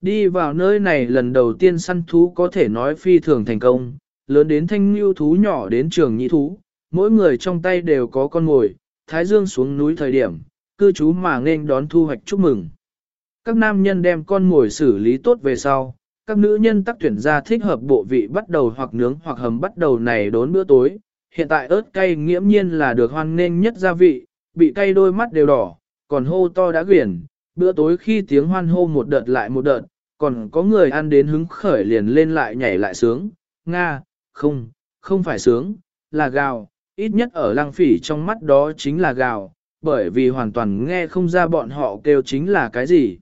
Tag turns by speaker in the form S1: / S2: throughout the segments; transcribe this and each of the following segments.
S1: Đi vào nơi này lần đầu tiên săn thú có thể nói phi thường thành công, lớn đến thanh lưu thú nhỏ đến trường nhị thú, mỗi người trong tay đều có con ngồi, thái dương xuống núi thời điểm, cư trú mà nên đón thu hoạch chúc mừng. Các nam nhân đem con ngồi xử lý tốt về sau, các nữ nhân tác tuyển ra thích hợp bộ vị bắt đầu hoặc nướng hoặc hầm bắt đầu này đốn bữa tối. Hiện tại ớt cay nghiễm nhiên là được hoan nghênh nhất gia vị, bị cay đôi mắt đều đỏ, còn hô to đã quyển, bữa tối khi tiếng hoan hô một đợt lại một đợt, còn có người ăn đến hứng khởi liền lên lại nhảy lại sướng, Nga, không, không phải sướng, là gào, ít nhất ở lăng phỉ trong mắt đó chính là gào, bởi vì hoàn toàn nghe không ra bọn họ kêu chính là cái gì.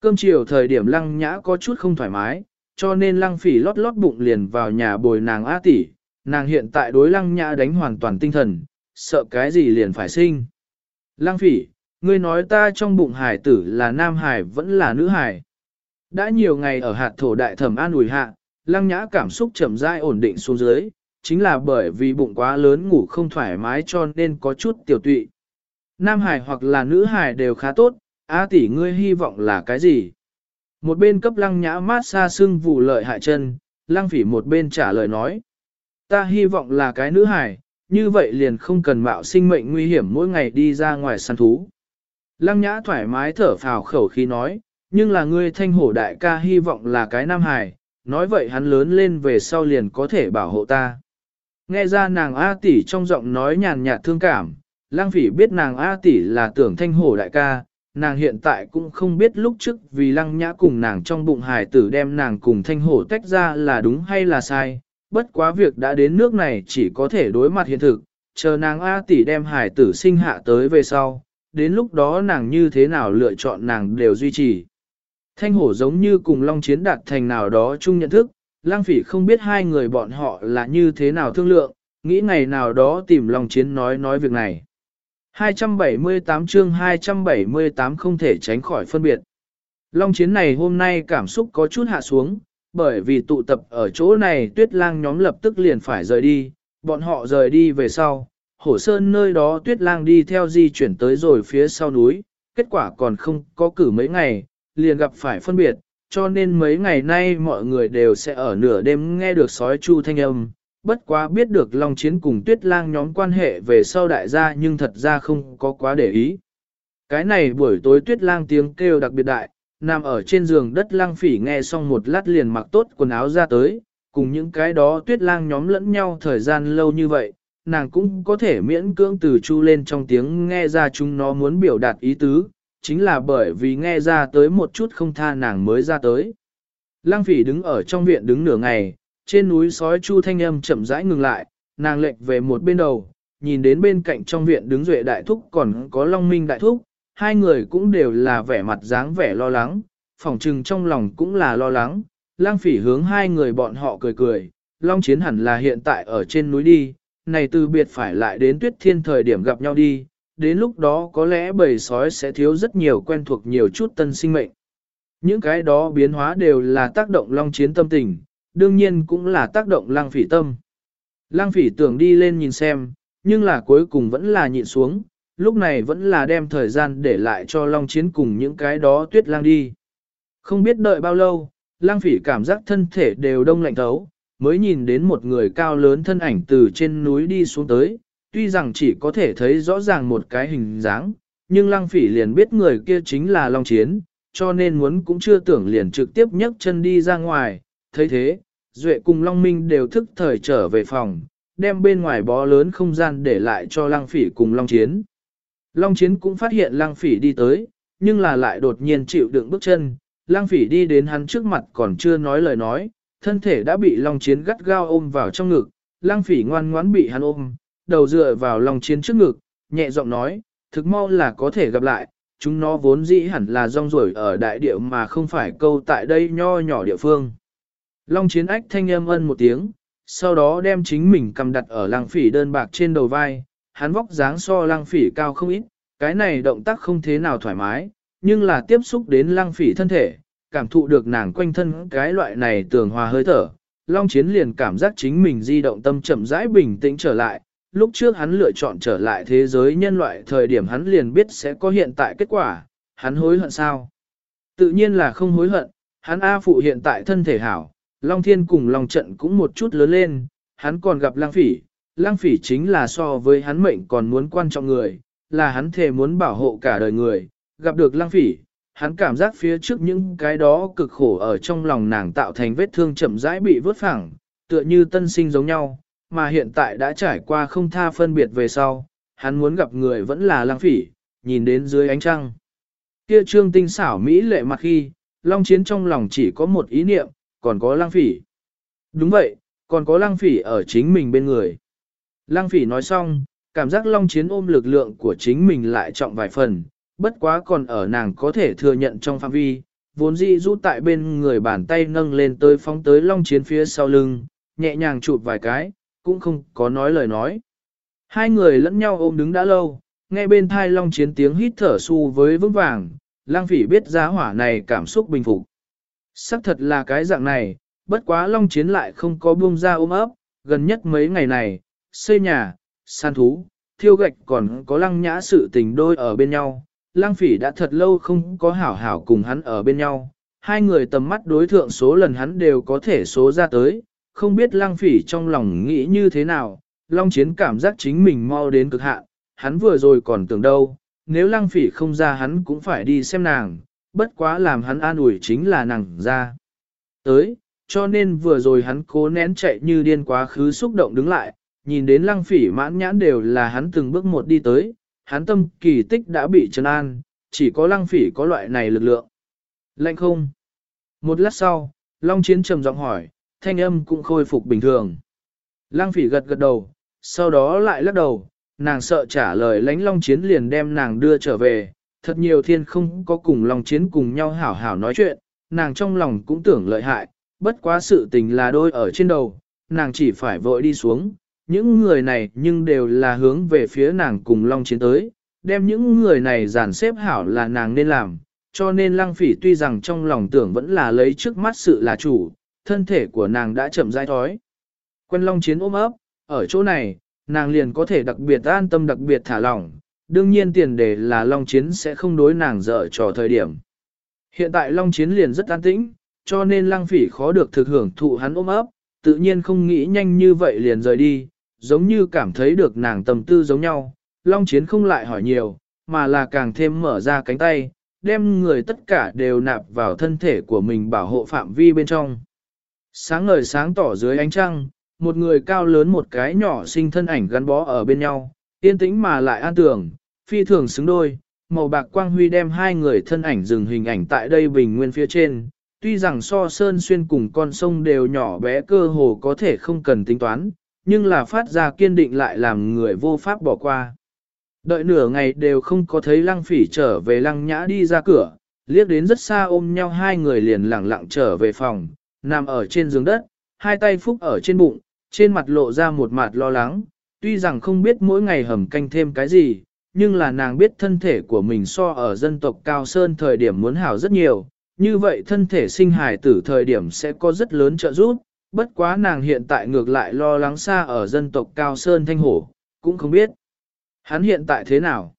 S1: Cơm chiều thời điểm lăng nhã có chút không thoải mái, cho nên lăng phỉ lót lót bụng liền vào nhà bồi nàng A tỷ, nàng hiện tại đối lăng nhã đánh hoàn toàn tinh thần, sợ cái gì liền phải sinh. Lăng phỉ, ngươi nói ta trong bụng hải tử là nam hải vẫn là nữ hải. Đã nhiều ngày ở hạt thổ đại thẩm an ủi hạ, lăng nhã cảm xúc chậm rãi ổn định xuống dưới, chính là bởi vì bụng quá lớn ngủ không thoải mái cho nên có chút tiểu tụy. Nam hải hoặc là nữ hải đều khá tốt, A tỷ ngươi hy vọng là cái gì? Một bên cấp lăng nhã mát xa xương vụ lợi hại chân, lăng phỉ một bên trả lời nói. Ta hy vọng là cái nữ hải, như vậy liền không cần mạo sinh mệnh nguy hiểm mỗi ngày đi ra ngoài săn thú. Lăng nhã thoải mái thở phào khẩu khí nói, nhưng là ngươi thanh hổ đại ca hy vọng là cái nam hải, nói vậy hắn lớn lên về sau liền có thể bảo hộ ta. Nghe ra nàng A tỷ trong giọng nói nhàn nhạt thương cảm, lang phỉ biết nàng A tỷ là tưởng thanh hổ đại ca, nàng hiện tại cũng không biết lúc trước vì lăng nhã cùng nàng trong bụng hải tử đem nàng cùng thanh hổ tách ra là đúng hay là sai, bất quá việc đã đến nước này chỉ có thể đối mặt hiện thực, chờ nàng A tỷ đem hải tử sinh hạ tới về sau, đến lúc đó nàng như thế nào lựa chọn nàng đều duy trì. Thanh hổ giống như cùng Long Chiến đạt thành nào đó chung nhận thức, lang phỉ không biết hai người bọn họ là như thế nào thương lượng, nghĩ ngày nào đó tìm Long Chiến nói nói việc này. 278 chương 278 không thể tránh khỏi phân biệt. Long chiến này hôm nay cảm xúc có chút hạ xuống, bởi vì tụ tập ở chỗ này tuyết lang nhóm lập tức liền phải rời đi, bọn họ rời đi về sau, hổ sơn nơi đó tuyết lang đi theo di chuyển tới rồi phía sau núi, kết quả còn không có cử mấy ngày, liền gặp phải phân biệt, cho nên mấy ngày nay mọi người đều sẽ ở nửa đêm nghe được sói chu thanh âm, bất quá biết được Long Chiến cùng Tuyết Lang nhóm quan hệ về sau đại gia nhưng thật ra không có quá để ý. Cái này buổi tối Tuyết Lang tiếng kêu đặc biệt đại, nằm ở trên giường đất Lang Phỉ nghe xong một lát liền mặc tốt quần áo ra tới, cùng những cái đó Tuyết Lang nhóm lẫn nhau thời gian lâu như vậy, nàng cũng có thể miễn cưỡng từ chu lên trong tiếng nghe ra chúng nó muốn biểu đạt ý tứ, chính là bởi vì nghe ra tới một chút không tha nàng mới ra tới. Lang Phỉ đứng ở trong viện đứng nửa ngày, trên núi sói chu thanh âm chậm rãi ngừng lại, nàng lệch về một bên đầu, nhìn đến bên cạnh trong viện đứng duệ đại thúc còn có long minh đại thúc, hai người cũng đều là vẻ mặt dáng vẻ lo lắng, phỏng trừng trong lòng cũng là lo lắng, lang phỉ hướng hai người bọn họ cười cười, long chiến hẳn là hiện tại ở trên núi đi, này từ biệt phải lại đến tuyết thiên thời điểm gặp nhau đi, đến lúc đó có lẽ bầy sói sẽ thiếu rất nhiều quen thuộc nhiều chút tân sinh mệnh. Những cái đó biến hóa đều là tác động long chiến tâm tình, đương nhiên cũng là tác động lang phỉ tâm. Lang phỉ tưởng đi lên nhìn xem, nhưng là cuối cùng vẫn là nhịn xuống, lúc này vẫn là đem thời gian để lại cho Long Chiến cùng những cái đó tuyết lang đi. Không biết đợi bao lâu, lang phỉ cảm giác thân thể đều đông lạnh thấu, mới nhìn đến một người cao lớn thân ảnh từ trên núi đi xuống tới, tuy rằng chỉ có thể thấy rõ ràng một cái hình dáng, nhưng lang phỉ liền biết người kia chính là Long Chiến, cho nên muốn cũng chưa tưởng liền trực tiếp nhấc chân đi ra ngoài, thấy thế, Duệ cùng Long Minh đều thức thời trở về phòng, đem bên ngoài bó lớn không gian để lại cho Lăng Phỉ cùng Long Chiến. Long Chiến cũng phát hiện Lăng Phỉ đi tới, nhưng là lại đột nhiên chịu đựng bước chân, Lăng Phỉ đi đến hắn trước mặt còn chưa nói lời nói, thân thể đã bị Long Chiến gắt gao ôm vào trong ngực, Lăng Phỉ ngoan ngoãn bị hắn ôm, đầu dựa vào Long Chiến trước ngực, nhẹ giọng nói, thực mau là có thể gặp lại, chúng nó vốn dĩ hẳn là rong ruổi ở đại địa mà không phải câu tại đây nho nhỏ địa phương. Long chiến ách thanh âm ân một tiếng, sau đó đem chính mình cầm đặt ở lăng phỉ đơn bạc trên đầu vai, hắn vóc dáng so lăng phỉ cao không ít, cái này động tác không thế nào thoải mái, nhưng là tiếp xúc đến lăng phỉ thân thể, cảm thụ được nàng quanh thân cái loại này tường hòa hơi thở. Long chiến liền cảm giác chính mình di động tâm chậm rãi bình tĩnh trở lại, lúc trước hắn lựa chọn trở lại thế giới nhân loại thời điểm hắn liền biết sẽ có hiện tại kết quả, hắn hối hận sao? Tự nhiên là không hối hận, hắn A phụ hiện tại thân thể hảo, Long Thiên cùng Long Trận cũng một chút lớn lên, hắn còn gặp lang phỉ, lang phỉ chính là so với hắn mệnh còn muốn quan trọng người, là hắn thề muốn bảo hộ cả đời người, gặp được lang phỉ, hắn cảm giác phía trước những cái đó cực khổ ở trong lòng nàng tạo thành vết thương chậm rãi bị vớt phẳng, tựa như tân sinh giống nhau, mà hiện tại đã trải qua không tha phân biệt về sau, hắn muốn gặp người vẫn là lang phỉ, nhìn đến dưới ánh trăng. Kia trương tinh xảo Mỹ lệ mặt khi, Long Chiến trong lòng chỉ có một ý niệm, còn có lang phỉ. Đúng vậy, còn có lang phỉ ở chính mình bên người. Lang phỉ nói xong, cảm giác Long Chiến ôm lực lượng của chính mình lại trọng vài phần, bất quá còn ở nàng có thể thừa nhận trong phạm vi, vốn dĩ rũ tại bên người bàn tay nâng lên tới phóng tới Long Chiến phía sau lưng, nhẹ nhàng chụp vài cái, cũng không có nói lời nói. Hai người lẫn nhau ôm đứng đã lâu, nghe bên thai Long Chiến tiếng hít thở su với vững vàng, lang phỉ biết giá hỏa này cảm xúc bình phục. Sắc thật là cái dạng này, bất quá Long Chiến lại không có buông ra ôm ấp, gần nhất mấy ngày này, xây nhà, san thú, thiêu gạch còn có lăng nhã sự tình đôi ở bên nhau. Lang phỉ đã thật lâu không có hảo hảo cùng hắn ở bên nhau, hai người tầm mắt đối thượng số lần hắn đều có thể số ra tới, không biết Lang phỉ trong lòng nghĩ như thế nào, Long Chiến cảm giác chính mình mau đến cực hạn, hắn vừa rồi còn tưởng đâu, nếu Lang phỉ không ra hắn cũng phải đi xem nàng, bất quá làm hắn an ủi chính là nàng ra. Tới, cho nên vừa rồi hắn cố nén chạy như điên quá khứ xúc động đứng lại, nhìn đến lăng phỉ mãn nhãn đều là hắn từng bước một đi tới, hắn tâm kỳ tích đã bị trấn an, chỉ có lăng phỉ có loại này lực lượng. Lạnh không? Một lát sau, Long Chiến trầm giọng hỏi, thanh âm cũng khôi phục bình thường. Lăng phỉ gật gật đầu, sau đó lại lắc đầu, nàng sợ trả lời lánh Long Chiến liền đem nàng đưa trở về, thật nhiều thiên không có cùng Long Chiến cùng nhau hảo hảo nói chuyện, nàng trong lòng cũng tưởng lợi hại, bất quá sự tình là đôi ở trên đầu, nàng chỉ phải vội đi xuống, những người này nhưng đều là hướng về phía nàng cùng Long Chiến tới, đem những người này dàn xếp hảo là nàng nên làm, cho nên Lăng Phỉ tuy rằng trong lòng tưởng vẫn là lấy trước mắt sự là chủ, thân thể của nàng đã chậm rãi thói. Quen Long Chiến ôm ấp, ở chỗ này, nàng liền có thể đặc biệt an tâm đặc biệt thả lỏng, đương nhiên tiền đề là Long Chiến sẽ không đối nàng dở trò thời điểm. Hiện tại Long Chiến liền rất an tĩnh, cho nên Lăng Phỉ khó được thực hưởng thụ hắn ôm ấp, tự nhiên không nghĩ nhanh như vậy liền rời đi, giống như cảm thấy được nàng tầm tư giống nhau. Long Chiến không lại hỏi nhiều, mà là càng thêm mở ra cánh tay, đem người tất cả đều nạp vào thân thể của mình bảo hộ phạm vi bên trong. Sáng ngời sáng tỏ dưới ánh trăng, một người cao lớn một cái nhỏ sinh thân ảnh gắn bó ở bên nhau, yên tĩnh mà lại an tưởng, phi thường xứng đôi, màu bạc quang huy đem hai người thân ảnh dừng hình ảnh tại đây bình nguyên phía trên. Tuy rằng so sơn xuyên cùng con sông đều nhỏ bé cơ hồ có thể không cần tính toán, nhưng là phát ra kiên định lại làm người vô pháp bỏ qua. Đợi nửa ngày đều không có thấy lăng phỉ trở về lăng nhã đi ra cửa, liếc đến rất xa ôm nhau hai người liền lặng lặng trở về phòng, nằm ở trên giường đất, hai tay phúc ở trên bụng, trên mặt lộ ra một mặt lo lắng, tuy rằng không biết mỗi ngày hầm canh thêm cái gì, nhưng là nàng biết thân thể của mình so ở dân tộc Cao Sơn thời điểm muốn hảo rất nhiều, như vậy thân thể sinh hài tử thời điểm sẽ có rất lớn trợ giúp, bất quá nàng hiện tại ngược lại lo lắng xa ở dân tộc Cao Sơn Thanh Hổ, cũng không biết. Hắn hiện tại thế nào?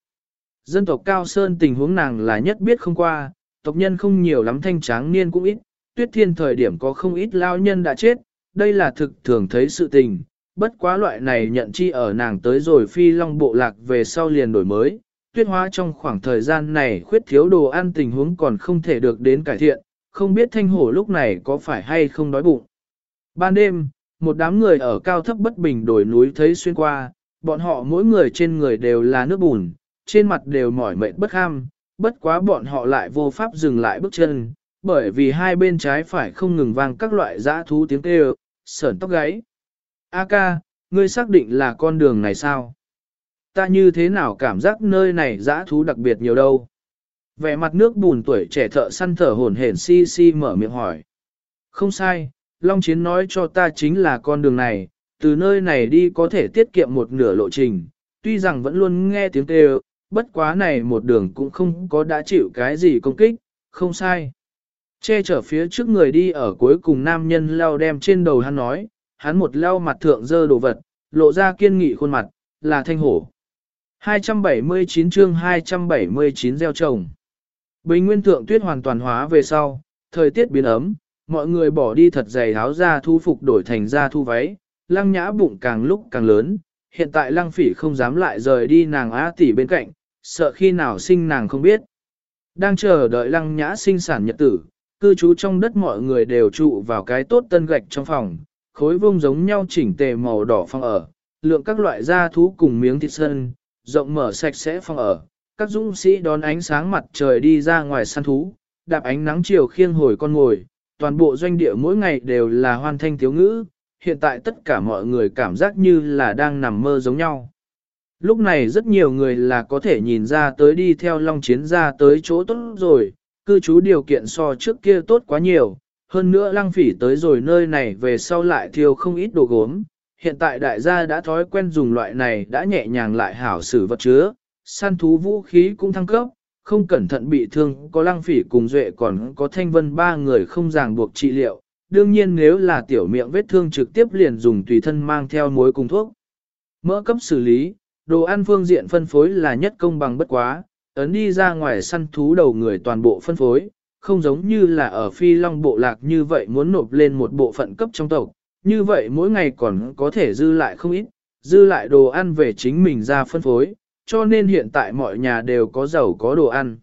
S1: Dân tộc Cao Sơn tình huống nàng là nhất biết không qua, tộc nhân không nhiều lắm thanh tráng niên cũng ít, tuyết thiên thời điểm có không ít lao nhân đã chết, đây là thực thường thấy sự tình, bất quá loại này nhận chi ở nàng tới rồi phi long bộ lạc về sau liền đổi mới, tuyết hóa trong khoảng thời gian này khuyết thiếu đồ ăn tình huống còn không thể được đến cải thiện, không biết thanh hổ lúc này có phải hay không đói bụng. Ban đêm, một đám người ở cao thấp bất bình đồi núi thấy xuyên qua, bọn họ mỗi người trên người đều là nước bùn, trên mặt đều mỏi mệt bất ham, bất quá bọn họ lại vô pháp dừng lại bước chân, bởi vì hai bên trái phải không ngừng vang các loại dã thú tiếng kêu, sởn tóc gáy. A ca, ngươi xác định là con đường này sao? Ta như thế nào cảm giác nơi này dã thú đặc biệt nhiều đâu? Vẻ mặt nước bùn tuổi trẻ thợ săn thở hổn hển si si mở miệng hỏi. Không sai, Long Chiến nói cho ta chính là con đường này, từ nơi này đi có thể tiết kiệm một nửa lộ trình, tuy rằng vẫn luôn nghe tiếng kêu, bất quá này một đường cũng không có đã chịu cái gì công kích, không sai. Che chở phía trước người đi ở cuối cùng nam nhân leo đem trên đầu hắn nói, hắn một leo mặt thượng dơ đồ vật, lộ ra kiên nghị khuôn mặt, là thanh hổ. 279 chương 279 gieo trồng. Bình nguyên thượng tuyết hoàn toàn hóa về sau, thời tiết biến ấm, mọi người bỏ đi thật dày áo ra thu phục đổi thành ra thu váy, lăng nhã bụng càng lúc càng lớn, hiện tại lăng phỉ không dám lại rời đi nàng á tỷ bên cạnh, sợ khi nào sinh nàng không biết. Đang chờ đợi lăng nhã sinh sản nhật tử, cư trú trong đất mọi người đều trụ vào cái tốt tân gạch trong phòng, khối vông giống nhau chỉnh tề màu đỏ phòng ở, lượng các loại gia thú cùng miếng thịt sân, rộng mở sạch sẽ phòng ở, các dũng sĩ đón ánh sáng mặt trời đi ra ngoài săn thú, đạp ánh nắng chiều khiêng hồi con ngồi, toàn bộ doanh địa mỗi ngày đều là hoan thanh thiếu ngữ, hiện tại tất cả mọi người cảm giác như là đang nằm mơ giống nhau. Lúc này rất nhiều người là có thể nhìn ra tới đi theo long chiến ra tới chỗ tốt rồi, cư trú điều kiện so trước kia tốt quá nhiều, hơn nữa lăng phỉ tới rồi nơi này về sau lại thiêu không ít đồ gốm. Hiện tại đại gia đã thói quen dùng loại này đã nhẹ nhàng lại hảo sử vật chứa, săn thú vũ khí cũng thăng cấp, không cẩn thận bị thương có lăng phỉ cùng duệ còn có thanh vân ba người không ràng buộc trị liệu. Đương nhiên nếu là tiểu miệng vết thương trực tiếp liền dùng tùy thân mang theo muối cùng thuốc. Mỡ cấp xử lý, đồ ăn phương diện phân phối là nhất công bằng bất quá, ấn đi ra ngoài săn thú đầu người toàn bộ phân phối, không giống như là ở phi long bộ lạc như vậy muốn nộp lên một bộ phận cấp trong tộc, như vậy mỗi ngày còn có thể dư lại không ít, dư lại đồ ăn về chính mình ra phân phối, cho nên hiện tại mọi nhà đều có giàu có đồ ăn.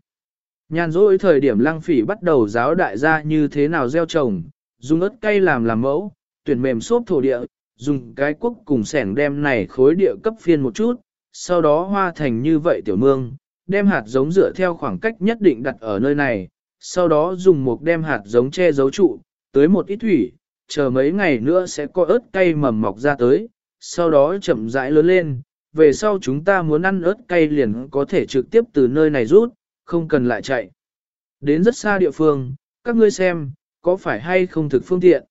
S1: Nhàn rỗi thời điểm lăng phỉ bắt đầu giáo đại gia như thế nào gieo trồng, dùng ớt cây làm làm mẫu, tuyển mềm xốp thổ địa, dùng cái quốc cùng sẻng đem này khối địa cấp phiên một chút, sau đó hoa thành như vậy tiểu mương, đem hạt giống dựa theo khoảng cách nhất định đặt ở nơi này, sau đó dùng một đem hạt giống che giấu trụ, tới một ít thủy, chờ mấy ngày nữa sẽ có ớt cay mầm mọc ra tới, sau đó chậm rãi lớn lên, về sau chúng ta muốn ăn ớt cay liền có thể trực tiếp từ nơi này rút, không cần lại chạy. Đến rất xa địa phương, các ngươi xem, có phải hay không thực phương tiện.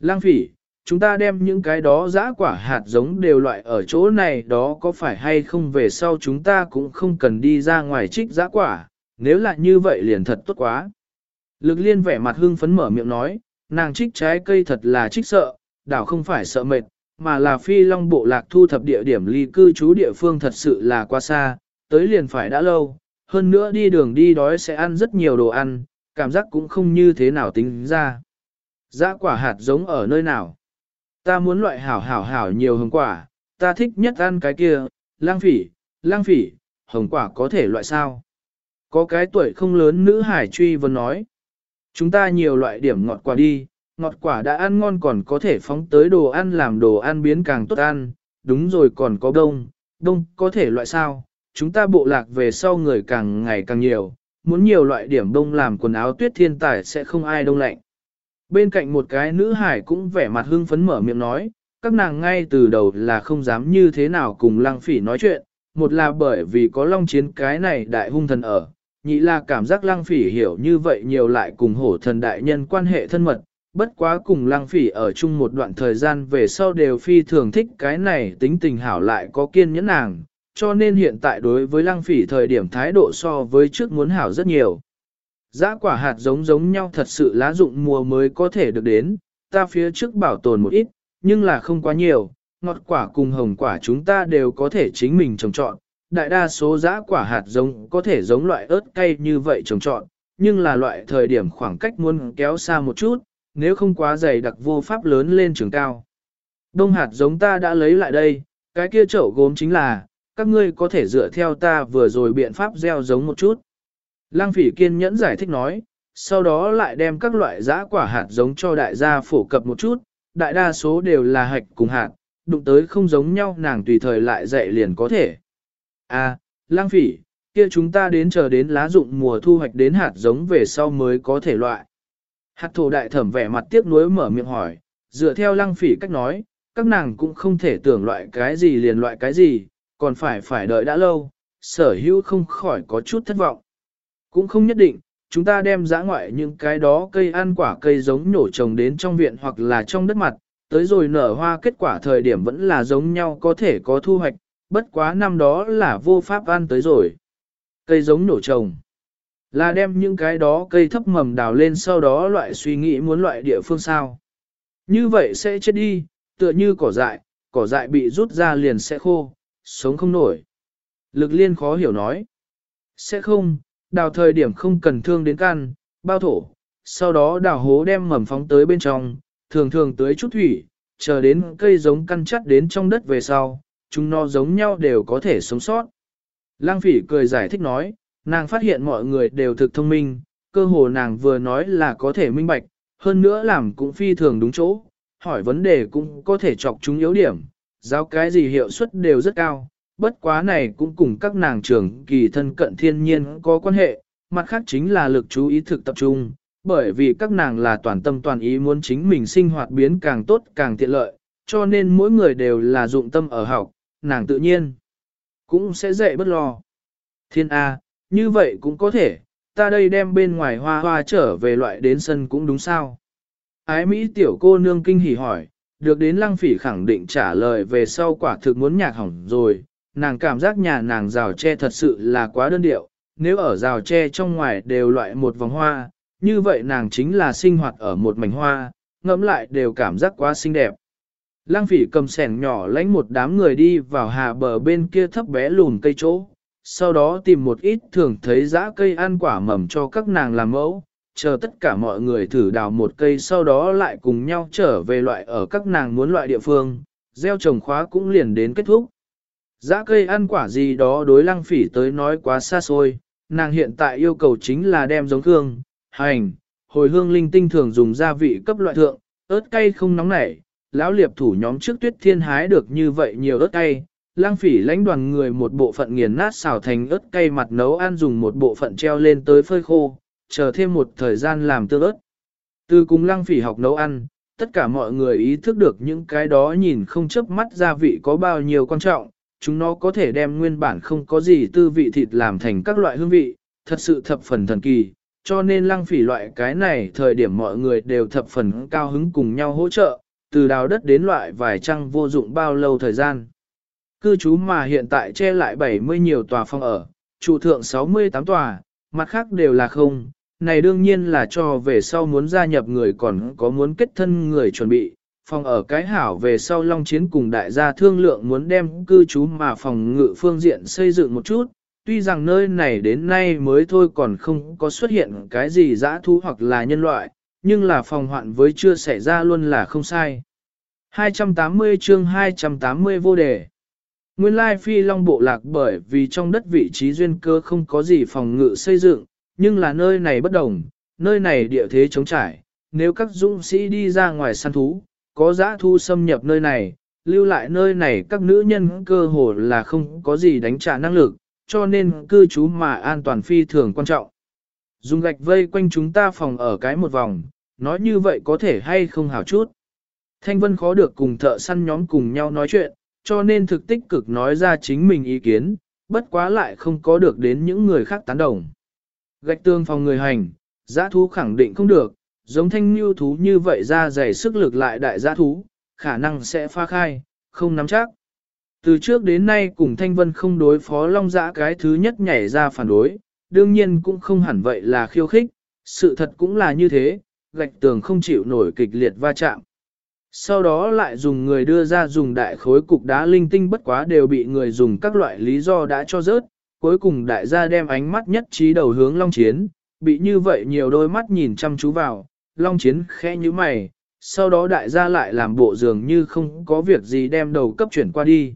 S1: Lang phỉ, chúng ta đem những cái đó giã quả hạt giống đều loại ở chỗ này đó có phải hay không về sau chúng ta cũng không cần đi ra ngoài trích giã quả, nếu là như vậy liền thật tốt quá. Lực liên vẻ mặt hưng phấn mở miệng nói, nàng trích trái cây thật là trích sợ, đảo không phải sợ mệt, mà là phi long bộ lạc thu thập địa điểm ly cư trú địa phương thật sự là quá xa, tới liền phải đã lâu, hơn nữa đi đường đi đói sẽ ăn rất nhiều đồ ăn, cảm giác cũng không như thế nào tính ra. Giá quả hạt giống ở nơi nào? Ta muốn loại hảo hảo hảo nhiều hồng quả, ta thích nhất ăn cái kia, lang phỉ, lang phỉ, hồng quả có thể loại sao? Có cái tuổi không lớn nữ hải truy vấn nói. Chúng ta nhiều loại điểm ngọt quả đi, ngọt quả đã ăn ngon còn có thể phóng tới đồ ăn làm đồ ăn biến càng tốt ăn, đúng rồi còn có đông, đông có thể loại sao? Chúng ta bộ lạc về sau người càng ngày càng nhiều, muốn nhiều loại điểm đông làm quần áo tuyết thiên tài sẽ không ai đông lạnh. Bên cạnh một cái nữ hải cũng vẻ mặt hưng phấn mở miệng nói, các nàng ngay từ đầu là không dám như thế nào cùng lăng phỉ nói chuyện, một là bởi vì có long chiến cái này đại hung thần ở, nhị là cảm giác lăng phỉ hiểu như vậy nhiều lại cùng hổ thần đại nhân quan hệ thân mật, bất quá cùng lăng phỉ ở chung một đoạn thời gian về sau đều phi thường thích cái này tính tình hảo lại có kiên nhẫn nàng, cho nên hiện tại đối với lăng phỉ thời điểm thái độ so với trước muốn hảo rất nhiều. Giá quả hạt giống giống nhau thật sự lá dụng mùa mới có thể được đến, ta phía trước bảo tồn một ít, nhưng là không quá nhiều, ngọt quả cùng hồng quả chúng ta đều có thể chính mình trồng trọn. Đại đa số giá quả hạt giống có thể giống loại ớt cay như vậy trồng trọn, nhưng là loại thời điểm khoảng cách muốn kéo xa một chút, nếu không quá dày đặc vô pháp lớn lên trường cao. Đông hạt giống ta đã lấy lại đây, cái kia chậu gốm chính là, các ngươi có thể dựa theo ta vừa rồi biện pháp gieo giống một chút. Lăng phỉ kiên nhẫn giải thích nói, sau đó lại đem các loại giã quả hạt giống cho đại gia phổ cập một chút, đại đa số đều là hạch cùng hạt, đụng tới không giống nhau nàng tùy thời lại dạy liền có thể. À, lang phỉ, kia chúng ta đến chờ đến lá dụng mùa thu hoạch đến hạt giống về sau mới có thể loại. Hạt thổ đại thẩm vẻ mặt tiếc nuối mở miệng hỏi, dựa theo lăng phỉ cách nói, các nàng cũng không thể tưởng loại cái gì liền loại cái gì, còn phải phải đợi đã lâu, sở hữu không khỏi có chút thất vọng. Cũng không nhất định, chúng ta đem giã ngoại những cái đó cây ăn quả cây giống nhổ trồng đến trong viện hoặc là trong đất mặt, tới rồi nở hoa kết quả thời điểm vẫn là giống nhau có thể có thu hoạch, bất quá năm đó là vô pháp ăn tới rồi. Cây giống nổ trồng là đem những cái đó cây thấp mầm đào lên sau đó loại suy nghĩ muốn loại địa phương sao. Như vậy sẽ chết đi, tựa như cỏ dại, cỏ dại bị rút ra liền sẽ khô, sống không nổi. Lực liên khó hiểu nói. Sẽ không, đào thời điểm không cần thương đến căn, bao thổ, sau đó đào hố đem mầm phóng tới bên trong, thường thường tưới chút thủy, chờ đến cây giống căn chắt đến trong đất về sau, chúng nó giống nhau đều có thể sống sót. Lăng phỉ cười giải thích nói, nàng phát hiện mọi người đều thực thông minh, cơ hồ nàng vừa nói là có thể minh bạch, hơn nữa làm cũng phi thường đúng chỗ, hỏi vấn đề cũng có thể chọc chúng yếu điểm, giáo cái gì hiệu suất đều rất cao, bất quá này cũng cùng các nàng trưởng kỳ thân cận thiên nhiên có quan hệ, mặt khác chính là lực chú ý thực tập trung, bởi vì các nàng là toàn tâm toàn ý muốn chính mình sinh hoạt biến càng tốt càng tiện lợi, cho nên mỗi người đều là dụng tâm ở học, nàng tự nhiên cũng sẽ dạy bất lo. Thiên A, như vậy cũng có thể, ta đây đem bên ngoài hoa hoa trở về loại đến sân cũng đúng sao. Ái Mỹ tiểu cô nương kinh hỉ hỏi, được đến lăng phỉ khẳng định trả lời về sau quả thực muốn nhạc hỏng rồi, nàng cảm giác nhà nàng rào tre thật sự là quá đơn điệu, nếu ở rào tre trong ngoài đều loại một vòng hoa, như vậy nàng chính là sinh hoạt ở một mảnh hoa, ngẫm lại đều cảm giác quá xinh đẹp. Lăng phỉ cầm sẻng nhỏ lãnh một đám người đi vào hà bờ bên kia thấp bé lùn cây chỗ, sau đó tìm một ít thường thấy dã cây ăn quả mầm cho các nàng làm mẫu, chờ tất cả mọi người thử đào một cây sau đó lại cùng nhau trở về loại ở các nàng muốn loại địa phương, gieo trồng khóa cũng liền đến kết thúc. Dã cây ăn quả gì đó đối lăng phỉ tới nói quá xa xôi, nàng hiện tại yêu cầu chính là đem giống hương, hành, hồi hương linh tinh thường dùng gia vị cấp loại thượng, ớt cay không nóng nảy, lão liệp thủ nhóm trước tuyết thiên hái được như vậy nhiều ớt cay, lang phỉ lãnh đoàn người một bộ phận nghiền nát xào thành ớt cay mặt nấu ăn dùng một bộ phận treo lên tới phơi khô, chờ thêm một thời gian làm tương ớt. Từ cùng lang phỉ học nấu ăn, tất cả mọi người ý thức được những cái đó nhìn không chớp mắt gia vị có bao nhiêu quan trọng, chúng nó có thể đem nguyên bản không có gì tư vị thịt làm thành các loại hương vị, thật sự thập phần thần kỳ, cho nên lăng phỉ loại cái này thời điểm mọi người đều thập phần cao hứng cùng nhau hỗ trợ, từ đào đất đến loại vài trăng vô dụng bao lâu thời gian. Cư trú mà hiện tại che lại 70 nhiều tòa phòng ở, trụ thượng 68 tòa, mặt khác đều là không, này đương nhiên là cho về sau muốn gia nhập người còn có muốn kết thân người chuẩn bị. Phòng ở cái hảo về sau long chiến cùng đại gia thương lượng muốn đem cư trú mà phòng ngự phương diện xây dựng một chút, tuy rằng nơi này đến nay mới thôi còn không có xuất hiện cái gì dã thú hoặc là nhân loại, nhưng là phòng hoạn với chưa xảy ra luôn là không sai. 280 chương 280 vô đề. Nguyên lai phi long bộ lạc bởi vì trong đất vị trí duyên cơ không có gì phòng ngự xây dựng, nhưng là nơi này bất đồng, nơi này địa thế chống trải, nếu các dũng sĩ đi ra ngoài săn thú, có giã thu xâm nhập nơi này, lưu lại nơi này các nữ nhân cơ hồ là không có gì đánh trả năng lực, cho nên cư trú mà an toàn phi thường quan trọng. Dùng gạch vây quanh chúng ta phòng ở cái một vòng, nói như vậy có thể hay không hảo chút. Thanh Vân khó được cùng thợ săn nhóm cùng nhau nói chuyện, cho nên thực tích cực nói ra chính mình ý kiến, bất quá lại không có được đến những người khác tán đồng. Gạch tương phòng người hành, giã thú khẳng định không được, giống thanh như thú như vậy ra dày sức lực lại đại giã thú, khả năng sẽ pha khai, không nắm chắc. Từ trước đến nay cùng Thanh Vân không đối phó Long Giã cái thứ nhất nhảy ra phản đối, đương nhiên cũng không hẳn vậy là khiêu khích, sự thật cũng là như thế, gạch tường không chịu nổi kịch liệt va chạm. Sau đó lại dùng người đưa ra dùng đại khối cục đá linh tinh bất quá đều bị người dùng các loại lý do đã cho rớt, cuối cùng đại gia đem ánh mắt nhất trí đầu hướng Long Chiến, bị như vậy nhiều đôi mắt nhìn chăm chú vào, Long Chiến khẽ như mày, sau đó đại gia lại làm bộ dường như không có việc gì đem đầu cấp chuyển qua đi.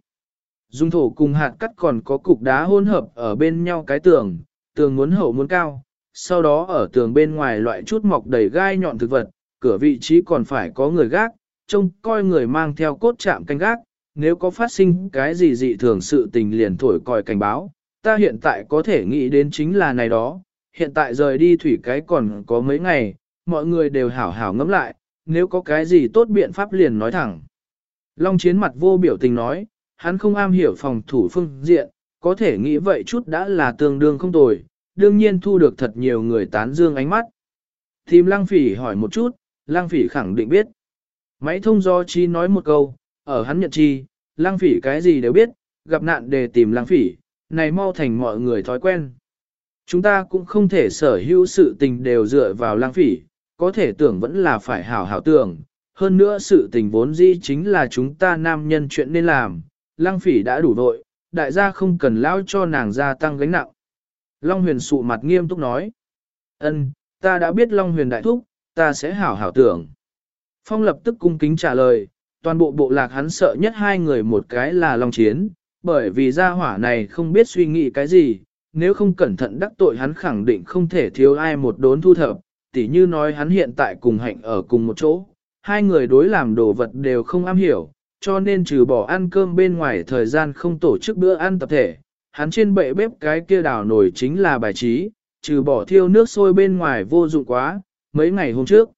S1: Dung thổ cùng hạt cắt còn có cục đá hỗn hợp ở bên nhau cái tường, tường muốn hậu muốn cao, sau đó ở tường bên ngoài loại chút mọc đầy gai nhọn thực vật, cửa vị trí còn phải có người gác, trông coi người mang theo cốt chạm canh gác, nếu có phát sinh cái gì dị thường sự tình liền thổi còi cảnh báo, ta hiện tại có thể nghĩ đến chính là này đó, hiện tại rời đi thủy cái còn có mấy ngày, mọi người đều hảo hảo ngẫm lại, nếu có cái gì tốt biện pháp liền nói thẳng. Long chiến mặt vô biểu tình nói, hắn không am hiểu phòng thủ phương diện, có thể nghĩ vậy chút đã là tương đương không tồi, đương nhiên thu được thật nhiều người tán dương ánh mắt. Tìm lang phỉ hỏi một chút, lang phỉ khẳng định biết. Máy thông do chi nói một câu, ở hắn nhận chi, lang phỉ cái gì đều biết, gặp nạn để tìm lang phỉ, này mau thành mọi người thói quen. Chúng ta cũng không thể sở hữu sự tình đều dựa vào lang phỉ, có thể tưởng vẫn là phải hảo hảo tưởng. Hơn nữa sự tình vốn dĩ chính là chúng ta nam nhân chuyện nên làm, lang phỉ đã đủ vội, đại gia không cần lao cho nàng gia tăng gánh nặng. Long huyền sụ mặt nghiêm túc nói. ân ta đã biết Long huyền đại thúc, ta sẽ hảo hảo tưởng. Phong lập tức cung kính trả lời, toàn bộ bộ lạc hắn sợ nhất hai người một cái là Long chiến, bởi vì gia hỏa này không biết suy nghĩ cái gì, nếu không cẩn thận đắc tội hắn khẳng định không thể thiếu ai một đốn thu thập, tỉ như nói hắn hiện tại cùng hạnh ở cùng một chỗ, hai người đối làm đồ vật đều không am hiểu, cho nên trừ bỏ ăn cơm bên ngoài thời gian không tổ chức bữa ăn tập thể, hắn trên bệ bếp cái kia đảo nổi chính là bài trí, trừ bỏ thiêu nước sôi bên ngoài vô dụng quá, mấy ngày hôm trước.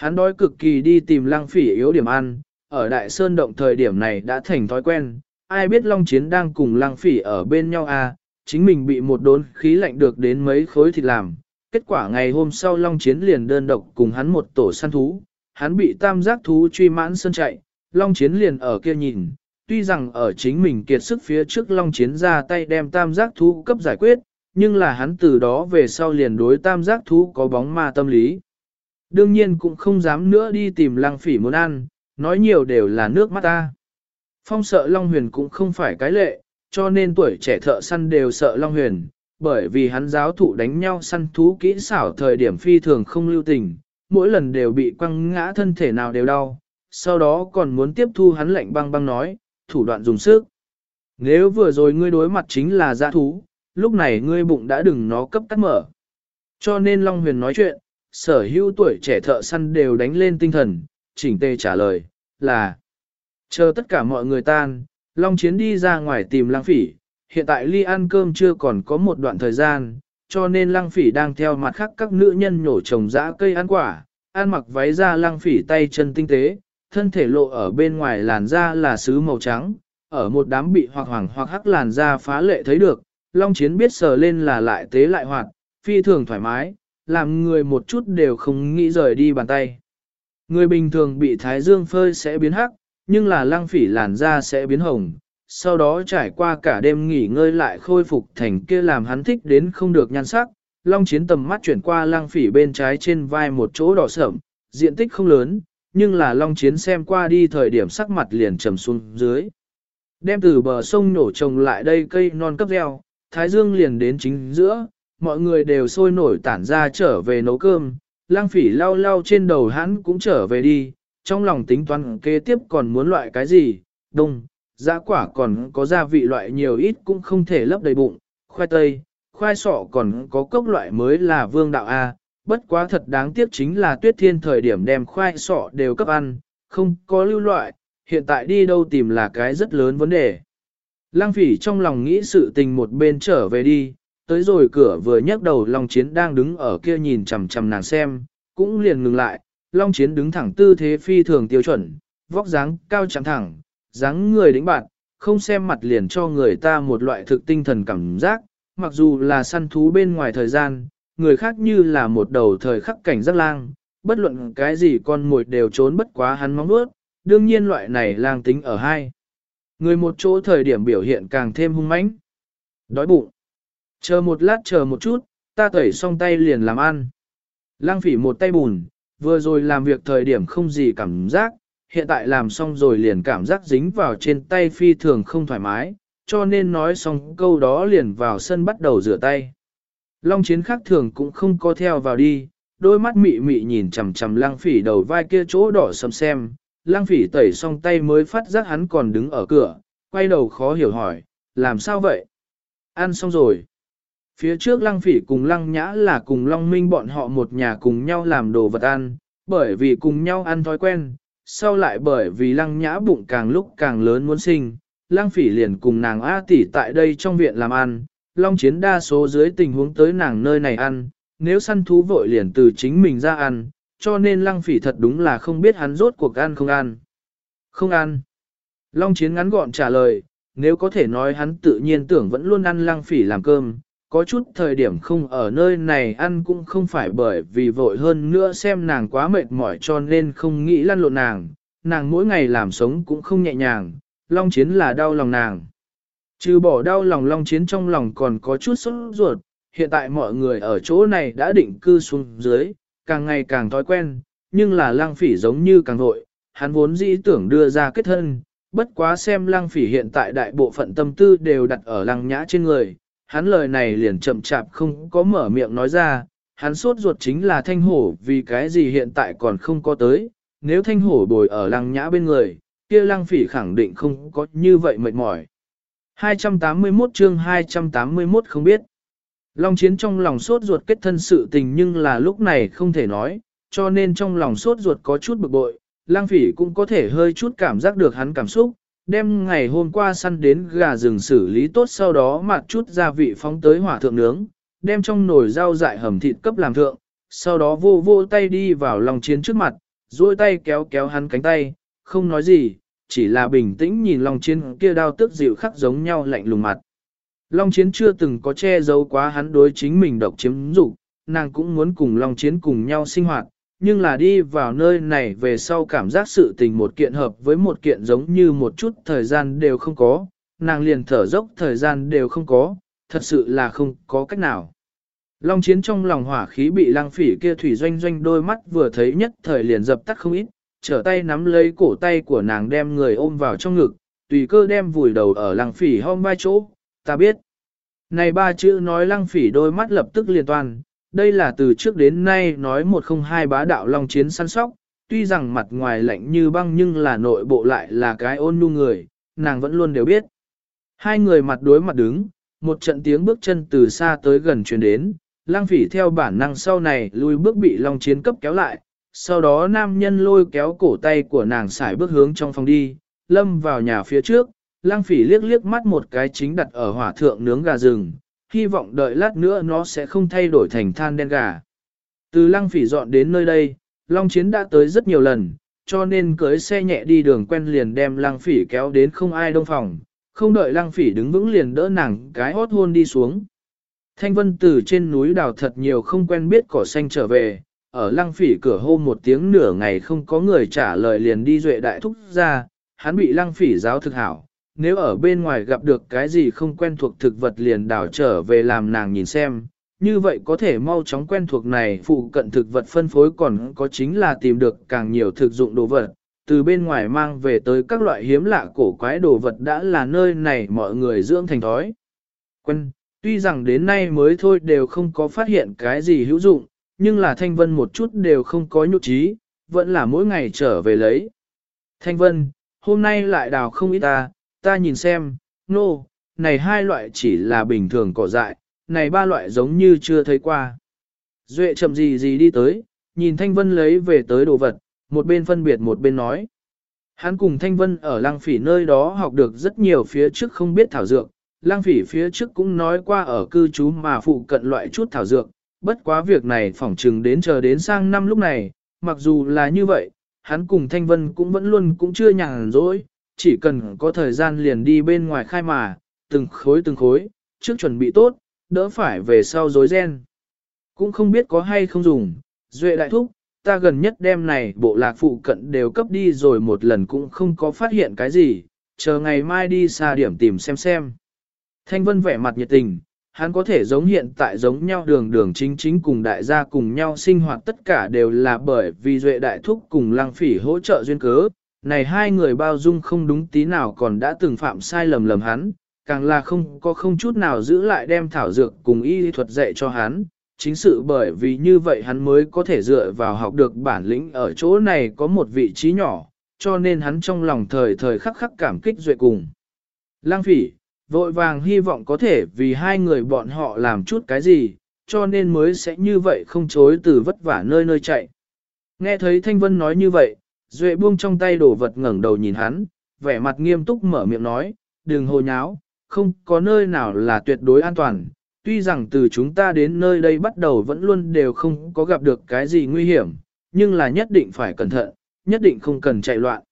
S1: Hắn đói cực kỳ đi tìm lăng phỉ yếu điểm ăn, ở Đại Sơn Động thời điểm này đã thành thói quen, ai biết Long Chiến đang cùng lăng phỉ ở bên nhau à, chính mình bị một đốn khí lạnh được đến mấy khối thịt làm. Kết quả ngày hôm sau Long Chiến liền đơn độc cùng hắn một tổ săn thú, hắn bị tam giác thú truy mãn sơn chạy, Long Chiến liền ở kia nhìn, tuy rằng ở chính mình kiệt sức phía trước Long Chiến ra tay đem tam giác thú cấp giải quyết, nhưng là hắn từ đó về sau liền đối tam giác thú có bóng ma tâm lý. Đương nhiên cũng không dám nữa đi tìm lăng phỉ muốn ăn, nói nhiều đều là nước mắt ta. Phong sợ Long Huyền cũng không phải cái lệ, cho nên tuổi trẻ thợ săn đều sợ Long Huyền, bởi vì hắn giáo thụ đánh nhau săn thú kỹ xảo thời điểm phi thường không lưu tình, mỗi lần đều bị quăng ngã thân thể nào đều đau, sau đó còn muốn tiếp thu hắn lệnh băng băng nói, thủ đoạn dùng sức. Nếu vừa rồi ngươi đối mặt chính là dã thú, lúc này ngươi bụng đã đừng nó cấp tắt mở. Cho nên Long Huyền nói chuyện, sở hữu tuổi trẻ thợ săn đều đánh lên tinh thần, chỉnh tê trả lời, là chờ tất cả mọi người tan, Long Chiến đi ra ngoài tìm Lăng Phỉ, hiện tại ly ăn cơm chưa còn có một đoạn thời gian, cho nên Lăng Phỉ đang theo mặt khác các nữ nhân nhổ trồng dã cây ăn quả, ăn mặc váy ra Lăng Phỉ tay chân tinh tế, thân thể lộ ở bên ngoài làn da là sứ màu trắng, ở một đám bị hoặc hoàng hoặc hắc làn da phá lệ thấy được, Long Chiến biết sờ lên là lại tế lại hoạt, phi thường thoải mái, làm người một chút đều không nghĩ rời đi bàn tay. Người bình thường bị thái dương phơi sẽ biến hắc, nhưng là lăng phỉ làn da sẽ biến hồng, sau đó trải qua cả đêm nghỉ ngơi lại khôi phục thành kia làm hắn thích đến không được nhan sắc. Long chiến tầm mắt chuyển qua lăng phỉ bên trái trên vai một chỗ đỏ sợm, diện tích không lớn, nhưng là long chiến xem qua đi thời điểm sắc mặt liền trầm xuống dưới. Đem từ bờ sông nổ trồng lại đây cây non cấp reo, thái dương liền đến chính giữa, mọi người đều sôi nổi tản ra trở về nấu cơm, lang phỉ lau lau trên đầu hắn cũng trở về đi, trong lòng tính toán kế tiếp còn muốn loại cái gì, đông, giá quả còn có gia vị loại nhiều ít cũng không thể lấp đầy bụng, khoai tây, khoai sọ còn có cốc loại mới là vương đạo A, bất quá thật đáng tiếc chính là tuyết thiên thời điểm đem khoai sọ đều cấp ăn, không có lưu loại, hiện tại đi đâu tìm là cái rất lớn vấn đề. Lang phỉ trong lòng nghĩ sự tình một bên trở về đi, tới rồi cửa vừa nhấc đầu Long Chiến đang đứng ở kia nhìn chằm chằm nàng xem, cũng liền ngừng lại, Long Chiến đứng thẳng tư thế phi thường tiêu chuẩn, vóc dáng cao chẳng thẳng, dáng người đĩnh bạn, không xem mặt liền cho người ta một loại thực tinh thần cảm giác, mặc dù là săn thú bên ngoài thời gian, người khác như là một đầu thời khắc cảnh giác lang, bất luận cái gì con mồi đều trốn bất quá hắn móng nuốt, đương nhiên loại này lang tính ở hai. Người một chỗ thời điểm biểu hiện càng thêm hung mãnh. Đói bụng. Chờ một lát chờ một chút, ta tẩy xong tay liền làm ăn. Lang phỉ một tay bùn, vừa rồi làm việc thời điểm không gì cảm giác, hiện tại làm xong rồi liền cảm giác dính vào trên tay phi thường không thoải mái, cho nên nói xong câu đó liền vào sân bắt đầu rửa tay. Long chiến khác thường cũng không có theo vào đi, đôi mắt mị mị nhìn chằm chằm lang phỉ đầu vai kia chỗ đỏ sầm xem, lang phỉ tẩy xong tay mới phát giác hắn còn đứng ở cửa, quay đầu khó hiểu hỏi, làm sao vậy? Ăn xong rồi. Phía trước lăng phỉ cùng lăng nhã là cùng long minh bọn họ một nhà cùng nhau làm đồ vật ăn, bởi vì cùng nhau ăn thói quen, sau lại bởi vì lăng nhã bụng càng lúc càng lớn muốn sinh, lăng phỉ liền cùng nàng A tỷ tại đây trong viện làm ăn, long chiến đa số dưới tình huống tới nàng nơi này ăn, nếu săn thú vội liền từ chính mình ra ăn, cho nên lăng phỉ thật đúng là không biết hắn rốt cuộc ăn không ăn. Không ăn. Long chiến ngắn gọn trả lời, nếu có thể nói hắn tự nhiên tưởng vẫn luôn ăn lăng phỉ làm cơm, có chút thời điểm không ở nơi này ăn cũng không phải bởi vì vội hơn nữa xem nàng quá mệt mỏi cho nên không nghĩ lăn lộn nàng, nàng mỗi ngày làm sống cũng không nhẹ nhàng, long chiến là đau lòng nàng. Trừ bỏ đau lòng long chiến trong lòng còn có chút sốt ruột, hiện tại mọi người ở chỗ này đã định cư xuống dưới, càng ngày càng thói quen, nhưng là lang phỉ giống như càng vội, hắn vốn dĩ tưởng đưa ra kết thân, bất quá xem lang phỉ hiện tại đại bộ phận tâm tư đều đặt ở lăng nhã trên người, hắn lời này liền chậm chạp không có mở miệng nói ra, hắn sốt ruột chính là thanh hổ vì cái gì hiện tại còn không có tới, nếu thanh hổ bồi ở lăng nhã bên người, kia lăng phỉ khẳng định không có như vậy mệt mỏi. 281 chương 281 không biết. Long chiến trong lòng sốt ruột kết thân sự tình nhưng là lúc này không thể nói, cho nên trong lòng sốt ruột có chút bực bội, lang phỉ cũng có thể hơi chút cảm giác được hắn cảm xúc, đem ngày hôm qua săn đến gà rừng xử lý tốt sau đó mặt chút gia vị phóng tới hỏa thượng nướng, đem trong nồi rau dại hầm thịt cấp làm thượng, sau đó vô vô tay đi vào lòng chiến trước mặt, duỗi tay kéo kéo hắn cánh tay, không nói gì, chỉ là bình tĩnh nhìn lòng chiến kia đao tức dịu khắc giống nhau lạnh lùng mặt. Long Chiến chưa từng có che giấu quá hắn đối chính mình độc chiếm dục, nàng cũng muốn cùng Long Chiến cùng nhau sinh hoạt, nhưng là đi vào nơi này về sau cảm giác sự tình một kiện hợp với một kiện giống như một chút thời gian đều không có, nàng liền thở dốc thời gian đều không có, thật sự là không có cách nào. Long Chiến trong lòng hỏa khí bị lăng phỉ kia thủy doanh doanh đôi mắt vừa thấy nhất thời liền dập tắt không ít, trở tay nắm lấy cổ tay của nàng đem người ôm vào trong ngực, tùy cơ đem vùi đầu ở lăng phỉ hôm vai chỗ, ta biết. Này ba chữ nói lăng phỉ đôi mắt lập tức liền toàn, đây là từ trước đến nay nói một không hai bá đạo long chiến săn sóc, tuy rằng mặt ngoài lạnh như băng nhưng là nội bộ lại là cái ôn nhu người, nàng vẫn luôn đều biết. Hai người mặt đối mặt đứng, một trận tiếng bước chân từ xa tới gần truyền đến, lang phỉ theo bản năng sau này lui bước bị long chiến cấp kéo lại, sau đó nam nhân lôi kéo cổ tay của nàng xài bước hướng trong phòng đi, lâm vào nhà phía trước, lang phỉ liếc liếc mắt một cái chính đặt ở hỏa thượng nướng gà rừng, hy vọng đợi lát nữa nó sẽ không thay đổi thành than đen gà. Từ lang phỉ dọn đến nơi đây, Long Chiến đã tới rất nhiều lần, cho nên cưới xe nhẹ đi đường quen liền đem lang phỉ kéo đến không ai đông phòng, không đợi lang phỉ đứng vững liền đỡ nàng cái hót hôn đi xuống. Thanh vân từ trên núi đào thật nhiều không quen biết cỏ xanh trở về, ở lăng phỉ cửa hô một tiếng nửa ngày không có người trả lời liền đi duệ đại thúc ra, hắn bị lăng phỉ giáo thực hảo, nếu ở bên ngoài gặp được cái gì không quen thuộc thực vật liền đảo trở về làm nàng nhìn xem, như vậy có thể mau chóng quen thuộc này phụ cận thực vật phân phối còn có chính là tìm được càng nhiều thực dụng đồ vật, từ bên ngoài mang về tới các loại hiếm lạ cổ quái đồ vật đã là nơi này mọi người dưỡng thành thói. Quân, tuy rằng đến nay mới thôi đều không có phát hiện cái gì hữu dụng, nhưng là Thanh Vân một chút đều không có nhục trí, vẫn là mỗi ngày trở về lấy. Thanh Vân, hôm nay lại đào không ít ta, ta nhìn xem, nô, no, này hai loại chỉ là bình thường cỏ dại, này ba loại giống như chưa thấy qua. Duệ chậm gì gì đi tới, nhìn Thanh Vân lấy về tới đồ vật, một bên phân biệt một bên nói. Hắn cùng Thanh Vân ở lăng phỉ nơi đó học được rất nhiều phía trước không biết thảo dược, lang phỉ phía trước cũng nói qua ở cư trú mà phụ cận loại chút thảo dược, bất quá việc này phỏng chừng đến chờ đến sang năm lúc này, mặc dù là như vậy, hắn cùng Thanh Vân cũng vẫn luôn cũng chưa nhàn rỗi, chỉ cần có thời gian liền đi bên ngoài khai mà, từng khối từng khối, trước chuẩn bị tốt, đỡ phải về sau dối ren. Cũng không biết có hay không dùng, Duệ đại thúc, ta gần nhất đêm này bộ lạc phụ cận đều cấp đi rồi một lần cũng không có phát hiện cái gì, chờ ngày mai đi xa điểm tìm xem xem. Thanh Vân vẻ mặt nhiệt tình, hắn có thể giống hiện tại giống nhau đường đường chính chính cùng đại gia cùng nhau sinh hoạt tất cả đều là bởi vì Duệ đại thúc cùng lăng phỉ hỗ trợ duyên cớ, này hai người bao dung không đúng tí nào còn đã từng phạm sai lầm lầm hắn, càng là không có không chút nào giữ lại đem thảo dược cùng y thuật dạy cho hắn. Chính sự bởi vì như vậy hắn mới có thể dựa vào học được bản lĩnh ở chỗ này có một vị trí nhỏ, cho nên hắn trong lòng thời thời khắc khắc cảm kích duệ cùng. Lang phỉ, vội vàng hy vọng có thể vì hai người bọn họ làm chút cái gì, cho nên mới sẽ như vậy không chối từ vất vả nơi nơi chạy. Nghe thấy Thanh Vân nói như vậy, Duệ buông trong tay đồ vật ngẩng đầu nhìn hắn, vẻ mặt nghiêm túc mở miệng nói, đừng hồ nháo, không có nơi nào là tuyệt đối an toàn. Tuy rằng từ chúng ta đến nơi đây bắt đầu vẫn luôn đều không có gặp được cái gì nguy hiểm, nhưng là nhất định phải cẩn thận, nhất định không cần chạy loạn.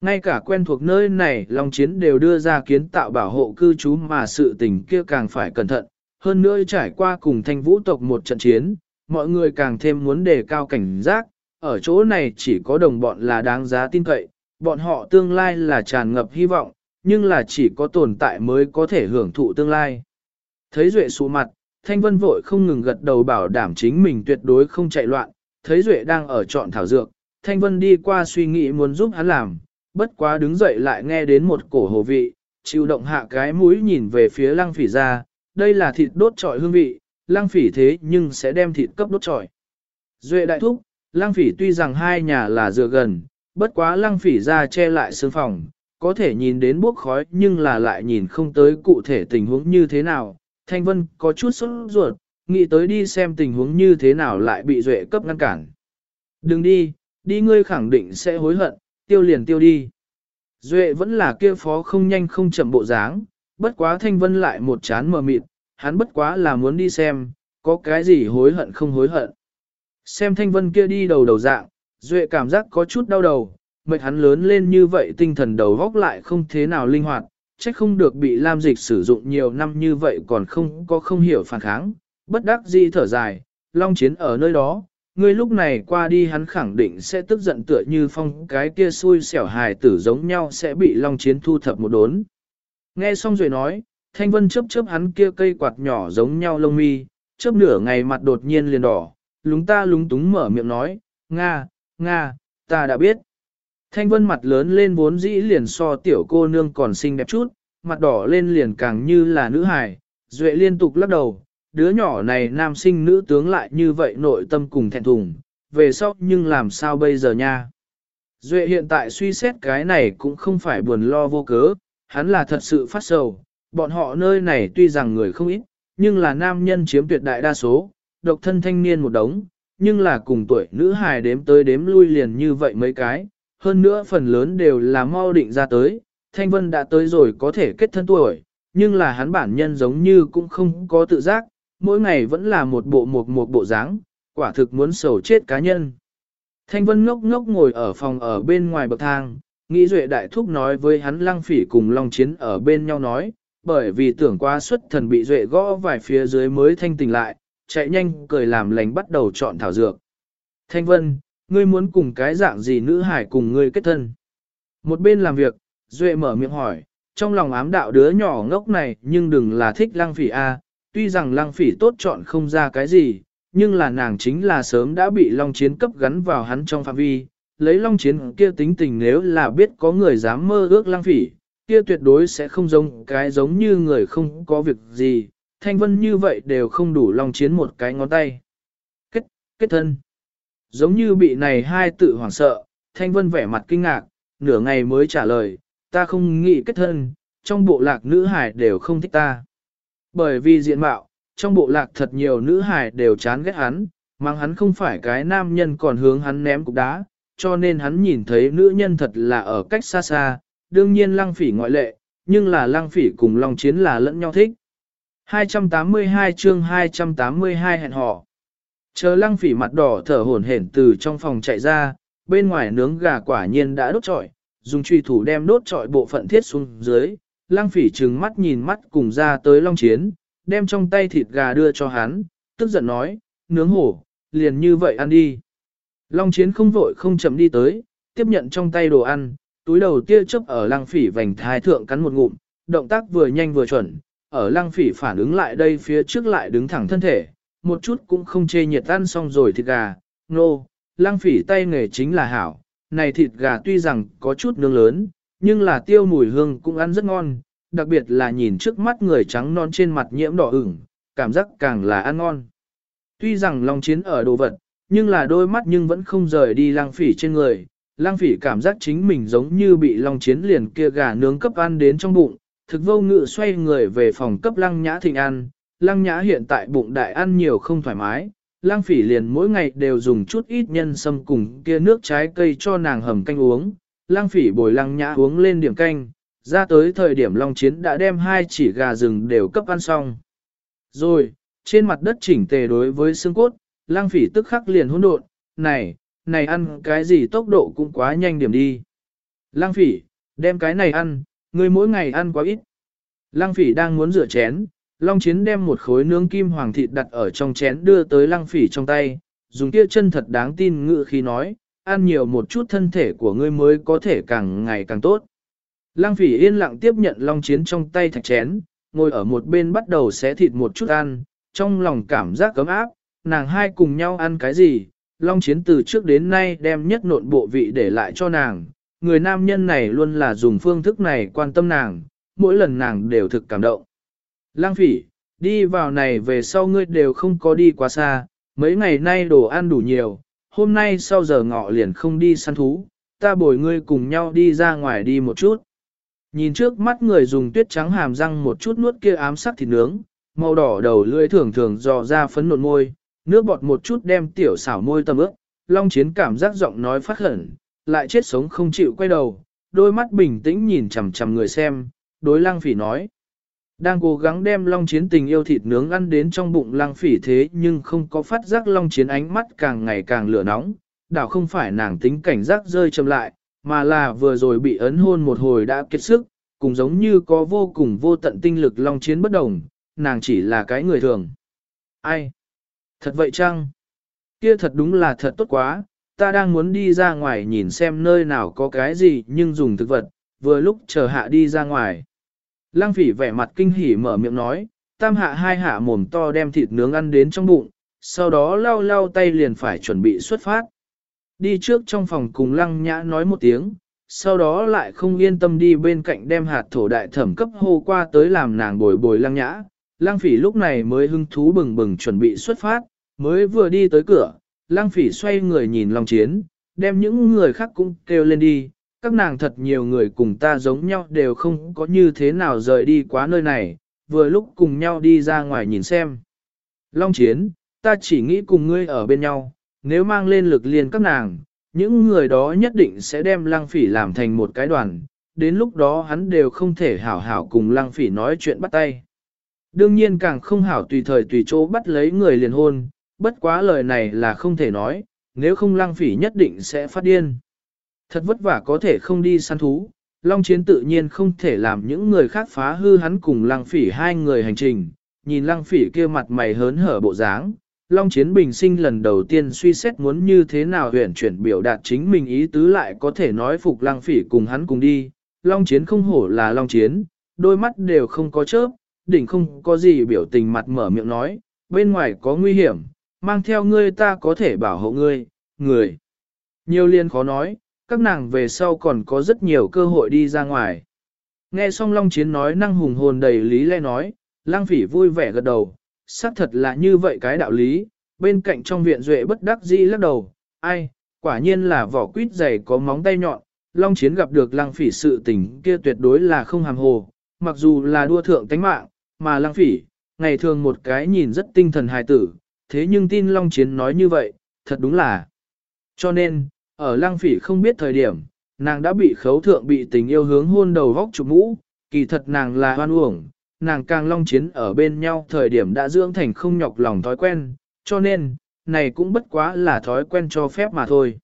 S1: Ngay cả quen thuộc nơi này, Long Chiến đều đưa ra kiến tạo bảo hộ cư trú mà sự tình kia càng phải cẩn thận. Hơn nữa trải qua cùng thanh vũ tộc một trận chiến, mọi người càng thêm muốn đề cao cảnh giác, ở chỗ này chỉ có đồng bọn là đáng giá tin cậy, bọn họ tương lai là tràn ngập hy vọng, nhưng là chỉ có tồn tại mới có thể hưởng thụ tương lai. Thấy Duệ sụ mặt, Thanh Vân vội không ngừng gật đầu bảo đảm chính mình tuyệt đối không chạy loạn, thấy Duệ đang ở chọn thảo dược, Thanh Vân đi qua suy nghĩ muốn giúp hắn làm, bất quá đứng dậy lại nghe đến một cổ hồ vị, chịu động hạ cái mũi nhìn về phía lăng phỉ ra, đây là thịt đốt trọi hương vị, lang phỉ thế nhưng sẽ đem thịt cấp đốt trọi. Duệ đại thúc, lang phỉ tuy rằng hai nhà là dựa gần, bất quá lang phỉ ra che lại sương phòng, có thể nhìn đến bốc khói nhưng là lại nhìn không tới cụ thể tình huống như thế nào. Thanh Vân có chút sốt ruột, nghĩ tới đi xem tình huống như thế nào lại bị Duệ cấp ngăn cản. Đừng đi, đi ngươi khẳng định sẽ hối hận, tiêu liền tiêu đi. Duệ vẫn là kia phó không nhanh không chậm bộ dáng, bất quá Thanh Vân lại một chán mờ mịt, hắn bất quá là muốn đi xem, có cái gì hối hận không hối hận. Xem Thanh Vân kia đi đầu đầu dạng, Duệ cảm giác có chút đau đầu, mệt hắn lớn lên như vậy tinh thần đầu góc lại không thế nào linh hoạt, trách không được bị Lam Dịch sử dụng nhiều năm như vậy còn không có không hiểu phản kháng, bất đắc dĩ thở dài, long chiến ở nơi đó, ngươi lúc này qua đi hắn khẳng định sẽ tức giận tựa như phong cái kia xui xẻo hài tử giống nhau sẽ bị long chiến thu thập một đốn. Nghe xong rồi nói, thanh vân chớp chớp hắn kia cây quạt nhỏ giống nhau lông mi, chớp nửa ngày mặt đột nhiên liền đỏ, lúng ta lúng túng mở miệng nói, Nga, Nga, ta đã biết. Thanh vân mặt lớn lên vốn dĩ liền so tiểu cô nương còn xinh đẹp chút, mặt đỏ lên liền càng như là nữ hài, duệ liên tục lắc đầu, đứa nhỏ này nam sinh nữ tướng lại như vậy nội tâm cùng thẹn thùng, về sau nhưng làm sao bây giờ nha. Duệ hiện tại suy xét cái này cũng không phải buồn lo vô cớ, hắn là thật sự phát sầu, bọn họ nơi này tuy rằng người không ít, nhưng là nam nhân chiếm tuyệt đại đa số, độc thân thanh niên một đống, nhưng là cùng tuổi nữ hài đếm tới đếm lui liền như vậy mấy cái, hơn nữa phần lớn đều là mau định ra tới, thanh vân đã tới rồi có thể kết thân tuổi, nhưng là hắn bản nhân giống như cũng không có tự giác, mỗi ngày vẫn là một bộ một một bộ dáng, quả thực muốn sầu chết cá nhân. Thanh Vân ngốc ngốc ngồi ở phòng ở bên ngoài bậc thang, nghĩ duệ đại thúc nói với hắn lăng phỉ cùng long chiến ở bên nhau nói, bởi vì tưởng qua xuất thần bị duệ gõ vài phía dưới mới thanh tỉnh lại, chạy nhanh cười làm lành bắt đầu chọn thảo dược. Thanh Vân, ngươi muốn cùng cái dạng gì nữ hải cùng ngươi kết thân? Một bên làm việc, Duệ mở miệng hỏi, trong lòng ám đạo đứa nhỏ ngốc này nhưng đừng là thích lăng phỉ A, tuy rằng lăng phỉ tốt chọn không ra cái gì, nhưng là nàng chính là sớm đã bị long chiến cấp gắn vào hắn trong phạm vi. Lấy long chiến kia tính tình nếu là biết có người dám mơ ước lăng phỉ, kia tuyệt đối sẽ không giống cái giống như người không có việc gì, thanh vân như vậy đều không đủ lòng chiến một cái ngón tay. Kết, kết thân. Giống như bị này hai tự hoảng sợ, thanh vân vẻ mặt kinh ngạc, nửa ngày mới trả lời, ta không nghĩ kết thân, trong bộ lạc nữ hải đều không thích ta. Bởi vì diện mạo, trong bộ lạc thật nhiều nữ hải đều chán ghét hắn, mang hắn không phải cái nam nhân còn hướng hắn ném cục đá, cho nên hắn nhìn thấy nữ nhân thật là ở cách xa xa, đương nhiên lăng phỉ ngoại lệ, nhưng là lăng phỉ cùng lòng chiến là lẫn nhau thích. 282 chương 282 hẹn hò. Chờ lăng phỉ mặt đỏ thở hổn hển từ trong phòng chạy ra, bên ngoài nướng gà quả nhiên đã đốt trọi, dùng truy thủ đem đốt trọi bộ phận thiết xuống dưới, lang phỉ trừng mắt nhìn mắt cùng ra tới long chiến, đem trong tay thịt gà đưa cho hắn, tức giận nói, nướng hổ, liền như vậy ăn đi. Long chiến không vội không chậm đi tới, tiếp nhận trong tay đồ ăn, túi đầu tia chớp ở lang phỉ vành thái thượng cắn một ngụm, động tác vừa nhanh vừa chuẩn, ở lang phỉ phản ứng lại đây phía trước lại đứng thẳng thân thể, một chút cũng không chê nhiệt ăn xong rồi thịt gà, nô, no, lang phỉ tay nghề chính là hảo, này thịt gà tuy rằng có chút nướng lớn, nhưng là tiêu mùi hương cũng ăn rất ngon, đặc biệt là nhìn trước mắt người trắng non trên mặt nhiễm đỏ ửng, cảm giác càng là ăn ngon. Tuy rằng long chiến ở đồ vật, nhưng là đôi mắt nhưng vẫn không rời đi lang phỉ trên người. Lang phỉ cảm giác chính mình giống như bị long chiến liền kia gà nướng cấp ăn đến trong bụng, thực vô ngự xoay người về phòng cấp lăng nhã thịnh ăn. Lăng nhã hiện tại bụng đại ăn nhiều không thoải mái, lang phỉ liền mỗi ngày đều dùng chút ít nhân sâm cùng kia nước trái cây cho nàng hầm canh uống. Lang phỉ bồi lăng nhã uống lên điểm canh, ra tới thời điểm Long Chiến đã đem hai chỉ gà rừng đều cấp ăn xong. Rồi, trên mặt đất chỉnh tề đối với xương cốt, lang phỉ tức khắc liền hỗn độn, này, này ăn cái gì tốc độ cũng quá nhanh điểm đi. Lang phỉ, đem cái này ăn, Ngươi mỗi ngày ăn quá ít. Lang phỉ đang muốn rửa chén, Long Chiến đem một khối nướng kim hoàng thịt đặt ở trong chén đưa tới lang phỉ trong tay, dùng kia chân thật đáng tin ngự khi nói, ăn nhiều một chút thân thể của ngươi mới có thể càng ngày càng tốt. Lăng phỉ yên lặng tiếp nhận long chiến trong tay thạch chén, ngồi ở một bên bắt đầu xé thịt một chút ăn, trong lòng cảm giác cấm áp, nàng hai cùng nhau ăn cái gì, long chiến từ trước đến nay đem nhất nộn bộ vị để lại cho nàng, người nam nhân này luôn là dùng phương thức này quan tâm nàng, mỗi lần nàng đều thực cảm động. Lăng phỉ, đi vào này về sau ngươi đều không có đi quá xa, mấy ngày nay đồ ăn đủ nhiều, hôm nay sau giờ ngọ liền không đi săn thú, ta bồi ngươi cùng nhau đi ra ngoài đi một chút. Nhìn trước mắt người dùng tuyết trắng hàm răng một chút nuốt kia ám sắc thịt nướng, màu đỏ đầu lưỡi thường thường dò ra phấn nộn môi, nước bọt một chút đem tiểu xảo môi tầm ướp, long chiến cảm giác giọng nói phát hẩn, lại chết sống không chịu quay đầu, đôi mắt bình tĩnh nhìn chằm chằm người xem, đối lăng phỉ nói. Đang cố gắng đem long chiến tình yêu thịt nướng ăn đến trong bụng lăng phỉ thế nhưng không có phát giác long chiến ánh mắt càng ngày càng lửa nóng, đảo không phải nàng tính cảnh giác rơi chậm lại, mà là vừa rồi bị ấn hôn một hồi đã kiệt sức, cùng giống như có vô cùng vô tận tinh lực long chiến bất đồng, nàng chỉ là cái người thường. Ai? Thật vậy chăng? Kia thật đúng là thật tốt quá, ta đang muốn đi ra ngoài nhìn xem nơi nào có cái gì nhưng dùng thực vật, vừa lúc chờ hạ đi ra ngoài. Lăng phỉ vẻ mặt kinh hỉ mở miệng nói, tam hạ hai hạ mồm to đem thịt nướng ăn đến trong bụng, sau đó lau lau tay liền phải chuẩn bị xuất phát. Đi trước trong phòng cùng lăng nhã nói một tiếng, sau đó lại không yên tâm đi bên cạnh đem hạt thổ đại thẩm cấp hô qua tới làm nàng bồi bồi lăng nhã. Lăng phỉ lúc này mới hưng thú bừng bừng chuẩn bị xuất phát, mới vừa đi tới cửa, Lang phỉ xoay người nhìn Long Chiến, đem những người khác cũng kêu lên đi, các nàng thật nhiều người cùng ta giống nhau đều không có như thế nào rời đi quá nơi này, vừa lúc cùng nhau đi ra ngoài nhìn xem. Long Chiến, ta chỉ nghĩ cùng ngươi ở bên nhau, nếu mang lên lực liền các nàng, những người đó nhất định sẽ đem Lang phỉ làm thành một cái đoàn, đến lúc đó hắn đều không thể hảo hảo cùng Lang phỉ nói chuyện bắt tay. Đương nhiên càng không hảo tùy thời tùy chỗ bắt lấy người liền hôn, bất quá lời này là không thể nói, nếu không lăng phỉ nhất định sẽ phát điên. Thật vất vả có thể không đi săn thú, Long Chiến tự nhiên không thể làm những người khác phá hư hắn cùng lăng phỉ hai người hành trình, nhìn lăng phỉ kia mặt mày hớn hở bộ dáng. Long Chiến bình sinh lần đầu tiên suy xét muốn như thế nào huyển chuyển biểu đạt chính mình ý tứ lại có thể nói phục lăng phỉ cùng hắn cùng đi. Long Chiến không hổ là Long Chiến, đôi mắt đều không có chớp, đỉnh không có gì biểu tình mặt mở miệng nói, bên ngoài có nguy hiểm, mang theo ngươi ta có thể bảo hộ ngươi, người. Nhiều liên khó nói, các nàng về sau còn có rất nhiều cơ hội đi ra ngoài. Nghe xong Long Chiến nói năng hùng hồn đầy lý lẽ nói, lang phỉ vui vẻ gật đầu, xác thật là như vậy cái đạo lý, bên cạnh trong viện duệ bất đắc dĩ lắc đầu, ai, quả nhiên là vỏ quýt dày có móng tay nhọn, Long Chiến gặp được lang phỉ sự tình kia tuyệt đối là không hàm hồ, mặc dù là đua thượng tánh mạng, mà lang phỉ, ngày thường một cái nhìn rất tinh thần hài tử, thế nhưng tin Long Chiến nói như vậy, thật đúng là. Cho nên, ở Lăng Phỉ không biết thời điểm, nàng đã bị khấu thượng bị tình yêu hướng hôn đầu vóc chụp mũ, kỳ thật nàng là hoan uổng, nàng càng Long Chiến ở bên nhau thời điểm đã dưỡng thành không nhọc lòng thói quen, cho nên, này cũng bất quá là thói quen cho phép mà thôi.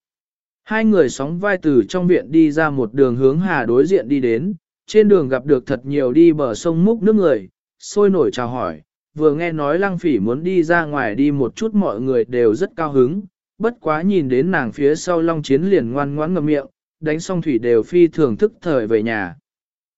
S1: Hai người sóng vai từ trong viện đi ra một đường hướng hà đối diện đi đến, trên đường gặp được thật nhiều đi bờ sông múc nước người, sôi nổi chào hỏi, vừa nghe nói lăng phỉ muốn đi ra ngoài đi một chút mọi người đều rất cao hứng, bất quá nhìn đến nàng phía sau long chiến liền ngoan ngoãn ngậm miệng, đánh xong thủy đều phi thường thức thời về nhà.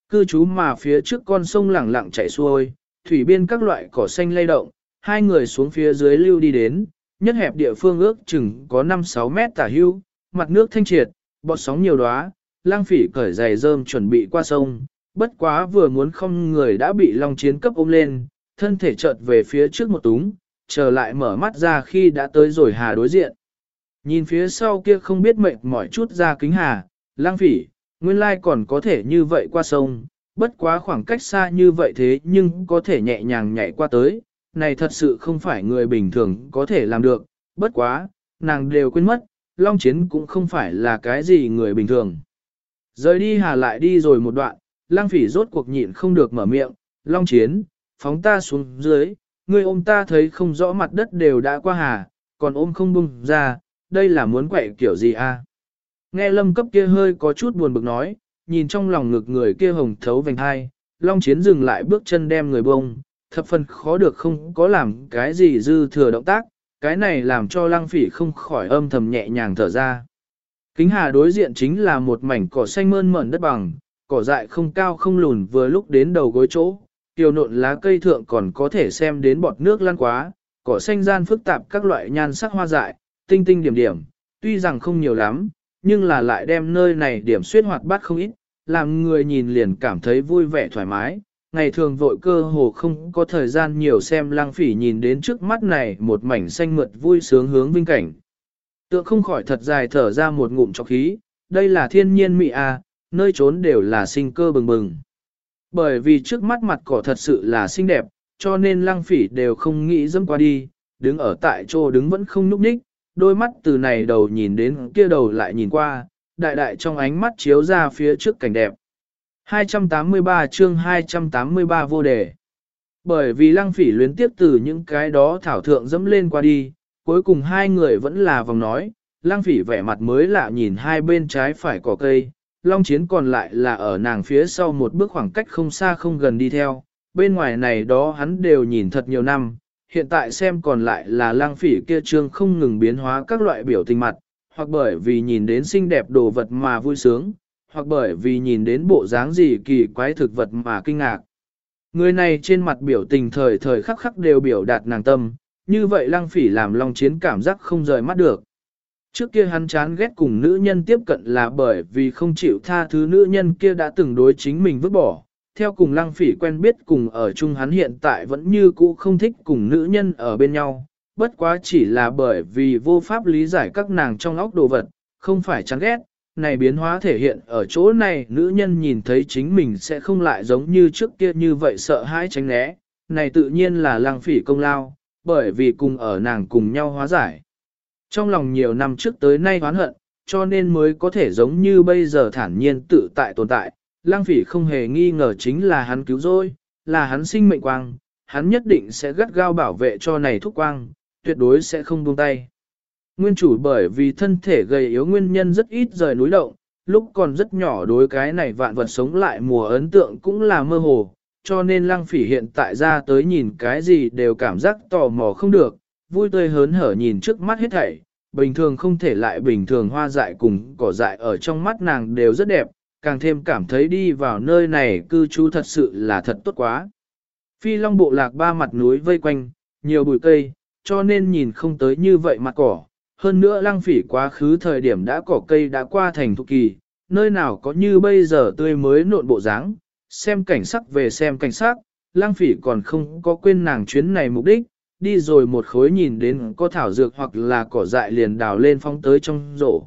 S1: Cư trú mà phía trước con sông lẳng lặng chảy xuôi, thủy biên các loại cỏ xanh lay động, hai người xuống phía dưới lưu đi đến, nhất hẹp địa phương ước chừng có 5-6 mét tả hưu, mặt nước thanh triệt, bọt sóng nhiều đóa, lang phỉ cởi giày rơm chuẩn bị qua sông, bất quá vừa muốn không người đã bị long chiến cấp ôm lên, thân thể chợt về phía trước một túng, trở lại mở mắt ra khi đã tới rồi hà đối diện. Nhìn phía sau kia không biết mệt mỏi chút ra kính hà, lang phỉ, nguyên lai còn có thể như vậy qua sông, bất quá khoảng cách xa như vậy thế nhưng có thể nhẹ nhàng nhảy qua tới, này thật sự không phải người bình thường có thể làm được, bất quá, nàng đều quên mất, Long Chiến cũng không phải là cái gì người bình thường. Rời đi hà lại đi rồi một đoạn, lang phỉ rốt cuộc nhịn không được mở miệng, Long Chiến, phóng ta xuống dưới, người ôm ta thấy không rõ mặt đất đều đã qua hà, còn ôm không bung ra, đây là muốn quậy kiểu gì a? Nghe lâm cấp kia hơi có chút buồn bực nói, nhìn trong lòng ngực người kia hồng thấu vành hai, long chiến dừng lại bước chân đem người bông, thập phần khó được không có làm cái gì dư thừa động tác, cái này làm cho lăng phỉ không khỏi âm thầm nhẹ nhàng thở ra. Kính hà đối diện chính là một mảnh cỏ xanh mơn mởn đất bằng, cỏ dại không cao không lùn vừa lúc đến đầu gối chỗ, kiều nộn lá cây thượng còn có thể xem đến bọt nước lan quá, cỏ xanh gian phức tạp các loại nhan sắc hoa dại, tinh tinh điểm điểm, tuy rằng không nhiều lắm, nhưng là lại đem nơi này điểm suyết hoạt bát không ít, làm người nhìn liền cảm thấy vui vẻ thoải mái, ngày thường vội cơ hồ không có thời gian nhiều xem lang phỉ nhìn đến trước mắt này một mảnh xanh mượt vui sướng hướng vinh cảnh. Tượng không khỏi thật dài thở ra một ngụm cho khí, đây là thiên nhiên mị a, nơi trốn đều là sinh cơ bừng bừng. Bởi vì trước mắt mặt cỏ thật sự là xinh đẹp, cho nên lăng phỉ đều không nghĩ dâm qua đi, đứng ở tại chỗ đứng vẫn không núp đích, đôi mắt từ này đầu nhìn đến kia đầu lại nhìn qua, đại đại trong ánh mắt chiếu ra phía trước cảnh đẹp. 283 chương 283 vô đề. Bởi vì lăng phỉ luyến tiếp từ những cái đó thảo thượng dẫm lên qua đi, cuối cùng hai người vẫn là vòng nói, lăng phỉ vẻ mặt mới lạ nhìn hai bên trái phải cỏ cây, long chiến còn lại là ở nàng phía sau một bước khoảng cách không xa không gần đi theo, bên ngoài này đó hắn đều nhìn thật nhiều năm, hiện tại xem còn lại là lang phỉ kia trương không ngừng biến hóa các loại biểu tình mặt, hoặc bởi vì nhìn đến xinh đẹp đồ vật mà vui sướng, hoặc bởi vì nhìn đến bộ dáng gì kỳ quái thực vật mà kinh ngạc. Người này trên mặt biểu tình thời thời khắc khắc đều biểu đạt nàng tâm, như vậy lăng phỉ làm long chiến cảm giác không rời mắt được. Trước kia hắn chán ghét cùng nữ nhân tiếp cận là bởi vì không chịu tha thứ nữ nhân kia đã từng đối chính mình vứt bỏ, theo cùng lăng phỉ quen biết cùng ở chung hắn hiện tại vẫn như cũ không thích cùng nữ nhân ở bên nhau, bất quá chỉ là bởi vì vô pháp lý giải các nàng trong óc đồ vật, không phải chán ghét, này biến hóa thể hiện ở chỗ này nữ nhân nhìn thấy chính mình sẽ không lại giống như trước kia như vậy sợ hãi tránh né, này tự nhiên là lăng phỉ công lao, bởi vì cùng ở nàng cùng nhau hóa giải. Trong lòng nhiều năm trước tới nay oán hận, cho nên mới có thể giống như bây giờ thản nhiên tự tại tồn tại, lang phỉ không hề nghi ngờ chính là hắn cứu rồi, là hắn sinh mệnh quang, hắn nhất định sẽ gắt gao bảo vệ cho này thúc quang, tuyệt đối sẽ không buông tay. Nguyên chủ bởi vì thân thể gầy yếu nguyên nhân rất ít rời núi động, lúc còn rất nhỏ đối cái này vạn vật sống lại mùa ấn tượng cũng là mơ hồ, cho nên lăng phỉ hiện tại ra tới nhìn cái gì đều cảm giác tò mò không được, vui tươi hớn hở nhìn trước mắt hết thảy, bình thường không thể lại bình thường hoa dại cùng cỏ dại ở trong mắt nàng đều rất đẹp, càng thêm cảm thấy đi vào nơi này cư trú thật sự là thật tốt quá. Phi long bộ lạc ba mặt núi vây quanh, nhiều bụi cây, cho nên nhìn không tới như vậy mặt cỏ. Hơn nữa lăng phỉ quá khứ thời điểm đã cỏ cây đã qua thành thụ kỳ, nơi nào có như bây giờ tươi mới nộn bộ dáng xem cảnh sắc về xem cảnh sắc, lăng phỉ còn không có quên nàng chuyến này mục đích, đi rồi một khối nhìn đến có thảo dược hoặc là cỏ dại liền đào lên phong tới trong rổ.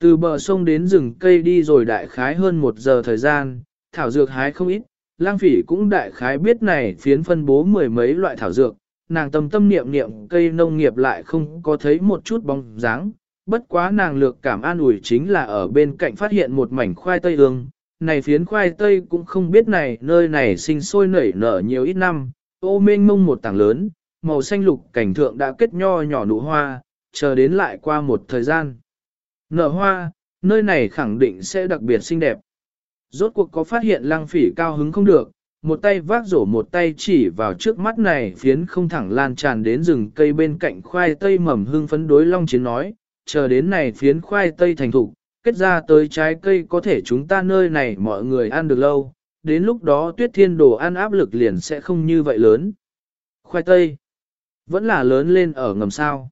S1: Từ bờ sông đến rừng cây đi rồi đại khái hơn một giờ thời gian, thảo dược hái không ít, lang phỉ cũng đại khái biết này phiến phân bố mười mấy loại thảo dược, nàng tâm tâm niệm niệm cây nông nghiệp lại không có thấy một chút bóng dáng, bất quá nàng lược cảm an ủi chính là ở bên cạnh phát hiện một mảnh khoai tây ương, này phiến khoai tây cũng không biết này nơi này sinh sôi nảy nở nhiều ít năm, ô mênh mông một tảng lớn, màu xanh lục cảnh thượng đã kết nho nhỏ nụ hoa, chờ đến lại qua một thời gian. Nở hoa, nơi này khẳng định sẽ đặc biệt xinh đẹp. Rốt cuộc có phát hiện lăng phỉ cao hứng không được, một tay vác rổ một tay chỉ vào trước mắt này phiến không thẳng lan tràn đến rừng cây bên cạnh khoai tây mầm hương phấn đối long chiến nói, chờ đến này phiến khoai tây thành thục, kết ra tới trái cây có thể chúng ta nơi này mọi người ăn được lâu, đến lúc đó tuyết thiên đồ ăn áp lực liền sẽ không như vậy lớn. Khoai tây, vẫn là lớn lên ở ngầm sao.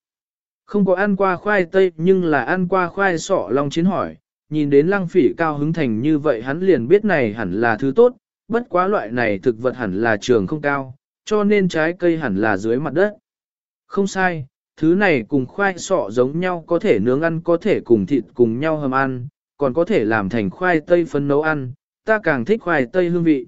S1: Không có ăn qua khoai tây nhưng là ăn qua khoai sọ long chiến hỏi, nhìn đến lăng phỉ cao hứng thành như vậy hắn liền biết này hẳn là thứ tốt, bất quá loại này thực vật hẳn là trường không cao, cho nên trái cây hẳn là dưới mặt đất. Không sai, thứ này cùng khoai sọ giống nhau có thể nướng ăn có thể cùng thịt cùng nhau hầm ăn, còn có thể làm thành khoai tây phấn nấu ăn, ta càng thích khoai tây hương vị.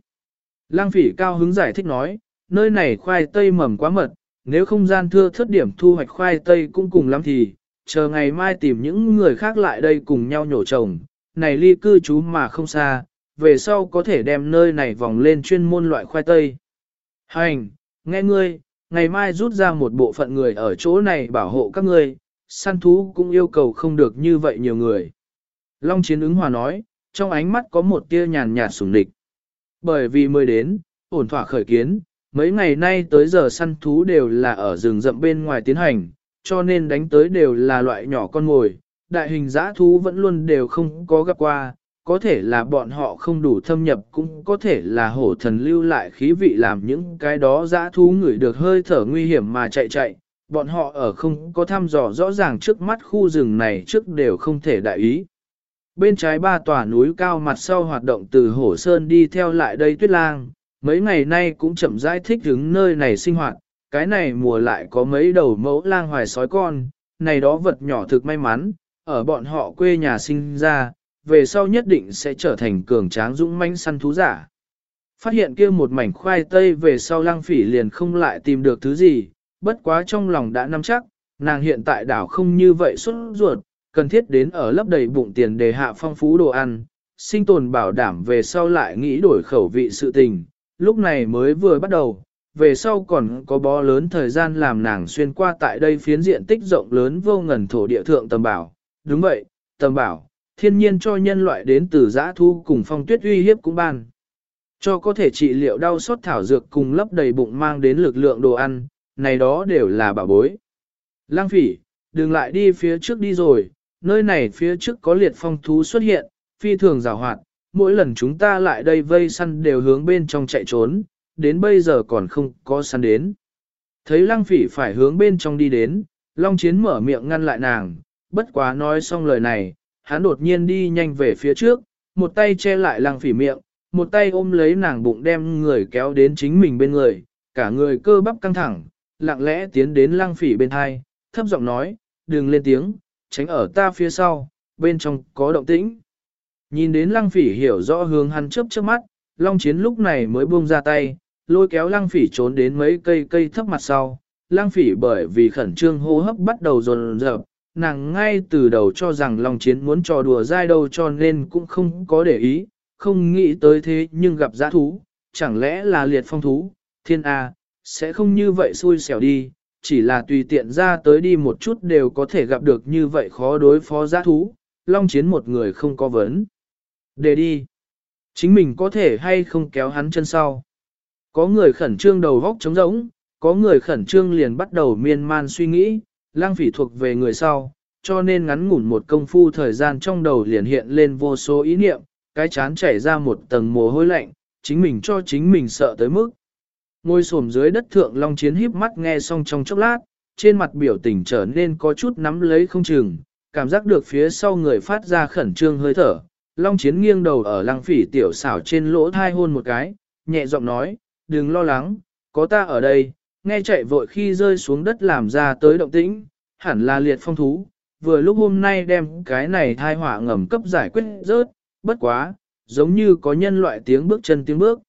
S1: Lăng phỉ cao hứng giải thích nói, nơi này khoai tây mầm quá mật, nếu không gian thưa thất điểm thu hoạch khoai tây cũng cùng lắm thì, chờ ngày mai tìm những người khác lại đây cùng nhau nhổ trồng, này ly cư trú mà không xa, về sau có thể đem nơi này vòng lên chuyên môn loại khoai tây. Hành, nghe ngươi, ngày mai rút ra một bộ phận người ở chỗ này bảo hộ các ngươi, săn thú cũng yêu cầu không được như vậy nhiều người. Long Chiến ứng hòa nói, trong ánh mắt có một tia nhàn nhạt sủng địch. Bởi vì mới đến, ổn thỏa khởi kiến, mấy ngày nay tới giờ săn thú đều là ở rừng rậm bên ngoài tiến hành, cho nên đánh tới đều là loại nhỏ con ngồi, đại hình dã thú vẫn luôn đều không có gặp qua, có thể là bọn họ không đủ thâm nhập cũng có thể là hổ thần lưu lại khí vị làm những cái đó dã thú ngửi được hơi thở nguy hiểm mà chạy chạy, bọn họ ở không có thăm dò rõ ràng trước mắt khu rừng này trước đều không thể đại ý. Bên trái ba tòa núi cao mặt sau hoạt động từ hổ sơn đi theo lại đây tuyết lang, mấy ngày nay cũng chậm rãi thích đứng nơi này sinh hoạt, cái này mùa lại có mấy đầu mẫu lang hoài sói con, này đó vật nhỏ thực may mắn, ở bọn họ quê nhà sinh ra, về sau nhất định sẽ trở thành cường tráng dũng mãnh săn thú giả. Phát hiện kia một mảnh khoai tây về sau lang phỉ liền không lại tìm được thứ gì, bất quá trong lòng đã nắm chắc, nàng hiện tại đảo không như vậy xuất ruột, cần thiết đến ở lấp đầy bụng tiền để hạ phong phú đồ ăn, sinh tồn bảo đảm về sau lại nghĩ đổi khẩu vị sự tình, lúc này mới vừa bắt đầu, về sau còn có bó lớn thời gian làm nàng xuyên qua tại đây phiến diện tích rộng lớn vô ngần thổ địa thượng tầm bảo. Đúng vậy, tầm bảo, thiên nhiên cho nhân loại đến từ giã thu cùng phong tuyết uy hiếp cũng ban. Cho có thể trị liệu đau sốt thảo dược cùng lấp đầy bụng mang đến lực lượng đồ ăn, này đó đều là bảo bối. Lang phỉ, đừng lại đi phía trước đi rồi, nơi này phía trước có liệt phong thú xuất hiện, phi thường rào hoạt, mỗi lần chúng ta lại đây vây săn đều hướng bên trong chạy trốn, đến bây giờ còn không có săn đến. Thấy lăng phỉ phải hướng bên trong đi đến, Long Chiến mở miệng ngăn lại nàng, bất quá nói xong lời này, hắn đột nhiên đi nhanh về phía trước, một tay che lại lăng phỉ miệng, một tay ôm lấy nàng bụng đem người kéo đến chính mình bên người, cả người cơ bắp căng thẳng, lặng lẽ tiến đến lăng phỉ bên hai, thấp giọng nói, đừng lên tiếng, tránh ở ta phía sau, bên trong có động tĩnh. Nhìn đến lăng phỉ hiểu rõ hướng hắn chớp trước mắt, Long Chiến lúc này mới buông ra tay, lôi kéo lăng phỉ trốn đến mấy cây cây thấp mặt sau. Lăng phỉ bởi vì khẩn trương hô hấp bắt đầu dồn dập, nàng ngay từ đầu cho rằng Long Chiến muốn trò đùa dai đâu cho nên cũng không có để ý, không nghĩ tới thế nhưng gặp giã thú, chẳng lẽ là liệt phong thú, thiên A, sẽ không như vậy xui xẻo đi, chỉ là tùy tiện ra tới đi một chút đều có thể gặp được như vậy khó đối phó giã thú, Long Chiến một người không có vấn. Để đi. Chính mình có thể hay không kéo hắn chân sau. Có người khẩn trương đầu góc trống rỗng, có người khẩn trương liền bắt đầu miên man suy nghĩ, lang phỉ thuộc về người sau, cho nên ngắn ngủn một công phu thời gian trong đầu liền hiện lên vô số ý niệm, cái chán chảy ra một tầng mồ hôi lạnh, chính mình cho chính mình sợ tới mức. Ngôi xổm dưới đất thượng long chiến híp mắt nghe xong trong chốc lát, trên mặt biểu tình trở nên có chút nắm lấy không chừng, cảm giác được phía sau người phát ra khẩn trương hơi thở, Long Chiến nghiêng đầu ở lăng phỉ tiểu xảo trên lỗ thai hôn một cái, nhẹ giọng nói, đừng lo lắng, có ta ở đây, nghe chạy vội khi rơi xuống đất làm ra tới động tĩnh, hẳn là liệt phong thú, vừa lúc hôm nay đem cái này thai hỏa ngầm cấp giải quyết rớt, bất quá, giống như có nhân loại tiếng bước chân tiếng bước.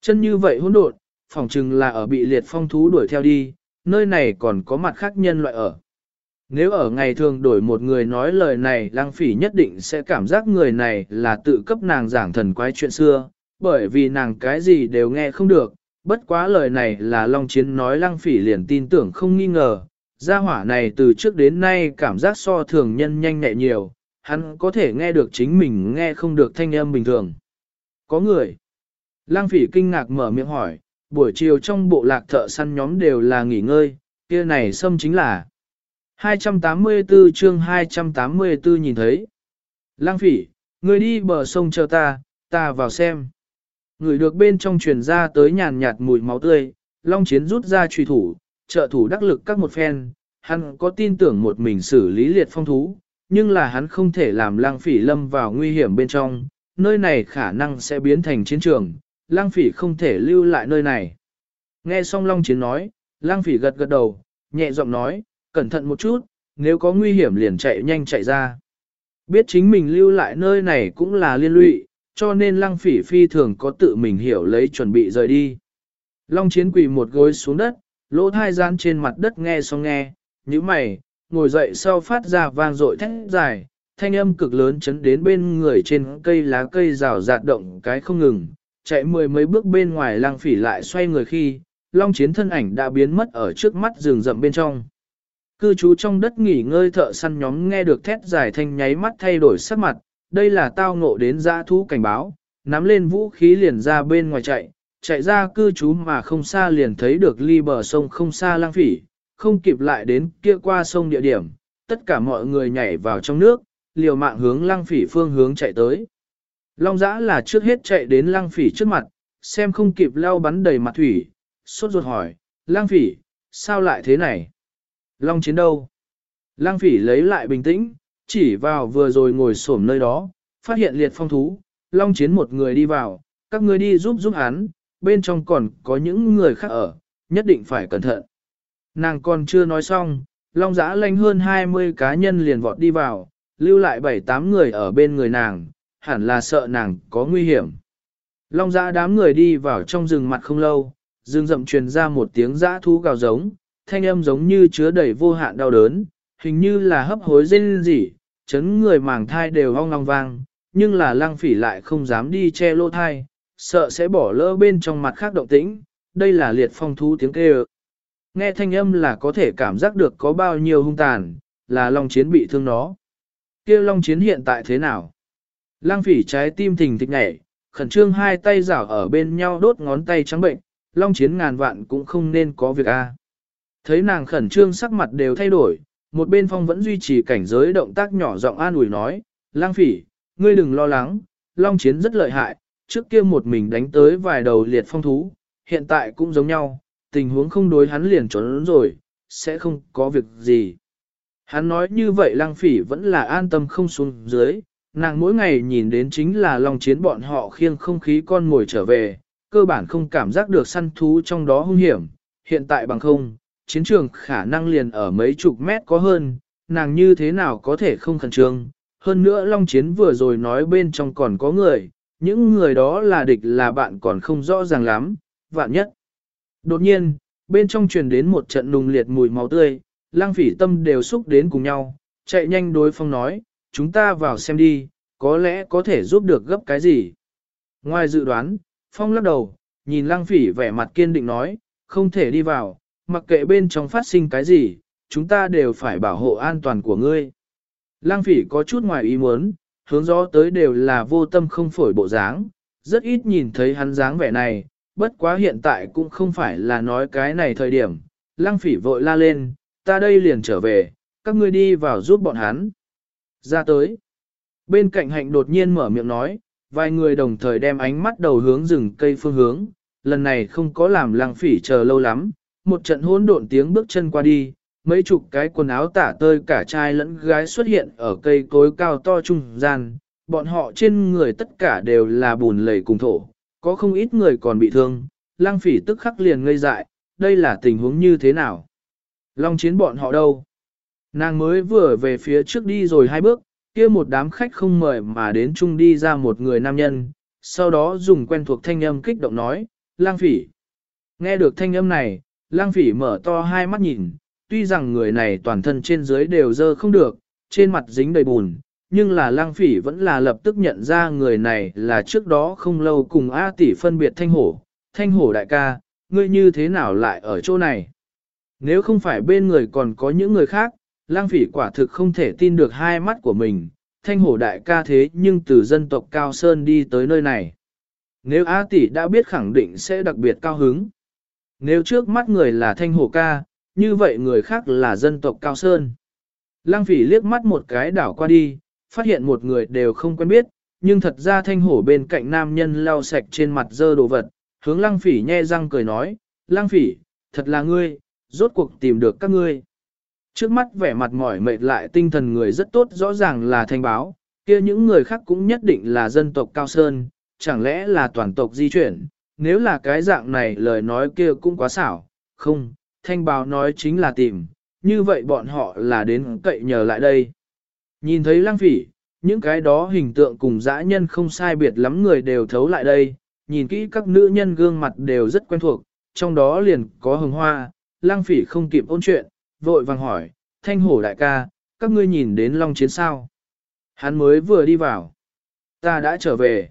S1: Chân như vậy hỗn độn, phỏng chừng là ở bị liệt phong thú đuổi theo đi, nơi này còn có mặt khác nhân loại ở. Nếu ở ngày thường đổi một người nói lời này lang phỉ nhất định sẽ cảm giác người này là tự cấp nàng giảng thần quái chuyện xưa, bởi vì nàng cái gì đều nghe không được, bất quá lời này là Long Chiến nói lang phỉ liền tin tưởng không nghi ngờ, gia hỏa này từ trước đến nay cảm giác so thường nhân nhanh nhẹ nhiều, hắn có thể nghe được chính mình nghe không được thanh âm bình thường. Có người. Lang phỉ kinh ngạc mở miệng hỏi, buổi chiều trong bộ lạc thợ săn nhóm đều là nghỉ ngơi, kia này xâm chính là 284 chương 284 nhìn thấy. Lang phỉ, người đi bờ sông chờ ta, ta vào xem. Người được bên trong truyền ra tới nhàn nhạt mùi máu tươi, Long Chiến rút ra truy thủ, trợ thủ đắc lực các một phen, hắn có tin tưởng một mình xử lý liệt phong thú, nhưng là hắn không thể làm lang phỉ lâm vào nguy hiểm bên trong, nơi này khả năng sẽ biến thành chiến trường, lang phỉ không thể lưu lại nơi này. Nghe xong Long Chiến nói, lang phỉ gật gật đầu, nhẹ giọng nói, cẩn thận một chút, nếu có nguy hiểm liền chạy nhanh chạy ra. Biết chính mình lưu lại nơi này cũng là liên lụy, cho nên lăng phỉ phi thường có tự mình hiểu lấy chuẩn bị rời đi. Long chiến quỳ một gối xuống đất, lỗ thai gian trên mặt đất nghe xong nghe, như mày, ngồi dậy sau phát ra vang dội thét dài, thanh âm cực lớn chấn đến bên người trên cây lá cây rào rạt động cái không ngừng, chạy mười mấy bước bên ngoài lăng phỉ lại xoay người khi, long chiến thân ảnh đã biến mất ở trước mắt rừng rậm bên trong. Cư trú trong đất nghỉ ngơi thợ săn nhóm nghe được thét dài thanh nháy mắt thay đổi sắc mặt, đây là tao ngộ đến dã thú cảnh báo, nắm lên vũ khí liền ra bên ngoài chạy, chạy ra cư trú mà không xa liền thấy được ly bờ sông không xa lang phỉ, không kịp lại đến kia qua sông địa điểm, tất cả mọi người nhảy vào trong nước, liều mạng hướng lang phỉ phương hướng chạy tới. Long giã là trước hết chạy đến lang phỉ trước mặt, xem không kịp leo bắn đầy mặt thủy, sốt ruột hỏi, lang phỉ, sao lại thế này? Long chiến đâu? Lang phỉ lấy lại bình tĩnh, chỉ vào vừa rồi ngồi xổm nơi đó, phát hiện liệt phong thú, Long chiến một người đi vào, các ngươi đi giúp giúp hắn, bên trong còn có những người khác ở, nhất định phải cẩn thận. Nàng còn chưa nói xong, long giã lanh hơn 20 cá nhân liền vọt đi vào, lưu lại 7-8 người ở bên người nàng, hẳn là sợ nàng có nguy hiểm. Long giã đám người đi vào trong rừng mặt không lâu, rừng rậm truyền ra một tiếng giã thú gào giống, thanh âm giống như chứa đầy vô hạn đau đớn, hình như là hấp hối rên rỉ, chấn người màng thai đều hong long vang, nhưng là lăng phỉ lại không dám đi che lỗ thai, sợ sẽ bỏ lỡ bên trong mặt khác động tĩnh, đây là liệt phong thú tiếng kêu. Nghe thanh âm là có thể cảm giác được có bao nhiêu hung tàn, là long chiến bị thương nó. Kêu long chiến hiện tại thế nào? Lăng phỉ trái tim thình thịch nhảy, khẩn trương hai tay rảo ở bên nhau đốt ngón tay trắng bệnh, long chiến ngàn vạn cũng không nên có việc a. Thấy nàng khẩn trương sắc mặt đều thay đổi, một bên phong vẫn duy trì cảnh giới động tác nhỏ giọng an ủi nói, lang phỉ, ngươi đừng lo lắng, long chiến rất lợi hại, trước kia một mình đánh tới vài đầu liệt phong thú, hiện tại cũng giống nhau, tình huống không đối hắn liền trốn rồi, sẽ không có việc gì. Hắn nói như vậy lang phỉ vẫn là an tâm không xuống dưới, nàng mỗi ngày nhìn đến chính là long chiến bọn họ khiêng không khí con ngồi trở về, cơ bản không cảm giác được săn thú trong đó hung hiểm, hiện tại bằng không, chiến trường khả năng liền ở mấy chục mét có hơn, nàng như thế nào có thể không khẩn trương. Hơn nữa Long Chiến vừa rồi nói bên trong còn có người, những người đó là địch là bạn còn không rõ ràng lắm, vạn nhất. Đột nhiên, bên trong truyền đến một trận nùng liệt mùi máu tươi, lang phỉ tâm đều xúc đến cùng nhau, chạy nhanh đối phong nói, chúng ta vào xem đi, có lẽ có thể giúp được gấp cái gì. Ngoài dự đoán, phong lắc đầu, nhìn lang phỉ vẻ mặt kiên định nói, không thể đi vào, mặc kệ bên trong phát sinh cái gì, chúng ta đều phải bảo hộ an toàn của ngươi. Lang phỉ có chút ngoài ý muốn, hướng gió tới đều là vô tâm không phổi bộ dáng, rất ít nhìn thấy hắn dáng vẻ này, bất quá hiện tại cũng không phải là nói cái này thời điểm. Lang phỉ vội la lên, ta đây liền trở về, các ngươi đi vào giúp bọn hắn. Ra tới. Bên cạnh hạnh đột nhiên mở miệng nói, vài người đồng thời đem ánh mắt đầu hướng rừng cây phương hướng, lần này không có làm lang phỉ chờ lâu lắm, một trận hỗn độn tiếng bước chân qua đi, mấy chục cái quần áo tả tơi cả trai lẫn gái xuất hiện ở cây cối cao to trung gian, bọn họ trên người tất cả đều là bùn lầy cùng thổ, có không ít người còn bị thương, lang phỉ tức khắc liền ngây dại, đây là tình huống như thế nào? Long chiến bọn họ đâu? Nàng mới vừa về phía trước đi rồi hai bước, kia một đám khách không mời mà đến chung đi ra một người nam nhân, sau đó dùng quen thuộc thanh âm kích động nói, lang phỉ. Nghe được thanh âm này, lang phỉ mở to hai mắt nhìn, tuy rằng người này toàn thân trên dưới đều dơ không được, trên mặt dính đầy bùn, nhưng là lang phỉ vẫn là lập tức nhận ra người này là trước đó không lâu cùng A tỷ phân biệt thanh hổ. Thanh hổ đại ca, ngươi như thế nào lại ở chỗ này? Nếu không phải bên người còn có những người khác, lang phỉ quả thực không thể tin được hai mắt của mình. Thanh hổ đại ca thế nhưng từ dân tộc Cao Sơn đi tới nơi này. Nếu A tỷ đã biết khẳng định sẽ đặc biệt cao hứng. Nếu trước mắt người là thanh hổ ca, như vậy người khác là dân tộc Cao Sơn. Lăng phỉ liếc mắt một cái đảo qua đi, phát hiện một người đều không quen biết, nhưng thật ra thanh hổ bên cạnh nam nhân lau sạch trên mặt dơ đồ vật, hướng lăng phỉ nhe răng cười nói, lăng phỉ, thật là ngươi, rốt cuộc tìm được các ngươi. Trước mắt vẻ mặt mỏi mệt lại tinh thần người rất tốt rõ ràng là thanh báo, kia những người khác cũng nhất định là dân tộc Cao Sơn, chẳng lẽ là toàn tộc di chuyển, nếu là cái dạng này lời nói kia cũng quá xảo, không, thanh báo nói chính là tìm, như vậy bọn họ là đến cậy nhờ lại đây. Nhìn thấy lang phỉ, những cái đó hình tượng cùng dã nhân không sai biệt lắm người đều thấu lại đây, nhìn kỹ các nữ nhân gương mặt đều rất quen thuộc, trong đó liền có hồng hoa, lang phỉ không kịp ôn chuyện, vội vàng hỏi, thanh hổ đại ca, các ngươi nhìn đến long chiến sao? Hắn mới vừa đi vào. Ta đã trở về.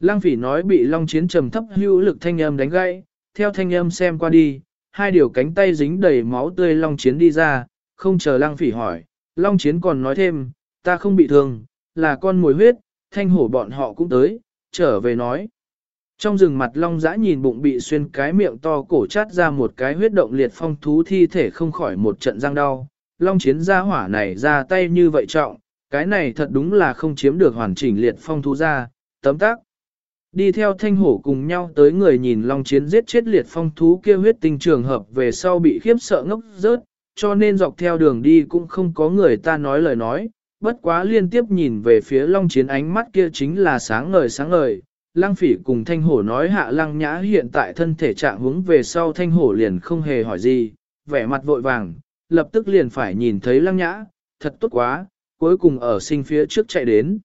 S1: Lăng phỉ nói bị long chiến trầm thấp hữu lực thanh âm đánh gãy, theo thanh âm xem qua đi, hai điều cánh tay dính đầy máu tươi long chiến đi ra, không chờ lăng phỉ hỏi, long chiến còn nói thêm, ta không bị thương, là con mồi huyết, thanh hổ bọn họ cũng tới, trở về nói. Trong rừng mặt long dã nhìn bụng bị xuyên cái miệng to cổ chát ra một cái huyết động liệt phong thú thi thể không khỏi một trận răng đau, long chiến ra hỏa này ra tay như vậy trọng, cái này thật đúng là không chiếm được hoàn chỉnh liệt phong thú ra, tấm tác. Đi theo thanh hổ cùng nhau tới người nhìn long chiến giết chết liệt phong thú kia huyết tinh trường hợp về sau bị khiếp sợ ngốc rớt, cho nên dọc theo đường đi cũng không có người ta nói lời nói, bất quá liên tiếp nhìn về phía long chiến ánh mắt kia chính là sáng ngời sáng ngời, Lăng phỉ cùng thanh hổ nói hạ lăng nhã hiện tại thân thể trạng hướng về sau thanh hổ liền không hề hỏi gì, vẻ mặt vội vàng, lập tức liền phải nhìn thấy lăng nhã, thật tốt quá, cuối cùng ở sinh phía trước chạy đến.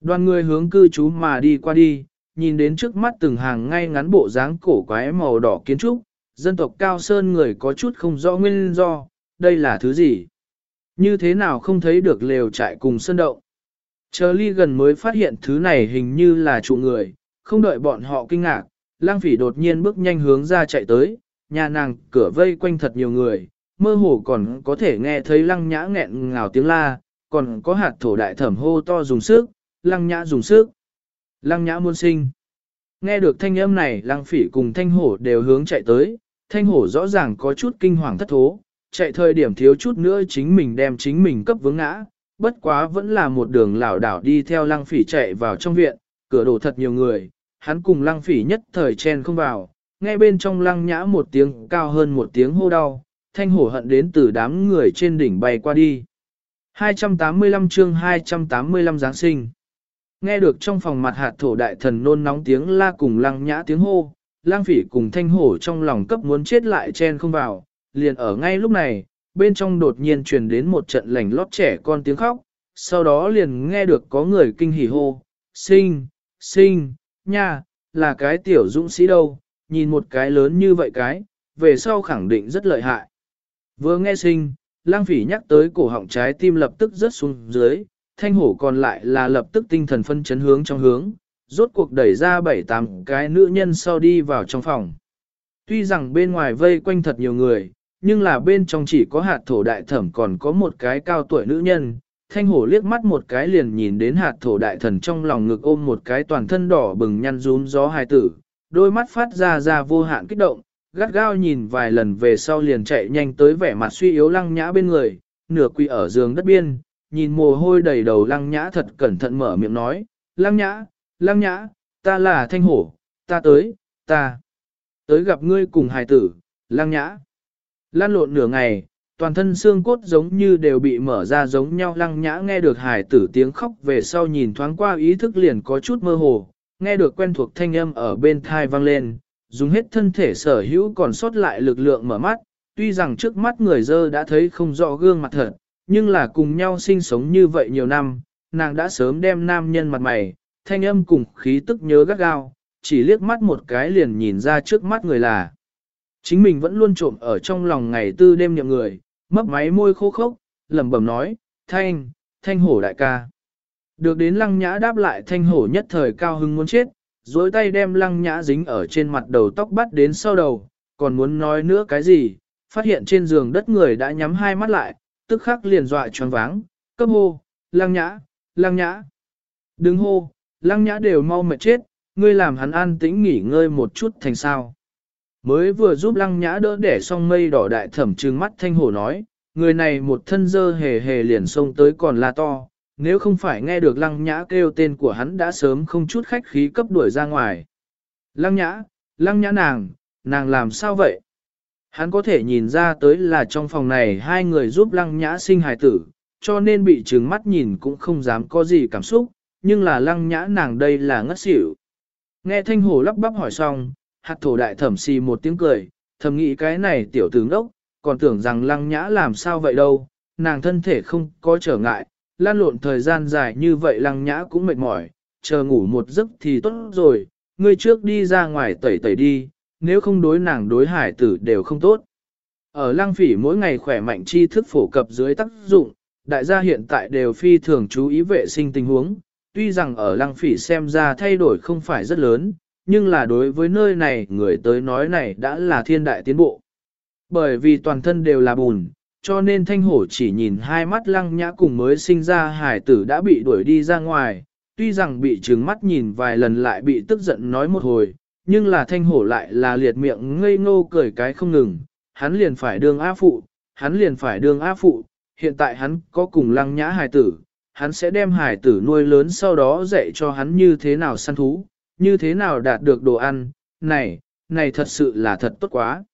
S1: Đoàn người hướng cư trú mà đi qua đi, nhìn đến trước mắt từng hàng ngay ngắn bộ dáng cổ quái màu đỏ kiến trúc, dân tộc cao sơn người có chút không rõ nguyên do, đây là thứ gì? Như thế nào không thấy được lều trại cùng sơn động? Chờ ly gần mới phát hiện thứ này hình như là trụ người, không đợi bọn họ kinh ngạc, lang phỉ đột nhiên bước nhanh hướng ra chạy tới, nhà nàng cửa vây quanh thật nhiều người, mơ hồ còn có thể nghe thấy lăng nhã nghẹn ngào tiếng la, còn có hạt thổ đại thẩm hô to dùng sức, lăng nhã dùng sức. Lăng nhã muôn sinh. Nghe được thanh âm này lăng phỉ cùng thanh hổ đều hướng chạy tới, thanh hổ rõ ràng có chút kinh hoàng thất thố, chạy thời điểm thiếu chút nữa chính mình đem chính mình cấp vướng ngã, bất quá vẫn là một đường lảo đảo đi theo lăng phỉ chạy vào trong viện, cửa đổ thật nhiều người, hắn cùng lăng phỉ nhất thời chen không vào, nghe bên trong lăng nhã một tiếng cao hơn một tiếng hô đau, thanh hổ hận đến từ đám người trên đỉnh bay qua đi. 285 chương 285 Giáng sinh. Nghe được trong phòng mặt hạt thổ đại thần nôn nóng tiếng la cùng lăng nhã tiếng hô, lang phỉ cùng thanh hổ trong lòng cấp muốn chết lại chen không vào, liền ở ngay lúc này, bên trong đột nhiên truyền đến một trận lảnh lót trẻ con tiếng khóc, sau đó liền nghe được có người kinh hỉ hô, sinh, sinh, nha, là cái tiểu dũng sĩ đâu, nhìn một cái lớn như vậy cái, về sau khẳng định rất lợi hại. Vừa nghe sinh, lang phỉ nhắc tới cổ họng trái tim lập tức rớt xuống dưới, thanh hổ còn lại là lập tức tinh thần phân chấn hướng trong hướng, rốt cuộc đẩy ra bảy tám cái nữ nhân sau đi vào trong phòng. Tuy rằng bên ngoài vây quanh thật nhiều người, nhưng là bên trong chỉ có hạt thổ đại thẩm còn có một cái cao tuổi nữ nhân. Thanh hổ liếc mắt một cái liền nhìn đến hạt thổ đại thần trong lòng ngực ôm một cái toàn thân đỏ bừng nhăn rún gió hài tử, đôi mắt phát ra ra vô hạn kích động, gắt gao nhìn vài lần về sau liền chạy nhanh tới vẻ mặt suy yếu lăng nhã bên người, nửa quỳ ở giường đất biên, nhìn mồ hôi đầy đầu lăng nhã thật cẩn thận mở miệng nói, lăng nhã, lăng nhã, ta là thanh hổ, ta tới, ta tới gặp ngươi cùng hài tử, lăng nhã. Lan lộn nửa ngày, toàn thân xương cốt giống như đều bị mở ra giống nhau lăng nhã nghe được hài tử tiếng khóc về sau nhìn thoáng qua ý thức liền có chút mơ hồ, nghe được quen thuộc thanh âm ở bên thai vang lên, dùng hết thân thể sở hữu còn sót lại lực lượng mở mắt, tuy rằng trước mắt người dơ đã thấy không rõ gương mặt thật, nhưng là cùng nhau sinh sống như vậy nhiều năm, nàng đã sớm đem nam nhân mặt mày, thanh âm cùng khí tức nhớ gắt gao, chỉ liếc mắt một cái liền nhìn ra trước mắt người là. Chính mình vẫn luôn trộm ở trong lòng ngày tư đêm nhậm người, mấp máy môi khô khốc, lẩm bẩm nói, thanh, thanh hổ đại ca. Được đến lăng nhã đáp lại thanh hổ nhất thời cao hưng muốn chết, dối tay đem lăng nhã dính ở trên mặt đầu tóc bắt đến sau đầu, còn muốn nói nữa cái gì, phát hiện trên giường đất người đã nhắm hai mắt lại, tức khắc liền dọa choáng váng, cấp hô, lăng nhã, lăng nhã. Đứng hô, lăng nhã đều mau mệt chết, ngươi làm hắn an tĩnh nghỉ ngơi một chút thành sao. Mới vừa giúp lăng nhã đỡ để xong mây đỏ đại thẩm trừng mắt thanh hổ nói, người này một thân dơ hề hề liền xông tới còn là to, nếu không phải nghe được lăng nhã kêu tên của hắn đã sớm không chút khách khí cấp đuổi ra ngoài. Lăng nhã, lăng nhã nàng, nàng làm sao vậy? Hắn có thể nhìn ra tới là trong phòng này hai người giúp lăng nhã sinh hài tử, cho nên bị trừng mắt nhìn cũng không dám có gì cảm xúc, nhưng là lăng nhã nàng đây là ngất xỉu. Nghe thanh hồ lắp bắp hỏi xong, hạt thổ đại thẩm xì một tiếng cười, thầm nghĩ cái này tiểu tướng đốc, còn tưởng rằng lăng nhã làm sao vậy đâu, nàng thân thể không có trở ngại, lan lộn thời gian dài như vậy lăng nhã cũng mệt mỏi, chờ ngủ một giấc thì tốt rồi, ngươi trước đi ra ngoài tẩy tẩy đi, nếu không đối nàng đối hải tử đều không tốt. Ở lăng phỉ mỗi ngày khỏe mạnh chi thức phổ cập dưới tác dụng, đại gia hiện tại đều phi thường chú ý vệ sinh tình huống, tuy rằng ở lăng phỉ xem ra thay đổi không phải rất lớn, nhưng là đối với nơi này người tới nói này đã là thiên đại tiến bộ. Bởi vì toàn thân đều là bùn, cho nên thanh hổ chỉ nhìn hai mắt lăng nhã cùng mới sinh ra hải tử đã bị đuổi đi ra ngoài, tuy rằng bị trừng mắt nhìn vài lần lại bị tức giận nói một hồi, nhưng là thanh hổ lại là liệt miệng ngây ngô cười cái không ngừng, hắn liền phải đương A phụ, hắn liền phải đương A phụ, hiện tại hắn có cùng lăng nhã hài tử, hắn sẽ đem hài tử nuôi lớn sau đó dạy cho hắn như thế nào săn thú, như thế nào đạt được đồ ăn, này, này thật sự là thật tốt quá.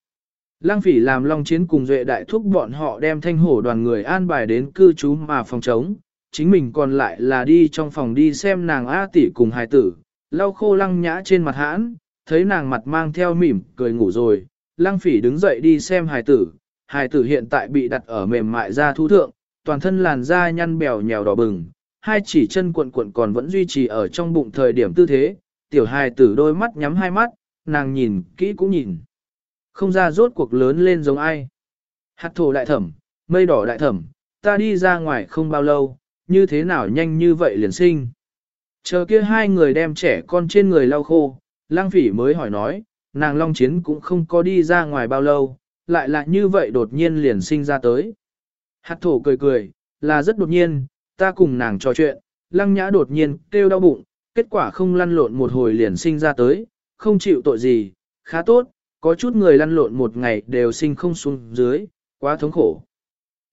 S1: Lăng phỉ làm long chiến cùng duệ đại thúc bọn họ đem thanh hổ đoàn người an bài đến cư trú mà phòng trống, chính mình còn lại là đi trong phòng đi xem nàng A tỷ cùng hài tử, lau khô lăng nhã trên mặt hãn, thấy nàng mặt mang theo mỉm, cười ngủ rồi, lăng phỉ đứng dậy đi xem hài tử, hài tử hiện tại bị đặt ở mềm mại da thú thượng, toàn thân làn da nhăn bèo nhèo đỏ bừng, hai chỉ chân cuộn cuộn còn vẫn duy trì ở trong bụng thời điểm tư thế, tiểu hài tử đôi mắt nhắm hai mắt, nàng nhìn, kỹ cũng nhìn. Không ra rốt cuộc lớn lên giống ai. Hạt thổ đại thẩm, mây đỏ đại thẩm, ta đi ra ngoài không bao lâu, như thế nào nhanh như vậy liền sinh. Chờ kia hai người đem trẻ con trên người lau khô, lang phỉ mới hỏi nói, nàng long chiến cũng không có đi ra ngoài bao lâu, lại là như vậy đột nhiên liền sinh ra tới. Hạt thổ cười cười, là rất đột nhiên, ta cùng nàng trò chuyện, lăng nhã đột nhiên kêu đau bụng, kết quả không lăn lộn một hồi liền sinh ra tới, không chịu tội gì, khá tốt, có chút người lăn lộn một ngày đều sinh không xuống dưới, quá thống khổ.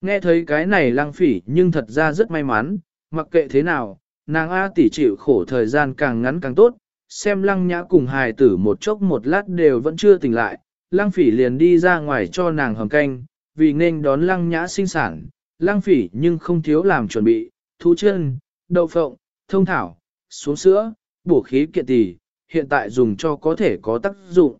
S1: Nghe thấy cái này lăng phỉ nhưng thật ra rất may mắn, mặc kệ thế nào, nàng A tỷ chịu khổ thời gian càng ngắn càng tốt, xem lăng nhã cùng hài tử một chốc một lát đều vẫn chưa tỉnh lại, lăng phỉ liền đi ra ngoài cho nàng hầm canh, vì nên đón lăng nhã sinh sản, lăng phỉ nhưng không thiếu làm chuẩn bị, thú chân, đậu phộng, thông thảo, xuống sữa, bổ khí kiện tỷ, hiện tại dùng cho có thể có tác dụng.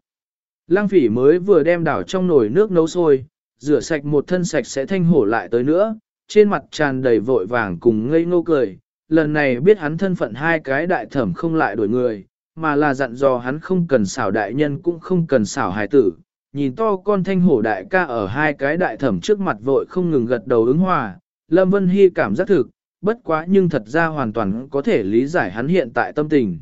S1: Lăng phỉ mới vừa đem đảo trong nồi nước nấu sôi, rửa sạch một thân sạch sẽ thanh hổ lại tới nữa, trên mặt tràn đầy vội vàng cùng ngây ngô cười, lần này biết hắn thân phận hai cái đại thẩm không lại đổi người, mà là dặn dò hắn không cần xảo đại nhân cũng không cần xảo hài tử. Nhìn to con thanh hổ đại ca ở hai cái đại thẩm trước mặt vội không ngừng gật đầu ứng hòa, Lâm Vân Hy cảm giác thực, bất quá nhưng thật ra hoàn toàn có thể lý giải hắn hiện tại tâm tình.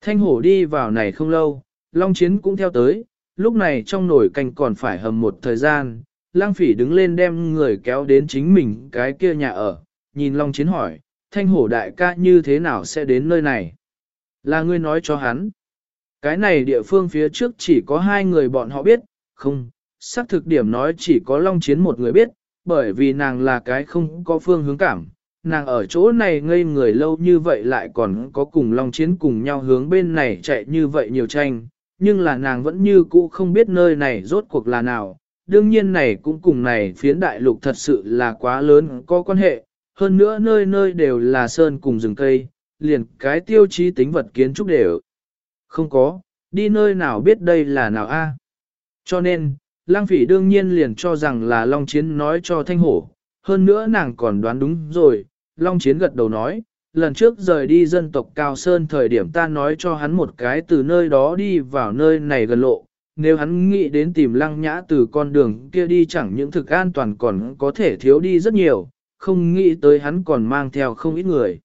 S1: Thanh hổ đi vào này không lâu, Long Chiến cũng theo tới, lúc này trong nồi canh còn phải hầm một thời gian, lang phỉ đứng lên đem người kéo đến chính mình cái kia nhà ở, nhìn Long Chiến hỏi, thanh hổ đại ca như thế nào sẽ đến nơi này? Là ngươi nói cho hắn. Cái này địa phương phía trước chỉ có hai người bọn họ biết, không, xác thực điểm nói chỉ có Long Chiến một người biết, bởi vì nàng là cái không có phương hướng cảm. Nàng ở chỗ này ngây người lâu như vậy lại còn có cùng Long Chiến cùng nhau hướng bên này chạy như vậy nhiều tranh, nhưng là nàng vẫn như cũ không biết nơi này rốt cuộc là nào. Đương nhiên này cũng cùng này phiến đại lục thật sự là quá lớn có quan hệ, hơn nữa nơi nơi đều là sơn cùng rừng cây, liền cái tiêu chí tính vật kiến trúc đều. Không có, đi nơi nào biết đây là nào a? Cho nên, lang phỉ đương nhiên liền cho rằng là Long Chiến nói cho Thanh Hổ, hơn nữa nàng còn đoán đúng rồi, Long Chiến gật đầu nói, lần trước rời đi dân tộc Cao Sơn thời điểm ta nói cho hắn một cái từ nơi đó đi vào nơi này gần lộ, nếu hắn nghĩ đến tìm lăng nhã từ con đường kia đi chẳng những thực an toàn còn có thể thiếu đi rất nhiều, không nghĩ tới hắn còn mang theo không ít người.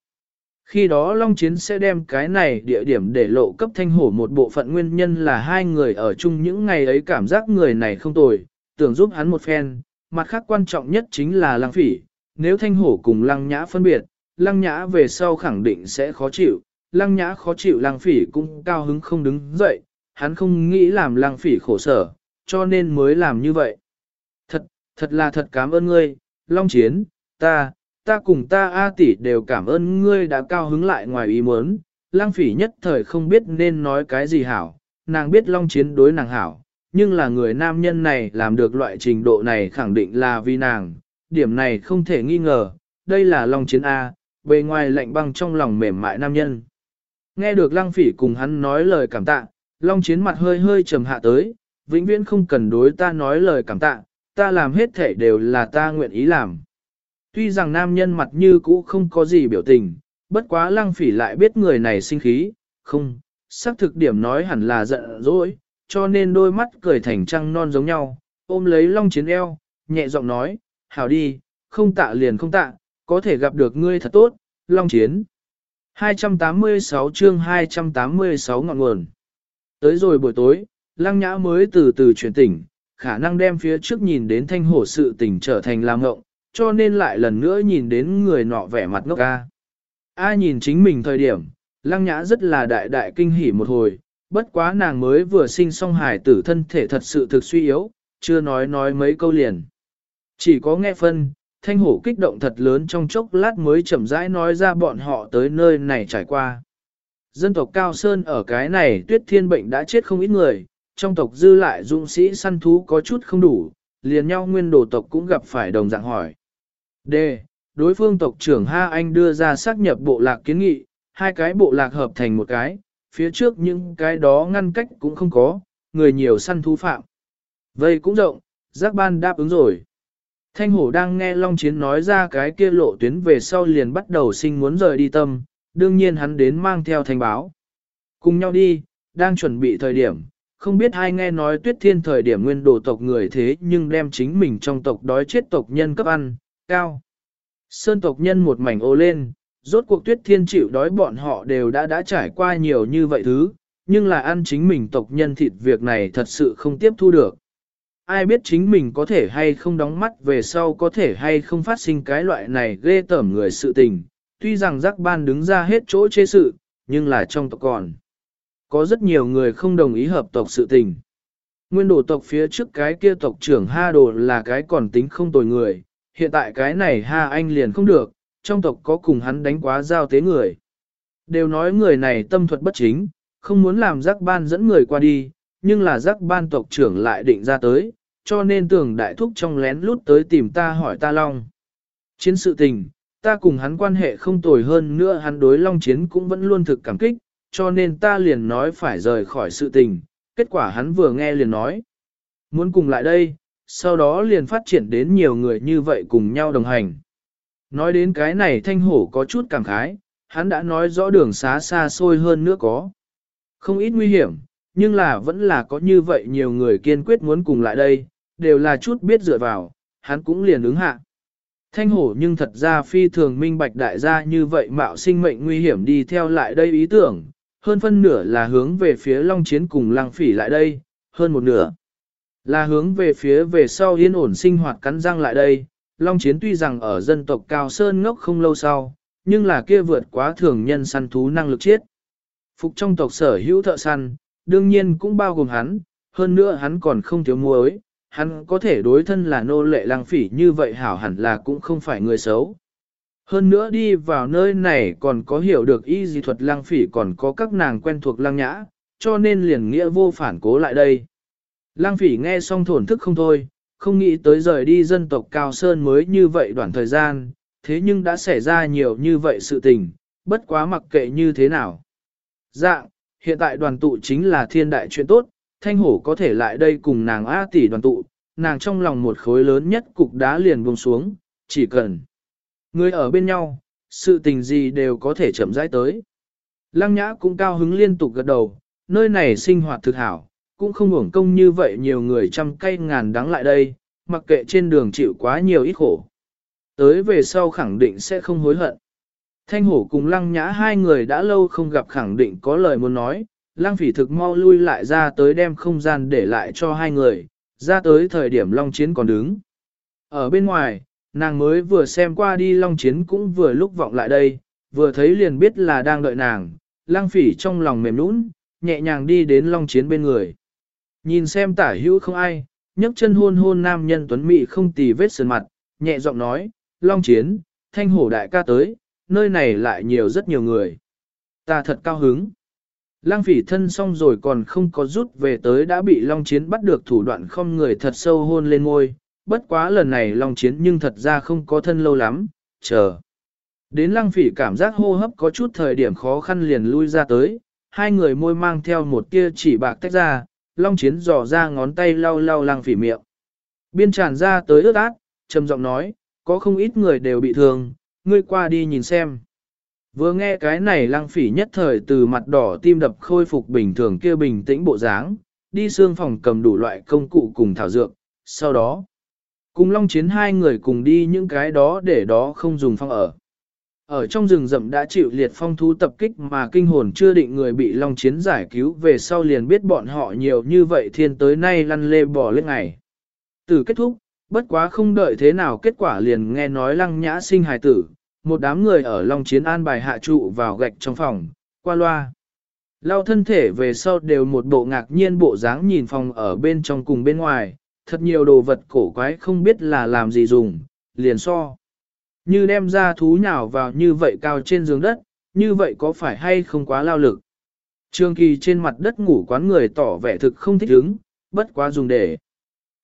S1: Khi đó Long Chiến sẽ đem cái này địa điểm để lộ cấp thanh hổ một bộ phận nguyên nhân là hai người ở chung những ngày ấy cảm giác người này không tồi, tưởng giúp hắn một phen, mặt khác quan trọng nhất chính là lăng phỉ, nếu thanh hổ cùng lăng nhã phân biệt, lăng nhã về sau khẳng định sẽ khó chịu, lăng nhã khó chịu lăng phỉ cũng cao hứng không đứng dậy, hắn không nghĩ làm lăng phỉ khổ sở, cho nên mới làm như vậy. Thật, thật là thật cảm ơn ngươi, Long Chiến, ta, ta cùng ta A tỷ đều cảm ơn ngươi đã cao hứng lại ngoài ý muốn, lang phỉ nhất thời không biết nên nói cái gì hảo, nàng biết long chiến đối nàng hảo, nhưng là người nam nhân này làm được loại trình độ này khẳng định là vì nàng, điểm này không thể nghi ngờ, đây là long chiến A, bề ngoài lạnh băng trong lòng mềm mại nam nhân. Nghe được lăng phỉ cùng hắn nói lời cảm tạ, long chiến mặt hơi hơi trầm hạ tới, vĩnh viễn không cần đối ta nói lời cảm tạ, ta làm hết thể đều là ta nguyện ý làm. Tuy rằng nam nhân mặt như cũ không có gì biểu tình, bất quá lăng phỉ lại biết người này sinh khí, không, xác thực điểm nói hẳn là giận dỗi, cho nên đôi mắt cười thành trăng non giống nhau, ôm lấy long chiến eo, nhẹ giọng nói, hảo đi, không tạ liền không tạ, có thể gặp được ngươi thật tốt, long chiến. 286 chương 286 ngọn nguồn. Tới rồi buổi tối, lăng nhã mới từ từ chuyển tỉnh, khả năng đem phía trước nhìn đến thanh hổ sự tỉnh trở thành làm ngộng, cho nên lại lần nữa nhìn đến người nọ vẻ mặt ngốc ca. A nhìn chính mình thời điểm, lăng nhã rất là đại đại kinh hỉ một hồi, bất quá nàng mới vừa sinh xong hài tử thân thể thật sự thực suy yếu, chưa nói nói mấy câu liền. Chỉ có nghe phân, thanh hổ kích động thật lớn trong chốc lát mới chậm rãi nói ra bọn họ tới nơi này trải qua. Dân tộc Cao Sơn ở cái này tuyết thiên bệnh đã chết không ít người, trong tộc dư lại dũng sĩ săn thú có chút không đủ, liền nhau nguyên đồ tộc cũng gặp phải đồng dạng hỏi. D. Đối phương tộc trưởng Ha Anh đưa ra xác nhập bộ lạc kiến nghị, hai cái bộ lạc hợp thành một cái, phía trước những cái đó ngăn cách cũng không có, người nhiều săn thú phạm. Vây cũng rộng, giác ban đáp ứng rồi. Thanh hổ đang nghe Long Chiến nói ra cái kia lộ tuyến về sau liền bắt đầu sinh muốn rời đi tâm, đương nhiên hắn đến mang theo thanh báo. Cùng nhau đi, đang chuẩn bị thời điểm, không biết ai nghe nói tuyết thiên thời điểm nguyên đồ tộc người thế nhưng đem chính mình trong tộc đói chết tộc nhân cấp ăn, cao. Sơn tộc nhân một mảnh ô lên, rốt cuộc tuyết thiên chịu đói bọn họ đều đã đã trải qua nhiều như vậy thứ, nhưng là ăn chính mình tộc nhân thịt việc này thật sự không tiếp thu được. Ai biết chính mình có thể hay không đóng mắt về sau có thể hay không phát sinh cái loại này ghê tởm người sự tình, tuy rằng giác ban đứng ra hết chỗ chê sự, nhưng là trong tộc còn. Có rất nhiều người không đồng ý hợp tộc sự tình. Nguyên đồ tộc phía trước cái kia tộc trưởng Ha Đồ là cái còn tính không tồi người, hiện tại cái này Ha Anh liền không được, trong tộc có cùng hắn đánh quá giao tế người. Đều nói người này tâm thuật bất chính, không muốn làm giác ban dẫn người qua đi, nhưng là giác ban tộc trưởng lại định ra tới, cho nên tưởng đại thúc trong lén lút tới tìm ta hỏi ta long. Chiến sự tình, ta cùng hắn quan hệ không tồi hơn nữa hắn đối long chiến cũng vẫn luôn thực cảm kích, cho nên ta liền nói phải rời khỏi sự tình, kết quả hắn vừa nghe liền nói. Muốn cùng lại đây, sau đó liền phát triển đến nhiều người như vậy cùng nhau đồng hành. Nói đến cái này thanh hổ có chút cảm khái, hắn đã nói rõ đường xá xa xôi hơn nữa có. Không ít nguy hiểm, nhưng là vẫn là có như vậy nhiều người kiên quyết muốn cùng lại đây, đều là chút biết dựa vào, hắn cũng liền ứng hạ. Thanh hổ nhưng thật ra phi thường minh bạch đại gia như vậy mạo sinh mệnh nguy hiểm đi theo lại đây ý tưởng, hơn phân nửa là hướng về phía Long Chiến cùng Lăng Phỉ lại đây, hơn một nửa là hướng về phía về sau yên ổn sinh hoạt cắn răng lại đây. Long Chiến tuy rằng ở dân tộc Cao Sơn ngốc không lâu sau, nhưng là kia vượt quá thường nhân săn thú năng lực chết. Phục trong tộc sở hữu thợ săn, đương nhiên cũng bao gồm hắn, hơn nữa hắn còn không thiếu muối, hắn có thể đối thân là nô lệ lang phỉ như vậy hảo hẳn là cũng không phải người xấu. Hơn nữa đi vào nơi này còn có hiểu được y di thuật lang phỉ còn có các nàng quen thuộc lang nhã, cho nên liền nghĩa vô phản cố lại đây. Lang phỉ nghe xong thổn thức không thôi, không nghĩ tới rời đi dân tộc Cao Sơn mới như vậy đoạn thời gian, thế nhưng đã xảy ra nhiều như vậy sự tình, bất quá mặc kệ như thế nào. Dạng, hiện tại đoàn tụ chính là thiên đại chuyện tốt, thanh hổ có thể lại đây cùng nàng A tỷ đoàn tụ, nàng trong lòng một khối lớn nhất cục đá liền buông xuống, chỉ cần người ở bên nhau, sự tình gì đều có thể chậm rãi tới. Lăng nhã cũng cao hứng liên tục gật đầu, nơi này sinh hoạt thực hảo, cũng không uổng công như vậy nhiều người trăm cây ngàn đắng lại đây, mặc kệ trên đường chịu quá nhiều ít khổ. Tới về sau khẳng định sẽ không hối hận. Thanh hổ cùng lăng nhã hai người đã lâu không gặp khẳng định có lời muốn nói, lăng phỉ thực mau lui lại ra tới đem không gian để lại cho hai người, ra tới thời điểm long chiến còn đứng. Ở bên ngoài, nàng mới vừa xem qua đi long chiến cũng vừa lúc vọng lại đây, vừa thấy liền biết là đang đợi nàng, lăng phỉ trong lòng mềm nũng, nhẹ nhàng đi đến long chiến bên người. Nhìn xem tả hữu không ai, nhấc chân hôn hôn nam nhân tuấn mị không tì vết sườn mặt, nhẹ giọng nói, long chiến, thanh hổ đại ca tới, nơi này lại nhiều rất nhiều người. Ta thật cao hứng. Lăng phỉ thân xong rồi còn không có rút về tới đã bị Long Chiến bắt được thủ đoạn không người thật sâu hôn lên ngôi, bất quá lần này Long Chiến nhưng thật ra không có thân lâu lắm, chờ. Đến lăng phỉ cảm giác hô hấp có chút thời điểm khó khăn liền lui ra tới, hai người môi mang theo một tia chỉ bạc tách ra, Long Chiến dò ra ngón tay lau lau lăng phỉ miệng. Biên tràn ra tới ướt át, trầm giọng nói, có không ít người đều bị thương, ngươi qua đi nhìn xem. Vừa nghe cái này lăng phỉ nhất thời từ mặt đỏ tim đập khôi phục bình thường kia bình tĩnh bộ dáng, đi xương phòng cầm đủ loại công cụ cùng thảo dược, sau đó, cùng long chiến hai người cùng đi những cái đó để đó không dùng phong ở. Ở trong rừng rậm đã chịu liệt phong thú tập kích mà kinh hồn chưa định người bị long chiến giải cứu về sau liền biết bọn họ nhiều như vậy thiên tới nay lăn lê bỏ lên ngày. Từ kết thúc, bất quá không đợi thế nào kết quả liền nghe nói lăng nhã sinh hài tử, một đám người ở Long Chiến an bài hạ trụ vào gạch trong phòng, qua loa. Lao thân thể về sau đều một bộ ngạc nhiên bộ dáng nhìn phòng ở bên trong cùng bên ngoài, thật nhiều đồ vật cổ quái không biết là làm gì dùng, liền so. Như đem ra thú nhào vào như vậy cao trên giường đất, như vậy có phải hay không quá lao lực. Trương Kỳ trên mặt đất ngủ quán người tỏ vẻ thực không thích ứng, bất quá dùng để.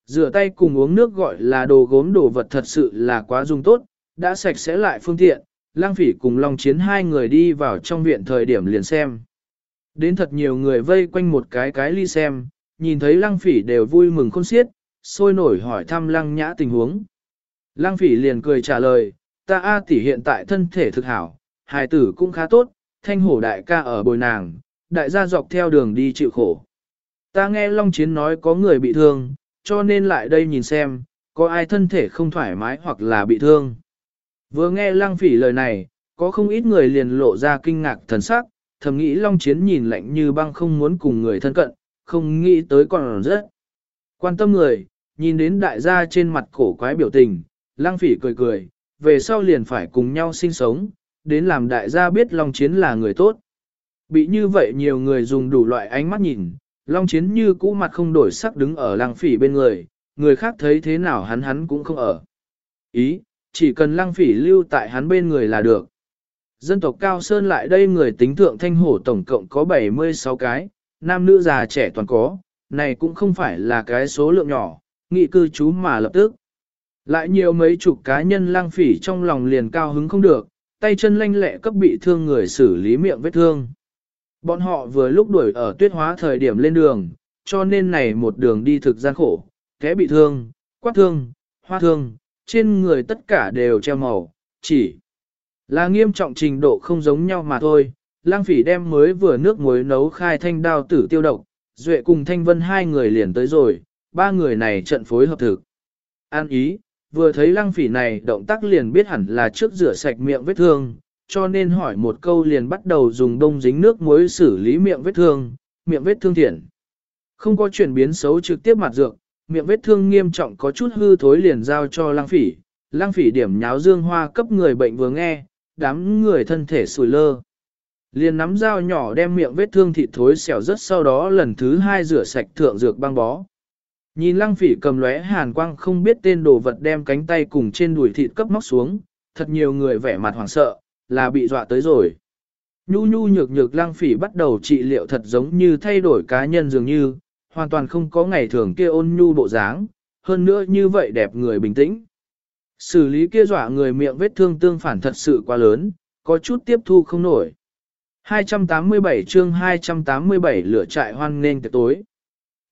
S1: Rửa tay cùng uống nước gọi là đồ gốm đồ vật thật sự là quá dùng tốt, đã sạch sẽ lại phương tiện, lang phỉ cùng Long Chiến hai người đi vào trong viện thời điểm liền xem. Đến thật nhiều người vây quanh một cái cái ly xem, nhìn thấy Lang phỉ đều vui mừng khôn xiết, sôi nổi hỏi thăm Lang nhã tình huống. Lang phỉ liền cười trả lời, ta A tỷ hiện tại thân thể thực hảo, hài tử cũng khá tốt, thanh hổ đại ca ở bồi nàng, đại gia dọc theo đường đi chịu khổ. Ta nghe Long Chiến nói có người bị thương, cho nên lại đây nhìn xem, có ai thân thể không thoải mái hoặc là bị thương. Vừa nghe lăng phỉ lời này, có không ít người liền lộ ra kinh ngạc thần sắc, thầm nghĩ Long Chiến nhìn lạnh như băng không muốn cùng người thân cận, không nghĩ tới còn rất quan tâm người, nhìn đến đại gia trên mặt cổ quái biểu tình, lăng phỉ cười cười, về sau liền phải cùng nhau sinh sống, đến làm đại gia biết Long Chiến là người tốt. Bị như vậy nhiều người dùng đủ loại ánh mắt nhìn, Long Chiến như cũ mặt không đổi sắc đứng ở lăng phỉ bên người, người khác thấy thế nào hắn hắn cũng không ở. Ý, chỉ cần lăng phỉ lưu tại hắn bên người là được. Dân tộc Cao Sơn lại đây người tính thượng thanh hổ tổng cộng có 76 cái, nam nữ già trẻ toàn có, này cũng không phải là cái số lượng nhỏ, nghị cư trú mà lập tức. Lại nhiều mấy chục cá nhân lang phỉ trong lòng liền cao hứng không được, tay chân lanh lẹ cấp bị thương người xử lý miệng vết thương. Bọn họ vừa lúc đuổi ở tuyết hóa thời điểm lên đường, cho nên này một đường đi thực gian khổ, kẽ bị thương, quát thương, hoa thương, trên người tất cả đều treo màu, chỉ là nghiêm trọng trình độ không giống nhau mà thôi. Lang phỉ đem mới vừa nước muối nấu khai thanh đao tử tiêu độc, Duệ cùng Thanh Vân hai người liền tới rồi, ba người này trận phối hợp thực. An ý, vừa thấy lăng phỉ này động tác liền biết hẳn là trước rửa sạch miệng vết thương, cho nên hỏi một câu liền bắt đầu dùng đông dính nước muối xử lý miệng vết thương, miệng vết thương thiện. Không có chuyển biến xấu trực tiếp mặt dược, miệng vết thương nghiêm trọng có chút hư thối liền giao cho lăng phỉ. Lăng phỉ điểm nháo dương hoa cấp người bệnh vừa nghe, đám người thân thể sùi lơ. Liền nắm dao nhỏ đem miệng vết thương thịt thối xẻo rất sau đó lần thứ hai rửa sạch thượng dược băng bó. Nhìn lăng phỉ cầm lóe hàn quang không biết tên đồ vật đem cánh tay cùng trên đùi thịt cấp móc xuống, thật nhiều người vẻ mặt hoảng sợ, là bị dọa tới rồi. Nhu nhu nhược nhược lăng phỉ bắt đầu trị liệu thật giống như thay đổi cá nhân dường như, hoàn toàn không có ngày thường kia ôn nhu bộ dáng, hơn nữa như vậy đẹp người bình tĩnh. Xử lý kia dọa người miệng vết thương tương phản thật sự quá lớn, có chút tiếp thu không nổi. 287 chương 287 lửa trại hoan nên tối.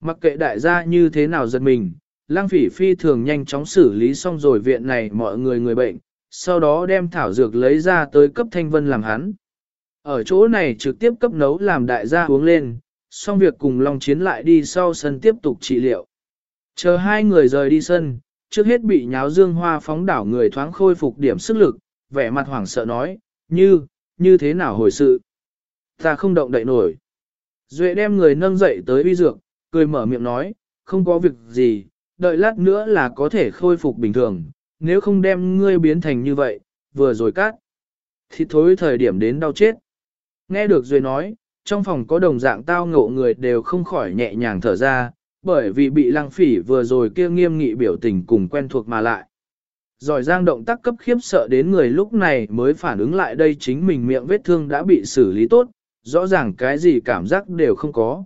S1: Mặc kệ đại gia như thế nào giật mình, lang phỉ phi thường nhanh chóng xử lý xong rồi viện này mọi người người bệnh, sau đó đem thảo dược lấy ra tới cấp thanh vân làm hắn. Ở chỗ này trực tiếp cấp nấu làm đại gia uống lên, xong việc cùng Long Chiến lại đi sau sân tiếp tục trị liệu. Chờ hai người rời đi sân, trước hết bị nháo dương hoa phóng đảo người thoáng khôi phục điểm sức lực, vẻ mặt hoảng sợ nói, như, như thế nào hồi sự. Ta không động đậy nổi. Duệ đem người nâng dậy tới uy dược, cười mở miệng nói, không có việc gì, đợi lát nữa là có thể khôi phục bình thường, nếu không đem ngươi biến thành như vậy, vừa rồi cắt. Thì thối thời điểm đến đau chết. Nghe được Duy nói, trong phòng có đồng dạng tao ngộ người đều không khỏi nhẹ nhàng thở ra, bởi vì bị lăng phỉ vừa rồi kia nghiêm nghị biểu tình cùng quen thuộc mà lại. Giỏi giang động tác cấp khiếp sợ đến người lúc này mới phản ứng lại đây chính mình miệng vết thương đã bị xử lý tốt, rõ ràng cái gì cảm giác đều không có.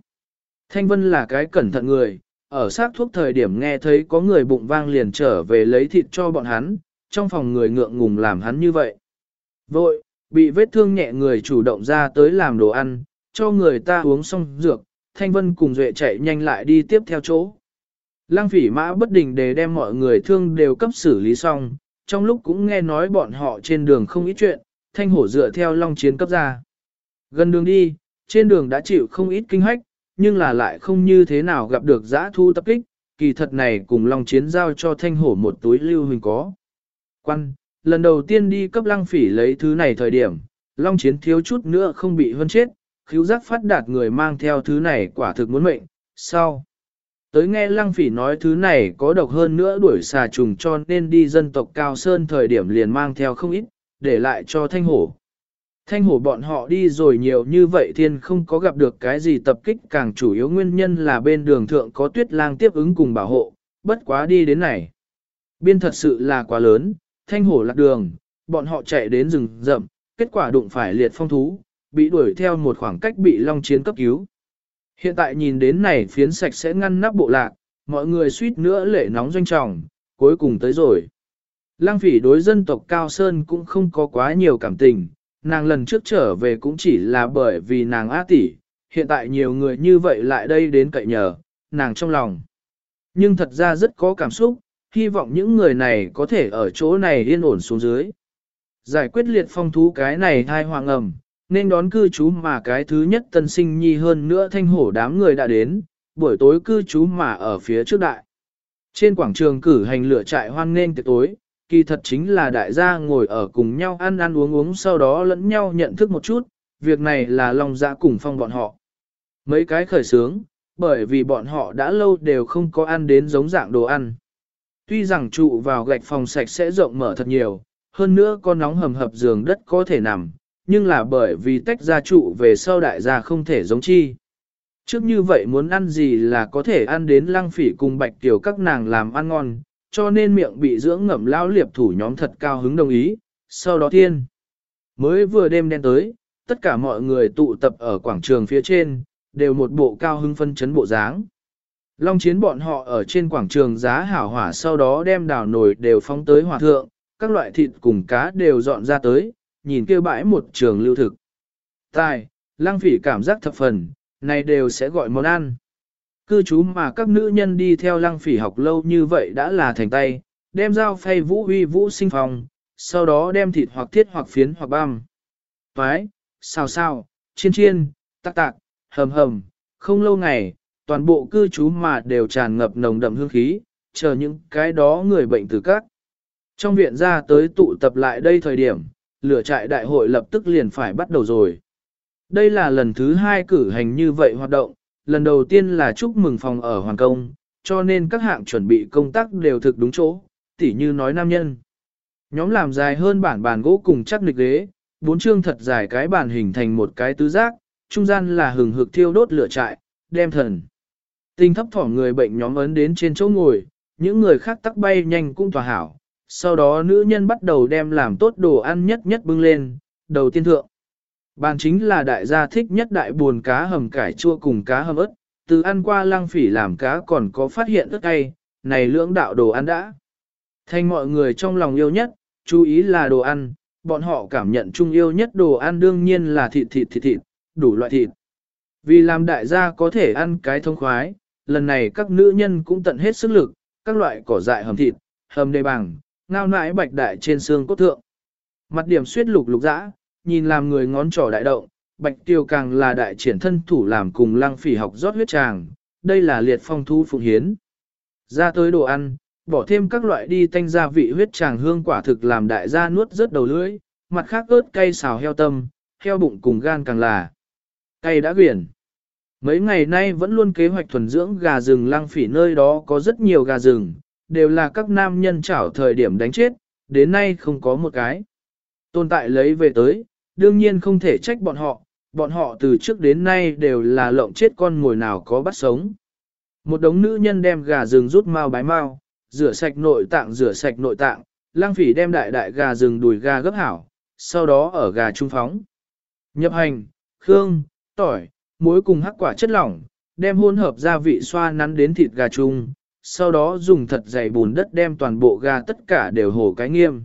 S1: Thanh Vân là cái cẩn thận người, ở sát thuốc thời điểm nghe thấy có người bụng vang liền trở về lấy thịt cho bọn hắn, trong phòng người ngượng ngùng làm hắn như vậy. Vội, bị vết thương nhẹ người chủ động ra tới làm đồ ăn, cho người ta uống xong dược, Thanh Vân cùng Duệ chạy nhanh lại đi tiếp theo chỗ. Lăng phỉ mã bất định để đem mọi người thương đều cấp xử lý xong, trong lúc cũng nghe nói bọn họ trên đường không ít chuyện, Thanh Hổ dựa theo long chiến cấp ra. Gần đường đi, trên đường đã chịu không ít kinh hách, nhưng là lại không như thế nào gặp được giã thu tập kích, kỳ thật này cùng Long Chiến giao cho thanh hổ một túi lưu hình có. Quan, lần đầu tiên đi cấp lăng phỉ lấy thứ này thời điểm, Long Chiến thiếu chút nữa không bị hơn chết, khiếu giác phát đạt người mang theo thứ này quả thực muốn mệnh, sau. Tới nghe lăng phỉ nói thứ này có độc hơn nữa đuổi xà trùng cho nên đi dân tộc cao sơn thời điểm liền mang theo không ít, để lại cho thanh hổ. Thanh hổ bọn họ đi rồi nhiều như vậy thiên không có gặp được cái gì tập kích càng chủ yếu nguyên nhân là bên đường thượng có tuyết lang tiếp ứng cùng bảo hộ, bất quá đi đến này. Biên thật sự là quá lớn, thanh hổ lạc đường, bọn họ chạy đến rừng rậm, kết quả đụng phải liệt phong thú, bị đuổi theo một khoảng cách bị long chiến cấp cứu. Hiện tại nhìn đến này phiến sạch sẽ ngăn nắp bộ lạc, mọi người suýt nữa lệ nóng doanh trọng, cuối cùng tới rồi. Lang phỉ đối dân tộc Cao Sơn cũng không có quá nhiều cảm tình, nàng lần trước trở về cũng chỉ là bởi vì nàng á tỷ, hiện tại nhiều người như vậy lại đây đến cậy nhờ, nàng trong lòng. Nhưng thật ra rất có cảm xúc, hy vọng những người này có thể ở chỗ này yên ổn xuống dưới. Giải quyết liệt phong thú cái này thai hoàng ẩm, nên đón cư trú mà cái thứ nhất tân sinh nhi hơn nữa thanh hổ đám người đã đến, buổi tối cư trú mà ở phía trước đại. Trên quảng trường cử hành lửa trại hoan nghênh tiệc tối, kỳ thật chính là đại gia ngồi ở cùng nhau ăn ăn uống uống sau đó lẫn nhau nhận thức một chút, việc này là lòng dạ cùng phong bọn họ. Mấy cái khởi sướng, bởi vì bọn họ đã lâu đều không có ăn đến giống dạng đồ ăn. Tuy rằng trụ vào gạch phòng sạch sẽ rộng mở thật nhiều, hơn nữa có nóng hầm hập giường đất có thể nằm, nhưng là bởi vì tách ra trụ về sau đại gia không thể giống chi. Trước như vậy muốn ăn gì là có thể ăn đến lăng phỉ cùng bạch tiểu các nàng làm ăn ngon, cho nên miệng bị dưỡng ngậm lao liệp thủ nhóm thật cao hứng đồng ý, sau đó thiên. Mới vừa đêm đen tới, tất cả mọi người tụ tập ở quảng trường phía trên, đều một bộ cao hứng phân chấn bộ dáng. Long chiến bọn họ ở trên quảng trường giá hảo hỏa sau đó đem đào nồi đều phóng tới hỏa thượng, các loại thịt cùng cá đều dọn ra tới, nhìn kêu bãi một trường lưu thực. Tài, lang phỉ cảm giác thập phần, này đều sẽ gọi món ăn. Cư trú mà các nữ nhân đi theo lăng phỉ học lâu như vậy đã là thành tay, đem dao phay vũ huy vũ sinh phòng, sau đó đem thịt hoặc thiết hoặc phiến hoặc băm. Toái, xào xào, chiên chiên, tạc tạc, hầm hầm, không lâu ngày, toàn bộ cư trú mà đều tràn ngập nồng đậm hương khí, chờ những cái đó người bệnh từ các. Trong viện ra tới tụ tập lại đây thời điểm, lửa trại đại hội lập tức liền phải bắt đầu rồi. Đây là lần thứ hai cử hành như vậy hoạt động, lần đầu tiên là chúc mừng phòng ở Hoàng Công, cho nên các hạng chuẩn bị công tác đều thực đúng chỗ, tỉ như nói nam nhân. Nhóm làm dài hơn bản bàn gỗ cùng chắc nịch ghế, bốn chương thật dài cái bàn hình thành một cái tứ giác, trung gian là hừng hực thiêu đốt lửa trại, đem thần. Tinh thấp thỏ người bệnh nhóm ấn đến trên chỗ ngồi, những người khác tắc bay nhanh cũng tòa hảo. Sau đó nữ nhân bắt đầu đem làm tốt đồ ăn nhất nhất bưng lên, đầu tiên thượng. Bàn chính là đại gia thích nhất đại buồn cá hầm cải chua cùng cá hầm ớt, từ ăn qua lang phỉ làm cá còn có phát hiện ớt cay, này lưỡng đạo đồ ăn đã. Thành mọi người trong lòng yêu nhất, chú ý là đồ ăn, bọn họ cảm nhận chung yêu nhất đồ ăn đương nhiên là thịt thịt thịt thịt, đủ loại thịt. Vì làm đại gia có thể ăn cái thông khoái, lần này các nữ nhân cũng tận hết sức lực, các loại cỏ dại hầm thịt, hầm đề bằng, ngao nãi bạch đại trên xương cốt thượng. Mặt điểm suyết lục lục dã, nhìn làm người ngón trỏ đại động, bạch tiêu càng là đại triển thân thủ làm cùng lăng phỉ học rót huyết tràng, đây là liệt phong thu phụng hiến. Ra tới đồ ăn, bỏ thêm các loại đi tanh gia vị huyết tràng hương quả thực làm đại gia nuốt rớt đầu lưỡi, mặt khác ớt cay xào heo tâm, heo bụng cùng gan càng là cay đã quyển. Mấy ngày nay vẫn luôn kế hoạch thuần dưỡng gà rừng lăng phỉ nơi đó có rất nhiều gà rừng, đều là các nam nhân chảo thời điểm đánh chết, đến nay không có một cái. Tồn tại lấy về tới, đương nhiên không thể trách bọn họ, bọn họ từ trước đến nay đều là lộng chết con ngồi nào có bắt sống. Một đống nữ nhân đem gà rừng rút mau bái mau, rửa sạch nội tạng rửa sạch nội tạng, lang phỉ đem đại đại gà rừng đùi gà gấp hảo, sau đó ở gà trung phóng. Nhập hành, khương, tỏi, muối cùng hắc quả chất lỏng, đem hỗn hợp gia vị xoa nắn đến thịt gà chung, sau đó dùng thật dày bùn đất đem toàn bộ gà tất cả đều hổ cái nghiêm.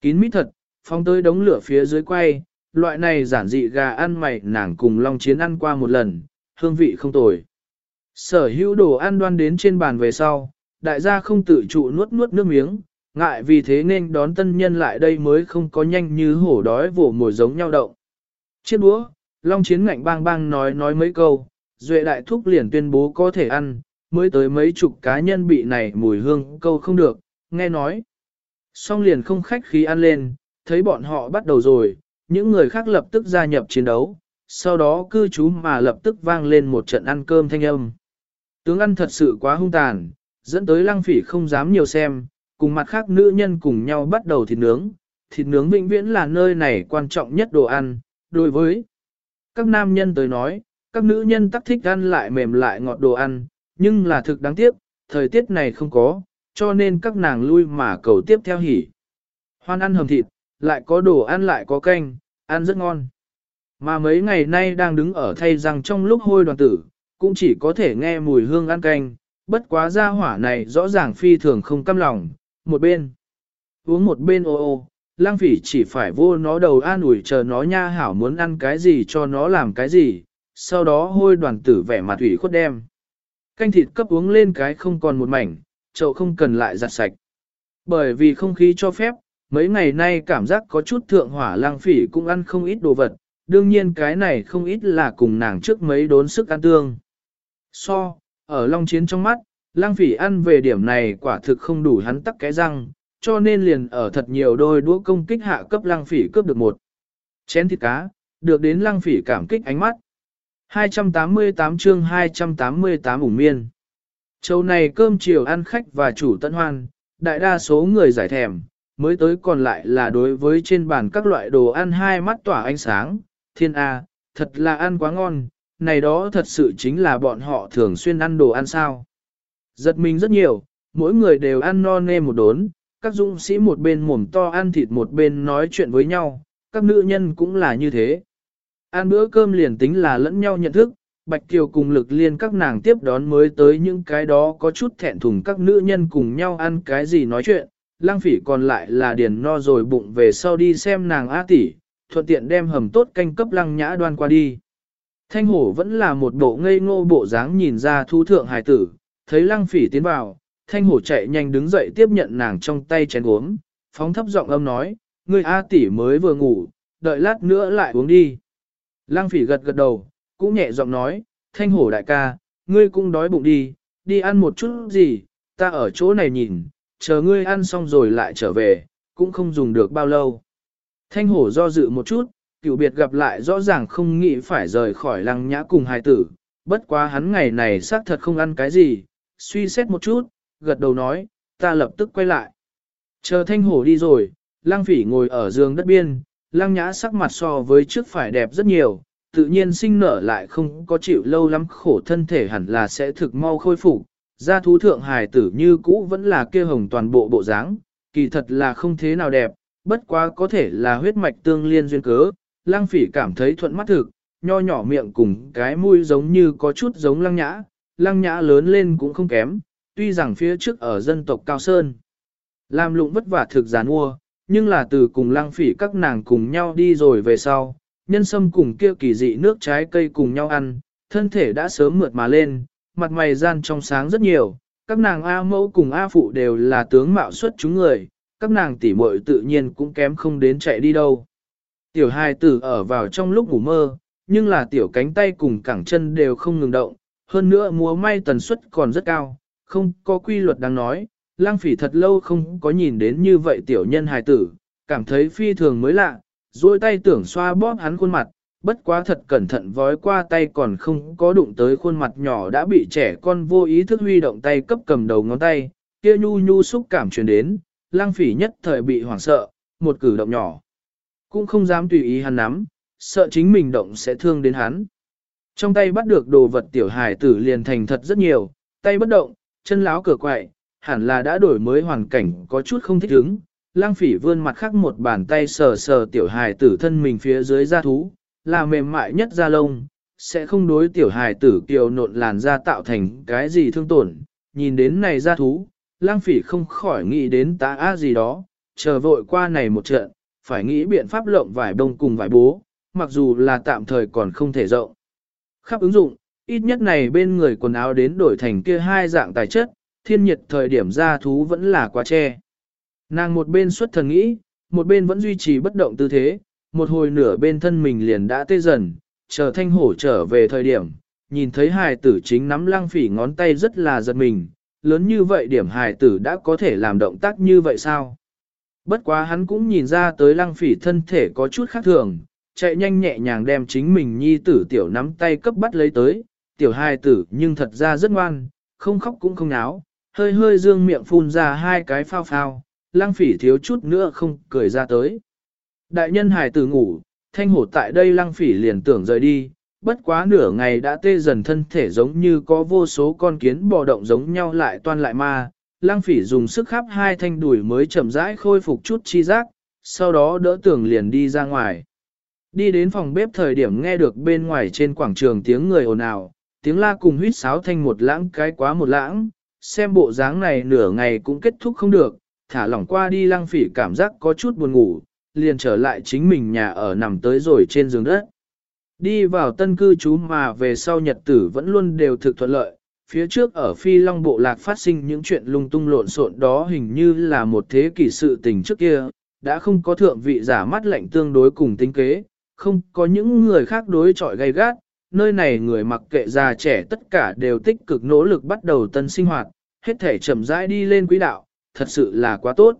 S1: Kín mít thật, phóng tới đống lửa phía dưới quay, loại này giản dị gà ăn mày nàng cùng Long Chiến ăn qua một lần, hương vị không tồi. Sở hữu đồ ăn đoan đến trên bàn về sau, đại gia không tự trụ nuốt nuốt nước miếng, ngại vì thế nên đón tân nhân lại đây mới không có nhanh như hổ đói vồ mồi giống nhau động. Chiếc đũa, Long Chiến ngạnh bang bang nói nói mấy câu, Duệ Đại Thúc liền tuyên bố có thể ăn, mới tới mấy chục cá nhân bị này mùi hương câu không được, nghe nói. Xong liền không khách khí ăn lên, thấy bọn họ bắt đầu rồi, những người khác lập tức gia nhập chiến đấu, sau đó cư trú mà lập tức vang lên một trận ăn cơm thanh âm. Tướng ăn thật sự quá hung tàn, dẫn tới lăng phỉ không dám nhiều xem, cùng mặt khác nữ nhân cùng nhau bắt đầu thịt nướng. Thịt nướng vĩnh viễn là nơi này quan trọng nhất đồ ăn, đối với các nam nhân tới nói, các nữ nhân tắc thích ăn lại mềm lại ngọt đồ ăn, nhưng là thực đáng tiếc, thời tiết này không có, cho nên các nàng lui mà cầu tiếp theo hỉ. Hoan ăn hầm thịt, lại có đồ ăn lại có canh, ăn rất ngon. Mà mấy ngày nay đang đứng ở thay rằng trong lúc hôi đoàn tử, cũng chỉ có thể nghe mùi hương ăn canh, bất quá ra hỏa này rõ ràng phi thường không căm lòng, một bên. Uống một bên ô ô, lang phỉ chỉ phải vô nó đầu an ủi chờ nó nha hảo muốn ăn cái gì cho nó làm cái gì, sau đó hôi đoàn tử vẻ mặt ủy khuất đem. Canh thịt cấp uống lên cái không còn một mảnh, chậu không cần lại giặt sạch. Bởi vì không khí cho phép, mấy ngày nay cảm giác có chút thượng hỏa lang phỉ cũng ăn không ít đồ vật, đương nhiên cái này không ít là cùng nàng trước mấy đốn sức ăn tương. So, ở Long Chiến trong mắt, lang phỉ ăn về điểm này quả thực không đủ hắn tắc cái răng, cho nên liền ở thật nhiều đôi đũa công kích hạ cấp lang phỉ cướp được một. Chén thịt cá, được đến lang phỉ cảm kích ánh mắt. 288 chương 288 ủng miên. Châu này cơm chiều ăn khách và chủ tận hoan, đại đa số người giải thèm, mới tới còn lại là đối với trên bàn các loại đồ ăn hai mắt tỏa ánh sáng, thiên A, thật là ăn quá ngon, này đó thật sự chính là bọn họ thường xuyên ăn đồ ăn sao. Giật mình rất nhiều, mỗi người đều ăn no nê một đốn, các dũng sĩ một bên mồm to ăn thịt một bên nói chuyện với nhau, các nữ nhân cũng là như thế. Ăn bữa cơm liền tính là lẫn nhau nhận thức, Bạch Kiều cùng lực liên các nàng tiếp đón mới tới những cái đó có chút thẹn thùng các nữ nhân cùng nhau ăn cái gì nói chuyện, lang phỉ còn lại là điền no rồi bụng về sau đi xem nàng A tỷ, thuận tiện đem hầm tốt canh cấp lăng nhã đoan qua đi. Thanh hổ vẫn là một bộ ngây ngô bộ dáng nhìn ra thu thượng hài tử, thấy lăng phỉ tiến vào, thanh hổ chạy nhanh đứng dậy tiếp nhận nàng trong tay chén uống, phóng thấp giọng âm nói, người A tỷ mới vừa ngủ, đợi lát nữa lại uống đi. Lăng phỉ gật gật đầu, cũng nhẹ giọng nói, thanh hổ đại ca, ngươi cũng đói bụng đi, đi ăn một chút gì, ta ở chỗ này nhìn, chờ ngươi ăn xong rồi lại trở về, cũng không dùng được bao lâu. Thanh hổ do dự một chút, cựu biệt gặp lại rõ ràng không nghĩ phải rời khỏi lăng nhã cùng hài tử, bất quá hắn ngày này xác thật không ăn cái gì, suy xét một chút, gật đầu nói, ta lập tức quay lại. Chờ thanh hổ đi rồi, lăng phỉ ngồi ở giường đất biên, lăng nhã sắc mặt so với trước phải đẹp rất nhiều, tự nhiên sinh nở lại không có chịu lâu lắm khổ thân thể hẳn là sẽ thực mau khôi phục. Gia thú thượng hài tử như cũ vẫn là kia hồng toàn bộ bộ dáng, kỳ thật là không thế nào đẹp, bất quá có thể là huyết mạch tương liên duyên cớ. Lang phỉ cảm thấy thuận mắt thực, nho nhỏ miệng cùng cái mũi giống như có chút giống lăng nhã, lăng nhã lớn lên cũng không kém, tuy rằng phía trước ở dân tộc Cao Sơn. Làm lụng vất vả thực gián mua, nhưng là từ cùng lang phỉ các nàng cùng nhau đi rồi về sau, nhân sâm cùng kia kỳ dị nước trái cây cùng nhau ăn, thân thể đã sớm mượt mà lên, mặt mày gian trong sáng rất nhiều, các nàng A mẫu cùng A phụ đều là tướng mạo xuất chúng người, các nàng tỉ muội tự nhiên cũng kém không đến chạy đi đâu. Tiểu hài tử ở vào trong lúc ngủ mơ, nhưng là tiểu cánh tay cùng cẳng chân đều không ngừng động, hơn nữa múa may tần suất còn rất cao, không có quy luật đáng nói, lang phỉ thật lâu không có nhìn đến như vậy tiểu nhân hài tử, cảm thấy phi thường mới lạ, duỗi tay tưởng xoa bóp hắn khuôn mặt, bất quá thật cẩn thận vói qua tay còn không có đụng tới khuôn mặt nhỏ đã bị trẻ con vô ý thức huy động tay cấp cầm đầu ngón tay, kia nhu nhu xúc cảm truyền đến, lang phỉ nhất thời bị hoảng sợ, một cử động nhỏ. Cũng không dám tùy ý hắn nắm, sợ chính mình động sẽ thương đến hắn. Trong tay bắt được đồ vật tiểu hài tử liền thành thật rất nhiều, tay bất động, chân láo cửa quậy, hẳn là đã đổi mới hoàn cảnh có chút không thích ứng, lang phỉ vươn mặt khác một bàn tay sờ sờ tiểu hài tử thân mình phía dưới da thú, là mềm mại nhất da lông, sẽ không đối tiểu hài tử kiều nộn làn da tạo thành cái gì thương tổn. Nhìn đến này da thú, lang phỉ không khỏi nghĩ đến tá á gì đó, chờ vội qua này một trận, phải nghĩ biện pháp lộng vải đông cùng vải bố, mặc dù là tạm thời còn không thể rộng. Khắp ứng dụng, ít nhất này bên người quần áo đến đổi thành kia hai dạng tài chất, thiên nhiệt thời điểm da thú vẫn là quá che. Nàng một bên xuất thần nghĩ, một bên vẫn duy trì bất động tư thế, một hồi nửa bên thân mình liền đã tê dần, chờ thanh hổ trở về thời điểm, nhìn thấy hài tử chính nắm lăng phỉ ngón tay rất là giật mình, lớn như vậy điểm hài tử đã có thể làm động tác như vậy sao? Bất quá hắn cũng nhìn ra tới lăng phỉ thân thể có chút khác thường, chạy nhanh nhẹ nhàng đem chính mình nhi tử tiểu nắm tay cấp bắt lấy tới, tiểu hài tử nhưng thật ra rất ngoan, không khóc cũng không náo, hơi hơi dương miệng phun ra hai cái phao phao, lang phỉ thiếu chút nữa không cười ra tới. Đại nhân hài tử ngủ, thanh hổ tại đây lăng phỉ liền tưởng rời đi, bất quá nửa ngày đã tê dần thân thể giống như có vô số con kiến bò động giống nhau lại toan lại ma. Lăng phỉ dùng sức khắp hai thanh đuổi mới chậm rãi khôi phục chút chi giác, sau đó đỡ tưởng liền đi ra ngoài. Đi đến phòng bếp thời điểm nghe được bên ngoài trên quảng trường tiếng người ồn ào, tiếng la cùng huýt sáo thanh một lãng cái quá một lãng, xem bộ dáng này nửa ngày cũng kết thúc không được, thả lỏng qua đi lăng phỉ cảm giác có chút buồn ngủ, liền trở lại chính mình nhà ở nằm tới rồi trên giường đất. Đi vào tân cư trú mà về sau nhật tử vẫn luôn đều thực thuận lợi, phía trước ở phi long bộ lạc phát sinh những chuyện lung tung lộn xộn đó hình như là một thế kỷ sự tình trước kia, đã không có thượng vị giả mắt lệnh tương đối cùng tính kế, không có những người khác đối chọi gay gắt, nơi này người mặc kệ già trẻ tất cả đều tích cực nỗ lực bắt đầu tân sinh hoạt, hết thể chậm rãi đi lên quỹ đạo, thật sự là quá tốt.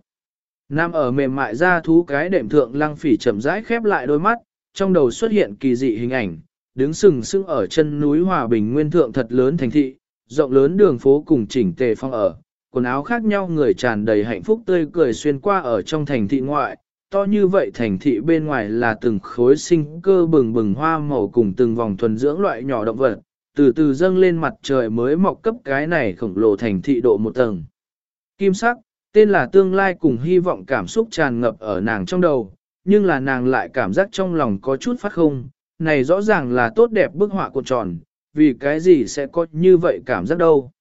S1: Nam ở mềm mại ra thú cái đệm thượng lăng phỉ chậm rãi khép lại đôi mắt, trong đầu xuất hiện kỳ dị hình ảnh, đứng sừng sững ở chân núi Hòa Bình Nguyên Thượng thật lớn thành thị, rộng lớn đường phố cùng chỉnh tề phong ở, quần áo khác nhau người tràn đầy hạnh phúc tươi cười xuyên qua ở trong thành thị ngoại, to như vậy thành thị bên ngoài là từng khối sinh cơ bừng bừng hoa màu cùng từng vòng thuần dưỡng loại nhỏ động vật, từ từ dâng lên mặt trời mới mọc cấp cái này khổng lồ thành thị độ một tầng. Kim sắc, tên là tương lai cùng hy vọng cảm xúc tràn ngập ở nàng trong đầu, nhưng là nàng lại cảm giác trong lòng có chút phát không, này rõ ràng là tốt đẹp bức họa cuộn tròn, vì cái gì sẽ có như vậy cảm giác đâu.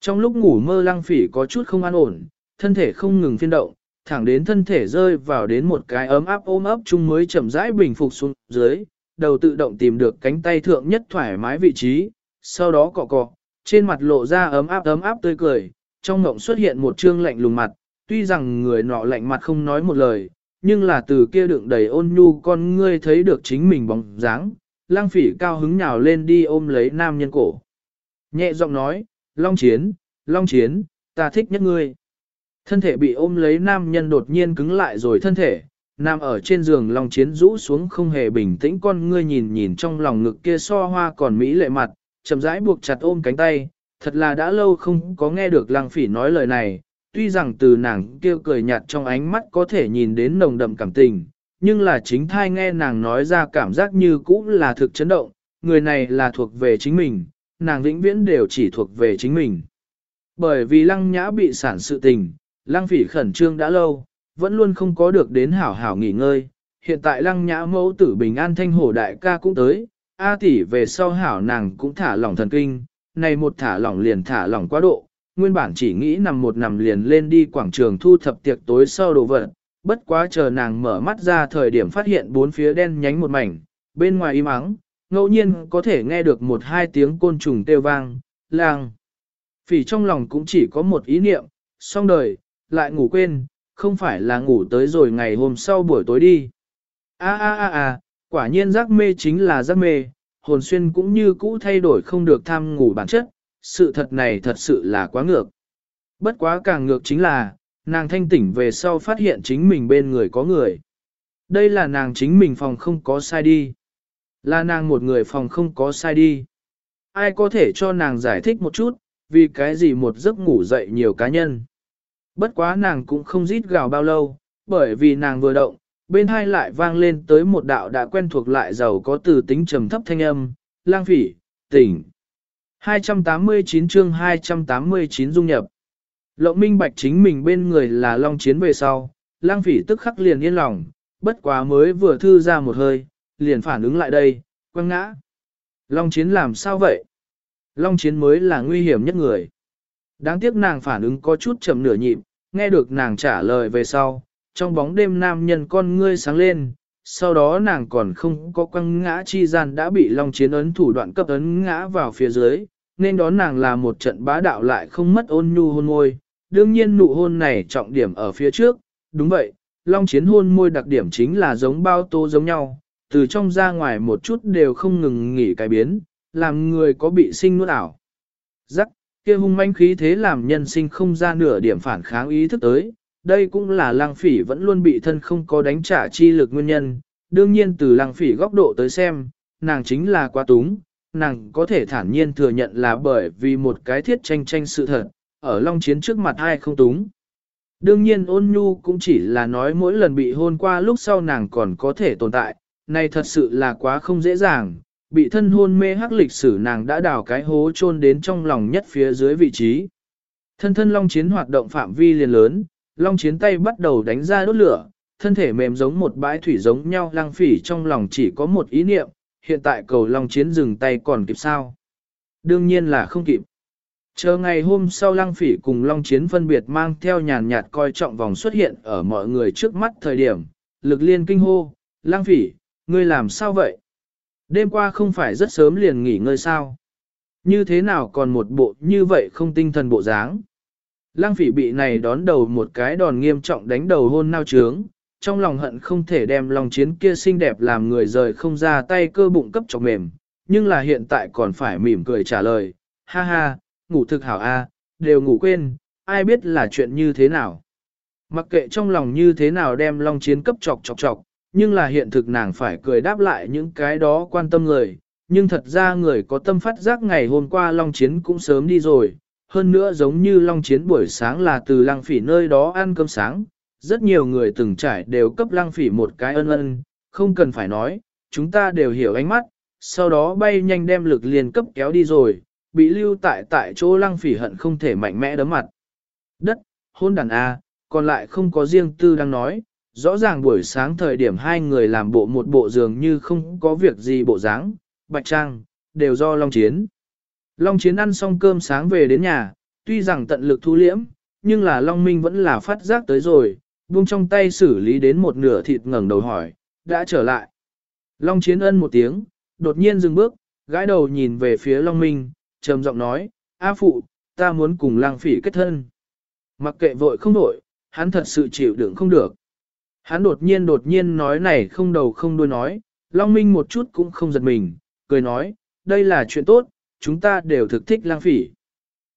S1: Trong lúc ngủ mơ lăng phỉ có chút không an ổn, thân thể không ngừng phiên động, thẳng đến thân thể rơi vào đến một cái ấm áp ôm ấp chung mới chậm rãi bình phục xuống dưới, đầu tự động tìm được cánh tay thượng nhất thoải mái vị trí, sau đó cọ cọ, trên mặt lộ ra ấm áp ấm áp tươi cười, trong ngộng xuất hiện một trương lạnh lùng mặt, tuy rằng người nọ lạnh mặt không nói một lời, nhưng là từ kia đựng đầy ôn nhu con ngươi thấy được chính mình bóng dáng, lang phỉ cao hứng nhào lên đi ôm lấy nam nhân cổ. Nhẹ giọng nói, Long Chiến, Long Chiến, ta thích nhất ngươi. Thân thể bị ôm lấy nam nhân đột nhiên cứng lại rồi thân thể, nằm ở trên giường Long Chiến rũ xuống không hề bình tĩnh con ngươi nhìn nhìn trong lòng ngực kia so hoa còn mỹ lệ mặt, chậm rãi buộc chặt ôm cánh tay, thật là đã lâu không có nghe được lang phỉ nói lời này, tuy rằng từ nàng kêu cười nhạt trong ánh mắt có thể nhìn đến nồng đậm cảm tình, nhưng là chính thai nghe nàng nói ra cảm giác như cũ là thực chấn động, người này là thuộc về chính mình, nàng vĩnh viễn đều chỉ thuộc về chính mình. Bởi vì lăng nhã bị sản sự tình, lăng phỉ khẩn trương đã lâu, vẫn luôn không có được đến hảo hảo nghỉ ngơi, hiện tại lăng nhã mẫu tử bình an thanh hổ đại ca cũng tới, A tỷ về sau hảo nàng cũng thả lỏng thần kinh, này một thả lỏng liền thả lỏng quá độ, nguyên bản chỉ nghĩ nằm một nằm liền lên đi quảng trường thu thập tiệc tối sau đồ vật, bất quá chờ nàng mở mắt ra thời điểm phát hiện bốn phía đen nhánh một mảnh, bên ngoài im ắng, ngẫu nhiên có thể nghe được một hai tiếng côn trùng kêu vang, lang. Phỉ trong lòng cũng chỉ có một ý niệm, xong đời, lại ngủ quên, không phải là ngủ tới rồi ngày hôm sau buổi tối đi. A a a a, quả nhiên giác mê chính là giác mê, hồn xuyên cũng như cũ thay đổi không được tham ngủ bản chất, sự thật này thật sự là quá ngược. Bất quá càng ngược chính là, nàng thanh tỉnh về sau phát hiện chính mình bên người có người. Đây là nàng chính mình phòng không có sai đi. Là nàng một người phòng không có sai đi. Ai có thể cho nàng giải thích một chút, vì cái gì một giấc ngủ dậy nhiều cá nhân. Bất quá nàng cũng không rít gào bao lâu, bởi vì nàng vừa động, bên hai lại vang lên tới một đạo đã quen thuộc lại giàu có từ tính trầm thấp thanh âm, lang phỉ, tỉnh. 289 chương 289 dung nhập. Lộng minh bạch chính mình bên người là long chiến về sau, lang phỉ tức khắc liền yên lòng, bất quá mới vừa thư ra một hơi, liền phản ứng lại đây, quăng ngã. Long chiến làm sao vậy? Long chiến mới là nguy hiểm nhất người. Đáng tiếc nàng phản ứng có chút chậm nửa nhịp, nghe được nàng trả lời về sau, trong bóng đêm nam nhân con ngươi sáng lên, sau đó nàng còn không có quăng ngã chi gian đã bị Long Chiến ấn thủ đoạn cấp ấn ngã vào phía dưới, nên đón nàng là một trận bá đạo lại không mất ôn nhu hôn môi. Đương nhiên nụ hôn này trọng điểm ở phía trước, đúng vậy, Long Chiến hôn môi đặc điểm chính là giống bao tô giống nhau, từ trong ra ngoài một chút đều không ngừng nghỉ cái biến, làm người có bị sinh nuốt ảo. Rắc, kia hung manh khí thế làm nhân sinh không ra nửa điểm phản kháng ý thức tới, đây cũng là lang phỉ vẫn luôn bị thân không có đánh trả chi lực nguyên nhân. Đương nhiên từ lang phỉ góc độ tới xem, nàng chính là quá túng, nàng có thể thản nhiên thừa nhận là bởi vì một cái thiết tranh tranh sự thật, ở long chiến trước mặt ai không túng. Đương nhiên ôn nhu cũng chỉ là nói mỗi lần bị hôn qua lúc sau nàng còn có thể tồn tại, này thật sự là quá không dễ dàng, bị thân hôn mê hắc lịch sử nàng đã đào cái hố chôn đến trong lòng nhất phía dưới vị trí. Thân thân long chiến hoạt động phạm vi liền lớn, long chiến tay bắt đầu đánh ra đốt lửa, thân thể mềm giống một bãi thủy giống nhau lang phỉ trong lòng chỉ có một ý niệm, hiện tại cầu long chiến dừng tay còn kịp sao? Đương nhiên là không kịp. Chờ ngày hôm sau lang phỉ cùng long chiến phân biệt mang theo nhàn nhạt coi trọng vòng xuất hiện ở mọi người trước mắt thời điểm, lực liên kinh hô, lang phỉ, ngươi làm sao vậy? Đêm qua không phải rất sớm liền nghỉ ngơi sao? Như thế nào còn một bộ như vậy không tinh thần bộ dáng? Lăng phỉ bị này đón đầu một cái đòn nghiêm trọng đánh đầu hôn nao trướng, trong lòng hận không thể đem lòng chiến kia xinh đẹp làm người rời không ra tay cơ bụng cấp chọc mềm, nhưng là hiện tại còn phải mỉm cười trả lời, ha ha, ngủ thực hảo a, đều ngủ quên, ai biết là chuyện như thế nào. Mặc kệ trong lòng như thế nào đem long chiến cấp chọc chọc chọc, nhưng là hiện thực nàng phải cười đáp lại những cái đó quan tâm người, nhưng thật ra người có tâm phát giác ngày hôm qua long chiến cũng sớm đi rồi, hơn nữa giống như long chiến buổi sáng là từ lăng phỉ nơi đó ăn cơm sáng, rất nhiều người từng trải đều cấp lăng phỉ một cái ân ân, không cần phải nói, chúng ta đều hiểu ánh mắt, sau đó bay nhanh đem lực liền cấp kéo đi rồi, bị lưu tại tại chỗ lăng phỉ hận không thể mạnh mẽ đấm mặt. Đất, hôn đàn A, còn lại không có riêng tư đang nói, rõ ràng buổi sáng thời điểm hai người làm bộ một bộ dường như không có việc gì bộ dáng, bạch trang, đều do Long Chiến. Long Chiến ăn xong cơm sáng về đến nhà, tuy rằng tận lực thu liễm, nhưng là Long Minh vẫn là phát giác tới rồi, buông trong tay xử lý đến một nửa thịt ngẩng đầu hỏi, đã trở lại. Long Chiến ân một tiếng, đột nhiên dừng bước, gãi đầu nhìn về phía Long Minh, trầm giọng nói, A phụ, ta muốn cùng lang phỉ kết thân. Mặc kệ vội không vội, hắn thật sự chịu đựng không được. Hắn đột nhiên đột nhiên nói này không đầu không đuôi nói, Long Minh một chút cũng không giật mình, cười nói, đây là chuyện tốt, chúng ta đều thực thích lang phỉ.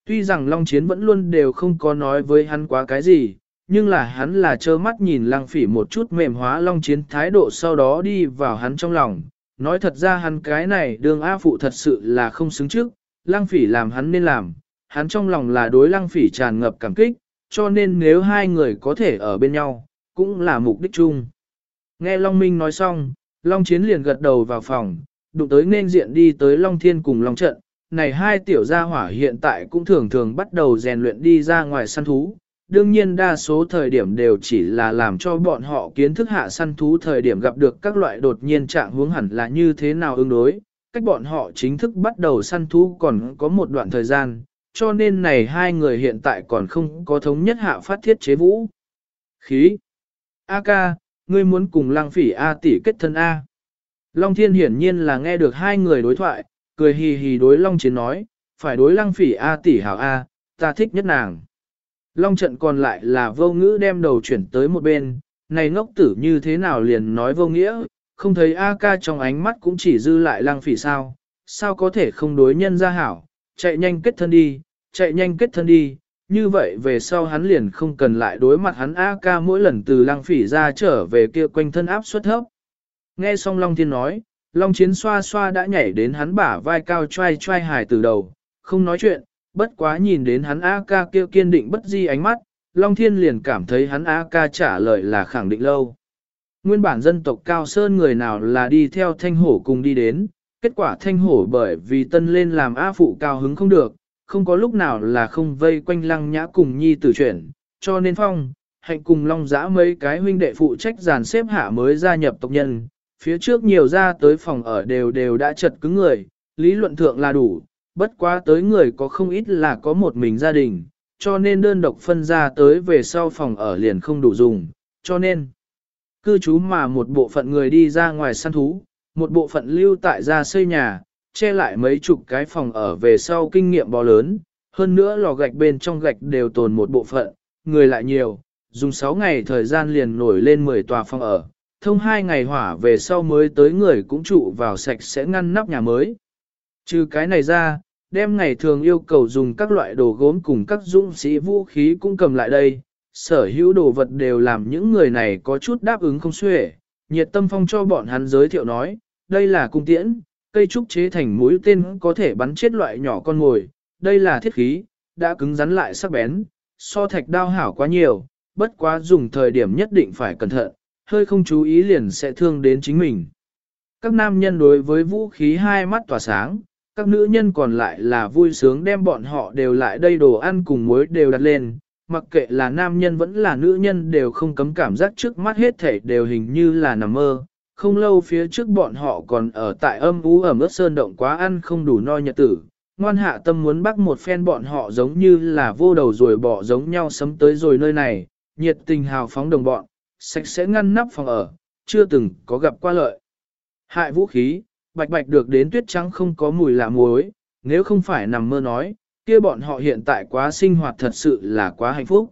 S1: Tuy rằng Long Chiến vẫn luôn đều không có nói với hắn quá cái gì, nhưng là hắn là trơ mắt nhìn lang phỉ một chút mềm hóa Long Chiến thái độ sau đó đi vào hắn trong lòng. Nói thật ra hắn cái này đường A phụ thật sự là không xứng trước, lang phỉ làm hắn nên làm, hắn trong lòng là đối lang phỉ tràn ngập cảm kích, cho nên nếu hai người có thể ở bên nhau, cũng là mục đích chung. Nghe Long Minh nói xong, Long Chiến liền gật đầu vào phòng, đụng tới nên diện đi tới Long Thiên cùng Long Trận. Này hai tiểu gia hỏa hiện tại cũng thường thường bắt đầu rèn luyện đi ra ngoài săn thú. Đương nhiên đa số thời điểm đều chỉ là làm cho bọn họ kiến thức hạ săn thú thời điểm gặp được các loại đột nhiên trạng hướng hẳn là như thế nào ứng đối. Cách bọn họ chính thức bắt đầu săn thú còn có một đoạn thời gian, cho nên này hai người hiện tại còn không có thống nhất hạ phát thiết chế vũ. Khí. A ca, ngươi muốn cùng lăng phỉ A tỷ kết thân A. Long thiên hiển nhiên là nghe được hai người đối thoại, cười hì hì đối Long chiến nói, phải đối lăng phỉ A tỷ hảo A, ta thích nhất nàng. Long trận còn lại là vô ngữ đem đầu chuyển tới một bên, này ngốc tử như thế nào liền nói vô nghĩa, không thấy A ca trong ánh mắt cũng chỉ dư lại lăng phỉ sao, sao có thể không đối nhân ra hảo, chạy nhanh kết thân đi, chạy nhanh kết thân đi, như vậy về sau hắn liền không cần lại đối mặt hắn A ca mỗi lần từ lăng phỉ ra trở về kia quanh thân áp suất thấp. Nghe xong Long Thiên nói, Long Chiến xoa xoa đã nhảy đến hắn bả vai cao trai trai hài từ đầu, không nói chuyện, bất quá nhìn đến hắn A ca kia kiên định bất di ánh mắt, Long Thiên liền cảm thấy hắn A ca trả lời là khẳng định lâu. Nguyên bản dân tộc Cao Sơn người nào là đi theo thanh hổ cùng đi đến, kết quả thanh hổ bởi vì tân lên làm A phụ cao hứng không được, không có lúc nào là không vây quanh lăng nhã cùng nhi tử chuyển, cho nên phong, hạnh cùng long giã mấy cái huynh đệ phụ trách dàn xếp hạ mới gia nhập tộc nhân, phía trước nhiều ra tới phòng ở đều đều đã chật cứng người, lý luận thượng là đủ, bất quá tới người có không ít là có một mình gia đình, cho nên đơn độc phân ra tới về sau phòng ở liền không đủ dùng, cho nên cư trú mà một bộ phận người đi ra ngoài săn thú, một bộ phận lưu tại gia xây nhà, che lại mấy chục cái phòng ở về sau kinh nghiệm bò lớn, hơn nữa lò gạch bên trong gạch đều tồn một bộ phận, người lại nhiều, dùng 6 ngày thời gian liền nổi lên 10 tòa phòng ở, thông hai ngày hỏa về sau mới tới người cũng trụ vào sạch sẽ ngăn nắp nhà mới. Trừ cái này ra, đem ngày thường yêu cầu dùng các loại đồ gốm cùng các dũng sĩ vũ khí cũng cầm lại đây, sở hữu đồ vật đều làm những người này có chút đáp ứng không xuể, nhiệt tâm phong cho bọn hắn giới thiệu nói, đây là cung tiễn, cây trúc chế thành mũi tên có thể bắn chết loại nhỏ con ngồi, đây là thiết khí, đã cứng rắn lại sắc bén, so thạch đao hảo quá nhiều, bất quá dùng thời điểm nhất định phải cẩn thận, hơi không chú ý liền sẽ thương đến chính mình. Các nam nhân đối với vũ khí hai mắt tỏa sáng, các nữ nhân còn lại là vui sướng đem bọn họ đều lại đây đồ ăn cùng muối đều đặt lên, mặc kệ là nam nhân vẫn là nữ nhân đều không cấm cảm giác trước mắt hết thể đều hình như là nằm mơ, không lâu phía trước bọn họ còn ở tại âm ú ẩm ướt sơn động quá ăn không đủ no nhật tử. Ngoan hạ tâm muốn bắt một phen bọn họ giống như là vô đầu rồi bỏ giống nhau sấm tới rồi nơi này, nhiệt tình hào phóng đồng bọn, sạch sẽ ngăn nắp phòng ở, chưa từng có gặp qua lợi. Hại vũ khí, bạch bạch được đến tuyết trắng không có mùi lạ muối, nếu không phải nằm mơ nói, kia bọn họ hiện tại quá sinh hoạt thật sự là quá hạnh phúc.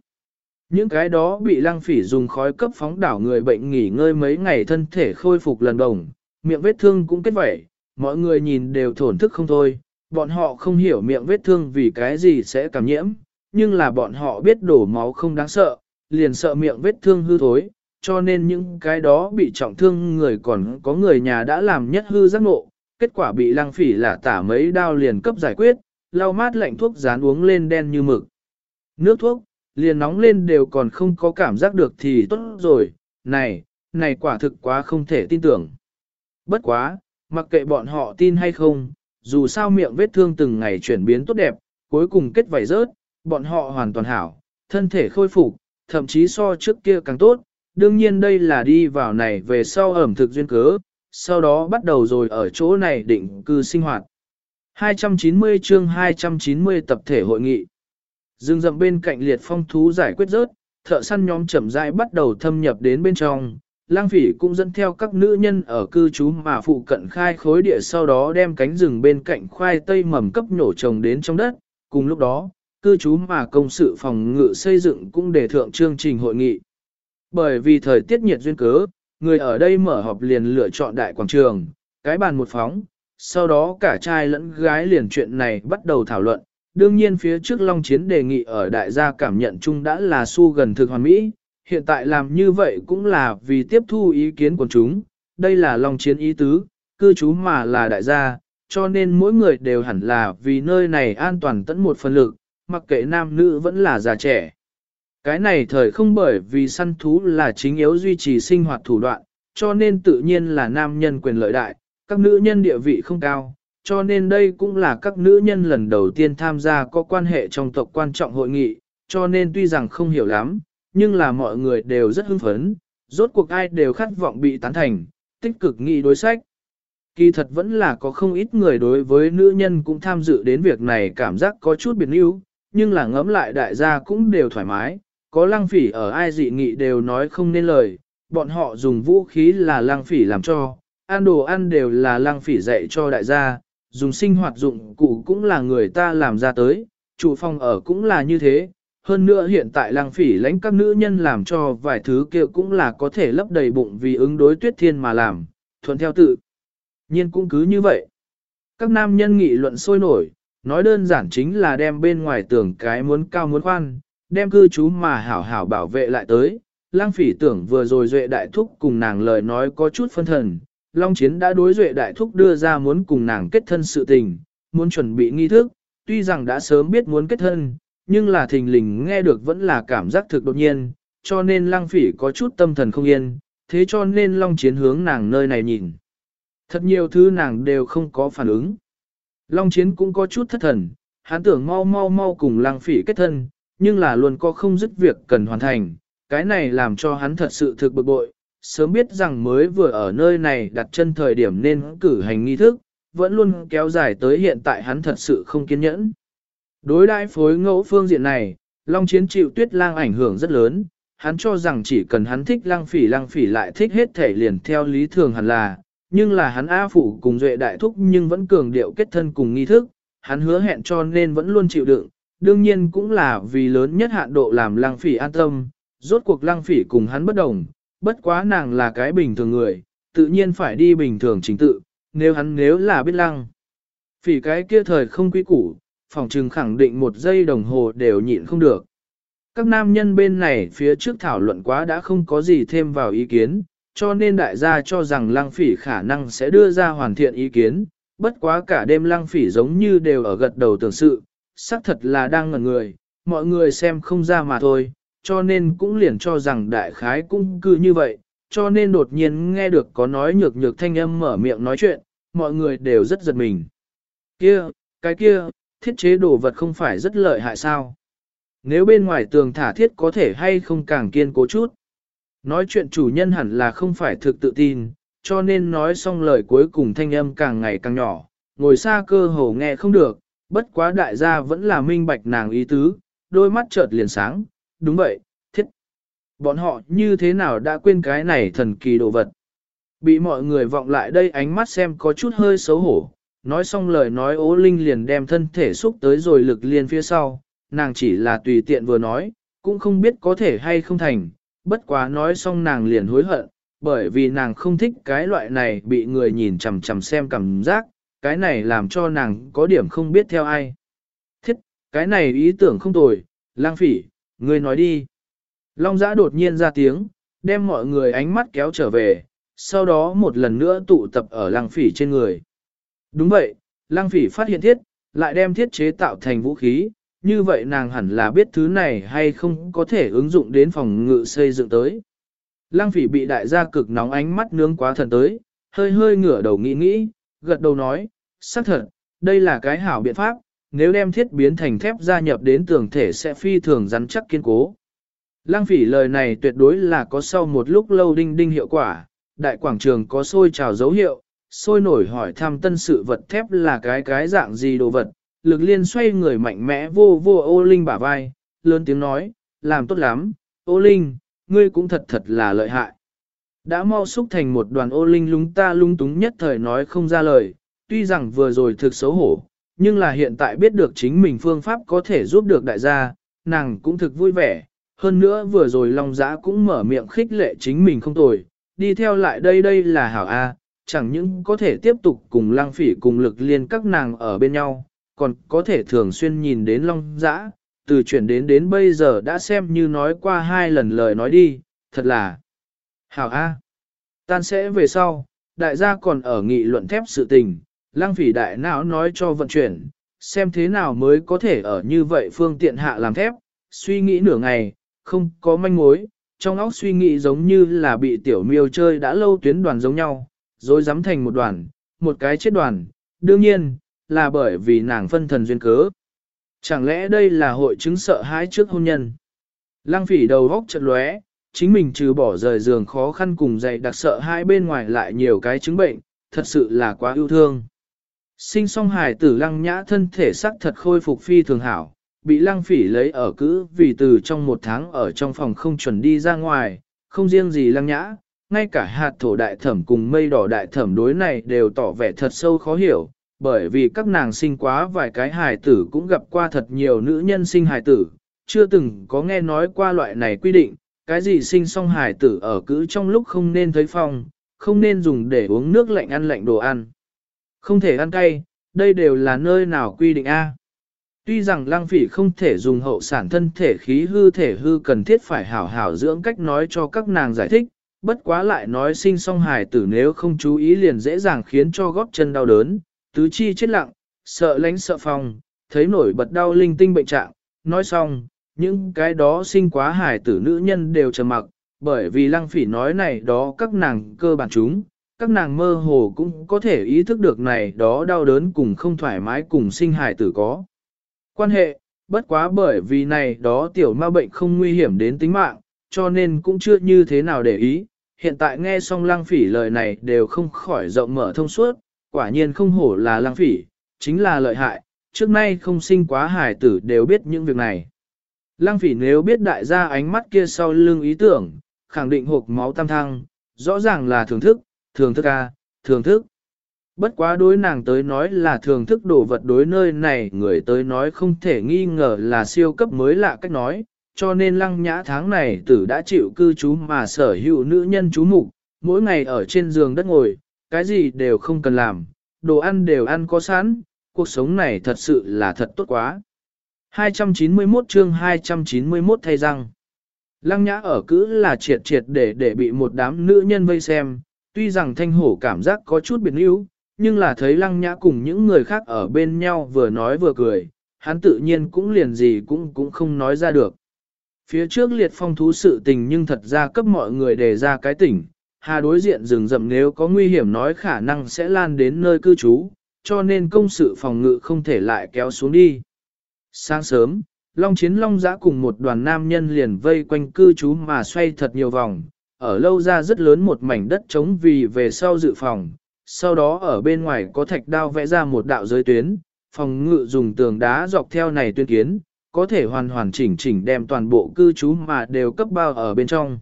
S1: Những cái đó bị lăng phỉ dùng khói cấp phóng đảo người bệnh nghỉ ngơi mấy ngày thân thể khôi phục lần đồng, miệng vết thương cũng kết vẩy, mọi người nhìn đều thổn thức không thôi, bọn họ không hiểu miệng vết thương vì cái gì sẽ cảm nhiễm, nhưng là bọn họ biết đổ máu không đáng sợ, liền sợ miệng vết thương hư thối, cho nên những cái đó bị trọng thương người còn có người nhà đã làm nhất hư giác ngộ, kết quả bị lăng phỉ là tả mấy đao liền cấp giải quyết, lau mát lạnh thuốc dán uống lên đen như mực. Nước thuốc, liền nóng lên đều còn không có cảm giác được thì tốt rồi, này, này quả thực quá không thể tin tưởng. Bất quá, mặc kệ bọn họ tin hay không, dù sao miệng vết thương từng ngày chuyển biến tốt đẹp, cuối cùng kết vảy rớt, bọn họ hoàn toàn hảo, thân thể khôi phục, thậm chí so trước kia càng tốt, đương nhiên đây là đi vào này về sau ẩm thực duyên cớ, sau đó bắt đầu rồi ở chỗ này định cư sinh hoạt. 290 chương 290 tập thể hội nghị. Dương rậm bên cạnh liệt phong thú giải quyết rớt, thợ săn nhóm chậm rãi bắt đầu thâm nhập đến bên trong. Lang phỉ cũng dẫn theo các nữ nhân ở cư trú mà phụ cận khai khối địa sau đó đem cánh rừng bên cạnh khoai tây mầm cấp nhổ trồng đến trong đất. Cùng lúc đó, cư trú mà công sự phòng ngự xây dựng cũng đề thượng chương trình hội nghị. Bởi vì thời tiết nhiệt duyên cớ, người ở đây mở họp liền lựa chọn đại quảng trường, cái bàn một phóng, sau đó cả trai lẫn gái liền chuyện này bắt đầu thảo luận. Đương nhiên phía trước Long Chiến đề nghị ở đại gia cảm nhận chung đã là su gần thực hoàn mỹ, hiện tại làm như vậy cũng là vì tiếp thu ý kiến của chúng, đây là Long Chiến ý tứ, cư trú mà là đại gia, cho nên mỗi người đều hẳn là vì nơi này an toàn tận một phần lực, mặc kệ nam nữ vẫn là già trẻ. Cái này thời không bởi vì săn thú là chính yếu duy trì sinh hoạt thủ đoạn, cho nên tự nhiên là nam nhân quyền lợi đại, các nữ nhân địa vị không cao, cho nên đây cũng là các nữ nhân lần đầu tiên tham gia có quan hệ trong tộc quan trọng hội nghị, cho nên tuy rằng không hiểu lắm, nhưng là mọi người đều rất hưng phấn, rốt cuộc ai đều khát vọng bị tán thành, tích cực nghị đối sách. Kỳ thật vẫn là có không ít người đối với nữ nhân cũng tham dự đến việc này cảm giác có chút biệt níu, nhưng là ngẫm lại đại gia cũng đều thoải mái, có lăng phỉ ở ai dị nghị đều nói không nên lời, bọn họ dùng vũ khí là lăng phỉ làm cho, ăn đồ ăn đều là lăng phỉ dạy cho đại gia, dùng sinh hoạt dụng cụ cũng là người ta làm ra tới, chủ phòng ở cũng là như thế. Hơn nữa hiện tại lăng phỉ lãnh các nữ nhân làm cho vài thứ kia cũng là có thể lấp đầy bụng vì ứng đối tuyết thiên mà làm, thuận theo tự. Nhiên cũng cứ như vậy. Các nam nhân nghị luận sôi nổi, nói đơn giản chính là đem bên ngoài tưởng cái muốn cao muốn khoan, đem cư chú mà hảo hảo bảo vệ lại tới. Lang phỉ tưởng vừa rồi duệ đại thúc cùng nàng lời nói có chút phân thần, Long Chiến đã đối duệ đại thúc đưa ra muốn cùng nàng kết thân sự tình, muốn chuẩn bị nghi thức, tuy rằng đã sớm biết muốn kết thân, nhưng là thình lình nghe được vẫn là cảm giác thực đột nhiên, cho nên Lang phỉ có chút tâm thần không yên, thế cho nên Long Chiến hướng nàng nơi này nhìn. Thật nhiều thứ nàng đều không có phản ứng. Long Chiến cũng có chút thất thần, hắn tưởng mau mau mau cùng Lang phỉ kết thân, nhưng là luôn có không dứt việc cần hoàn thành, cái này làm cho hắn thật sự thực bực bội, sớm biết rằng mới vừa ở nơi này đặt chân thời điểm nên cử hành nghi thức, vẫn luôn kéo dài tới hiện tại hắn thật sự không kiên nhẫn. Đối đãi phối ngẫu phương diện này, Long Chiến chịu tuyết lang ảnh hưởng rất lớn, hắn cho rằng chỉ cần hắn thích lang phỉ lang phỉ lại thích hết thể liền theo lý thường hẳn là, nhưng là hắn A Phụ cùng Duệ Đại Thúc nhưng vẫn cường điệu kết thân cùng nghi thức, hắn hứa hẹn cho nên vẫn luôn chịu đựng, đương nhiên cũng là vì lớn nhất hạn độ làm lăng phỉ an tâm, rốt cuộc lăng phỉ cùng hắn bất đồng, bất quá nàng là cái bình thường người, tự nhiên phải đi bình thường chính tự, nếu hắn nếu là biết lăng. Phỉ cái kia thời không quý củ, phòng trừng khẳng định một giây đồng hồ đều nhịn không được. Các nam nhân bên này phía trước thảo luận quá đã không có gì thêm vào ý kiến, cho nên đại gia cho rằng lăng phỉ khả năng sẽ đưa ra hoàn thiện ý kiến, bất quá cả đêm lăng phỉ giống như đều ở gật đầu tưởng sự, xác thật là đang ngẩn người, mọi người xem không ra mà thôi, cho nên cũng liền cho rằng đại khái cũng cứ như vậy, cho nên đột nhiên nghe được có nói nhược nhược thanh âm mở miệng nói chuyện, mọi người đều rất giật mình. Kia, cái kia, thiết chế đồ vật không phải rất lợi hại sao? Nếu bên ngoài tường thả thiết có thể hay không càng kiên cố chút? Nói chuyện chủ nhân hẳn là không phải thực tự tin, cho nên nói xong lời cuối cùng thanh âm càng ngày càng nhỏ, ngồi xa cơ hồ nghe không được, bất quá đại gia vẫn là minh bạch nàng ý tứ, đôi mắt chợt liền sáng, đúng vậy, thiết. Bọn họ như thế nào đã quên cái này thần kỳ đồ vật. Bị mọi người vọng lại đây ánh mắt xem có chút hơi xấu hổ, nói xong lời nói ố linh liền đem thân thể xúc tới rồi lực liên phía sau, nàng chỉ là tùy tiện vừa nói, cũng không biết có thể hay không thành, bất quá nói xong nàng liền hối hận, bởi vì nàng không thích cái loại này bị người nhìn chằm chằm xem cảm giác, cái này làm cho nàng có điểm không biết theo ai. Thiết, cái này ý tưởng không tồi, lang phỉ, ngươi nói đi. Long giã đột nhiên ra tiếng, đem mọi người ánh mắt kéo trở về, sau đó một lần nữa tụ tập ở lang phỉ trên người. Đúng vậy, lang phỉ phát hiện thiết, lại đem thiết chế tạo thành vũ khí, như vậy nàng hẳn là biết thứ này hay không có thể ứng dụng đến phòng ngự xây dựng tới. Lăng phỉ bị đại gia cực nóng ánh mắt nướng quá thần tới, hơi hơi ngửa đầu nghĩ nghĩ, gật đầu nói, xác thật, đây là cái hảo biện pháp, nếu đem thiết biến thành thép gia nhập đến tường thể sẽ phi thường rắn chắc kiên cố. Lăng phỉ lời này tuyệt đối là có sau một lúc lâu đinh đinh hiệu quả, đại quảng trường có sôi trào dấu hiệu, sôi nổi hỏi thăm tân sự vật thép là cái cái dạng gì đồ vật, lực liên xoay người mạnh mẽ vô vô ô linh bả vai, lớn tiếng nói, làm tốt lắm, ô linh, ngươi cũng thật thật là lợi hại. Đã mau xúc thành một đoàn ô linh lúng ta lung túng nhất thời nói không ra lời, tuy rằng vừa rồi thực xấu hổ, nhưng là hiện tại biết được chính mình phương pháp có thể giúp được đại gia, nàng cũng thực vui vẻ. Hơn nữa vừa rồi Long Giã cũng mở miệng khích lệ chính mình không tồi, đi theo lại đây đây là hảo A, chẳng những có thể tiếp tục cùng lang phỉ cùng lực liên các nàng ở bên nhau, còn có thể thường xuyên nhìn đến Long Giã, từ chuyển đến đến bây giờ đã xem như nói qua hai lần lời nói đi, thật là hảo A. Tan sẽ về sau, đại gia còn ở nghị luận thép sự tình, lang phỉ đại não nói cho vận chuyển, xem thế nào mới có thể ở như vậy phương tiện hạ làm thép, suy nghĩ nửa ngày, không có manh mối, trong óc suy nghĩ giống như là bị tiểu miêu chơi đã lâu tuyến đoàn giống nhau, rồi dám thành một đoàn, một cái chết đoàn, đương nhiên, là bởi vì nàng phân thần duyên cớ. Chẳng lẽ đây là hội chứng sợ hãi trước hôn nhân? Lăng phỉ đầu góc chật lóe, chính mình trừ bỏ rời giường khó khăn cùng dậy đặc sợ hai bên ngoài lại nhiều cái chứng bệnh, thật sự là quá yêu thương. Sinh song hài tử lăng nhã thân thể sắc thật khôi phục phi thường hảo, bị lăng phỉ lấy ở cữ vì từ trong một tháng ở trong phòng không chuẩn đi ra ngoài, không riêng gì lăng nhã, ngay cả hạt thổ đại thẩm cùng mây đỏ đại thẩm đối này đều tỏ vẻ thật sâu khó hiểu, bởi vì các nàng sinh quá vài cái hài tử cũng gặp qua thật nhiều nữ nhân sinh hài tử, chưa từng có nghe nói qua loại này quy định, cái gì sinh song hải tử ở cữ trong lúc không nên thấy phong, không nên dùng để uống nước lạnh ăn lạnh đồ ăn. Không thể ăn cay, đây đều là nơi nào quy định A. Tuy rằng lang phỉ không thể dùng hậu sản thân thể khí hư thể hư cần thiết phải hảo hảo dưỡng cách nói cho các nàng giải thích, bất quá lại nói sinh song hài tử nếu không chú ý liền dễ dàng khiến cho gót chân đau đớn, tứ chi chết lặng, sợ lánh sợ phòng, thấy nổi bật đau linh tinh bệnh trạng, nói xong, những cái đó sinh quá hài tử nữ nhân đều trầm mặc, bởi vì lăng phỉ nói này đó các nàng cơ bản chúng, các nàng mơ hồ cũng có thể ý thức được này đó đau đớn cùng không thoải mái cùng sinh hài tử có. Quan hệ, bất quá bởi vì này đó tiểu ma bệnh không nguy hiểm đến tính mạng, cho nên cũng chưa như thế nào để ý. Hiện tại nghe xong lăng phỉ lời này đều không khỏi rộng mở thông suốt, quả nhiên không hổ là lăng phỉ, chính là lợi hại, trước nay không sinh quá hài tử đều biết những việc này. Lăng phỉ nếu biết đại gia ánh mắt kia sau lưng ý tưởng, khẳng định hộp máu tam thăng, rõ ràng là thưởng thức, thưởng thức a, thưởng thức. Bất quá đối nàng tới nói là thưởng thức đồ vật đối nơi này người tới nói không thể nghi ngờ là siêu cấp mới lạ cách nói, cho nên lăng nhã tháng này tử đã chịu cư trú mà sở hữu nữ nhân chú mục mỗi ngày ở trên giường đất ngồi, cái gì đều không cần làm, đồ ăn đều ăn có sẵn, cuộc sống này thật sự là thật tốt quá. 291 chương 291 thay răng. Lăng nhã ở cữ là triệt triệt để để bị một đám nữ nhân vây xem, tuy rằng thanh hổ cảm giác có chút biệt níu, nhưng là thấy lăng nhã cùng những người khác ở bên nhau vừa nói vừa cười, hắn tự nhiên cũng liền gì cũng cũng không nói ra được. Phía trước liệt phong thú sự tình nhưng thật ra cấp mọi người đề ra cái tỉnh, hà đối diện rừng rậm nếu có nguy hiểm nói khả năng sẽ lan đến nơi cư trú, cho nên công sự phòng ngự không thể lại kéo xuống đi. Sáng sớm, Long Chiến Long Giã cùng một đoàn nam nhân liền vây quanh cư trú mà xoay thật nhiều vòng, ở lâu ra rất lớn một mảnh đất trống vì về sau dự phòng, sau đó ở bên ngoài có thạch đao vẽ ra một đạo giới tuyến, phòng ngự dùng tường đá dọc theo này tuyên kiến, có thể hoàn hoàn chỉnh chỉnh đem toàn bộ cư trú mà đều cấp bao ở bên trong.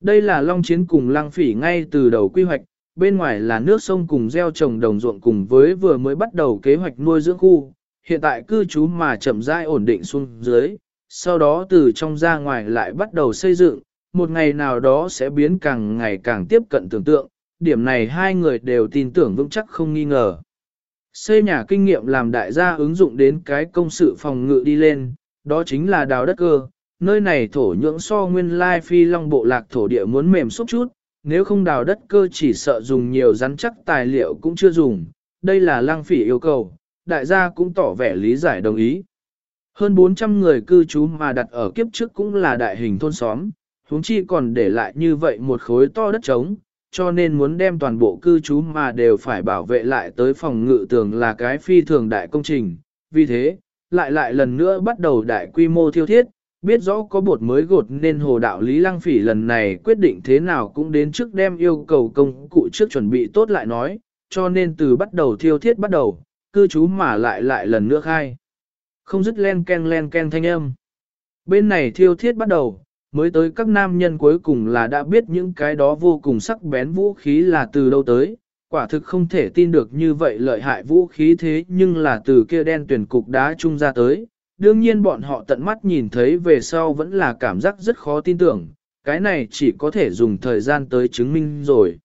S1: Đây là Long Chiến cùng Lăng Phỉ ngay từ đầu quy hoạch, bên ngoài là nước sông cùng gieo trồng đồng ruộng cùng với vừa mới bắt đầu kế hoạch nuôi dưỡng khu, hiện tại cư trú mà chậm rãi ổn định xuống dưới, sau đó từ trong ra ngoài lại bắt đầu xây dựng, một ngày nào đó sẽ biến càng ngày càng tiếp cận tưởng tượng, điểm này hai người đều tin tưởng vững chắc không nghi ngờ. Xây nhà kinh nghiệm làm đại gia ứng dụng đến cái công sự phòng ngự đi lên, đó chính là đào đất cơ, nơi này thổ nhưỡng so nguyên lai phi long bộ lạc thổ địa muốn mềm xúc chút, nếu không đào đất cơ chỉ sợ dùng nhiều rắn chắc tài liệu cũng chưa dùng, đây là lang phỉ yêu cầu, đại gia cũng tỏ vẻ lý giải đồng ý. Hơn 400 người cư trú mà đặt ở kiếp trước cũng là đại hình thôn xóm, huống chi còn để lại như vậy một khối to đất trống, cho nên muốn đem toàn bộ cư trú mà đều phải bảo vệ lại tới phòng ngự tường là cái phi thường đại công trình. Vì thế, lại lại lần nữa bắt đầu đại quy mô thiêu thiết, biết rõ có bột mới gột nên hồ đạo Lý Lăng Phỉ lần này quyết định thế nào cũng đến trước đem yêu cầu công cụ trước chuẩn bị tốt lại nói, cho nên từ bắt đầu thiêu thiết bắt đầu, cư trú mà lại lại lần nữa khai. Không dứt len ken len ken thanh âm. Bên này thiêu thiết bắt đầu, mới tới các nam nhân cuối cùng là đã biết những cái đó vô cùng sắc bén vũ khí là từ đâu tới, quả thực không thể tin được như vậy lợi hại vũ khí thế nhưng là từ kia đen tuyển cục đá trung ra tới. Đương nhiên bọn họ tận mắt nhìn thấy về sau vẫn là cảm giác rất khó tin tưởng, cái này chỉ có thể dùng thời gian tới chứng minh rồi.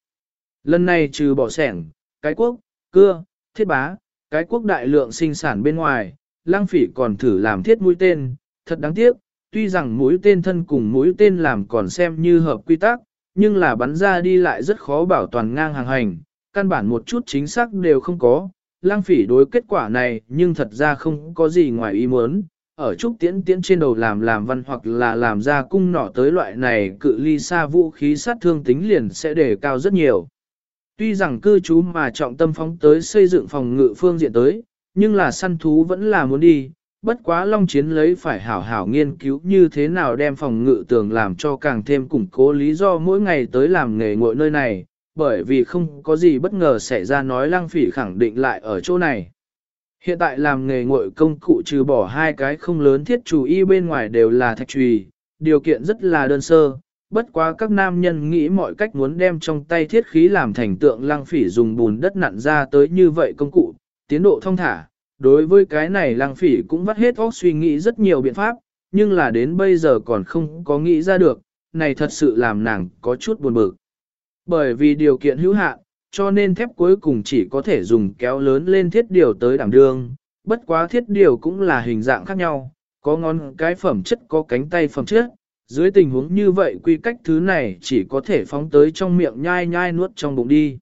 S1: Lần này trừ bỏ sẻng, cái quốc, cưa, thiết bá, cái quốc đại lượng sinh sản bên ngoài, lang phỉ còn thử làm thiết mũi tên, thật đáng tiếc, tuy rằng mũi tên thân cùng mũi tên làm còn xem như hợp quy tắc, nhưng là bắn ra đi lại rất khó bảo toàn ngang hàng hành, căn bản một chút chính xác đều không có. Lang phỉ đối kết quả này nhưng thật ra không có gì ngoài ý muốn, ở trúc tiễn tiễn trên đầu làm làm văn hoặc là làm ra cung nỏ tới loại này cự ly xa vũ khí sát thương tính liền sẽ đề cao rất nhiều. Tuy rằng cư trú mà trọng tâm phóng tới xây dựng phòng ngự phương diện tới, nhưng là săn thú vẫn là muốn đi, bất quá long chiến lấy phải hảo hảo nghiên cứu như thế nào đem phòng ngự tường làm cho càng thêm củng cố lý do mỗi ngày tới làm nghề ngội nơi này, bởi vì không có gì bất ngờ xảy ra nói lăng phỉ khẳng định lại ở chỗ này. Hiện tại làm nghề ngội công cụ trừ bỏ hai cái không lớn thiết chủ y bên ngoài đều là thạch trùy, điều kiện rất là đơn sơ, bất quá các nam nhân nghĩ mọi cách muốn đem trong tay thiết khí làm thành tượng lăng phỉ dùng bùn đất nặn ra tới như vậy công cụ, tiến độ thông thả. Đối với cái này lăng phỉ cũng vắt hết óc suy nghĩ rất nhiều biện pháp, nhưng là đến bây giờ còn không có nghĩ ra được, này thật sự làm nàng có chút buồn bực. Bởi vì điều kiện hữu hạn, cho nên thép cuối cùng chỉ có thể dùng kéo lớn lên thiết điều tới đảm đương, bất quá thiết điều cũng là hình dạng khác nhau, có ngón cái phẩm chất có cánh tay phẩm chất, dưới tình huống như vậy quy cách thứ này chỉ có thể phóng tới trong miệng nhai nhai nuốt trong bụng đi.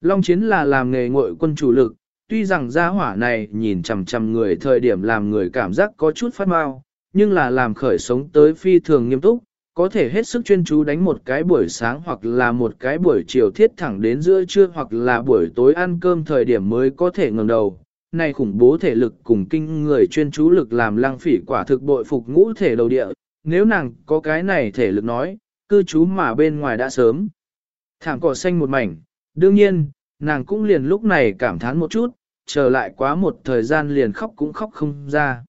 S1: Long chiến là làm nghề ngội quân chủ lực, tuy rằng gia hỏa này nhìn chằm chằm người thời điểm làm người cảm giác có chút phát mau, nhưng là làm khởi sống tới phi thường nghiêm túc, có thể hết sức chuyên chú đánh một cái buổi sáng hoặc là một cái buổi chiều thiết thẳng đến giữa trưa hoặc là buổi tối ăn cơm thời điểm mới có thể ngẩng đầu. Này khủng bố thể lực cùng kinh người chuyên chú lực làm lăng phỉ quả thực bội phục ngũ thể đầu địa, nếu nàng có cái này thể lực nói, cư trú mà bên ngoài đã sớm. Thảm cỏ xanh một mảnh, đương nhiên, nàng cũng liền lúc này cảm thán một chút, trở lại quá một thời gian liền khóc cũng khóc không ra.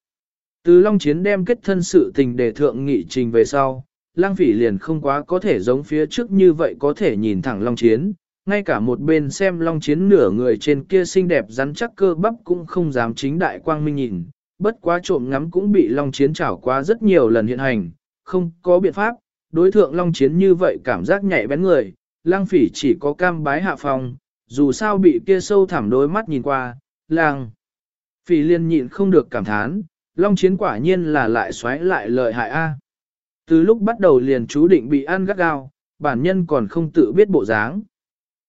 S1: Từ Long Chiến đem kết thân sự tình để thượng nghị trình về sau, lang phỉ liền không quá có thể giống phía trước như vậy có thể nhìn thẳng Long Chiến, ngay cả một bên xem Long Chiến nửa người trên kia xinh đẹp rắn chắc cơ bắp cũng không dám chính đại quang minh nhìn, bất quá trộm ngắm cũng bị Long Chiến trảo qua rất nhiều lần hiện hành, không có biện pháp, đối thượng Long Chiến như vậy cảm giác nhạy bén người, lang phỉ chỉ có cam bái hạ phòng, dù sao bị kia sâu thẳm đôi mắt nhìn qua, lang. Phỉ liên nhịn không được cảm thán, Long Chiến quả nhiên là lại xoáy lại lợi hại a. Từ lúc bắt đầu liền chú định bị ăn gắt gao, bản nhân còn không tự biết bộ dáng.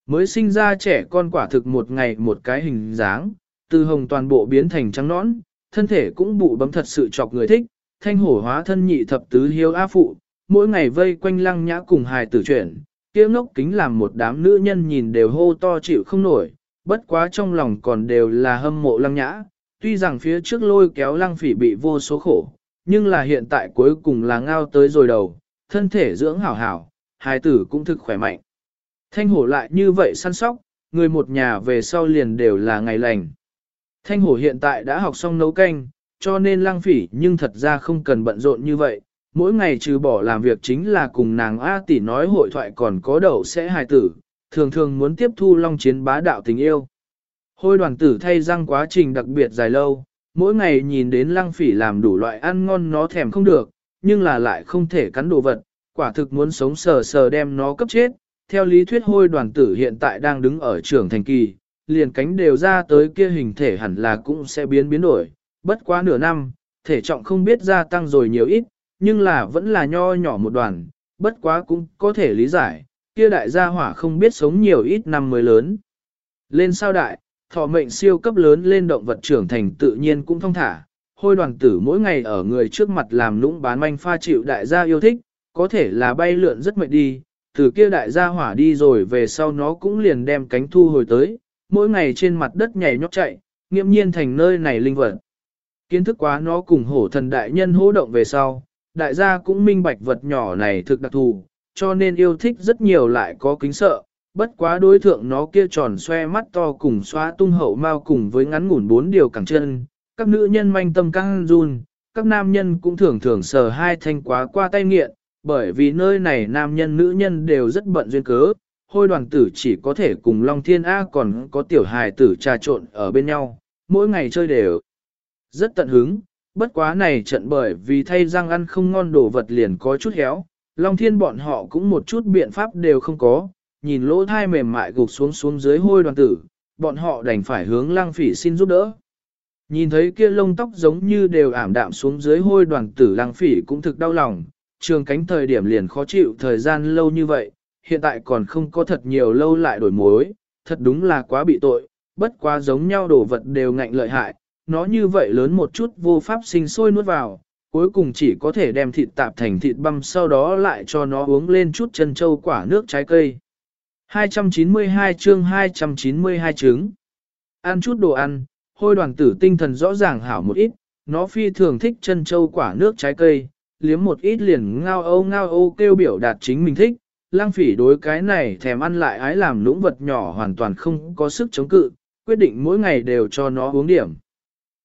S1: Mới sinh ra trẻ con quả thực một ngày một cái hình dáng, từ hồng toàn bộ biến thành trắng nõn, thân thể cũng bụ bấm thật sự chọc người thích, thanh hổ hóa thân nhị thập tứ hiếu a phụ, mỗi ngày vây quanh lăng nhã cùng hài tử chuyển, kia ngốc kính làm một đám nữ nhân nhìn đều hô to chịu không nổi, bất quá trong lòng còn đều là hâm mộ lăng nhã, tuy rằng phía trước lôi kéo lăng phỉ bị vô số khổ, nhưng là hiện tại cuối cùng là ngao tới rồi đầu, thân thể dưỡng hảo hảo, hài tử cũng thực khỏe mạnh. Thanh hổ lại như vậy săn sóc, người một nhà về sau liền đều là ngày lành. Thanh hổ hiện tại đã học xong nấu canh, cho nên lang phỉ nhưng thật ra không cần bận rộn như vậy. Mỗi ngày trừ bỏ làm việc chính là cùng nàng A tỷ nói hội thoại còn có đầu sẽ hài tử, thường thường muốn tiếp thu long chiến bá đạo tình yêu. Hôi đoàn tử thay răng quá trình đặc biệt dài lâu, mỗi ngày nhìn đến lăng phỉ làm đủ loại ăn ngon nó thèm không được, nhưng là lại không thể cắn đồ vật, quả thực muốn sống sờ sờ đem nó cấp chết. Theo lý thuyết hôi đoàn tử hiện tại đang đứng ở trưởng thành kỳ, liền cánh đều ra tới kia hình thể hẳn là cũng sẽ biến biến đổi, bất quá nửa năm, thể trọng không biết gia tăng rồi nhiều ít, nhưng là vẫn là nho nhỏ một đoàn, bất quá cũng có thể lý giải, kia đại gia hỏa không biết sống nhiều ít năm mới lớn. Lên sao đại, thọ mệnh siêu cấp lớn lên động vật trưởng thành tự nhiên cũng thông thả, hôi đoàn tử mỗi ngày ở người trước mặt làm nũng bán manh pha chịu đại gia yêu thích, có thể là bay lượn rất mệt đi, từ kia đại gia hỏa đi rồi về sau nó cũng liền đem cánh thu hồi tới, mỗi ngày trên mặt đất nhảy nhót chạy, nghiêm nhiên thành nơi này linh vật. Kiến thức quá nó cùng hổ thần đại nhân hỗ động về sau, đại gia cũng minh bạch vật nhỏ này thực đặc thù, cho nên yêu thích rất nhiều lại có kính sợ, bất quá đối thượng nó kia tròn xoe mắt to cùng xóa tung hậu mau cùng với ngắn ngủn bốn điều cẳng chân, các nữ nhân manh tâm căng run, các nam nhân cũng thường thường sờ hai thanh quá qua tay nghiện, bởi vì nơi này nam nhân nữ nhân đều rất bận duyên cớ, hôi đoàn tử chỉ có thể cùng Long Thiên A còn có tiểu hài tử trà trộn ở bên nhau, mỗi ngày chơi đều rất tận hứng, bất quá này trận bởi vì thay răng ăn không ngon đồ vật liền có chút héo, Long Thiên bọn họ cũng một chút biện pháp đều không có, nhìn lỗ thai mềm mại gục xuống xuống dưới hôi đoàn tử, bọn họ đành phải hướng lang phỉ xin giúp đỡ. Nhìn thấy kia lông tóc giống như đều ảm đạm xuống dưới hôi đoàn tử lang phỉ cũng thực đau lòng, trường cánh thời điểm liền khó chịu thời gian lâu như vậy, hiện tại còn không có thật nhiều lâu lại đổi mối, thật đúng là quá bị tội, bất quá giống nhau đồ vật đều ngạnh lợi hại, nó như vậy lớn một chút vô pháp sinh sôi nuốt vào, cuối cùng chỉ có thể đem thịt tạp thành thịt băm sau đó lại cho nó uống lên chút chân châu quả nước trái cây. 292 chương 292 trứng. Ăn chút đồ ăn, hôi đoàn tử tinh thần rõ ràng hảo một ít, nó phi thường thích chân châu quả nước trái cây, liếm một ít liền ngao âu ngao âu kêu biểu đạt chính mình thích. Lang phỉ đối cái này thèm ăn lại ái làm lũng vật nhỏ hoàn toàn không có sức chống cự, quyết định mỗi ngày đều cho nó uống điểm.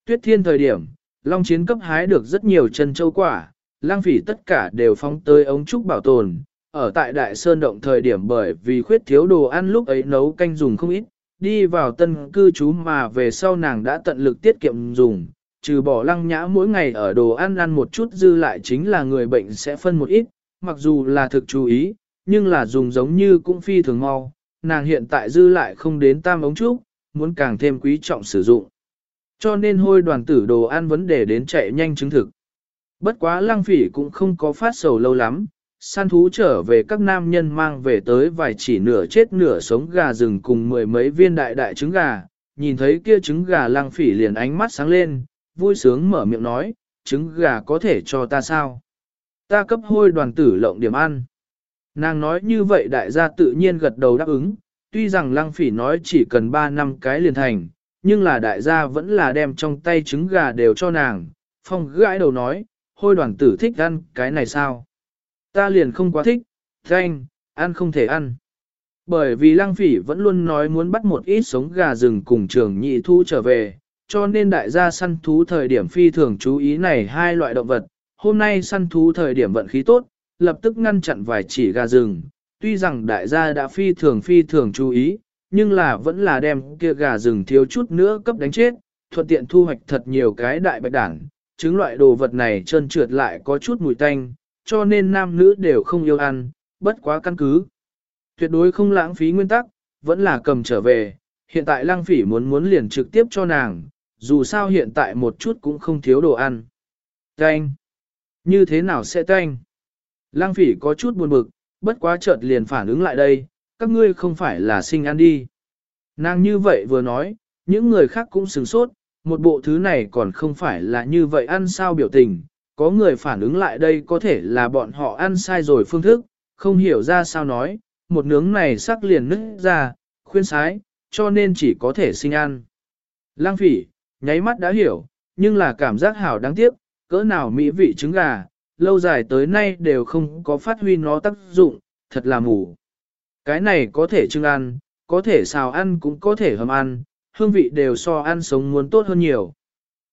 S1: Tuyết thiên thời điểm, Long Chiến cấp hái được rất nhiều chân châu quả, lang phỉ tất cả đều phóng tới ống trúc bảo tồn. Ở tại Đại Sơn Động thời điểm bởi vì khuyết thiếu đồ ăn lúc ấy nấu canh dùng không ít, đi vào tân cư trú mà về sau nàng đã tận lực tiết kiệm dùng, trừ bỏ lăng nhã mỗi ngày ở đồ ăn ăn một chút dư lại chính là người bệnh sẽ phân một ít, mặc dù là thực chú ý, nhưng là dùng giống như cũng phi thường mau, nàng hiện tại dư lại không đến tam ống trúc, muốn càng thêm quý trọng sử dụng. Cho nên hôi đoàn tử đồ ăn vấn đề đến chạy nhanh chứng thực. Bất quá lăng phỉ cũng không có phát sầu lâu lắm, săn thú trở về các nam nhân mang về tới vài chỉ nửa chết nửa sống gà rừng cùng mười mấy viên đại đại trứng gà, nhìn thấy kia trứng gà lăng phỉ liền ánh mắt sáng lên, vui sướng mở miệng nói, trứng gà có thể cho ta sao? Ta cấp hôi đoàn tử lộng điểm ăn. Nàng nói như vậy đại gia tự nhiên gật đầu đáp ứng, tuy rằng lăng phỉ nói chỉ cần 3 năm cái liền thành, nhưng là đại gia vẫn là đem trong tay trứng gà đều cho nàng. Phong gãi đầu nói, hôi đoàn tử thích ăn cái này sao? Ta liền không quá thích, thanh, ăn không thể ăn. Bởi vì lăng phỉ vẫn luôn nói muốn bắt một ít sống gà rừng cùng trường nhị thu trở về, cho nên đại gia săn thú thời điểm phi thường chú ý này hai loại động vật. Hôm nay săn thú thời điểm vận khí tốt, lập tức ngăn chặn vài chỉ gà rừng. Tuy rằng đại gia đã phi thường phi thường chú ý, nhưng là vẫn là đem kia gà rừng thiếu chút nữa cấp đánh chết, thuận tiện thu hoạch thật nhiều cái đại bạch đảng. Trứng loại đồ vật này trơn trượt lại có chút mùi tanh, cho nên nam nữ đều không yêu ăn, bất quá căn cứ. Tuyệt đối không lãng phí nguyên tắc, vẫn là cầm trở về, hiện tại lăng phỉ muốn muốn liền trực tiếp cho nàng, dù sao hiện tại một chút cũng không thiếu đồ ăn. Tanh! Như thế nào sẽ tanh? Lăng phỉ có chút buồn bực, bất quá chợt liền phản ứng lại đây, các ngươi không phải là sinh ăn đi. Nàng như vậy vừa nói, những người khác cũng sửng sốt, một bộ thứ này còn không phải là như vậy ăn sao biểu tình, có người phản ứng lại đây có thể là bọn họ ăn sai rồi phương thức, không hiểu ra sao nói, một nướng này sắc liền nứt ra, khuyên sái, cho nên chỉ có thể sinh ăn. Lang phỉ, nháy mắt đã hiểu, nhưng là cảm giác hảo đáng tiếc, cỡ nào mỹ vị trứng gà, lâu dài tới nay đều không có phát huy nó tác dụng, thật là mù. Cái này có thể trưng ăn, có thể xào ăn cũng có thể hầm ăn, hương vị đều so ăn sống muốn tốt hơn nhiều.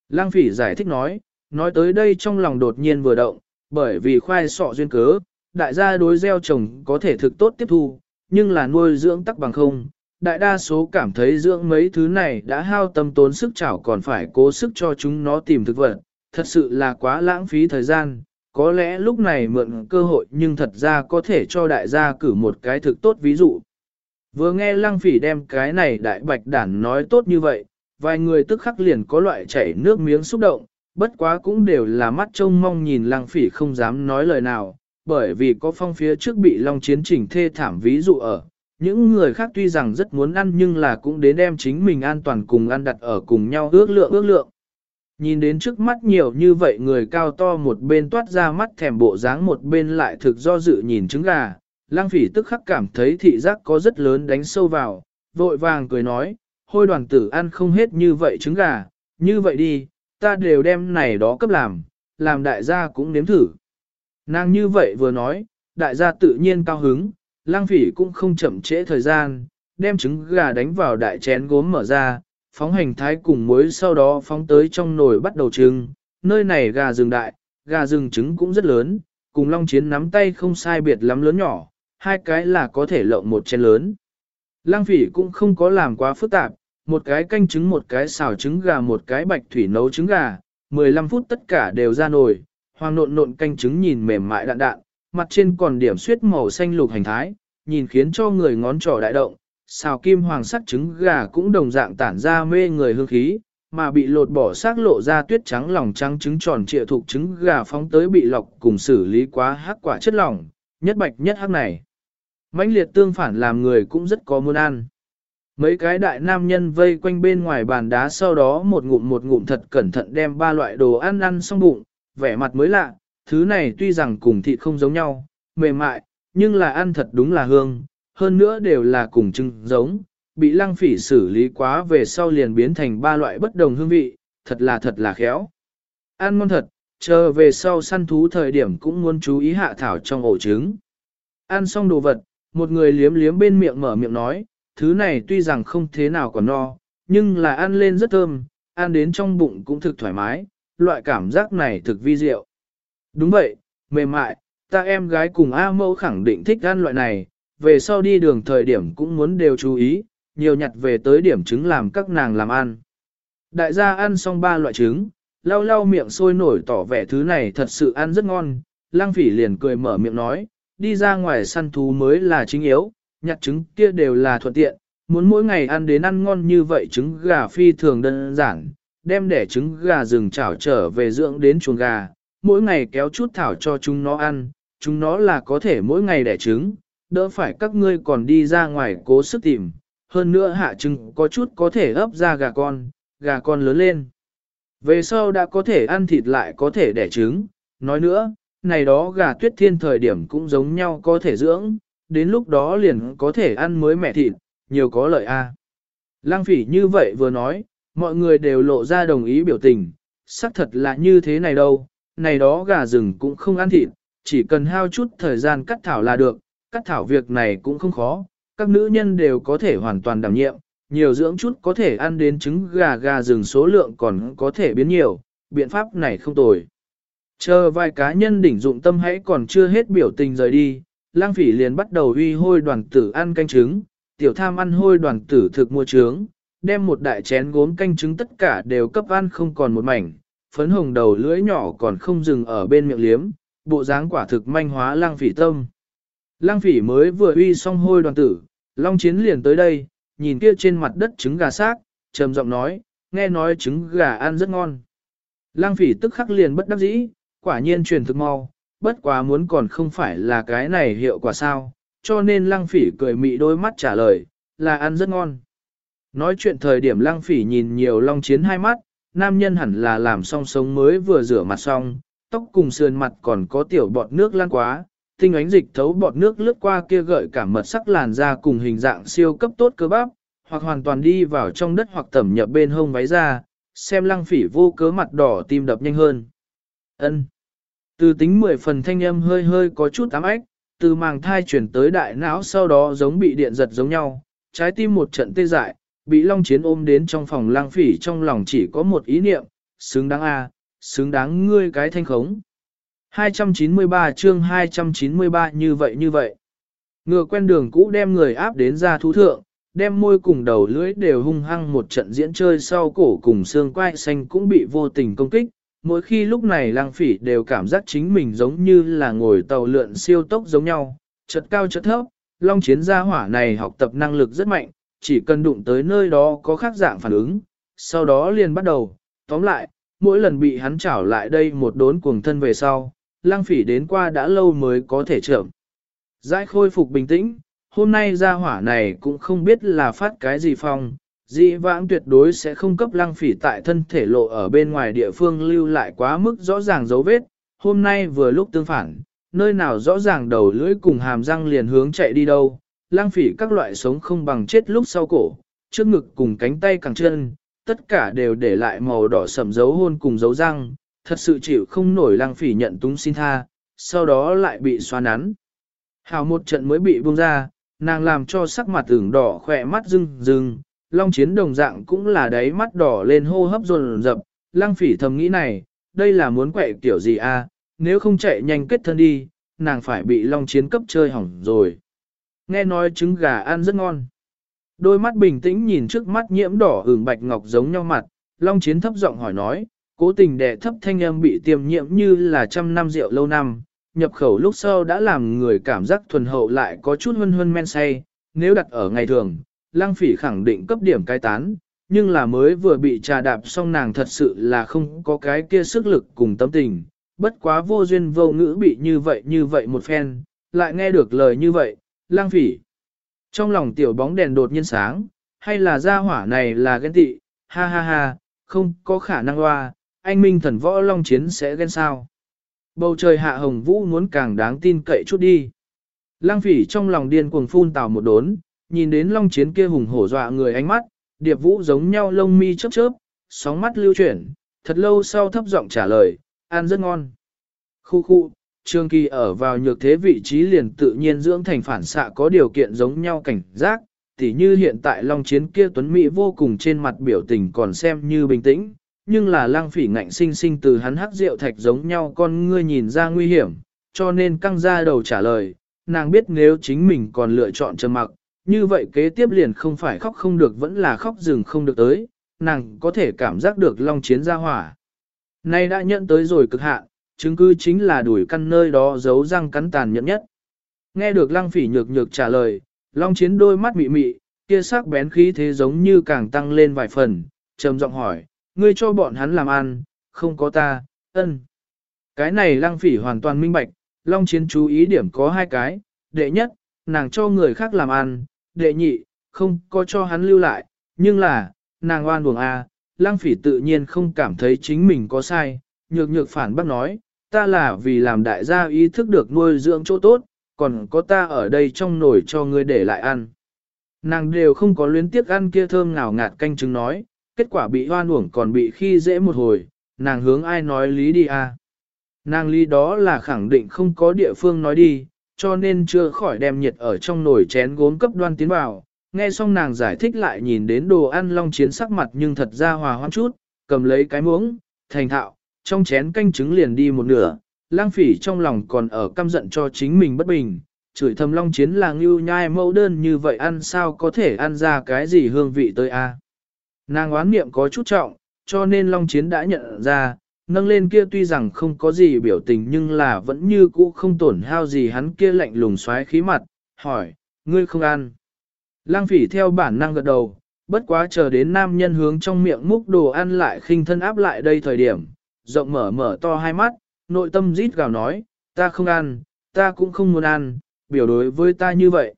S1: Lang phỉ giải thích nói, nói tới đây trong lòng đột nhiên vừa động, bởi vì khoai sọ duyên cớ, đại gia đối gieo trồng có thể thực tốt tiếp thu, nhưng là nuôi dưỡng tắc bằng không. Đại đa số cảm thấy dưỡng mấy thứ này đã hao tâm tốn sức chảo còn phải cố sức cho chúng nó tìm thực vật, thật sự là quá lãng phí thời gian. Có lẽ lúc này mượn cơ hội nhưng thật ra có thể cho đại gia cử một cái thực tốt ví dụ. Vừa nghe lăng phỉ đem cái này đại bạch đản nói tốt như vậy, vài người tức khắc liền có loại chảy nước miếng xúc động, bất quá cũng đều là mắt trông mong nhìn lăng phỉ không dám nói lời nào, bởi vì có phong phía trước bị long chiến trình thê thảm ví dụ ở. Những người khác tuy rằng rất muốn ăn nhưng là cũng đến đem chính mình an toàn cùng ăn đặt ở cùng nhau ước lượng ước lượng. Nhìn đến trước mắt nhiều như vậy người cao to một bên toát ra mắt thèm bộ dáng một bên lại thực do dự nhìn trứng gà, lang phỉ tức khắc cảm thấy thị giác có rất lớn đánh sâu vào, vội vàng cười nói, hôi đoàn tử ăn không hết như vậy trứng gà, như vậy đi, ta đều đem này đó cấp làm, làm đại gia cũng nếm thử. Nàng như vậy vừa nói, đại gia tự nhiên cao hứng, lang phỉ cũng không chậm trễ thời gian, đem trứng gà đánh vào đại chén gốm mở ra, phóng hành thái cùng muối sau đó phóng tới trong nồi bắt đầu trưng, nơi này gà rừng đại, gà rừng trứng cũng rất lớn, cùng long chiến nắm tay không sai biệt lắm lớn nhỏ, hai cái là có thể lộng một chén lớn. Lang phỉ cũng không có làm quá phức tạp, một cái canh trứng một cái xào trứng gà một cái bạch thủy nấu trứng gà, 15 phút tất cả đều ra nồi, hoàng nộn nộn canh trứng nhìn mềm mại đạn đạn, mặt trên còn điểm suyết màu xanh lục hành thái, nhìn khiến cho người ngón trỏ đại động, xào kim hoàng sắc trứng gà cũng đồng dạng tản ra mê người hương khí, mà bị lột bỏ xác lộ ra tuyết trắng lòng trắng trứng tròn trịa thuộc trứng gà phóng tới bị lọc cùng xử lý quá hắc quả chất lỏng, nhất bạch nhất hắc này. mãnh liệt tương phản làm người cũng rất có muốn ăn. Mấy cái đại nam nhân vây quanh bên ngoài bàn đá sau đó một ngụm một ngụm thật cẩn thận đem ba loại đồ ăn ăn xong bụng, vẻ mặt mới lạ, thứ này tuy rằng cùng thịt không giống nhau, mềm mại, nhưng là ăn thật đúng là hương, hơn nữa đều là cùng trưng giống, bị lăng phỉ xử lý quá về sau liền biến thành ba loại bất đồng hương vị, thật là thật là khéo. Ăn ngon thật, chờ về sau săn thú thời điểm cũng muốn chú ý hạ thảo trong ổ trứng. Ăn xong đồ vật, một người liếm liếm bên miệng mở miệng nói, thứ này tuy rằng không thế nào còn no, nhưng là ăn lên rất thơm, ăn đến trong bụng cũng thực thoải mái, loại cảm giác này thực vi diệu. Đúng vậy, mềm mại, ta em gái cùng A mẫu khẳng định thích ăn loại này, về sau đi đường thời điểm cũng muốn đều chú ý, nhiều nhặt về tới điểm trứng làm các nàng làm ăn. Đại gia ăn xong ba loại trứng, lau lau miệng sôi nổi tỏ vẻ thứ này thật sự ăn rất ngon, lang phỉ liền cười mở miệng nói, đi ra ngoài săn thú mới là chính yếu, nhặt trứng kia đều là thuận tiện, muốn mỗi ngày ăn đến ăn ngon như vậy trứng gà phi thường đơn giản, đem để trứng gà rừng chảo trở về dưỡng đến chuồng gà, mỗi ngày kéo chút thảo cho chúng nó ăn, chúng nó là có thể mỗi ngày đẻ trứng, đỡ phải các ngươi còn đi ra ngoài cố sức tìm, hơn nữa hạ trứng có chút có thể ấp ra gà con, gà con lớn lên. Về sau đã có thể ăn thịt lại có thể đẻ trứng, nói nữa, này đó gà tuyết thiên thời điểm cũng giống nhau có thể dưỡng, đến lúc đó liền có thể ăn mới mẹ thịt, nhiều có lợi a. À. Lăng phỉ như vậy vừa nói, mọi người đều lộ ra đồng ý biểu tình, xác thật là như thế này đâu, này đó gà rừng cũng không ăn thịt, chỉ cần hao chút thời gian cắt thảo là được, cắt thảo việc này cũng không khó, các nữ nhân đều có thể hoàn toàn đảm nhiệm, nhiều dưỡng chút có thể ăn đến trứng gà gà rừng số lượng còn có thể biến nhiều, biện pháp này không tồi. Chờ vài cá nhân đỉnh dụng tâm hãy còn chưa hết biểu tình rời đi, lang phỉ liền bắt đầu huy hôi đoàn tử ăn canh trứng, tiểu tham ăn hôi đoàn tử thực mua trứng, đem một đại chén gốm canh trứng tất cả đều cấp ăn không còn một mảnh, phấn hồng đầu lưỡi nhỏ còn không dừng ở bên miệng liếm, bộ dáng quả thực manh hóa lang phỉ tâm. Lang phỉ mới vừa uy xong hôi đoàn tử, long chiến liền tới đây, nhìn kia trên mặt đất trứng gà xác, trầm giọng nói, nghe nói trứng gà ăn rất ngon. Lang phỉ tức khắc liền bất đắc dĩ, quả nhiên truyền thực mau, bất quá muốn còn không phải là cái này hiệu quả sao, cho nên lăng phỉ cười mị đôi mắt trả lời, là ăn rất ngon. Nói chuyện thời điểm lăng phỉ nhìn nhiều long chiến hai mắt, nam nhân hẳn là làm xong sống mới vừa rửa mặt xong, tóc cùng sườn mặt còn có tiểu bọt nước lan quá, tinh ánh dịch thấu bọt nước lướt qua kia gợi cả mật sắc làn da cùng hình dạng siêu cấp tốt cơ bắp, hoặc hoàn toàn đi vào trong đất hoặc tẩm nhập bên hông váy ra, xem lăng phỉ vô cớ mặt đỏ tim đập nhanh hơn. ân Từ tính mười phần thanh âm hơi hơi có chút ám ếch, từ màng thai chuyển tới đại não sau đó giống bị điện giật giống nhau, trái tim một trận tê dại, bị Long Chiến ôm đến trong phòng lang phỉ trong lòng chỉ có một ý niệm, xứng đáng a, xứng đáng ngươi cái thanh khống. 293 chương 293 như vậy như vậy. Ngựa quen đường cũ đem người áp đến ra thú thượng, đem môi cùng đầu lưỡi đều hung hăng một trận diễn chơi sau cổ cùng xương quai xanh cũng bị vô tình công kích. Mỗi khi lúc này lang phỉ đều cảm giác chính mình giống như là ngồi tàu lượn siêu tốc giống nhau, chật cao chật thấp, long chiến gia hỏa này học tập năng lực rất mạnh, chỉ cần đụng tới nơi đó có khác dạng phản ứng, sau đó liền bắt đầu, tóm lại, mỗi lần bị hắn chảo lại đây một đốn cuồng thân về sau, lang phỉ đến qua đã lâu mới có thể trưởng. Giải khôi phục bình tĩnh, hôm nay ra hỏa này cũng không biết là phát cái gì phong, dị vãng tuyệt đối sẽ không cấp lăng phỉ tại thân thể lộ ở bên ngoài địa phương lưu lại quá mức rõ ràng dấu vết, hôm nay vừa lúc tương phản, nơi nào rõ ràng đầu lưỡi cùng hàm răng liền hướng chạy đi đâu, lăng phỉ các loại sống không bằng chết lúc sau cổ, trước ngực cùng cánh tay càng chân, tất cả đều để lại màu đỏ sầm dấu hôn cùng dấu răng, thật sự chịu không nổi lăng phỉ nhận túng xin tha, sau đó lại bị xoa nắn. Hào một trận mới bị buông ra, nàng làm cho sắc mặt ửng đỏ khỏe mắt rưng rưng, long chiến đồng dạng cũng là đáy mắt đỏ lên hô hấp rồn rập, lăng phỉ thầm nghĩ này, đây là muốn quậy kiểu gì a? nếu không chạy nhanh kết thân đi, nàng phải bị long chiến cấp chơi hỏng rồi. Nghe nói trứng gà ăn rất ngon. Đôi mắt bình tĩnh nhìn trước mắt nhiễm đỏ hưởng bạch ngọc giống nhau mặt, long chiến thấp giọng hỏi nói, cố tình đè thấp thanh âm bị tiêm nhiễm như là trăm năm rượu lâu năm, nhập khẩu lúc sau đã làm người cảm giác thuần hậu lại có chút hân hân men say, nếu đặt ở ngày thường, lang phỉ khẳng định cấp điểm cai tán, nhưng là mới vừa bị trà đạp xong nàng thật sự là không có cái kia sức lực cùng tâm tình, bất quá vô duyên vô ngữ bị như vậy như vậy một phen, lại nghe được lời như vậy, lang phỉ. Trong lòng tiểu bóng đèn đột nhiên sáng, hay là gia hỏa này là ghen tị, ha ha ha, không có khả năng hoa, anh minh thần võ long chiến sẽ ghen sao. Bầu trời hạ hồng vũ muốn càng đáng tin cậy chút đi. Lang phỉ trong lòng điên cuồng phun tào một đốn, nhìn đến long chiến kia hùng hổ dọa người ánh mắt, điệp vũ giống nhau lông mi chớp chớp, sóng mắt lưu chuyển, thật lâu sau thấp giọng trả lời, ăn rất ngon. Khu khu, Trương Kỳ ở vào nhược thế vị trí liền tự nhiên dưỡng thành phản xạ có điều kiện giống nhau cảnh giác, tỉ như hiện tại long chiến kia tuấn mỹ vô cùng trên mặt biểu tình còn xem như bình tĩnh, nhưng là lang phỉ ngạnh sinh sinh từ hắn hắc rượu thạch giống nhau con ngươi nhìn ra nguy hiểm, cho nên căng ra đầu trả lời, nàng biết nếu chính mình còn lựa chọn trầm mặc, như vậy kế tiếp liền không phải khóc không được vẫn là khóc rừng không được tới, nàng có thể cảm giác được long chiến ra hỏa. Nay đã nhận tới rồi cực hạn, chứng cứ chính là đuổi căn nơi đó giấu răng cắn tàn nhẫn nhất. Nghe được lăng phỉ nhược nhược trả lời, long chiến đôi mắt mị mị, kia sắc bén khí thế giống như càng tăng lên vài phần, trầm giọng hỏi, ngươi cho bọn hắn làm ăn, không có ta, ân. Cái này lăng phỉ hoàn toàn minh bạch, Long Chiến chú ý điểm có hai cái, đệ nhất, nàng cho người khác làm ăn, đệ nhị, không có cho hắn lưu lại, nhưng là, nàng oan buồng a, à, lăng phỉ tự nhiên không cảm thấy chính mình có sai, nhược nhược phản bác nói, ta là vì làm đại gia ý thức được nuôi dưỡng chỗ tốt, còn có ta ở đây trong nồi cho ngươi để lại ăn. Nàng đều không có luyến tiếc ăn kia thơm ngào ngạt canh trứng nói, kết quả bị hoan uổng còn bị khi dễ một hồi, nàng hướng ai nói lý đi à. Nàng lý đó là khẳng định không có địa phương nói đi, cho nên chưa khỏi đem nhiệt ở trong nồi chén gốm cấp đoan tiến vào. Nghe xong nàng giải thích lại nhìn đến đồ ăn long chiến sắc mặt nhưng thật ra hòa hoãn chút, cầm lấy cái muỗng, thành thạo, trong chén canh trứng liền đi một nửa, lang phỉ trong lòng còn ở căm giận cho chính mình bất bình, chửi thầm long chiến là ngưu nhai mẫu đơn như vậy ăn sao có thể ăn ra cái gì hương vị tới a Nàng oán niệm có chút trọng, cho nên Long Chiến đã nhận ra, nâng lên kia tuy rằng không có gì biểu tình nhưng là vẫn như cũ không tổn hao gì hắn kia lạnh lùng xoáy khí mặt, hỏi, ngươi không ăn. Lang phỉ theo bản năng gật đầu, bất quá chờ đến nam nhân hướng trong miệng múc đồ ăn lại khinh thân áp lại đây thời điểm, rộng mở mở to hai mắt, nội tâm rít gào nói, ta không ăn, ta cũng không muốn ăn, biểu đối với ta như vậy.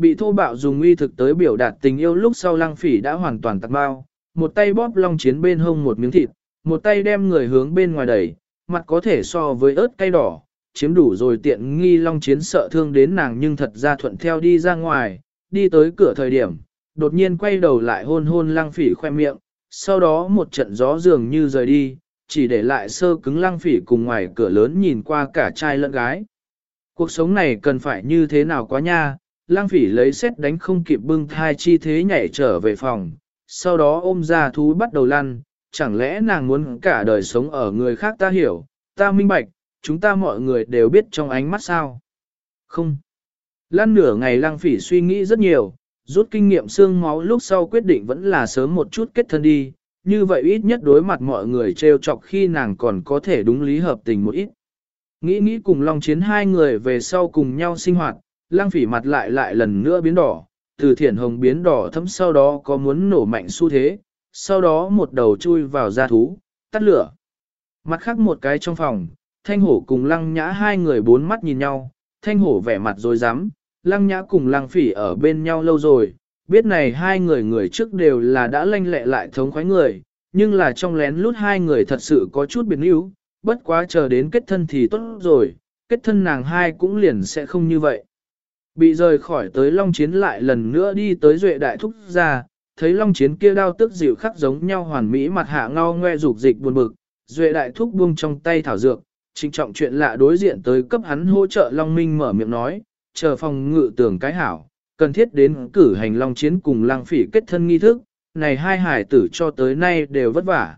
S1: Bị thô bạo dùng uy thực tới biểu đạt tình yêu lúc sau lăng phỉ đã hoàn toàn tạt bao, một tay bóp long chiến bên hông một miếng thịt, một tay đem người hướng bên ngoài đẩy, mặt có thể so với ớt cay đỏ, chiếm đủ rồi tiện nghi long chiến sợ thương đến nàng nhưng thật ra thuận theo đi ra ngoài, đi tới cửa thời điểm, đột nhiên quay đầu lại hôn hôn lăng phỉ khoe miệng, sau đó một trận gió dường như rời đi, chỉ để lại sơ cứng lăng phỉ cùng ngoài cửa lớn nhìn qua cả trai lẫn gái. Cuộc sống này cần phải như thế nào quá nha, lang phỉ lấy xét đánh không kịp bưng thai chi thế nhảy trở về phòng, sau đó ôm ra thú bắt đầu lăn, chẳng lẽ nàng muốn cả đời sống ở người khác ta hiểu, ta minh bạch, chúng ta mọi người đều biết trong ánh mắt sao. Không. Lăn nửa ngày Lang phỉ suy nghĩ rất nhiều, rút kinh nghiệm xương máu lúc sau quyết định vẫn là sớm một chút kết thân đi, như vậy ít nhất đối mặt mọi người trêu chọc khi nàng còn có thể đúng lý hợp tình một ít. Nghĩ nghĩ cùng Long Chiến hai người về sau cùng nhau sinh hoạt, Lang phỉ mặt lại lại lần nữa biến đỏ, từ thiển hồng biến đỏ thấm sau đó có muốn nổ mạnh xu thế, sau đó một đầu chui vào da thú, tắt lửa. Mặt khác một cái trong phòng, thanh hổ cùng lăng nhã hai người bốn mắt nhìn nhau, thanh hổ vẻ mặt rồi dám, lăng nhã cùng lăng phỉ ở bên nhau lâu rồi, biết này hai người người trước đều là đã lanh lẹ lại thống khoái người, nhưng là trong lén lút hai người thật sự có chút biến yếu, bất quá chờ đến kết thân thì tốt rồi, kết thân nàng hai cũng liền sẽ không như vậy. Bị rời khỏi tới Long Chiến lại lần nữa đi tới Duệ Đại Thúc ra, thấy Long Chiến kia đao tức dịu khắc giống nhau hoàn mỹ mặt hạ ngao ngoe dục dịch buồn bực, Duệ Đại Thúc buông trong tay thảo dược, trinh trọng chuyện lạ đối diện tới cấp hắn hỗ trợ Long Minh mở miệng nói, chờ phòng ngự tưởng cái hảo, cần thiết đến cử hành Long Chiến cùng lang phỉ kết thân nghi thức, này hai hải tử cho tới nay đều vất vả.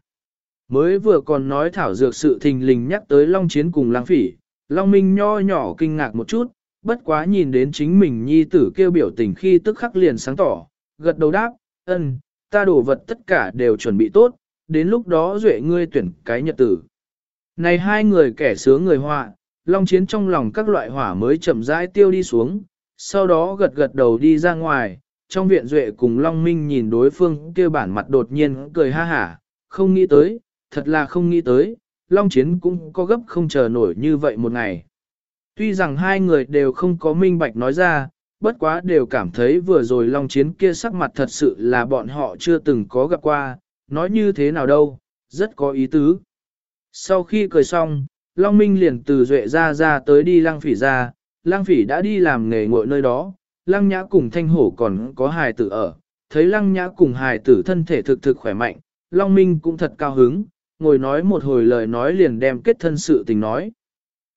S1: Mới vừa còn nói thảo dược sự thình lình nhắc tới Long Chiến cùng lang phỉ, Long Minh nho nhỏ kinh ngạc một chút, bất quá nhìn đến chính mình nhi tử kêu biểu tình khi tức khắc liền sáng tỏ, gật đầu đáp, ân, ta đổ vật tất cả đều chuẩn bị tốt, đến lúc đó duệ ngươi tuyển cái nhật tử. Này hai người kẻ sướng người họa, long chiến trong lòng các loại hỏa mới chậm rãi tiêu đi xuống, sau đó gật gật đầu đi ra ngoài, trong viện duệ cùng long minh nhìn đối phương kêu bản mặt đột nhiên cười ha hả, không nghĩ tới, thật là không nghĩ tới, long chiến cũng có gấp không chờ nổi như vậy một ngày. Tuy rằng hai người đều không có minh bạch nói ra, bất quá đều cảm thấy vừa rồi Long Chiến kia sắc mặt thật sự là bọn họ chưa từng có gặp qua, nói như thế nào đâu, rất có ý tứ. Sau khi cười xong, Long Minh liền từ Duệ ra ra tới đi Lăng Phỉ ra, Lăng Phỉ đã đi làm nghề ngội nơi đó, Lăng Nhã cùng Thanh Hổ còn có hài tử ở, thấy Lăng Nhã cùng hài tử thân thể thực thực khỏe mạnh, Long Minh cũng thật cao hứng, ngồi nói một hồi lời nói liền đem kết thân sự tình nói.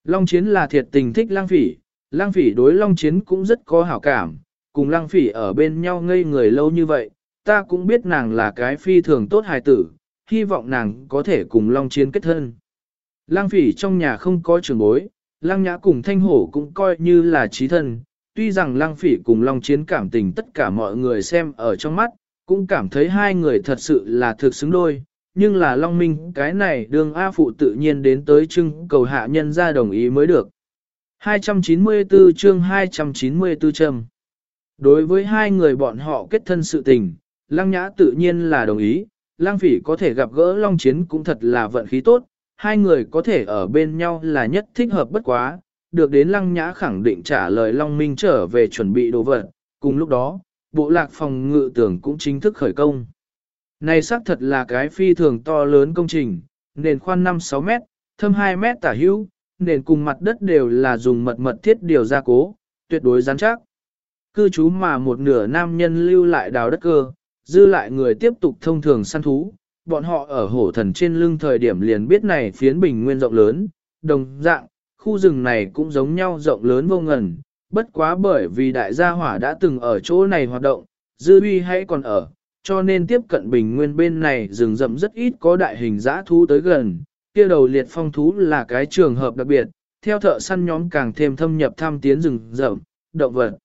S1: Long Chiến là thiệt tình thích Lang Phỉ, Lang Phỉ đối Long Chiến cũng rất có hảo cảm, cùng Lang Phỉ ở bên nhau ngây người lâu như vậy, ta cũng biết nàng là cái phi thường tốt hài tử, hy vọng nàng có thể cùng Long Chiến kết thân. Lang Phỉ trong nhà không có trưởng bối, Lang Nhã cùng Thanh Hổ cũng coi như là trí thân, tuy rằng Lang Phỉ cùng Long Chiến cảm tình tất cả mọi người xem ở trong mắt, cũng cảm thấy hai người thật sự là thực xứng đôi, nhưng là Long Minh cái này đường A phụ tự nhiên đến tới trưng cầu hạ nhân ra đồng ý mới được. 294 chương 294 trầm. Đối với hai người bọn họ kết thân sự tình, Lăng Nhã tự nhiên là đồng ý, Lăng Phỉ có thể gặp gỡ Long Chiến cũng thật là vận khí tốt, hai người có thể ở bên nhau là nhất thích hợp bất quá, được đến Lăng Nhã khẳng định trả lời Long Minh trở về chuẩn bị đồ vật, cùng lúc đó, bộ lạc phòng ngự tưởng cũng chính thức khởi công. Này xác thật là cái phi thường to lớn công trình, nền khoan 5-6 mét, thâm 2 mét tả hữu, nền cùng mặt đất đều là dùng mật mật thiết điều gia cố, tuyệt đối rắn chắc. Cư trú mà một nửa nam nhân lưu lại đào đất cơ, dư lại người tiếp tục thông thường săn thú, bọn họ ở hổ thần trên lưng thời điểm liền biết này phiến bình nguyên rộng lớn, đồng dạng, khu rừng này cũng giống nhau rộng lớn vô ngần, bất quá bởi vì đại gia hỏa đã từng ở chỗ này hoạt động, dư uy hãy còn ở, cho nên tiếp cận bình nguyên bên này rừng rậm rất ít có đại hình dã thú tới gần, kia đầu liệt phong thú là cái trường hợp đặc biệt, theo thợ săn nhóm càng thêm thâm nhập tham tiến rừng rậm, động vật.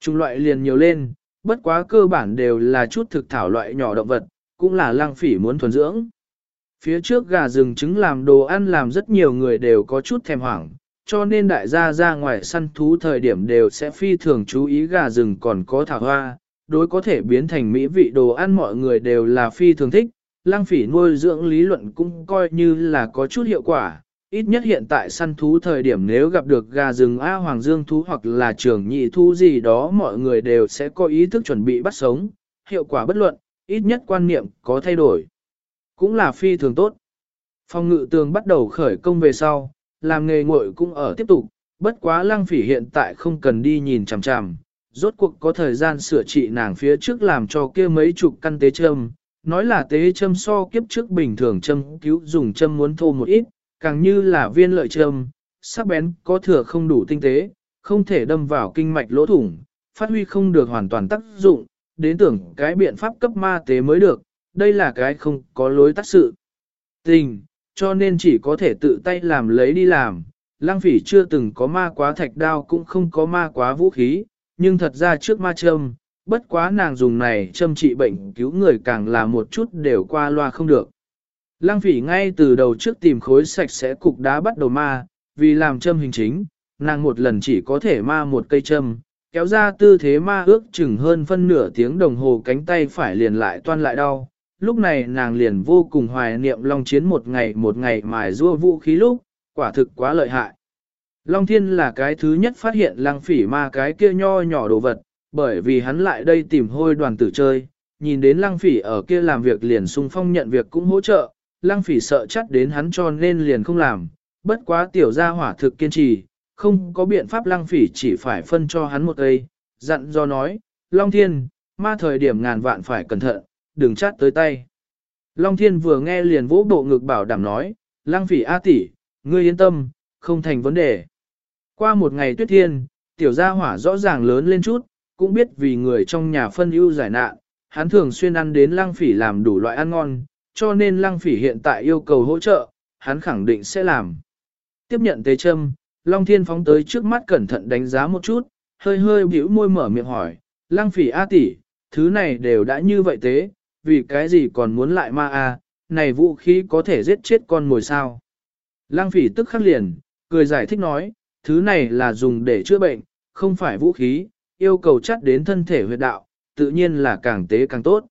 S1: Trung loại liền nhiều lên, bất quá cơ bản đều là chút thực thảo loại nhỏ động vật, cũng là lang phỉ muốn thuần dưỡng. Phía trước gà rừng trứng làm đồ ăn làm rất nhiều người đều có chút thèm hoảng, cho nên đại gia ra ngoài săn thú thời điểm đều sẽ phi thường chú ý gà rừng còn có thảo hoa, đối có thể biến thành mỹ vị đồ ăn mọi người đều là phi thường thích, lang phỉ nuôi dưỡng lý luận cũng coi như là có chút hiệu quả. Ít nhất hiện tại săn thú thời điểm nếu gặp được gà rừng A Hoàng Dương thú hoặc là trường nhị thú gì đó mọi người đều sẽ có ý thức chuẩn bị bắt sống, hiệu quả bất luận, ít nhất quan niệm có thay đổi. Cũng là phi thường tốt. Phong ngự tường bắt đầu khởi công về sau, làm nghề ngội cũng ở tiếp tục, bất quá Lang phỉ hiện tại không cần đi nhìn chằm chằm, rốt cuộc có thời gian sửa trị nàng phía trước làm cho kia mấy chục căn tế châm, nói là tế châm so kiếp trước bình thường châm cứu dùng châm muốn thô một ít, càng như là viên lợi châm, sắc bén có thừa không đủ tinh tế, không thể đâm vào kinh mạch lỗ thủng, phát huy không được hoàn toàn tác dụng, đến tưởng cái biện pháp cấp ma tế mới được, đây là cái không có lối tác sự. Tình, cho nên chỉ có thể tự tay làm lấy đi làm, lang phỉ chưa từng có ma quá thạch đao cũng không có ma quá vũ khí, nhưng thật ra trước ma châm, bất quá nàng dùng này châm trị bệnh cứu người càng là một chút đều qua loa không được. Lang phỉ ngay từ đầu trước tìm khối sạch sẽ cục đá bắt đầu ma, vì làm châm hình chính, nàng một lần chỉ có thể ma một cây châm, kéo ra tư thế ma ước chừng hơn phân nửa tiếng đồng hồ cánh tay phải liền lại toan lại đau. Lúc này nàng liền vô cùng hoài niệm Long Chiến một ngày một ngày mài rua vũ khí lúc, quả thực quá lợi hại. Long Thiên là cái thứ nhất phát hiện lăng phỉ ma cái kia nho nhỏ đồ vật, bởi vì hắn lại đây tìm hôi đoàn tử chơi, nhìn đến lăng phỉ ở kia làm việc liền sung phong nhận việc cũng hỗ trợ, lăng phỉ sợ chắc đến hắn cho nên liền không làm, bất quá tiểu gia hỏa thực kiên trì, không có biện pháp lăng phỉ chỉ phải phân cho hắn một cây, dặn do nói, Long Thiên, ma thời điểm ngàn vạn phải cẩn thận, đừng chát tới tay. Long Thiên vừa nghe liền vỗ bộ ngực bảo đảm nói, lăng phỉ A tỷ, ngươi yên tâm, không thành vấn đề. Qua một ngày tuyết thiên, tiểu gia hỏa rõ ràng lớn lên chút, cũng biết vì người trong nhà phân ưu giải nạn, hắn thường xuyên ăn đến lăng phỉ làm đủ loại ăn ngon, cho nên lăng phỉ hiện tại yêu cầu hỗ trợ, hắn khẳng định sẽ làm. Tiếp nhận tế châm, Long Thiên phóng tới trước mắt cẩn thận đánh giá một chút, hơi hơi bĩu môi mở miệng hỏi, lăng phỉ A tỷ, thứ này đều đã như vậy thế, vì cái gì còn muốn lại ma A, này vũ khí có thể giết chết con mồi sao. Lăng phỉ tức khắc liền, cười giải thích nói, thứ này là dùng để chữa bệnh, không phải vũ khí, yêu cầu chắt đến thân thể huyệt đạo, tự nhiên là càng tế càng tốt.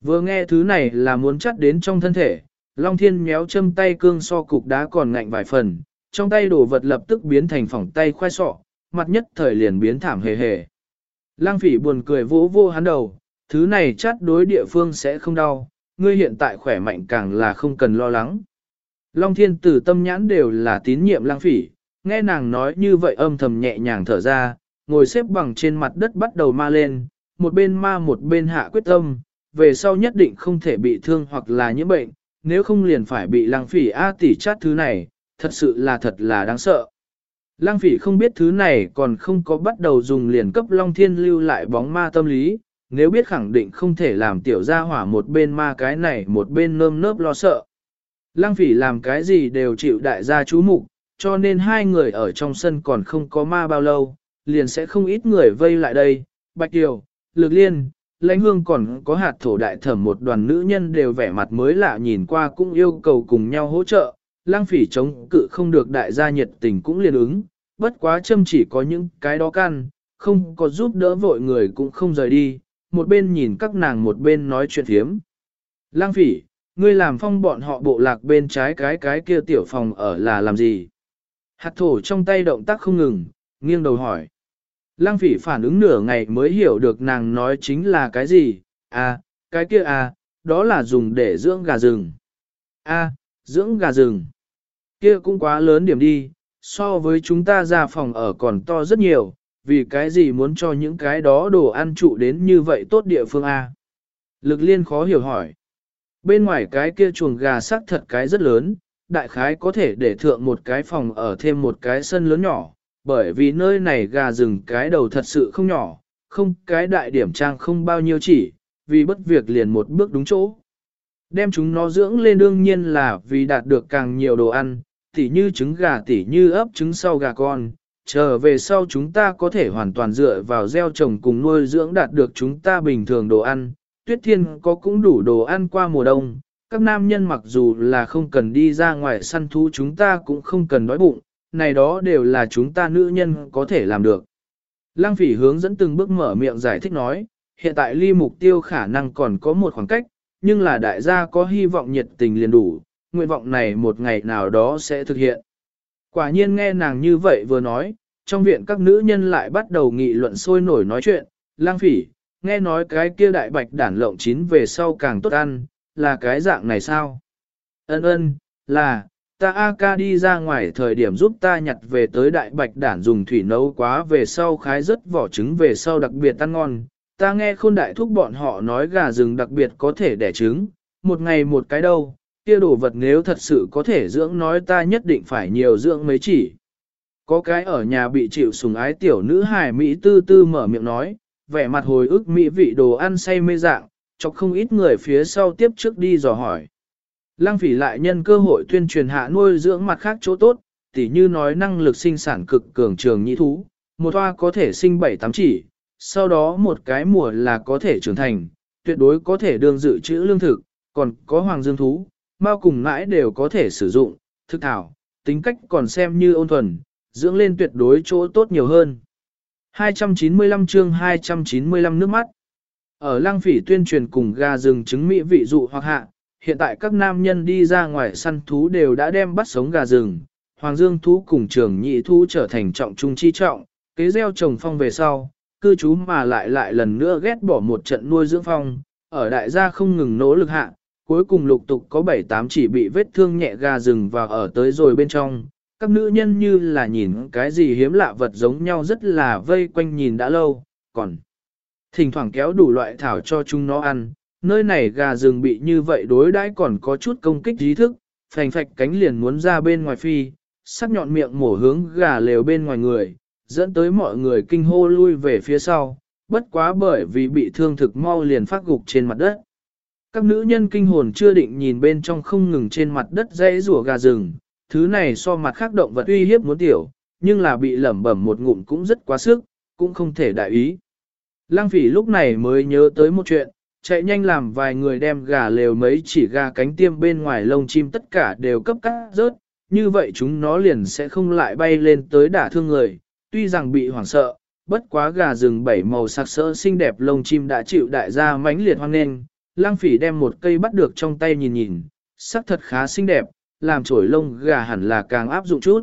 S1: Vừa nghe thứ này là muốn chắt đến trong thân thể, Long Thiên méo châm tay cương so cục đá còn ngạnh vài phần, trong tay đồ vật lập tức biến thành phỏng tay khoai sọ, mặt nhất thời liền biến thảm hề hề. Lang phỉ buồn cười vỗ vô hắn đầu, thứ này chắt đối địa phương sẽ không đau, ngươi hiện tại khỏe mạnh càng là không cần lo lắng. Long Thiên tử tâm nhãn đều là tín nhiệm lang phỉ, nghe nàng nói như vậy âm thầm nhẹ nhàng thở ra, ngồi xếp bằng trên mặt đất bắt đầu ma lên, một bên ma một bên hạ quyết tâm, về sau nhất định không thể bị thương hoặc là nhiễm bệnh, nếu không liền phải bị lang phỉ A tỷ chát thứ này, thật sự là thật là đáng sợ. Lang phỉ không biết thứ này còn không có bắt đầu dùng liền cấp Long Thiên lưu lại bóng ma tâm lý, nếu biết khẳng định không thể làm tiểu gia hỏa một bên ma cái này một bên nơm nớp lo sợ. Lang phỉ làm cái gì đều chịu đại gia chú mục, cho nên hai người ở trong sân còn không có ma bao lâu, liền sẽ không ít người vây lại đây. Bạch Kiều, Lực Liên, Lãnh Hương còn có hạt thổ đại thẩm một đoàn nữ nhân đều vẻ mặt mới lạ nhìn qua cũng yêu cầu cùng nhau hỗ trợ. Lang phỉ chống cự không được đại gia nhiệt tình cũng liền ứng, bất quá châm chỉ có những cái đó can, không có giúp đỡ vội người cũng không rời đi, một bên nhìn các nàng một bên nói chuyện thiếm. Lang phỉ, ngươi làm phong bọn họ bộ lạc bên trái cái cái kia tiểu phòng ở là làm gì? Hạt thổ trong tay động tác không ngừng, nghiêng đầu hỏi. Lăng phỉ phản ứng nửa ngày mới hiểu được nàng nói chính là cái gì, à, cái kia à, đó là dùng để dưỡng gà rừng. À, dưỡng gà rừng. Kia cũng quá lớn điểm đi, so với chúng ta ra phòng ở còn to rất nhiều, vì cái gì muốn cho những cái đó đồ ăn trụ đến như vậy tốt địa phương a? À? Lực liên khó hiểu hỏi. Bên ngoài cái kia chuồng gà sắc thật cái rất lớn, đại khái có thể để thượng một cái phòng ở thêm một cái sân lớn nhỏ, bởi vì nơi này gà rừng cái đầu thật sự không nhỏ, không cái đại điểm trang không bao nhiêu chỉ, vì bất việc liền một bước đúng chỗ. Đem chúng nó dưỡng lên đương nhiên là vì đạt được càng nhiều đồ ăn, tỉ như trứng gà tỉ như ấp trứng sau gà con, trở về sau chúng ta có thể hoàn toàn dựa vào gieo trồng cùng nuôi dưỡng đạt được chúng ta bình thường đồ ăn, tuyết thiên có cũng đủ đồ ăn qua mùa đông, các nam nhân mặc dù là không cần đi ra ngoài săn thú chúng ta cũng không cần đói bụng, này đó đều là chúng ta nữ nhân có thể làm được. Lăng phỉ hướng dẫn từng bước mở miệng giải thích nói, hiện tại ly mục tiêu khả năng còn có một khoảng cách, nhưng là đại gia có hy vọng nhiệt tình liền đủ, nguyện vọng này một ngày nào đó sẽ thực hiện. Quả nhiên nghe nàng như vậy vừa nói, trong viện các nữ nhân lại bắt đầu nghị luận sôi nổi nói chuyện, lang phỉ, nghe nói cái kia đại bạch đản lộng chín về sau càng tốt ăn, là cái dạng này sao? Ân ân, là, ta A ca đi ra ngoài thời điểm giúp ta nhặt về tới đại bạch đản dùng thủy nấu quá về sau khái rất vỏ trứng về sau đặc biệt ăn ngon. Ta nghe khôn đại thúc bọn họ nói gà rừng đặc biệt có thể đẻ trứng, một ngày một cái đâu, kia đồ vật nếu thật sự có thể dưỡng nói ta nhất định phải nhiều dưỡng mấy chỉ. Có cái ở nhà bị chịu sùng ái tiểu nữ hài Mỹ tư tư mở miệng nói, vẻ mặt hồi ức mỹ vị đồ ăn say mê dạng, chọc không ít người phía sau tiếp trước đi dò hỏi. Lăng phỉ lại nhân cơ hội tuyên truyền hạ nuôi dưỡng mặt khác chỗ tốt, tỉ như nói năng lực sinh sản cực cường trường nhị thú, một hoa có thể sinh 7-8 chỉ, sau đó một cái mùa là có thể trưởng thành, tuyệt đối có thể đương dự trữ lương thực, còn có hoàng dương thú, bao cùng mãi đều có thể sử dụng, thực thảo, tính cách còn xem như ôn thuần, dưỡng lên tuyệt đối chỗ tốt nhiều hơn. 295 chương 295 nước mắt ở lăng phỉ tuyên truyền cùng gà rừng trứng mỹ vị dụ hoặc hạ, hiện tại các nam nhân đi ra ngoài săn thú đều đã đem bắt sống gà rừng, hoàng dương thú cùng trường nhị thú trở thành trọng trung chi trọng, kế gieo trồng phong về sau, cư trú mà lại lại lần nữa ghét bỏ một trận nuôi dưỡng phong, ở đại gia không ngừng nỗ lực hạ, cuối cùng lục tục có 7-8 chỉ bị vết thương nhẹ gà rừng và ở tới rồi bên trong. Các nữ nhân như là nhìn cái gì hiếm lạ vật giống nhau rất là vây quanh nhìn đã lâu, còn thỉnh thoảng kéo đủ loại thảo cho chúng nó ăn. Nơi này gà rừng bị như vậy đối đãi còn có chút công kích trí thức, phành phạch cánh liền muốn ra bên ngoài phi, sắc nhọn miệng mổ hướng gà lều bên ngoài người, dẫn tới mọi người kinh hô lui về phía sau, bất quá bởi vì bị thương thực mau liền phát gục trên mặt đất. Các nữ nhân kinh hồn chưa định nhìn bên trong không ngừng trên mặt đất dãy rùa gà rừng, thứ này so mặt khác động vật uy hiếp muốn tiểu, nhưng là bị lẩm bẩm một ngụm cũng rất quá sức, cũng không thể đại ý. Lăng phỉ lúc này mới nhớ tới một chuyện, chạy nhanh làm vài người đem gà lều mấy chỉ gà cánh tiêm bên ngoài lông chim tất cả đều cấp cắt rớt, như vậy chúng nó liền sẽ không lại bay lên tới đả thương người, tuy rằng bị hoảng sợ, bất quá gà rừng bảy màu sặc sỡ xinh đẹp lông chim đã chịu đại gia mãnh liệt hoang nên, lang phỉ đem một cây bắt được trong tay nhìn nhìn, sắc thật khá xinh đẹp, làm trổi lông gà hẳn là càng áp dụng chút.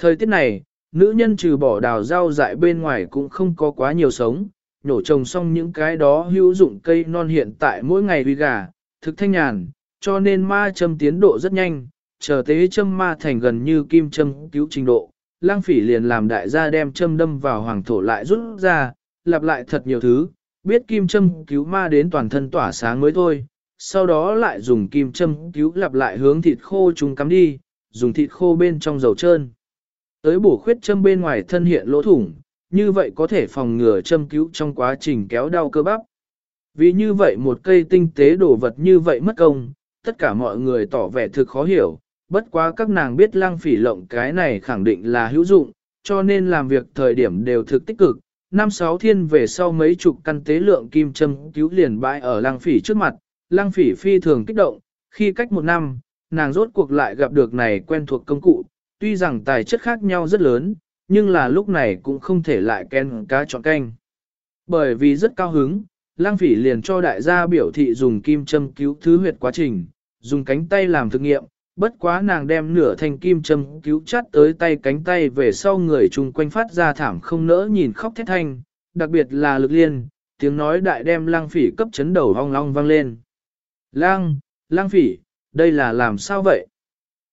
S1: Thời tiết này, nữ nhân trừ bỏ đào rau dại bên ngoài cũng không có quá nhiều sống, nhổ trồng xong những cái đó hữu dụng cây non hiện tại mỗi ngày huy gà, thực thanh nhàn, cho nên ma châm tiến độ rất nhanh, chờ tế châm ma thành gần như kim châm cứu trình độ, lang phỉ liền làm đại gia đem châm đâm vào hoàng thổ lại rút ra, lặp lại thật nhiều thứ, biết kim châm cứu ma đến toàn thân tỏa sáng mới thôi, sau đó lại dùng kim châm cứu lặp lại hướng thịt khô chúng cắm đi, dùng thịt khô bên trong dầu trơn. Tới bổ khuyết châm bên ngoài thân hiện lỗ thủng, như vậy có thể phòng ngừa châm cứu trong quá trình kéo đau cơ bắp. Vì như vậy một cây tinh tế đồ vật như vậy mất công, tất cả mọi người tỏ vẻ thực khó hiểu, bất quá các nàng biết lang phỉ lộng cái này khẳng định là hữu dụng, cho nên làm việc thời điểm đều thực tích cực. Năm sáu thiên về sau mấy chục căn tế lượng kim châm cứu liền bãi ở lang phỉ trước mặt, lang phỉ phi thường kích động, khi cách một năm, nàng rốt cuộc lại gặp được này quen thuộc công cụ, tuy rằng tài chất khác nhau rất lớn, nhưng là lúc này cũng không thể lại ken cá chọn canh. Bởi vì rất cao hứng, lang phỉ liền cho đại gia biểu thị dùng kim châm cứu thứ huyệt quá trình, dùng cánh tay làm thực nghiệm, bất quá nàng đem nửa thanh kim châm cứu chắt tới tay cánh tay về sau người chung quanh phát ra thảm không nỡ nhìn khóc thét thanh, đặc biệt là lực liên, tiếng nói đại đem lang phỉ cấp chấn đầu hong long vang lên. Lang, lang phỉ, đây là làm sao vậy?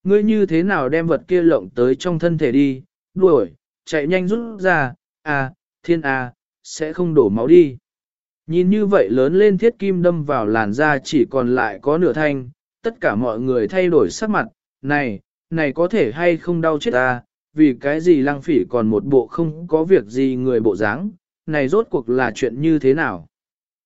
S1: Ngươi như thế nào đem vật kia lộng tới trong thân thể đi, đuổi, chạy nhanh rút ra, à, thiên à, sẽ không đổ máu đi. Nhìn như vậy lớn lên thiết kim đâm vào làn da chỉ còn lại có nửa thanh, tất cả mọi người thay đổi sắc mặt, này, này có thể hay không đau chết ta, vì cái gì lăng phỉ còn một bộ không có việc gì người bộ dáng, này rốt cuộc là chuyện như thế nào.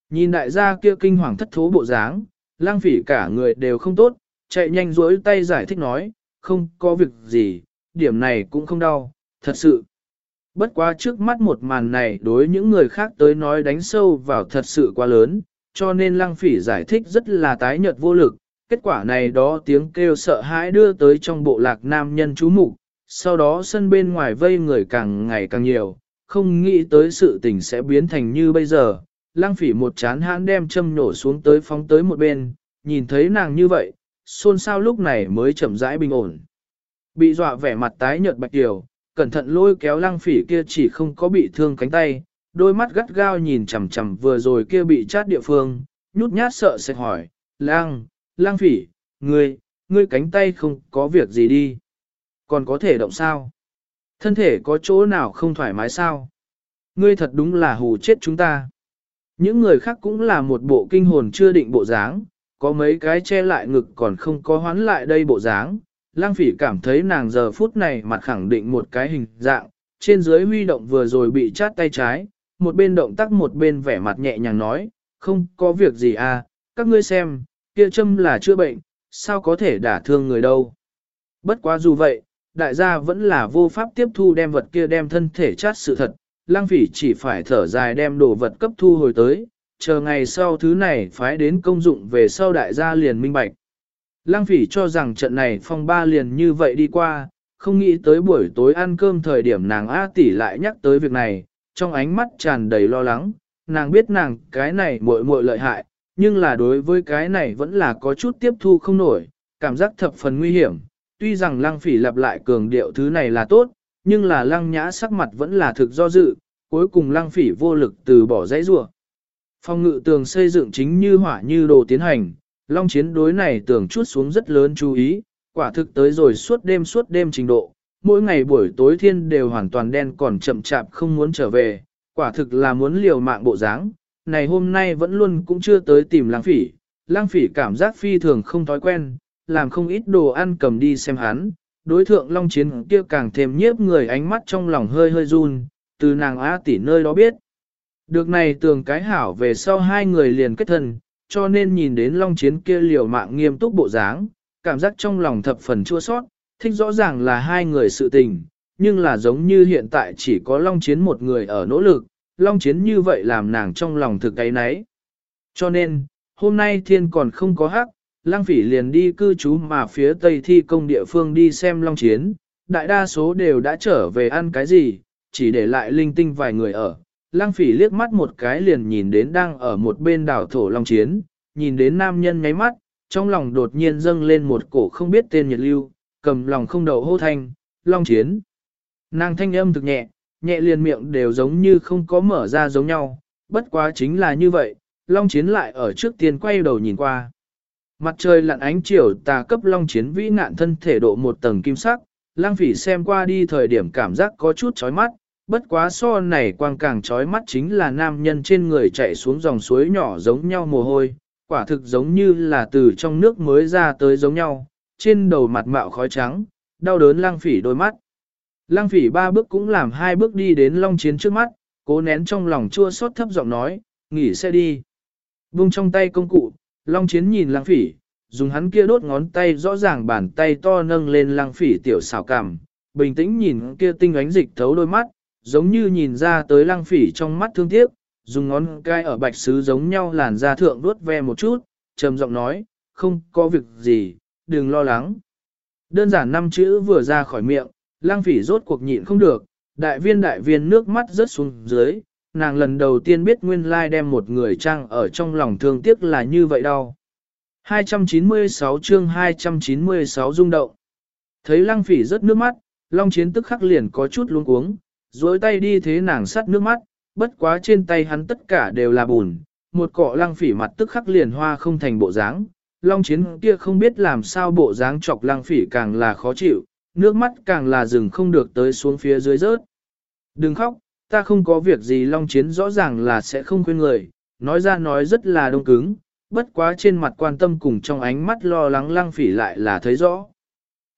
S1: Nhìn đại gia kia kinh hoàng thất thố bộ dáng, lăng phỉ cả người đều không tốt, chạy nhanh rỗi tay giải thích nói, không có việc gì, điểm này cũng không đau, thật sự. Bất quá trước mắt một màn này đối những người khác tới nói đánh sâu vào thật sự quá lớn, cho nên lăng phỉ giải thích rất là tái nhợt vô lực, Kết quả này đó tiếng kêu sợ hãi đưa tới trong bộ lạc nam nhân chú mục sau đó sân bên ngoài vây người càng ngày càng nhiều, không nghĩ tới sự tình sẽ biến thành như bây giờ. Lăng phỉ một chán hãn đem châm nổ xuống tới phóng tới một bên, nhìn thấy nàng như vậy, xôn xao lúc này mới chậm rãi bình ổn. Bị dọa vẻ mặt tái nhợt bạch tiểu, cẩn thận lôi kéo lăng phỉ kia chỉ không có bị thương cánh tay, đôi mắt gắt gao nhìn chằm chằm vừa rồi kia bị chát địa phương, nhút nhát sợ sẽ hỏi, lang, lang phỉ, ngươi, ngươi cánh tay không có việc gì đi. Còn có thể động sao? Thân thể có chỗ nào không thoải mái sao? Ngươi thật đúng là hù chết chúng ta. Những người khác cũng là một bộ kinh hồn chưa định bộ dáng, có mấy cái che lại ngực còn không có hoán lại đây bộ dáng. Lang phỉ cảm thấy nàng giờ phút này mặt khẳng định một cái hình dạng, trên dưới huy động vừa rồi bị chát tay trái, một bên động tác một bên vẻ mặt nhẹ nhàng nói, không có việc gì à, các ngươi xem, kia châm là chữa bệnh, sao có thể đả thương người đâu. Bất quá dù vậy, đại gia vẫn là vô pháp tiếp thu đem vật kia đem thân thể chát sự thật, lang phỉ chỉ phải thở dài đem đồ vật cấp thu hồi tới, chờ ngày sau thứ này phái đến công dụng về sau đại gia liền minh bạch. Lang phỉ cho rằng trận này phong ba liền như vậy đi qua, không nghĩ tới buổi tối ăn cơm thời điểm nàng A tỷ lại nhắc tới việc này, trong ánh mắt tràn đầy lo lắng, nàng biết nàng cái này muội muội lợi hại, nhưng là đối với cái này vẫn là có chút tiếp thu không nổi, cảm giác thập phần nguy hiểm. Tuy rằng lăng phỉ lặp lại cường điệu thứ này là tốt, nhưng là lăng nhã sắc mặt vẫn là thực do dự, cuối cùng lăng phỉ vô lực từ bỏ dãy rua. Phong ngự tường xây dựng chính như hỏa như đồ tiến hành, long chiến đối này tưởng chút xuống rất lớn chú ý, quả thực tới rồi suốt đêm suốt đêm trình độ, mỗi ngày buổi tối thiên đều hoàn toàn đen còn chậm chạp không muốn trở về, quả thực là muốn liều mạng bộ dáng. Này hôm nay vẫn luôn cũng chưa tới tìm lang phỉ, lang phỉ cảm giác phi thường không thói quen, làm không ít đồ ăn cầm đi xem hắn, đối thượng long chiến kia càng thêm nhiếp người ánh mắt trong lòng hơi hơi run, từ nàng á tỷ nơi đó biết. Được này tường cái hảo về sau hai người liền kết thân, cho nên nhìn đến long chiến kia liều mạng nghiêm túc bộ dáng, cảm giác trong lòng thập phần chua sót, thích rõ ràng là hai người sự tình, nhưng là giống như hiện tại chỉ có Long Chiến một người ở nỗ lực, Long Chiến như vậy làm nàng trong lòng thực cái nấy. Cho nên, hôm nay thiên còn không có hắc, Lang Phỉ liền đi cư trú mà phía tây thi công địa phương đi xem Long Chiến, đại đa số đều đã trở về ăn cái gì, chỉ để lại linh tinh vài người ở. Lang Phỉ liếc mắt một cái liền nhìn đến đang ở một bên đảo thổ Long Chiến, nhìn đến nam nhân nháy mắt, trong lòng đột nhiên dâng lên một cổ không biết tên nhiệt lưu, cầm lòng không đậu hô thanh, long chiến. Nàng thanh âm thực nhẹ, nhẹ liền miệng đều giống như không có mở ra giống nhau, bất quá chính là như vậy, long chiến lại ở trước tiên quay đầu nhìn qua. Mặt trời lặn ánh chiều tà cấp long chiến vĩ nạn thân thể độ một tầng kim sắc, lang phỉ xem qua đi thời điểm cảm giác có chút chói mắt, bất quá so này quang càng chói mắt chính là nam nhân trên người chạy xuống dòng suối nhỏ giống nhau mồ hôi, quả thực giống như là từ trong nước mới ra tới giống nhau, trên đầu mặt mạo khói trắng, đau đớn lang phỉ đôi mắt. Lang phỉ ba bước cũng làm hai bước đi đến long chiến trước mắt, cố nén trong lòng chua xót thấp giọng nói, nghỉ xe đi. Vung trong tay công cụ, long chiến nhìn lang phỉ, dùng hắn kia đốt ngón tay rõ ràng bàn tay to nâng lên lang phỉ tiểu xảo cảm, bình tĩnh nhìn kia tinh ánh dịch thấu đôi mắt, giống như nhìn ra tới lang phỉ trong mắt thương tiếc, dùng ngón cái ở bạch sứ giống nhau làn da thượng đuốt ve một chút, trầm giọng nói, không có việc gì, đừng lo lắng. Đơn giản năm chữ vừa ra khỏi miệng, lang phỉ rốt cuộc nhịn không được, đại viên đại viên nước mắt rớt xuống dưới, nàng lần đầu tiên biết nguyên lai đem một người trang ở trong lòng thương tiếc là như vậy đâu. 296 chương 296 rung động. Thấy lăng phỉ rớt nước mắt, Long Chiến tức khắc liền có chút luống cuống, duỗi tay đi thế nàng sắt nước mắt, bất quá trên tay hắn tất cả đều là bùn, một cọ lăng phỉ mặt tức khắc liền hoa không thành bộ dáng. Long chiến kia không biết làm sao bộ dáng chọc lăng phỉ càng là khó chịu, nước mắt càng là dừng không được tới xuống phía dưới rớt. Đừng khóc, ta không có việc gì long chiến rõ ràng là sẽ không quên người, nói ra nói rất là đông cứng, bất quá trên mặt quan tâm cùng trong ánh mắt lo lắng lăng phỉ lại là thấy rõ.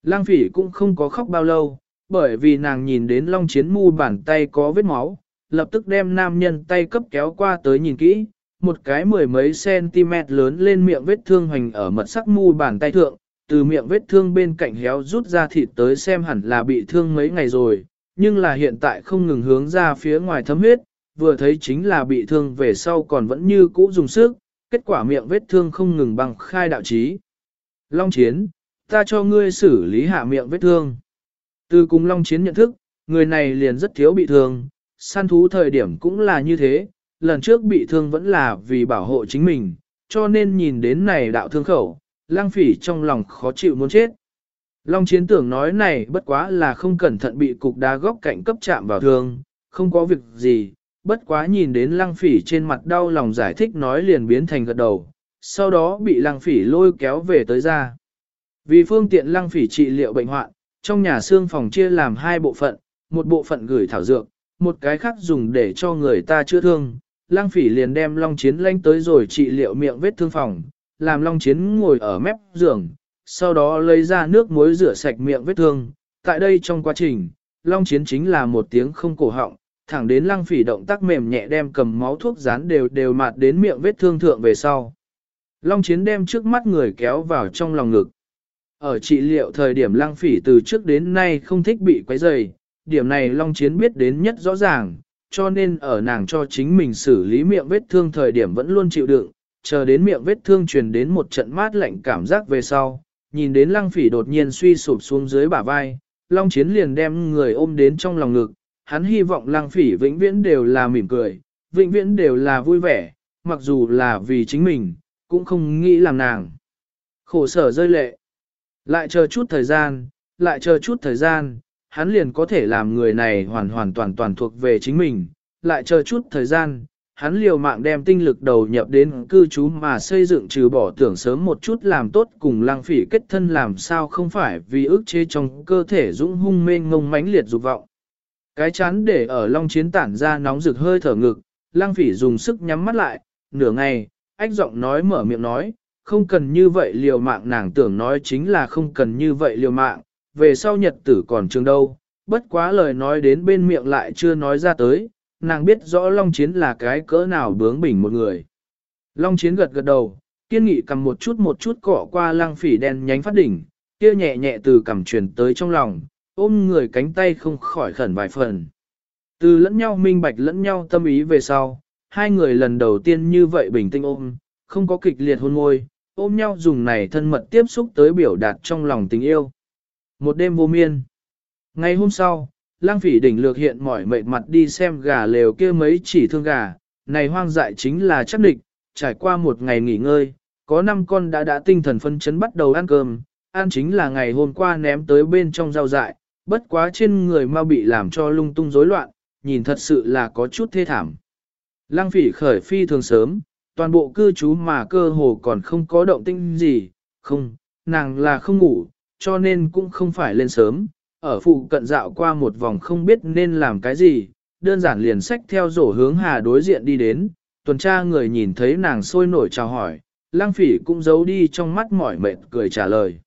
S1: Lăng phỉ cũng không có khóc bao lâu, bởi vì nàng nhìn đến long chiến mu bàn tay có vết máu, lập tức đem nam nhân tay cấp kéo qua tới nhìn kỹ, một cái mười mấy cm lớn lên miệng vết thương hoành ở mật sắc mu bàn tay thượng, từ miệng vết thương bên cạnh héo rút ra thịt tới xem hẳn là bị thương mấy ngày rồi, nhưng là hiện tại không ngừng hướng ra phía ngoài thấm huyết, vừa thấy chính là bị thương về sau còn vẫn như cũ dùng sức, kết quả miệng vết thương không ngừng bằng khai đạo trí. Long Chiến, ta cho ngươi xử lý hạ miệng vết thương. Từ cùng Long Chiến nhận thức, người này liền rất thiếu bị thương, săn thú thời điểm cũng là như thế, lần trước bị thương vẫn là vì bảo hộ chính mình, cho nên nhìn đến này đạo thương khẩu, lang phỉ trong lòng khó chịu muốn chết. Long chiến tưởng nói này bất quá là không cẩn thận bị cục đá góc cạnh cấp chạm vào thương, không có việc gì, bất quá nhìn đến lăng phỉ trên mặt đau lòng giải thích nói liền biến thành gật đầu, sau đó bị lăng phỉ lôi kéo về tới ra. Vì phương tiện lăng phỉ trị liệu bệnh hoạn, trong nhà xương phòng chia làm hai bộ phận, một bộ phận gửi thảo dược, một cái khác dùng để cho người ta chữa thương. Lăng phỉ liền đem Long Chiến lanh tới rồi trị liệu miệng vết thương phòng, làm Long Chiến ngồi ở mép giường, sau đó lấy ra nước muối rửa sạch miệng vết thương. Tại đây trong quá trình, Long Chiến chính là một tiếng không cổ họng, thẳng đến Lăng phỉ động tác mềm nhẹ đem cầm máu thuốc dán đều đều mạt đến miệng vết thương thượng về sau. Long Chiến đem trước mắt người kéo vào trong lòng ngực ở trị liệu thời điểm lăng phỉ từ trước đến nay không thích bị quấy rầy, điểm này Long Chiến biết đến nhất rõ ràng, cho nên ở nàng cho chính mình xử lý miệng vết thương thời điểm vẫn luôn chịu đựng, chờ đến miệng vết thương truyền đến một trận mát lạnh cảm giác về sau, nhìn đến lăng phỉ đột nhiên suy sụp xuống dưới bả vai, Long Chiến liền đem người ôm đến trong lòng ngực, hắn hy vọng lăng phỉ vĩnh viễn đều là mỉm cười, vĩnh viễn đều là vui vẻ, mặc dù là vì chính mình, cũng không nghĩ làm nàng. Khổ sở rơi lệ. Lại chờ chút thời gian, lại chờ chút thời gian, hắn liền có thể làm người này hoàn hoàn toàn toàn thuộc về chính mình, lại chờ chút thời gian, hắn liều mạng đem tinh lực đầu nhập đến cư trú mà xây dựng trừ bỏ tưởng sớm một chút làm tốt cùng lang phỉ kết thân làm sao không phải vì ước chế trong cơ thể dũng hung mênh ngông mãnh liệt dục vọng. Cái chán để ở long chiến tản ra nóng rực hơi thở ngực, lang phỉ dùng sức nhắm mắt lại, nửa ngày, ách giọng nói mở miệng nói, không cần như vậy liều mạng nàng tưởng nói chính là không cần như vậy liều mạng, về sau nhật tử còn trường đâu, bất quá lời nói đến bên miệng lại chưa nói ra tới, nàng biết rõ Long Chiến là cái cỡ nào bướng bỉnh một người. Long Chiến gật gật đầu, kiên nghị cầm một chút một chút cọ qua lăng phỉ đen nhánh phát đỉnh, kia nhẹ nhẹ từ cầm truyền tới trong lòng, ôm người cánh tay không khỏi khẩn vài phần. Từ lẫn nhau minh bạch lẫn nhau tâm ý về sau, hai người lần đầu tiên như vậy bình tĩnh ôm, không có kịch liệt hôn môi, ôm nhau dùng này thân mật tiếp xúc tới biểu đạt trong lòng tình yêu. Một đêm vô miên. Ngày hôm sau, lang phỉ đỉnh lược hiện mỏi mệt mặt đi xem gà lều kia mấy chỉ thương gà, này hoang dại chính là chắc địch, trải qua một ngày nghỉ ngơi, có năm con đã đã tinh thần phân chấn bắt đầu ăn cơm, ăn chính là ngày hôm qua ném tới bên trong rau dại, bất quá trên người mau bị làm cho lung tung rối loạn, nhìn thật sự là có chút thê thảm. Lăng phỉ khởi phi thường sớm, toàn bộ cư trú mà cơ hồ còn không có động tinh gì, không, nàng là không ngủ, cho nên cũng không phải lên sớm, ở phụ cận dạo qua một vòng không biết nên làm cái gì, đơn giản liền sách theo rổ hướng hà đối diện đi đến, tuần tra người nhìn thấy nàng sôi nổi chào hỏi, lang phỉ cũng giấu đi trong mắt mỏi mệt cười trả lời.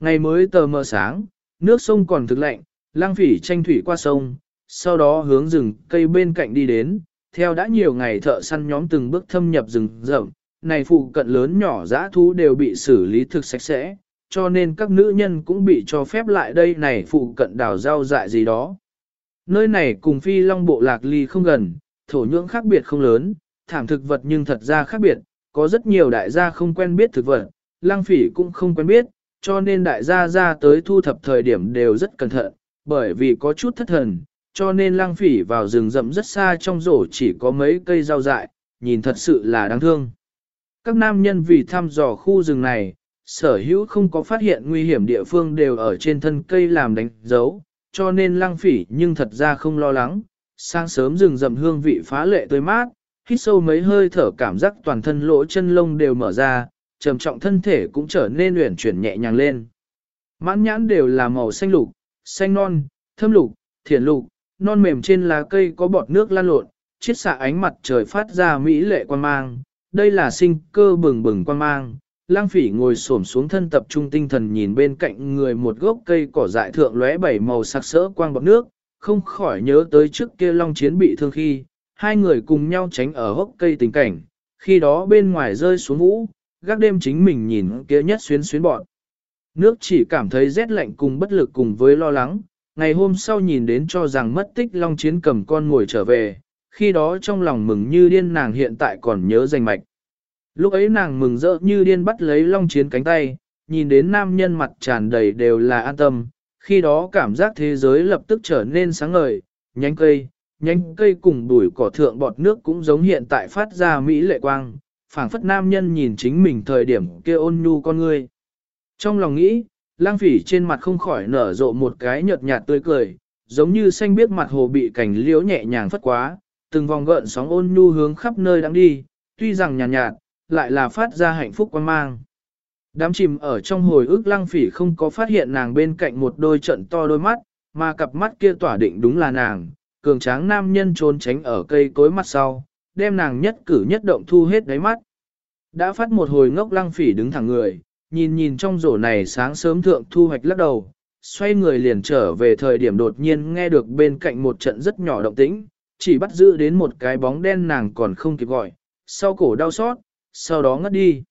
S1: Ngày mới tờ mờ sáng, nước sông còn thực lạnh, lang phỉ tranh thủy qua sông, sau đó hướng rừng cây bên cạnh đi đến, theo đã nhiều ngày thợ săn nhóm từng bước thâm nhập rừng rậm, này phụ cận lớn nhỏ dã thú đều bị xử lý thực sạch sẽ, cho nên các nữ nhân cũng bị cho phép lại đây này phụ cận đào rau dại gì đó. Nơi này cùng phi long bộ lạc ly không gần, thổ nhưỡng khác biệt không lớn, thảm thực vật nhưng thật ra khác biệt, có rất nhiều đại gia không quen biết thực vật, lang phỉ cũng không quen biết, cho nên đại gia ra tới thu thập thời điểm đều rất cẩn thận, bởi vì có chút thất thần, cho nên lang phỉ vào rừng rậm rất xa trong rổ chỉ có mấy cây rau dại, nhìn thật sự là đáng thương. Các nam nhân vì thăm dò khu rừng này, sở hữu không có phát hiện nguy hiểm địa phương đều ở trên thân cây làm đánh dấu, cho nên lang phỉ nhưng thật ra không lo lắng. Sáng sớm rừng rậm hương vị phá lệ tươi mát, hít sâu mấy hơi thở cảm giác toàn thân lỗ chân lông đều mở ra, trầm trọng thân thể cũng trở nên uyển chuyển nhẹ nhàng lên. Mãn nhãn đều là màu xanh lục, xanh non, thâm lục, thiển lục, non mềm trên lá cây có bọt nước lan lộn, chiết xạ ánh mặt trời phát ra mỹ lệ quan mang. Đây là sinh cơ bừng bừng quan mang, lang phỉ ngồi xổm xuống thân tập trung tinh thần nhìn bên cạnh người một gốc cây cỏ dại thượng lóe bảy màu sắc sỡ quang bọt nước, không khỏi nhớ tới trước kia long chiến bị thương khi, hai người cùng nhau tránh ở hốc cây tình cảnh, khi đó bên ngoài rơi xuống vũ, gác đêm chính mình nhìn kia nhất xuyến xuyến bọn. Nước chỉ cảm thấy rét lạnh cùng bất lực cùng với lo lắng, ngày hôm sau nhìn đến cho rằng mất tích long chiến cầm con ngồi trở về, khi đó trong lòng mừng như điên nàng hiện tại còn nhớ danh mạch. Lúc ấy nàng mừng rỡ như điên bắt lấy long chiến cánh tay, nhìn đến nam nhân mặt tràn đầy đều là an tâm, khi đó cảm giác thế giới lập tức trở nên sáng ngời, nhánh cây, nhánh cây cùng bụi cỏ thượng bọt nước cũng giống hiện tại phát ra mỹ lệ quang, phảng phất nam nhân nhìn chính mình thời điểm kia ôn nhu con ngươi. Trong lòng nghĩ, lang phỉ trên mặt không khỏi nở rộ một cái nhợt nhạt tươi cười, giống như xanh biết mặt hồ bị cảnh liễu nhẹ nhàng phất quá, từng vòng gợn sóng ôn nhu hướng khắp nơi đang đi, tuy rằng nhàn nhạt, nhạt, lại là phát ra hạnh phúc quan mang. Đám chìm ở trong hồi ức lăng phỉ không có phát hiện nàng bên cạnh một đôi trận to đôi mắt, mà cặp mắt kia tỏa định đúng là nàng, cường tráng nam nhân trốn tránh ở cây cối mặt sau, đem nàng nhất cử nhất động thu hết đáy mắt. Đã phát một hồi ngốc lăng phỉ đứng thẳng người, nhìn nhìn trong rổ này sáng sớm thượng thu hoạch lắc đầu, xoay người liền trở về thời điểm đột nhiên nghe được bên cạnh một trận rất nhỏ động tĩnh, chỉ bắt giữ đến một cái bóng đen nàng còn không kịp gọi, sau cổ đau xót, sau đó ngất đi.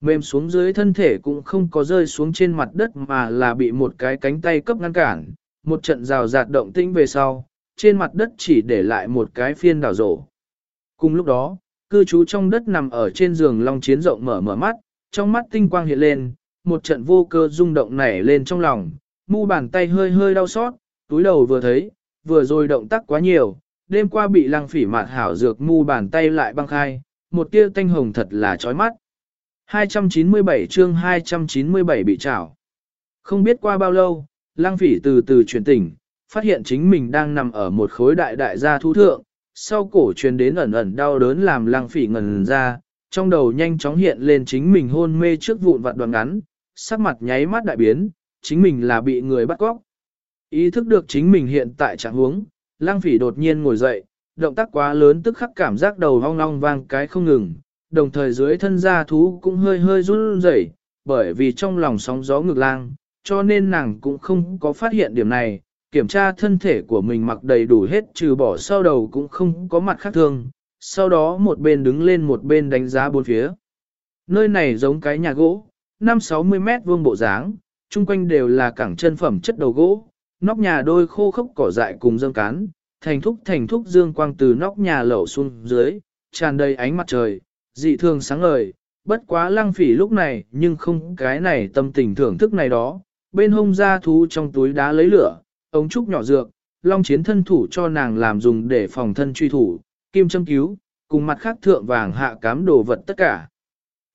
S1: Mềm xuống dưới thân thể cũng không có rơi xuống trên mặt đất mà là bị một cái cánh tay cấp ngăn cản, một trận rào rạt động tĩnh về sau, trên mặt đất chỉ để lại một cái phiên đảo rổ. Cùng lúc đó, cư trú trong đất nằm ở trên giường long chiến rộng mở mở mắt, trong mắt tinh quang hiện lên, một trận vô cơ rung động nảy lên trong lòng, mu bàn tay hơi hơi đau xót, túi đầu vừa thấy, vừa rồi động tác quá nhiều, đêm qua bị lăng phỉ mạt hảo dược mu bàn tay lại băng khai, một tia tanh hồng thật là chói mắt. 297 chương 297 bị trảo. Không biết qua bao lâu, lăng phỉ từ từ chuyển tỉnh, phát hiện chính mình đang nằm ở một khối đại đại gia thu thượng, sau cổ truyền đến ẩn ẩn đau đớn làm lăng phỉ ngần ra, trong đầu nhanh chóng hiện lên chính mình hôn mê trước vụn vặt đoạn ngắn, sắc mặt nháy mắt đại biến, chính mình là bị người bắt cóc. Ý thức được chính mình hiện tại trạng huống, lang phỉ đột nhiên ngồi dậy, động tác quá lớn tức khắc cảm giác đầu hong long vang cái không ngừng, đồng thời dưới thân gia thú cũng hơi hơi run rẩy, bởi vì trong lòng sóng gió ngược lang, cho nên nàng cũng không có phát hiện điểm này, kiểm tra thân thể của mình mặc đầy đủ hết trừ bỏ sau đầu cũng không có mặt khác thương, sau đó một bên đứng lên một bên đánh giá bốn phía. Nơi này giống cái nhà gỗ, 5-60 mét vuông bộ dáng, chung quanh đều là cẳng chân phẩm chất đầu gỗ, nóc nhà đôi khô khốc cỏ dại cùng dâng cán, thành thúc thành thúc dương quang từ nóc nhà lẩu xuống dưới, tràn đầy ánh mặt trời, dị thường sáng ngời, bất quá lăng phỉ lúc này nhưng không cái này tâm tình thưởng thức này đó, bên hông ra thú trong túi đá lấy lửa, ống trúc nhỏ dược, long chiến thân thủ cho nàng làm dùng để phòng thân truy thủ, kim châm cứu, cùng mặt khác thượng vàng hạ cám đồ vật tất cả.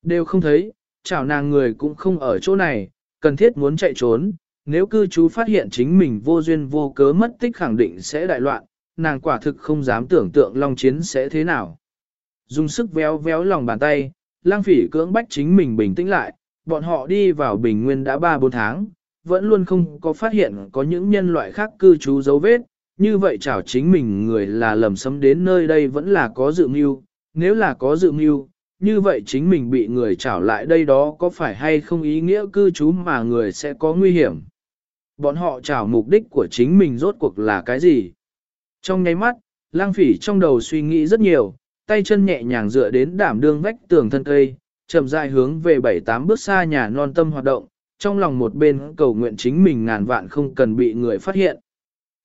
S1: Đều không thấy, chảo nàng người cũng không ở chỗ này, cần thiết muốn chạy trốn, nếu cư chú phát hiện chính mình vô duyên vô cớ mất tích khẳng định sẽ đại loạn, nàng quả thực không dám tưởng tượng long chiến sẽ thế nào. Dùng sức véo véo lòng bàn tay, lang phỉ cưỡng bách chính mình bình tĩnh lại, bọn họ đi vào bình nguyên đã 3-4 tháng, vẫn luôn không có phát hiện có những nhân loại khác cư trú dấu vết, như vậy chảo chính mình người là lầm sấm đến nơi đây vẫn là có dự mưu, nếu là có dự mưu, như vậy chính mình bị người chảo lại đây đó có phải hay không ý nghĩa cư trú mà người sẽ có nguy hiểm. Bọn họ chảo mục đích của chính mình rốt cuộc là cái gì? Trong nháy mắt, lang phỉ trong đầu suy nghĩ rất nhiều, tay chân nhẹ nhàng dựa đến đảm đương vách tường thân cây, chậm rãi hướng về bảy tám bước xa nhà non tâm hoạt động, trong lòng một bên cầu nguyện chính mình ngàn vạn không cần bị người phát hiện.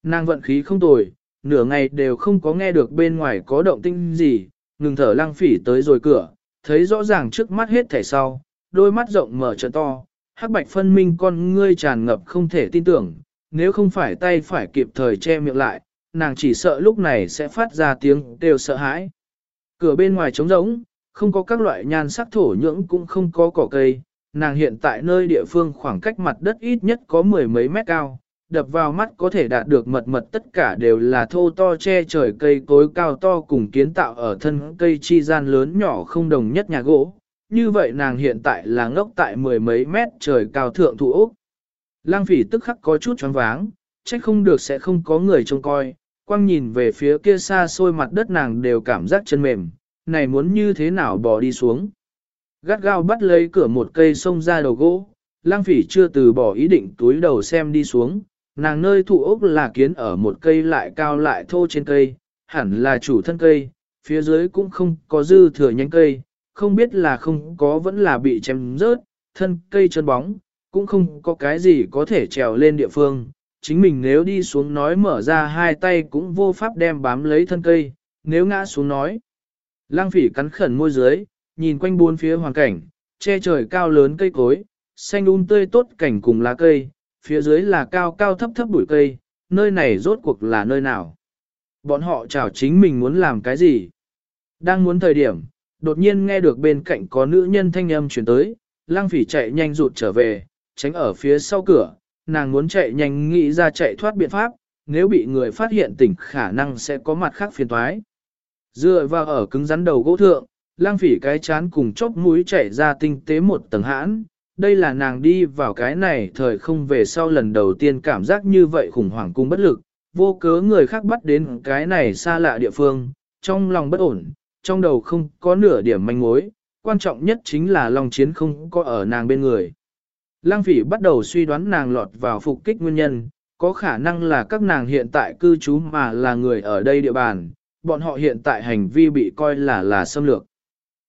S1: Nàng vận khí không tồi, nửa ngày đều không có nghe được bên ngoài có động tinh gì, ngừng thở lăng phỉ tới rồi cửa, thấy rõ ràng trước mắt hết thẻ sau, đôi mắt rộng mở trợn to, hắc bạch phân minh con ngươi tràn ngập không thể tin tưởng, nếu không phải tay phải kịp thời che miệng lại, nàng chỉ sợ lúc này sẽ phát ra tiếng đều sợ hãi. Cửa bên ngoài trống rỗng, không có các loại nhan sắc thổ nhưỡng cũng không có cỏ cây, nàng hiện tại nơi địa phương khoảng cách mặt đất ít nhất có mười mấy mét cao, đập vào mắt có thể đạt được mật mật tất cả đều là thô to che trời cây cối cao to cùng kiến tạo ở thân cây chi gian lớn nhỏ không đồng nhất nhà gỗ. Như vậy nàng hiện tại là ngốc tại mười mấy mét trời cao thượng thủ Úc. Lang phỉ tức khắc có chút choáng váng, trách không được sẽ không có người trông coi, quăng nhìn về phía kia xa xôi mặt đất nàng đều cảm giác chân mềm, này muốn như thế nào bỏ đi xuống. Gắt gao bắt lấy cửa một cây sông ra đầu gỗ, lang phỉ chưa từ bỏ ý định túi đầu xem đi xuống, nàng nơi thụ ốc là kiến ở một cây lại cao lại thô trên cây, hẳn là chủ thân cây, phía dưới cũng không có dư thừa nhánh cây, không biết là không có vẫn là bị chém rớt, thân cây chân bóng, cũng không có cái gì có thể trèo lên địa phương. Chính mình nếu đi xuống nói mở ra hai tay cũng vô pháp đem bám lấy thân cây, nếu ngã xuống nói. lăng phỉ cắn khẩn môi dưới, nhìn quanh bốn phía hoàn cảnh, che trời cao lớn cây cối, xanh um tươi tốt cảnh cùng lá cây, phía dưới là cao cao thấp thấp bụi cây, nơi này rốt cuộc là nơi nào. Bọn họ chào chính mình muốn làm cái gì. Đang muốn thời điểm, đột nhiên nghe được bên cạnh có nữ nhân thanh âm chuyển tới, lang phỉ chạy nhanh rụt trở về, tránh ở phía sau cửa, nàng muốn chạy nhanh nghĩ ra chạy thoát biện pháp, nếu bị người phát hiện tỉnh khả năng sẽ có mặt khác phiền toái. Dựa vào ở cứng rắn đầu gỗ thượng, lang phỉ cái chán cùng chốc mũi chảy ra tinh tế một tầng hãn, đây là nàng đi vào cái này thời không về sau lần đầu tiên cảm giác như vậy khủng hoảng cung bất lực, vô cớ người khác bắt đến cái này xa lạ địa phương, trong lòng bất ổn, trong đầu không có nửa điểm manh mối, quan trọng nhất chính là lòng chiến không có ở nàng bên người. Lăng phỉ bắt đầu suy đoán nàng lọt vào phục kích nguyên nhân, có khả năng là các nàng hiện tại cư trú mà là người ở đây địa bàn, bọn họ hiện tại hành vi bị coi là là xâm lược.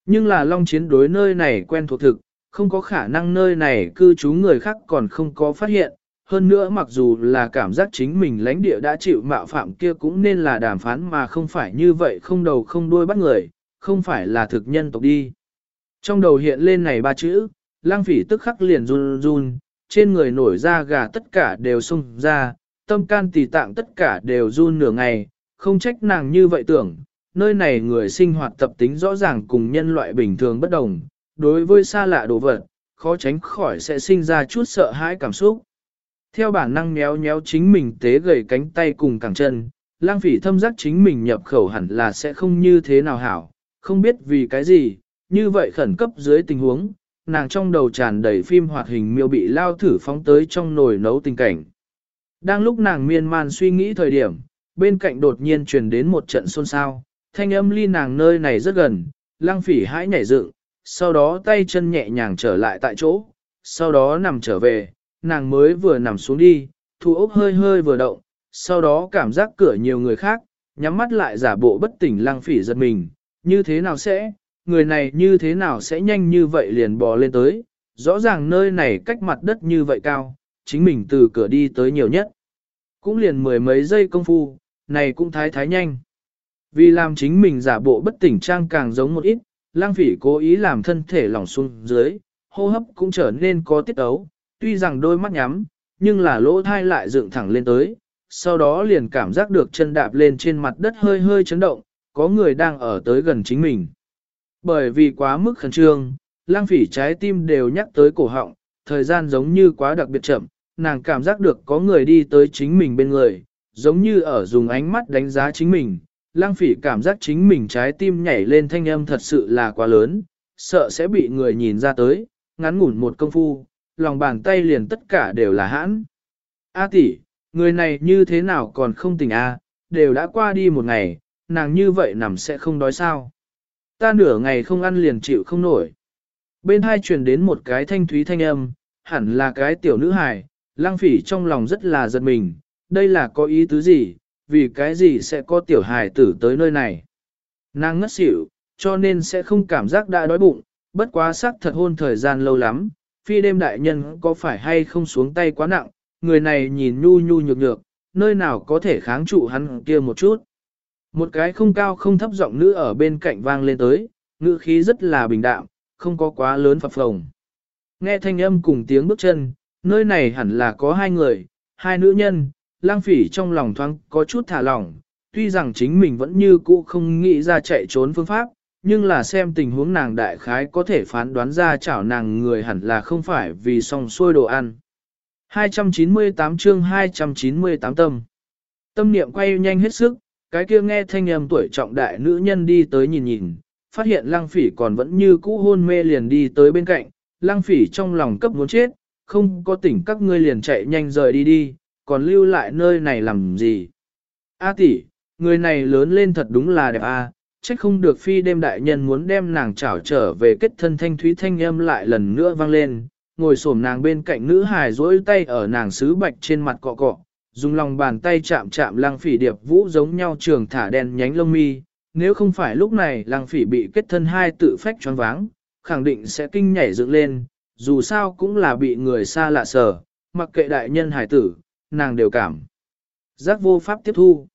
S1: Nhưng là long chiến đối nơi này quen thuộc thực, không có khả năng nơi này cư trú người khác còn không có phát hiện. Hơn nữa mặc dù là cảm giác chính mình lãnh địa đã chịu mạo phạm kia cũng nên là đàm phán mà không phải như vậy không đầu không đuôi bắt người, không phải là thực nhân tộc đi. Trong đầu hiện lên này ba chữ, lang phỉ tức khắc liền run run, trên người nổi da gà tất cả đều sung ra, tâm can tỳ tạng tất cả đều run nửa ngày, không trách nàng như vậy tưởng, nơi này người sinh hoạt tập tính rõ ràng cùng nhân loại bình thường bất đồng, đối với xa lạ đồ vật, khó tránh khỏi sẽ sinh ra chút sợ hãi cảm xúc. Theo bản năng méo méo chính mình tế gầy cánh tay cùng cẳng chân, lang phỉ thâm giác chính mình nhập khẩu hẳn là sẽ không như thế nào hảo, không biết vì cái gì, như vậy khẩn cấp dưới tình huống, nàng trong đầu tràn đầy phim hoạt hình miêu bị lao thử phóng tới trong nồi nấu tình cảnh. Đang lúc nàng miên man suy nghĩ thời điểm, bên cạnh đột nhiên truyền đến một trận xôn xao, thanh âm ly nàng nơi này rất gần, lang phỉ hãi nhảy dựng, sau đó tay chân nhẹ nhàng trở lại tại chỗ, sau đó nằm trở về, nàng mới vừa nằm xuống đi, thu ốc hơi hơi vừa động, sau đó cảm giác cửa nhiều người khác, nhắm mắt lại giả bộ bất tỉnh lăng phỉ giật mình, như thế nào sẽ, người này như thế nào sẽ nhanh như vậy liền bò lên tới, rõ ràng nơi này cách mặt đất như vậy cao, chính mình từ cửa đi tới nhiều nhất. Cũng liền mười mấy giây công phu, này cũng thái thái nhanh. Vì làm chính mình giả bộ bất tỉnh trang càng giống một ít, lang phỉ cố ý làm thân thể lỏng xuống dưới, hô hấp cũng trở nên có tiết ấu, tuy rằng đôi mắt nhắm, nhưng là lỗ thai lại dựng thẳng lên tới, sau đó liền cảm giác được chân đạp lên trên mặt đất hơi hơi chấn động, có người đang ở tới gần chính mình. Bởi vì quá mức khẩn trương, lang phỉ trái tim đều nhắc tới cổ họng, thời gian giống như quá đặc biệt chậm, nàng cảm giác được có người đi tới chính mình bên người, giống như ở dùng ánh mắt đánh giá chính mình. Lang phỉ cảm giác chính mình trái tim nhảy lên thanh âm thật sự là quá lớn, sợ sẽ bị người nhìn ra tới, ngắn ngủn một công phu, lòng bàn tay liền tất cả đều là hãn. A tỷ, người này như thế nào còn không tỉnh a? đều đã qua đi một ngày, nàng như vậy nằm sẽ không đói sao. Ta nửa ngày không ăn liền chịu không nổi. Bên hai truyền đến một cái thanh thúy thanh âm, hẳn là cái tiểu nữ hài, lang phỉ trong lòng rất là giật mình, đây là có ý tứ gì, vì cái gì sẽ có tiểu hài tử tới nơi này. Nàng ngất xỉu, cho nên sẽ không cảm giác đã đói bụng, bất quá sắc thật hôn thời gian lâu lắm, phi đêm đại nhân có phải hay không xuống tay quá nặng, người này nhìn nhu nhu nhược nhược, nơi nào có thể kháng trụ hắn kia một chút. Một cái không cao không thấp giọng nữ ở bên cạnh vang lên tới, ngữ khí rất là bình đạm, không có quá lớn phập phồng. Nghe thanh âm cùng tiếng bước chân, nơi này hẳn là có hai người, hai nữ nhân, lang phỉ trong lòng thoáng có chút thả lỏng, tuy rằng chính mình vẫn như cũ không nghĩ ra chạy trốn phương pháp, nhưng là xem tình huống nàng đại khái có thể phán đoán ra chảo nàng người hẳn là không phải vì xong xuôi đồ ăn. 298 chương 298 tâm. Tâm niệm quay nhanh hết sức, cái kia nghe thanh âm tuổi trọng đại nữ nhân đi tới nhìn nhìn, phát hiện Lang phỉ còn vẫn như cũ hôn mê liền đi tới bên cạnh, Lang phỉ trong lòng cấp muốn chết, không có tỉnh các ngươi liền chạy nhanh rời đi đi, còn lưu lại nơi này làm gì. A tỷ, người này lớn lên thật đúng là đẹp a, à, trách không được phi đêm đại nhân muốn đem nàng trảo trở về kết thân thanh thúy thanh âm lại lần nữa vang lên, ngồi xổm nàng bên cạnh nữ hài duỗi tay ở nàng sứ bạch trên mặt cọ cọ, dùng lòng bàn tay chạm chạm lăng phỉ điệp vũ giống nhau trường thả đen nhánh lông mi, nếu không phải lúc này lăng phỉ bị kết thân hai tự phách choáng váng, khẳng định sẽ kinh nhảy dựng lên, dù sao cũng là bị người xa lạ sở, mặc kệ đại nhân hải tử, nàng đều cảm. Giác vô pháp tiếp thu.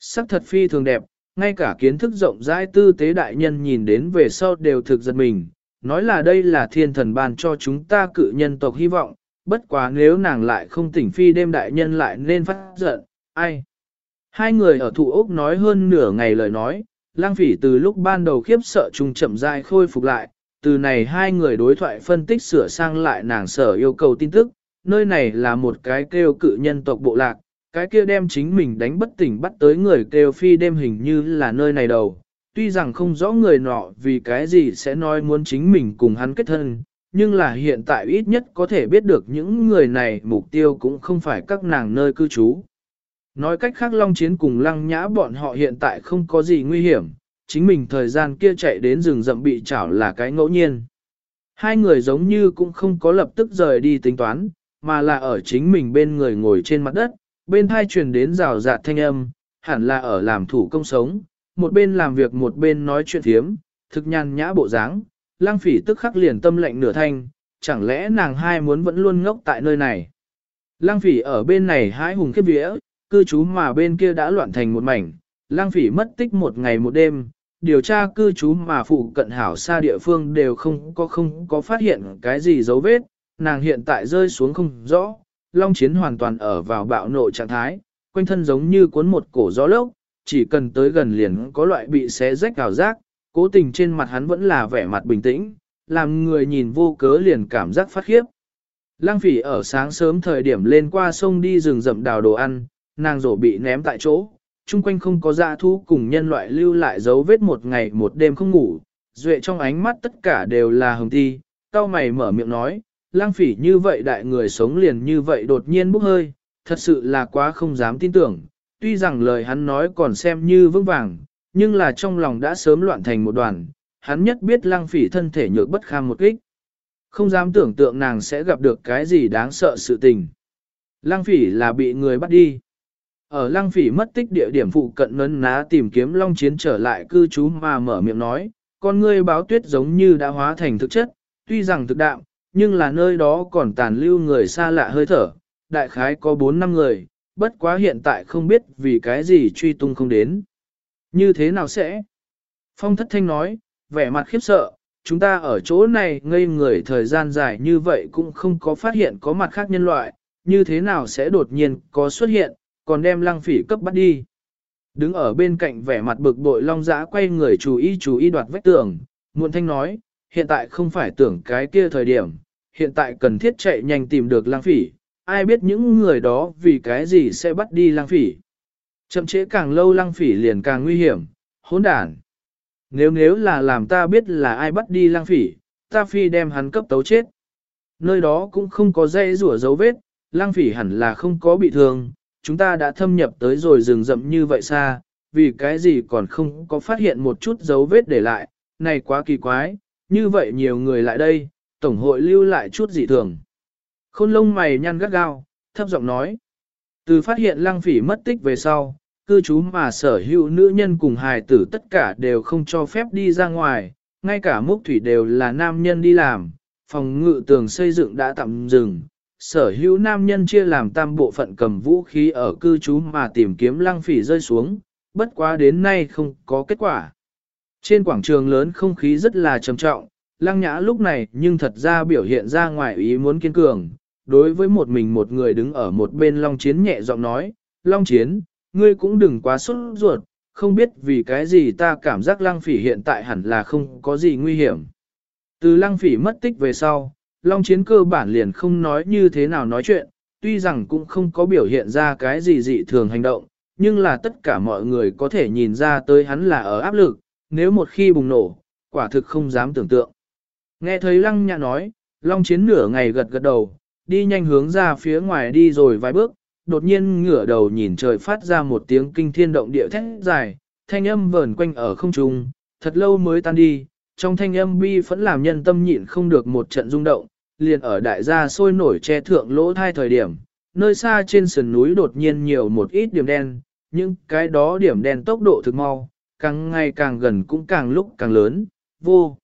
S1: Sắc thật phi thường đẹp, ngay cả kiến thức rộng rãi tư tế đại nhân nhìn đến về sau đều thực giật mình, nói là đây là thiên thần ban cho chúng ta cự nhân tộc hy vọng, bất quá nếu nàng lại không tỉnh phi đêm đại nhân lại nên phát giận, ai. Hai người ở thủ ốc nói hơn nửa ngày lời nói, lang phỉ từ lúc ban đầu khiếp sợ trùng chậm dài khôi phục lại, từ này hai người đối thoại phân tích sửa sang lại nàng sở yêu cầu tin tức, nơi này là một cái kêu cự nhân tộc bộ lạc, cái kia đem chính mình đánh bất tỉnh bắt tới người kêu phi đêm hình như là nơi này đầu. Tuy rằng không rõ người nọ vì cái gì sẽ nói muốn chính mình cùng hắn kết thân, nhưng là hiện tại ít nhất có thể biết được những người này mục tiêu cũng không phải các nàng nơi cư trú. Nói cách khác Long Chiến cùng Lăng Nhã bọn họ hiện tại không có gì nguy hiểm, chính mình thời gian kia chạy đến rừng rậm bị chảo là cái ngẫu nhiên. Hai người giống như cũng không có lập tức rời đi tính toán, mà là ở chính mình bên người ngồi trên mặt đất, bên thai truyền đến rào rạt thanh âm, hẳn là ở làm thủ công sống, một bên làm việc một bên nói chuyện thiếm, thực nhàn nhã bộ dáng, lang phỉ tức khắc liền tâm lệnh nửa thanh, chẳng lẽ nàng hai muốn vẫn luôn ngốc tại nơi này. Lang phỉ ở bên này hái hùng khiếp vía, cư trú mà bên kia đã loạn thành một mảnh, lang phỉ mất tích một ngày một đêm, điều tra cư trú mà phụ cận hảo xa địa phương đều không có không có phát hiện cái gì dấu vết, nàng hiện tại rơi xuống không rõ, long chiến hoàn toàn ở vào bạo nộ trạng thái, quanh thân giống như cuốn một cổ gió lốc, chỉ cần tới gần liền có loại bị xé rách gào giác, cố tình trên mặt hắn vẫn là vẻ mặt bình tĩnh, làm người nhìn vô cớ liền cảm giác phát khiếp. Lăng phỉ ở sáng sớm thời điểm lên qua sông đi rừng rậm đào đồ ăn, nàng rổ bị ném tại chỗ, chung quanh không có dạ thú cùng nhân loại lưu lại dấu vết một ngày một đêm không ngủ, duệ trong ánh mắt tất cả đều là hồng thi, cao mày mở miệng nói, lang phỉ như vậy đại người sống liền như vậy đột nhiên bốc hơi, thật sự là quá không dám tin tưởng, tuy rằng lời hắn nói còn xem như vững vàng, nhưng là trong lòng đã sớm loạn thành một đoàn, hắn nhất biết lang phỉ thân thể nhược bất kham một kích. Không dám tưởng tượng nàng sẽ gặp được cái gì đáng sợ sự tình. Lang phỉ là bị người bắt đi. Ở lăng phỉ mất tích địa điểm phụ cận nấn ná tìm kiếm long chiến trở lại cư trú mà mở miệng nói, con ngươi báo tuyết giống như đã hóa thành thực chất, tuy rằng thực đạm, nhưng là nơi đó còn tàn lưu người xa lạ hơi thở, đại khái có 4 năm người, bất quá hiện tại không biết vì cái gì truy tung không đến. Như thế nào sẽ? Phong thất thanh nói, vẻ mặt khiếp sợ, chúng ta ở chỗ này ngây người thời gian dài như vậy cũng không có phát hiện có mặt khác nhân loại, như thế nào sẽ đột nhiên có xuất hiện, còn đem lăng phỉ cấp bắt đi. Đứng ở bên cạnh vẻ mặt bực bội long giã quay người chú ý chú ý đoạt vách tường, muộn thanh nói, hiện tại không phải tưởng cái kia thời điểm, hiện tại cần thiết chạy nhanh tìm được Lang phỉ, ai biết những người đó vì cái gì sẽ bắt đi Lang phỉ. Chậm chế càng lâu Lang phỉ liền càng nguy hiểm, hỗn đản. Nếu nếu là làm ta biết là ai bắt đi Lang phỉ, ta phi đem hắn cấp tấu chết. Nơi đó cũng không có dây rủa dấu vết, Lang phỉ hẳn là không có bị thương, chúng ta đã thâm nhập tới rồi rừng rậm như vậy xa, vì cái gì còn không có phát hiện một chút dấu vết để lại, này quá kỳ quái, như vậy nhiều người lại đây, tổng hội lưu lại chút dị thường. Khôn lông mày nhăn gắt gao, thấp giọng nói. Từ phát hiện lăng phỉ mất tích về sau, cư trú mà sở hữu nữ nhân cùng hài tử tất cả đều không cho phép đi ra ngoài, ngay cả múc thủy đều là nam nhân đi làm, phòng ngự tường xây dựng đã tạm dừng, sở hữu nam nhân chia làm tam bộ phận cầm vũ khí ở cư trú mà tìm kiếm lăng phỉ rơi xuống, bất quá đến nay không có kết quả. Trên quảng trường lớn không khí rất là trầm trọng, lăng nhã lúc này nhưng thật ra biểu hiện ra ngoài ý muốn kiên cường. Đối với một mình một người đứng ở một bên Long Chiến nhẹ giọng nói, Long Chiến, ngươi cũng đừng quá sốt ruột, không biết vì cái gì ta cảm giác lăng phỉ hiện tại hẳn là không có gì nguy hiểm. Từ lăng phỉ mất tích về sau, Long chiến cơ bản liền không nói như thế nào nói chuyện, tuy rằng cũng không có biểu hiện ra cái gì dị thường hành động, nhưng là tất cả mọi người có thể nhìn ra tới hắn là ở áp lực, nếu một khi bùng nổ, quả thực không dám tưởng tượng. Nghe thấy lăng nhã nói, Long chiến nửa ngày gật gật đầu, đi nhanh hướng ra phía ngoài đi rồi vài bước, đột nhiên ngửa đầu nhìn trời phát ra một tiếng kinh thiên động địa thét dài, thanh âm vờn quanh ở không trung, thật lâu mới tan đi, trong thanh âm bi vẫn làm nhân tâm nhịn không được một trận rung động, liền ở đại gia sôi nổi che thượng lỗ thai thời điểm, nơi xa trên sườn núi đột nhiên nhiều một ít điểm đen, nhưng cái đó điểm đen tốc độ thực mau, càng ngày càng gần cũng càng lúc càng lớn, vô.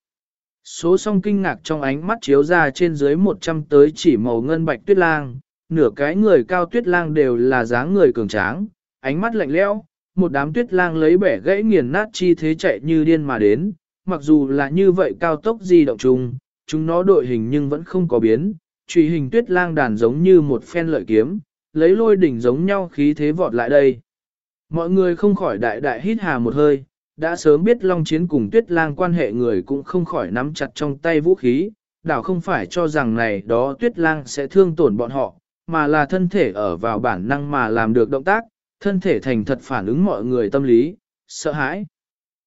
S1: Số song kinh ngạc trong ánh mắt chiếu ra trên dưới 100 tới chỉ màu ngân bạch tuyết lang, nửa cái người cao tuyết lang đều là dáng người cường tráng, ánh mắt lạnh lẽo, một đám tuyết lang lấy bẻ gãy nghiền nát chi thế chạy như điên mà đến, mặc dù là như vậy cao tốc di động chung, chúng nó đội hình nhưng vẫn không có biến, truy hình tuyết lang đàn giống như một phen lợi kiếm, lấy lôi đỉnh giống nhau khí thế vọt lại đây. Mọi người không khỏi đại đại hít hà một hơi, đã sớm biết Long Chiến cùng tuyết lang quan hệ người cũng không khỏi nắm chặt trong tay vũ khí, đảo không phải cho rằng này đó tuyết lang sẽ thương tổn bọn họ, mà là thân thể ở vào bản năng mà làm được động tác, thân thể thành thật phản ứng mọi người tâm lý, sợ hãi.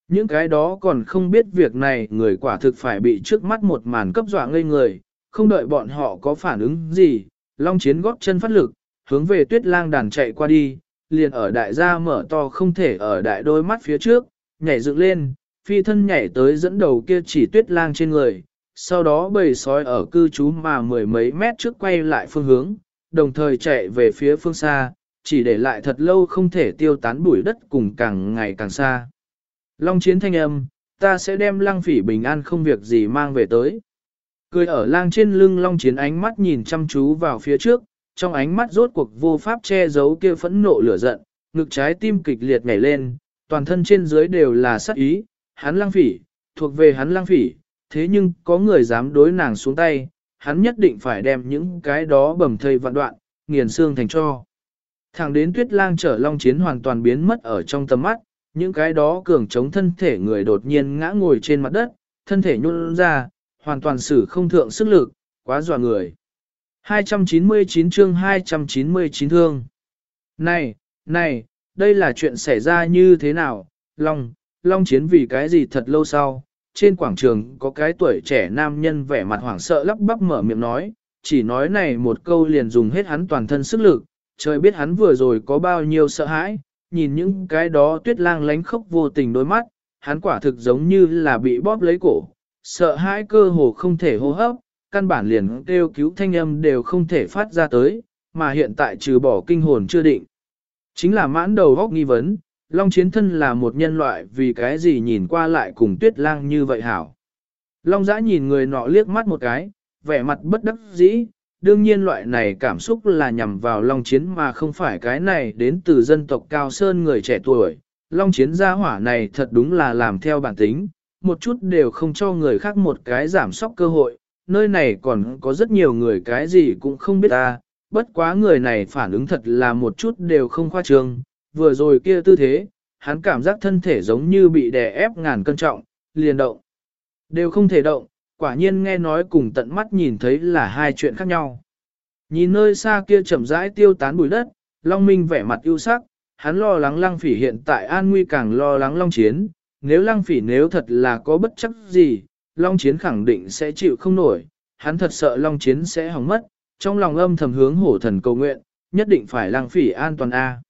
S1: Những cái đó còn không biết việc này người quả thực phải bị trước mắt một màn cấp dọa ngây người, không đợi bọn họ có phản ứng gì, long chiến góp chân phát lực, hướng về tuyết lang đàn chạy qua đi, liền ở đại gia mở to không thể ở đại đôi mắt phía trước, nhảy dựng lên, phi thân nhảy tới dẫn đầu kia chỉ tuyết lang trên người, sau đó bầy sói ở cư trú mà mười mấy mét trước quay lại phương hướng, đồng thời chạy về phía phương xa, chỉ để lại thật lâu không thể tiêu tán bụi đất cùng càng ngày càng xa. Long chiến thanh âm, ta sẽ đem lang phỉ bình an không việc gì mang về tới. Cười ở lang trên lưng long chiến ánh mắt nhìn chăm chú vào phía trước, trong ánh mắt rốt cuộc vô pháp che giấu kia phẫn nộ lửa giận, ngực trái tim kịch liệt nhảy lên, toàn thân trên dưới đều là sát ý, hắn lang phỉ, thuộc về hắn lang phỉ, thế nhưng có người dám đối nàng xuống tay, hắn nhất định phải đem những cái đó bầm thây vạn đoạn, nghiền xương thành cho. Thẳng đến tuyết lang trở long chiến hoàn toàn biến mất ở trong tầm mắt, những cái đó cường chống thân thể người đột nhiên ngã ngồi trên mặt đất, thân thể nhún ra, hoàn toàn xử không thượng sức lực, quá dọa người. 299 chương 299 thương. Này, này, đây là chuyện xảy ra như thế nào? Long, Long chiến vì cái gì thật lâu sau? Trên quảng trường có cái tuổi trẻ nam nhân vẻ mặt hoảng sợ lắp bắp mở miệng nói, chỉ nói này một câu liền dùng hết hắn toàn thân sức lực, trời biết hắn vừa rồi có bao nhiêu sợ hãi, nhìn những cái đó tuyết lang lánh khóc vô tình đôi mắt, hắn quả thực giống như là bị bóp lấy cổ, sợ hãi cơ hồ không thể hô hấp, căn bản liền kêu cứu thanh âm đều không thể phát ra tới, mà hiện tại trừ bỏ kinh hồn chưa định. Chính là mãn đầu góc nghi vấn, Long Chiến Thân là một nhân loại vì cái gì nhìn qua lại cùng tuyết lang như vậy hảo. Long giã nhìn người nọ liếc mắt một cái, vẻ mặt bất đắc dĩ, đương nhiên loại này cảm xúc là nhằm vào Long Chiến mà không phải cái này đến từ dân tộc Cao Sơn người trẻ tuổi. Long Chiến gia hỏa này thật đúng là làm theo bản tính, một chút đều không cho người khác một cái giảm sóc cơ hội, nơi này còn có rất nhiều người cái gì cũng không biết ta, bất quá người này phản ứng thật là một chút đều không khoa trương, vừa rồi kia tư thế, hắn cảm giác thân thể giống như bị đè ép ngàn cân trọng, liền động. Đều không thể động, quả nhiên nghe nói cùng tận mắt nhìn thấy là hai chuyện khác nhau. Nhìn nơi xa kia chậm rãi tiêu tán bụi đất, Long Minh vẻ mặt ưu sắc, hắn lo lắng Lăng Phỉ hiện tại an nguy càng lo lắng Long Chiến, nếu Lăng Phỉ nếu thật là có bất chấp gì, Long Chiến khẳng định sẽ chịu không nổi, hắn thật sợ Long Chiến sẽ hỏng mất, trong lòng âm thầm hướng hổ thần cầu nguyện, nhất định phải lang Phỉ an toàn a.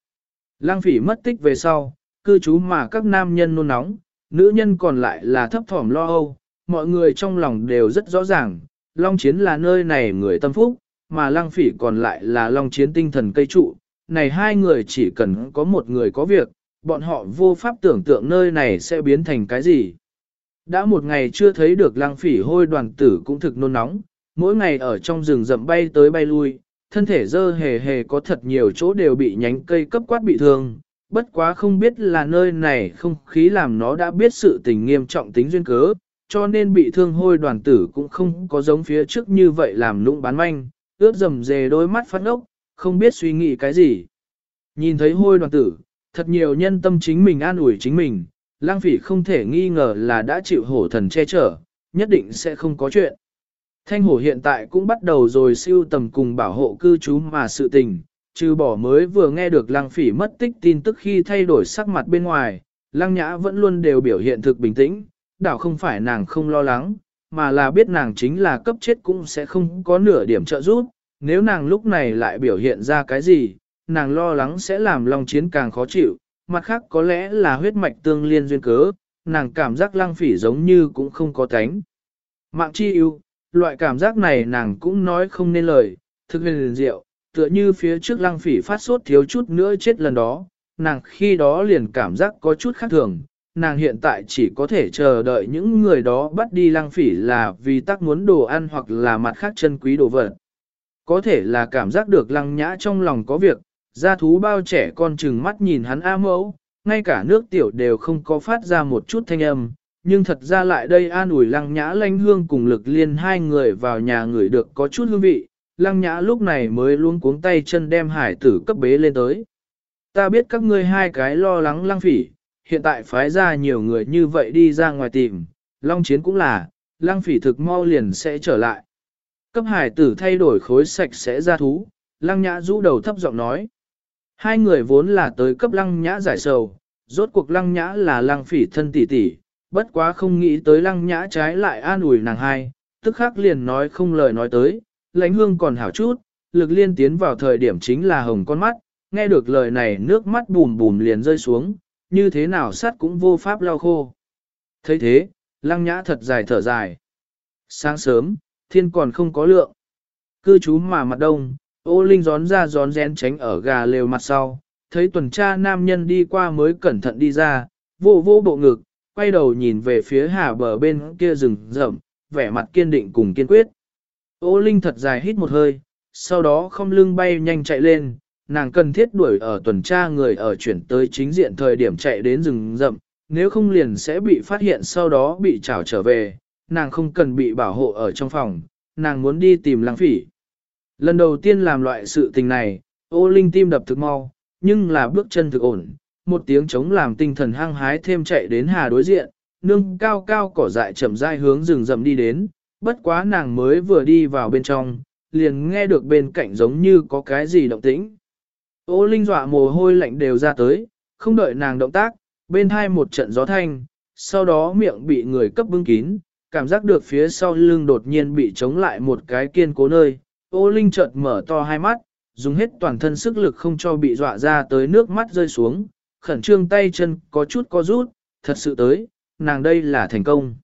S1: lang Phỉ mất tích về sau, cư trú mà các nam nhân nôn nóng, nữ nhân còn lại là thấp thỏm lo âu, mọi người trong lòng đều rất rõ ràng, Long Chiến là nơi này người tâm phúc, mà lang Phỉ còn lại là Long Chiến tinh thần cây trụ, này hai người chỉ cần có một người có việc, bọn họ vô pháp tưởng tượng nơi này sẽ biến thành cái gì. Đã một ngày chưa thấy được lang Phỉ hôi đoàn tử cũng thực nôn nóng, mỗi ngày ở trong rừng rậm bay tới bay lui, thân thể dơ hề hề có thật nhiều chỗ đều bị nhánh cây cấp quát bị thương, bất quá không biết là nơi này không khí làm nó đã biết sự tình nghiêm trọng tính duyên cớ, cho nên bị thương hôi đoàn tử cũng không có giống phía trước như vậy làm lũng bán manh, ướt rầm dề đôi mắt phát ốc, không biết suy nghĩ cái gì. Nhìn thấy hôi đoàn tử, thật nhiều nhân tâm chính mình an ủi chính mình, lang phỉ không thể nghi ngờ là đã chịu hổ thần che chở, nhất định sẽ không có chuyện. Thanh hổ hiện tại cũng bắt đầu rồi siêu tầm cùng bảo hộ cư trú mà sự tình, trừ bỏ mới vừa nghe được lăng phỉ mất tích tin tức khi thay đổi sắc mặt bên ngoài, lăng nhã vẫn luôn đều biểu hiện thực bình tĩnh, đảo không phải nàng không lo lắng, mà là biết nàng chính là cấp chết cũng sẽ không có nửa điểm trợ giúp, nếu nàng lúc này lại biểu hiện ra cái gì, nàng lo lắng sẽ làm lòng chiến càng khó chịu, mặt khác có lẽ là huyết mạch tương liên duyên cớ, nàng cảm giác lăng phỉ giống như cũng không có cánh. Mạng chi yêu, loại cảm giác này nàng cũng nói không nên lời, thực huyền diệu, tựa như phía trước lăng phỉ phát sốt thiếu chút nữa chết lần đó, nàng khi đó liền cảm giác có chút khác thường, nàng hiện tại chỉ có thể chờ đợi những người đó bắt đi lăng phỉ là vì tác muốn đồ ăn hoặc là mặt khác chân quý đồ vật. Có thể là cảm giác được lăng nhã trong lòng có việc, gia thú bao trẻ con chừng mắt nhìn hắn A mẫu, ngay cả nước tiểu đều không có phát ra một chút thanh âm, nhưng thật ra lại đây an ủi lăng nhã lanh hương cùng lực liên hai người vào nhà người được có chút hương vị, lăng nhã lúc này mới luôn cuống tay chân đem hải tử cấp bế lên tới. Ta biết các ngươi hai cái lo lắng lăng phỉ, hiện tại phái ra nhiều người như vậy đi ra ngoài tìm, long chiến cũng là, lăng phỉ thực mau liền sẽ trở lại. Cấp hải tử thay đổi khối sạch sẽ ra thú, lăng nhã rũ đầu thấp giọng nói. Hai người vốn là tới cấp lăng nhã giải sầu, rốt cuộc lăng nhã là lăng phỉ thân tỷ tỷ, bất quá không nghĩ tới lăng nhã trái lại an ủi nàng hai, tức khắc liền nói không lời nói tới, lãnh hương còn hảo chút, lực liên tiến vào thời điểm chính là hồng con mắt, nghe được lời này nước mắt bùm bùm liền rơi xuống, như thế nào sắt cũng vô pháp lau khô. thấy thế, lăng nhã thật dài thở dài. Sáng sớm, thiên còn không có lượng. Cư trú mà mặt đông, ô linh gión ra gión rén tránh ở gà lều mặt sau, thấy tuần tra nam nhân đi qua mới cẩn thận đi ra, vô vô bộ ngực, quay đầu nhìn về phía hà bờ bên kia rừng rậm, vẻ mặt kiên định cùng kiên quyết. Ô Linh thật dài hít một hơi, sau đó không lưng bay nhanh chạy lên, nàng cần thiết đuổi ở tuần tra người ở chuyển tới chính diện thời điểm chạy đến rừng rậm, nếu không liền sẽ bị phát hiện sau đó bị trảo trở về, nàng không cần bị bảo hộ ở trong phòng, nàng muốn đi tìm lăng phỉ. Lần đầu tiên làm loại sự tình này, ô linh tim đập thực mau, nhưng là bước chân thực ổn, một tiếng chống làm tinh thần hăng hái thêm chạy đến hà đối diện, nương cao cao cỏ dại chậm rãi hướng rừng rậm đi đến, bất quá nàng mới vừa đi vào bên trong, liền nghe được bên cạnh giống như có cái gì động tĩnh. Ô linh dọa mồ hôi lạnh đều ra tới, không đợi nàng động tác, bên hai một trận gió thanh, sau đó miệng bị người cấp bưng kín, cảm giác được phía sau lưng đột nhiên bị chống lại một cái kiên cố nơi. Ô Linh chợt mở to hai mắt, dùng hết toàn thân sức lực không cho bị dọa ra tới nước mắt rơi xuống, khẩn trương tay chân có chút có rút, thật sự tới, nàng đây là thành công.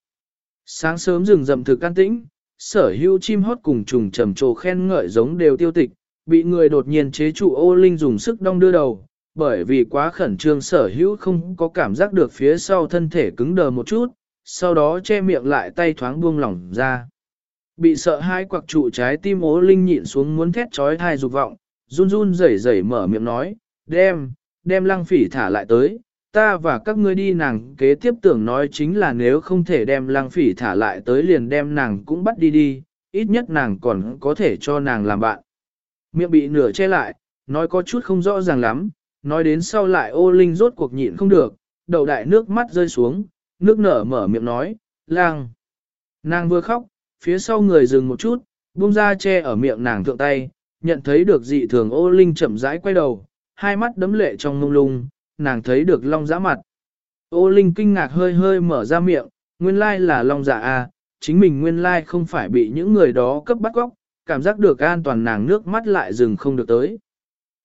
S1: Sáng sớm rừng rậm thực an tĩnh, sở hữu chim hót cùng trùng trầm trồ khen ngợi giống đều tiêu tịch, bị người đột nhiên chế trụ ô linh dùng sức đong đưa đầu, bởi vì quá khẩn trương sở hữu không có cảm giác được phía sau thân thể cứng đờ một chút, sau đó che miệng lại tay thoáng buông lỏng ra. Bị sợ hai quặc trụ trái tim ố linh nhịn xuống muốn thét trói thai dục vọng, run run rẩy rẩy mở miệng nói, đem, đem lăng phỉ thả lại tới, ta và các ngươi đi nàng kế tiếp tưởng nói chính là nếu không thể đem lăng phỉ thả lại tới liền đem nàng cũng bắt đi đi, ít nhất nàng còn có thể cho nàng làm bạn. Miệng bị nửa che lại, nói có chút không rõ ràng lắm, nói đến sau lại ô linh rốt cuộc nhịn không được, đầu đại nước mắt rơi xuống, nước nở mở miệng nói, lang. Nàng vừa khóc, phía sau người dừng một chút, buông ra che ở miệng nàng thượng tay, nhận thấy được dị thường ô linh chậm rãi quay đầu, hai mắt đấm lệ trong mông lung, nàng thấy được long giã mặt. Ô linh kinh ngạc hơi hơi mở ra miệng, nguyên lai là long giả à, chính mình nguyên lai không phải bị những người đó cấp bắt góc, cảm giác được an toàn nàng nước mắt lại dừng không được tới.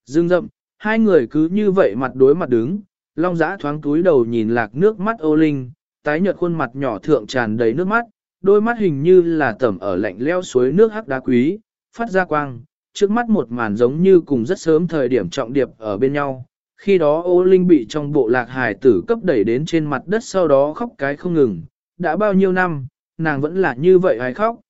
S1: Dừng rậm, hai người cứ như vậy mặt đối mặt đứng, long giã thoáng túi đầu nhìn lạc nước mắt ô linh, tái nhợt khuôn mặt nhỏ thượng tràn đầy nước mắt, đôi mắt hình như là tẩm ở lạnh leo suối nước hắc đá quý, phát ra quang, trước mắt một màn giống như cùng rất sớm thời điểm trọng điệp ở bên nhau. Khi đó ô linh bị trong bộ lạc hải tử cấp đẩy đến trên mặt đất sau đó khóc cái không ngừng, đã bao nhiêu năm, nàng vẫn là như vậy hay khóc.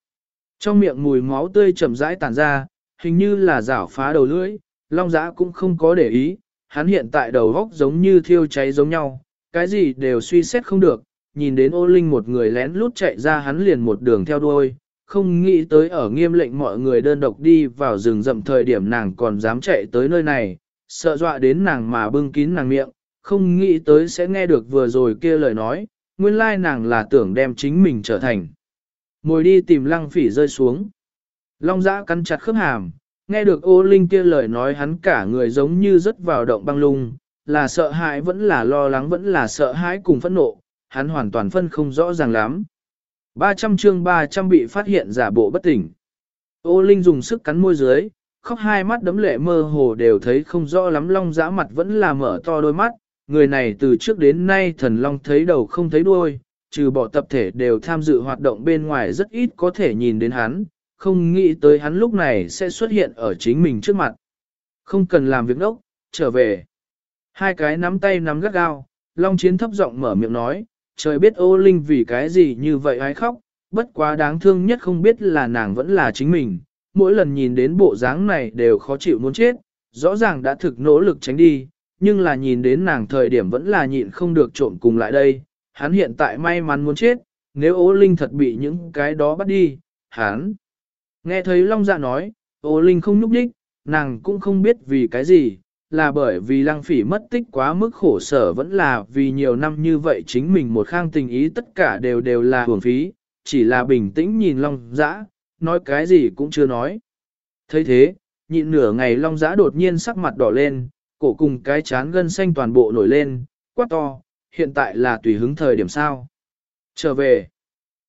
S1: Trong miệng mùi máu tươi chậm rãi tàn ra, hình như là rảo phá đầu lưỡi, long giã cũng không có để ý, hắn hiện tại đầu góc giống như thiêu cháy giống nhau, cái gì đều suy xét không được, nhìn đến ô linh một người lén lút chạy ra hắn liền một đường theo đuôi, không nghĩ tới ở nghiêm lệnh mọi người đơn độc đi vào rừng rậm thời điểm nàng còn dám chạy tới nơi này, sợ dọa đến nàng mà bưng kín nàng miệng, không nghĩ tới sẽ nghe được vừa rồi kia lời nói, nguyên lai nàng là tưởng đem chính mình trở thành. Ngồi đi tìm lăng phỉ rơi xuống. Long giã cắn chặt khớp hàm, nghe được ô linh kia lời nói hắn cả người giống như rớt vào động băng lung, là sợ hãi vẫn là lo lắng vẫn là sợ hãi cùng phẫn nộ, hắn hoàn toàn phân không rõ ràng lắm. 300 chương 300 bị phát hiện giả bộ bất tỉnh. Ô Linh dùng sức cắn môi dưới, khóc hai mắt đấm lệ mơ hồ đều thấy không rõ lắm long giã mặt vẫn là mở to đôi mắt. Người này từ trước đến nay thần long thấy đầu không thấy đuôi, trừ bỏ tập thể đều tham dự hoạt động bên ngoài rất ít có thể nhìn đến hắn, không nghĩ tới hắn lúc này sẽ xuất hiện ở chính mình trước mặt. Không cần làm việc đốc, trở về. Hai cái nắm tay nắm gắt gao, Long Chiến thấp giọng mở miệng nói, trời biết ô linh vì cái gì như vậy ai khóc, bất quá đáng thương nhất không biết là nàng vẫn là chính mình, mỗi lần nhìn đến bộ dáng này đều khó chịu muốn chết, rõ ràng đã thực nỗ lực tránh đi, nhưng là nhìn đến nàng thời điểm vẫn là nhịn không được trộn cùng lại đây, hắn hiện tại may mắn muốn chết, nếu ô linh thật bị những cái đó bắt đi, hắn. Nghe thấy Long Dạ nói, ô linh không nhúc đích, nàng cũng không biết vì cái gì, là bởi vì lăng phỉ mất tích quá mức khổ sở vẫn là vì nhiều năm như vậy chính mình một khang tình ý tất cả đều đều là hưởng phí, chỉ là bình tĩnh nhìn Long Giã, nói cái gì cũng chưa nói. thấy thế, nhịn nửa ngày Long Giã đột nhiên sắc mặt đỏ lên, cổ cùng cái chán gân xanh toàn bộ nổi lên, quát to, hiện tại là tùy hứng thời điểm sao. Trở về.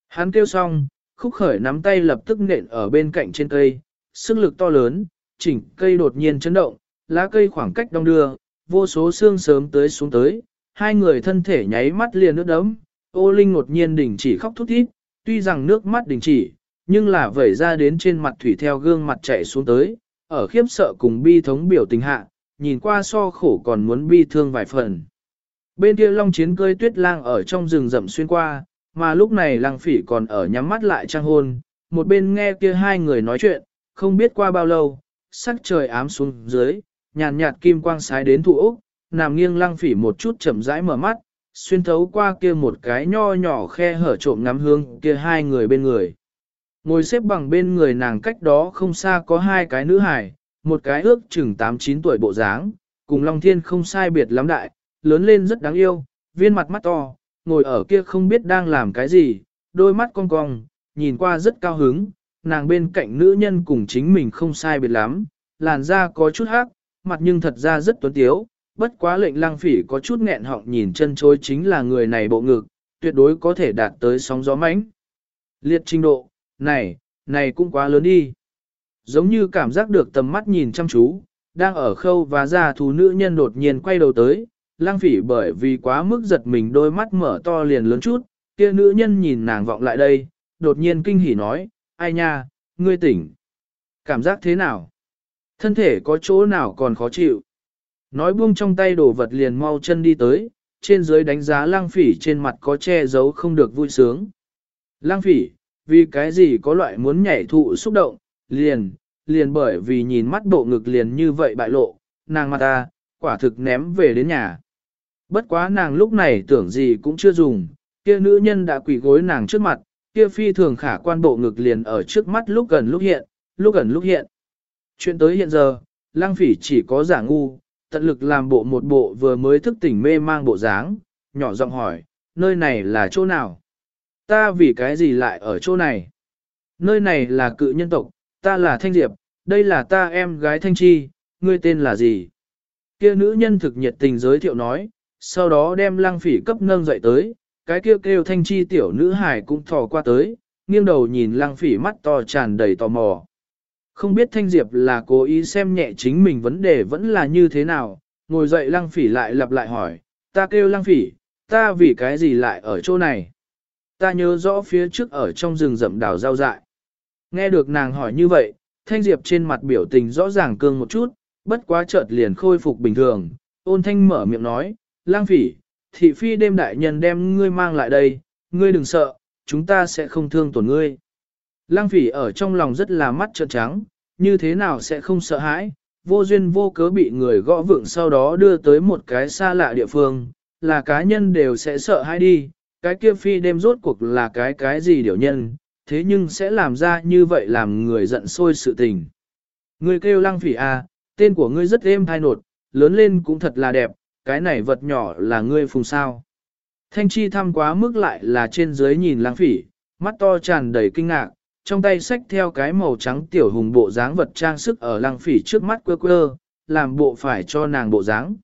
S1: Hắn kêu xong, khúc khởi nắm tay lập tức nện ở bên cạnh trên cây, sức lực to lớn, chỉnh cây đột nhiên chấn động, lá cây khoảng cách đông đưa, vô số xương sớm tới xuống tới, hai người thân thể nháy mắt liền nước đấm, ô linh ngột nhiên đình chỉ khóc thút thít, tuy rằng nước mắt đình chỉ, nhưng là vẩy ra đến trên mặt thủy theo gương mặt chảy xuống tới, ở khiếp sợ cùng bi thống biểu tình hạ, nhìn qua so khổ còn muốn bi thương vài phần. Bên kia long chiến cơi tuyết lang ở trong rừng rậm xuyên qua, mà lúc này lang phỉ còn ở nhắm mắt lại trang hôn, một bên nghe kia hai người nói chuyện, không biết qua bao lâu, sắc trời ám xuống dưới, nhàn nhạt kim quang sái đến thụ ốc, nằm nghiêng lăng phỉ một chút chậm rãi mở mắt, xuyên thấu qua kia một cái nho nhỏ khe hở trộm ngắm hương kia hai người bên người. Ngồi xếp bằng bên người nàng cách đó không xa có hai cái nữ hải, một cái ước chừng 8-9 tuổi bộ dáng, cùng Long Thiên không sai biệt lắm đại, lớn lên rất đáng yêu, viên mặt mắt to, ngồi ở kia không biết đang làm cái gì, đôi mắt cong cong, nhìn qua rất cao hứng, nàng bên cạnh nữ nhân cùng chính mình không sai biệt lắm, làn da có chút hắc, mặt nhưng thật ra rất tuấn tiếu, bất quá lệnh lang phỉ có chút nghẹn họng nhìn chân chối chính là người này bộ ngực, tuyệt đối có thể đạt tới sóng gió mãnh. Liệt trình độ, này, này cũng quá lớn đi. Giống như cảm giác được tầm mắt nhìn chăm chú, đang ở khâu và ra thú nữ nhân đột nhiên quay đầu tới, lang phỉ bởi vì quá mức giật mình đôi mắt mở to liền lớn chút, kia nữ nhân nhìn nàng vọng lại đây, đột nhiên kinh hỉ nói, ai nha, ngươi tỉnh. Cảm giác thế nào? Thân thể có chỗ nào còn khó chịu? Nói buông trong tay đồ vật liền mau chân đi tới, trên dưới đánh giá lang phỉ trên mặt có che giấu không được vui sướng. Lang phỉ, vì cái gì có loại muốn nhảy thụ xúc động, liền, liền bởi vì nhìn mắt bộ ngực liền như vậy bại lộ, nàng mặt ta, quả thực ném về đến nhà. Bất quá nàng lúc này tưởng gì cũng chưa dùng, kia nữ nhân đã quỳ gối nàng trước mặt, kia phi thường khả quan bộ ngực liền ở trước mắt lúc gần lúc hiện, lúc gần lúc hiện. Chuyện tới hiện giờ, lang phỉ chỉ có giả ngu, tận lực làm bộ một bộ vừa mới thức tỉnh mê mang bộ dáng, nhỏ giọng hỏi, nơi này là chỗ nào? Ta vì cái gì lại ở chỗ này? Nơi này là cự nhân tộc, ta là Thanh Diệp, đây là ta em gái Thanh Chi, ngươi tên là gì? Kia nữ nhân thực nhiệt tình giới thiệu nói, sau đó đem lăng phỉ cấp nâng dậy tới, cái kêu kêu Thanh Chi tiểu nữ hải cũng thò qua tới, nghiêng đầu nhìn lăng phỉ mắt to tràn đầy tò mò. Không biết Thanh Diệp là cố ý xem nhẹ chính mình vấn đề vẫn là như thế nào, ngồi dậy lăng phỉ lại lặp lại hỏi, ta kêu lăng phỉ, ta vì cái gì lại ở chỗ này? Ta nhớ rõ phía trước ở trong rừng rậm đào rau dại. Nghe được nàng hỏi như vậy, Thanh Diệp trên mặt biểu tình rõ ràng cương một chút, bất quá chợt liền khôi phục bình thường. Ôn Thanh mở miệng nói, lang phỉ, thị phi đêm đại nhân đem ngươi mang lại đây, ngươi đừng sợ, chúng ta sẽ không thương tổn ngươi. Lang phỉ ở trong lòng rất là mắt trợn trắng, như thế nào sẽ không sợ hãi, vô duyên vô cớ bị người gõ vượng sau đó đưa tới một cái xa lạ địa phương, là cá nhân đều sẽ sợ hãi đi, cái kia phi đêm rốt cuộc là cái cái gì điều nhân, thế nhưng sẽ làm ra như vậy làm người giận sôi sự tình. Người kêu lăng phỉ à, tên của ngươi rất êm thai nột, lớn lên cũng thật là đẹp, cái này vật nhỏ là ngươi phùng sao. Thanh chi thăm quá mức lại là trên dưới nhìn lăng phỉ, mắt to tràn đầy kinh ngạc, trong tay xách theo cái màu trắng tiểu hùng bộ dáng vật trang sức ở lăng phỉ trước mắt quơ quơ, làm bộ phải cho nàng bộ dáng.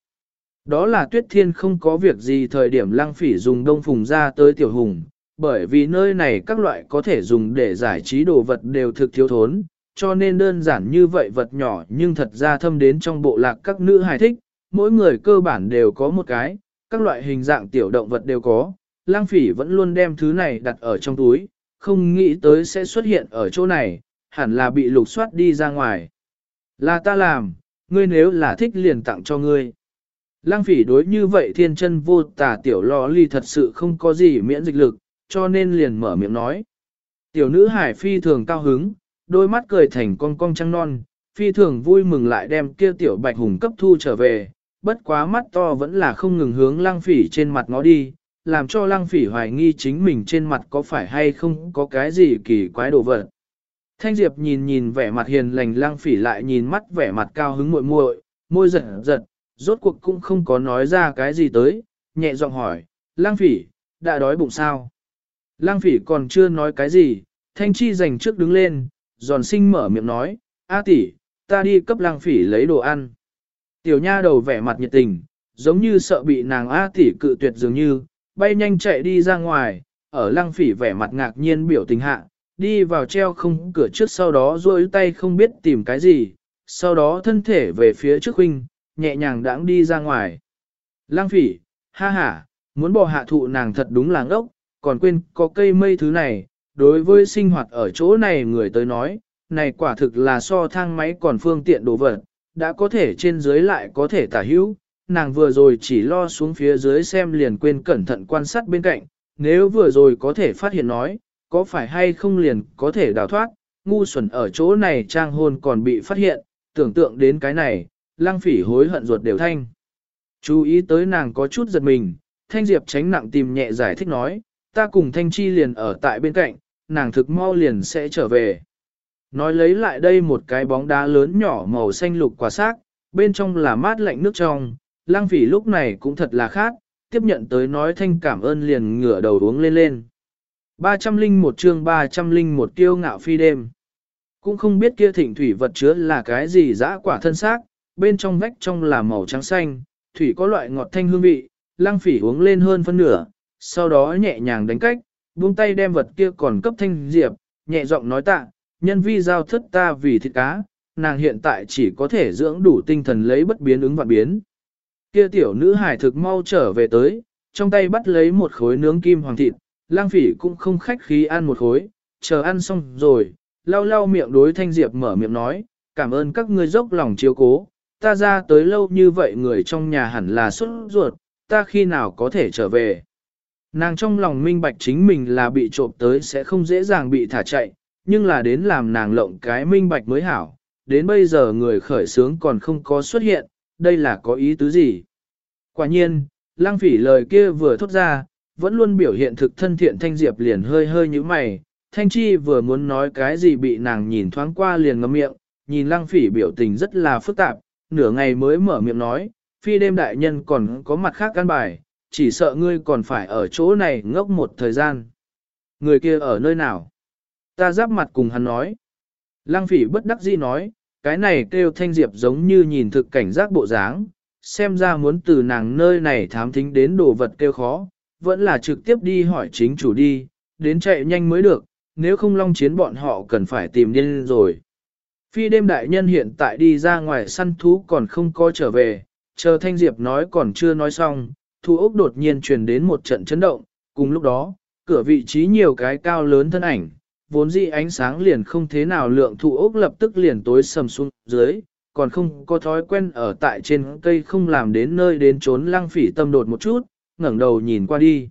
S1: Đó là tuyết thiên không có việc gì thời điểm lăng phỉ dùng đông phùng ra tới tiểu hùng, bởi vì nơi này các loại có thể dùng để giải trí đồ vật đều thực thiếu thốn, cho nên đơn giản như vậy vật nhỏ nhưng thật ra thâm đến trong bộ lạc các nữ hài thích, mỗi người cơ bản đều có một cái, các loại hình dạng tiểu động vật đều có, lang phỉ vẫn luôn đem thứ này đặt ở trong túi, không nghĩ tới sẽ xuất hiện ở chỗ này, hẳn là bị lục soát đi ra ngoài. Là ta làm, ngươi nếu là thích liền tặng cho ngươi. Lang phỉ đối như vậy thiên chân vô tả tiểu lò ly thật sự không có gì miễn dịch lực, cho nên liền mở miệng nói. Tiểu nữ hải phi thường cao hứng, đôi mắt cười thành con cong trăng non, phi thường vui mừng lại đem kia tiểu bạch hùng cấp thu trở về, bất quá mắt to vẫn là không ngừng hướng lăng phỉ trên mặt ngó đi, làm cho lăng phỉ hoài nghi chính mình trên mặt có phải hay không có cái gì kỳ quái đồ vật. Thanh Diệp nhìn nhìn vẻ mặt hiền lành lăng phỉ lại nhìn mắt vẻ mặt cao hứng muội muội, môi giật giật, rốt cuộc cũng không có nói ra cái gì tới, nhẹ giọng hỏi, lăng phỉ, đã đói bụng sao? Lăng phỉ còn chưa nói cái gì, thanh chi dành trước đứng lên, giòn sinh mở miệng nói, A tỷ, ta đi cấp lăng phỉ lấy đồ ăn. Tiểu nha đầu vẻ mặt nhiệt tình, giống như sợ bị nàng A tỷ cự tuyệt dường như, bay nhanh chạy đi ra ngoài, ở lăng phỉ vẻ mặt ngạc nhiên biểu tình hạ, đi vào treo không cửa trước sau đó duỗi tay không biết tìm cái gì, sau đó thân thể về phía trước huynh, nhẹ nhàng đãng đi ra ngoài. Lăng phỉ, ha ha, muốn bỏ hạ thụ nàng thật đúng là ngốc, còn quên có cây mây thứ này, đối với sinh hoạt ở chỗ này người tới nói, này quả thực là so thang máy còn phương tiện đồ vật, đã có thể trên dưới lại có thể tả hữu, nàng vừa rồi chỉ lo xuống phía dưới xem liền quên cẩn thận quan sát bên cạnh, nếu vừa rồi có thể phát hiện nói, có phải hay không liền có thể đào thoát, ngu xuẩn ở chỗ này trang hôn còn bị phát hiện, tưởng tượng đến cái này, lang phỉ hối hận ruột đều thanh. Chú ý tới nàng có chút giật mình, thanh diệp tránh nặng tìm nhẹ giải thích nói, ta cùng thanh chi liền ở tại bên cạnh, nàng thực mau liền sẽ trở về. Nói lấy lại đây một cái bóng đá lớn nhỏ màu xanh lục quả xác, bên trong là mát lạnh nước trong, lang phỉ lúc này cũng thật là khác, tiếp nhận tới nói thanh cảm ơn liền ngửa đầu uống lên lên. 301 chương 301 tiêu ngạo phi đêm. Cũng không biết kia thịnh thủy vật chứa là cái gì dã quả thân xác, bên trong vách trong là màu trắng xanh, thủy có loại ngọt thanh hương vị, lang phỉ uống lên hơn phân nửa, sau đó nhẹ nhàng đánh cách, buông tay đem vật kia còn cấp thanh diệp, nhẹ giọng nói tạ, nhân vi giao thất ta vì thịt cá, nàng hiện tại chỉ có thể dưỡng đủ tinh thần lấy bất biến ứng vạn biến. Kia tiểu nữ hải thực mau trở về tới, trong tay bắt lấy một khối nướng kim hoàng thịt, lang phỉ cũng không khách khí ăn một khối, chờ ăn xong rồi, lau lau miệng đối thanh diệp mở miệng nói, cảm ơn các ngươi dốc lòng chiếu cố, ta ra tới lâu như vậy người trong nhà hẳn là xuất ruột, ta khi nào có thể trở về. Nàng trong lòng minh bạch chính mình là bị trộm tới sẽ không dễ dàng bị thả chạy, nhưng là đến làm nàng lộng cái minh bạch mới hảo, đến bây giờ người khởi sướng còn không có xuất hiện, đây là có ý tứ gì? Quả nhiên, lang phỉ lời kia vừa thốt ra, vẫn luôn biểu hiện thực thân thiện thanh diệp liền hơi hơi như mày, thanh chi vừa muốn nói cái gì bị nàng nhìn thoáng qua liền ngậm miệng, nhìn lang phỉ biểu tình rất là phức tạp, nửa ngày mới mở miệng nói, phi đêm đại nhân còn có mặt khác căn bài, chỉ sợ ngươi còn phải ở chỗ này ngốc một thời gian. Người kia ở nơi nào? Ta giáp mặt cùng hắn nói. Lăng phỉ bất đắc dĩ nói, cái này kêu thanh diệp giống như nhìn thực cảnh giác bộ dáng, xem ra muốn từ nàng nơi này thám thính đến đồ vật kêu khó, vẫn là trực tiếp đi hỏi chính chủ đi, đến chạy nhanh mới được, nếu không long chiến bọn họ cần phải tìm điên rồi. Phi đêm đại nhân hiện tại đi ra ngoài săn thú còn không có trở về, chờ thanh diệp nói còn chưa nói xong, thu ốc đột nhiên truyền đến một trận chấn động, cùng lúc đó, cửa vị trí nhiều cái cao lớn thân ảnh, vốn dĩ ánh sáng liền không thế nào lượng thụ ốc lập tức liền tối sầm xuống dưới, còn không có thói quen ở tại trên cây không làm đến nơi đến trốn lăng phỉ tâm đột một chút, ngẩng đầu nhìn qua đi.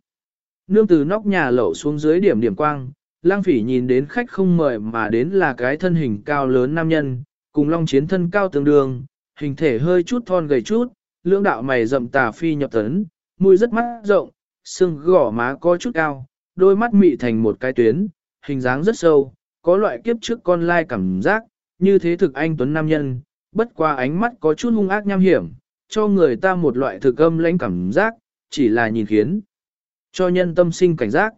S1: Nương từ nóc nhà lậu xuống dưới điểm điểm quang, lăng phỉ nhìn đến khách không mời mà đến là cái thân hình cao lớn nam nhân, cùng long chiến thân cao tương đương, hình thể hơi chút thon gầy chút, lưỡng đạo mày rậm tà phi nhập tấn, mũi rất mắt rộng, xương gỏ má có chút cao, đôi mắt mị thành một cái tuyến, hình dáng rất sâu, có loại kiếp trước con lai cảm giác, như thế thực anh tuấn nam nhân, bất qua ánh mắt có chút hung ác nham hiểm, cho người ta một loại thực âm lãnh cảm giác, chỉ là nhìn khiến cho nhân tâm sinh cảnh giác.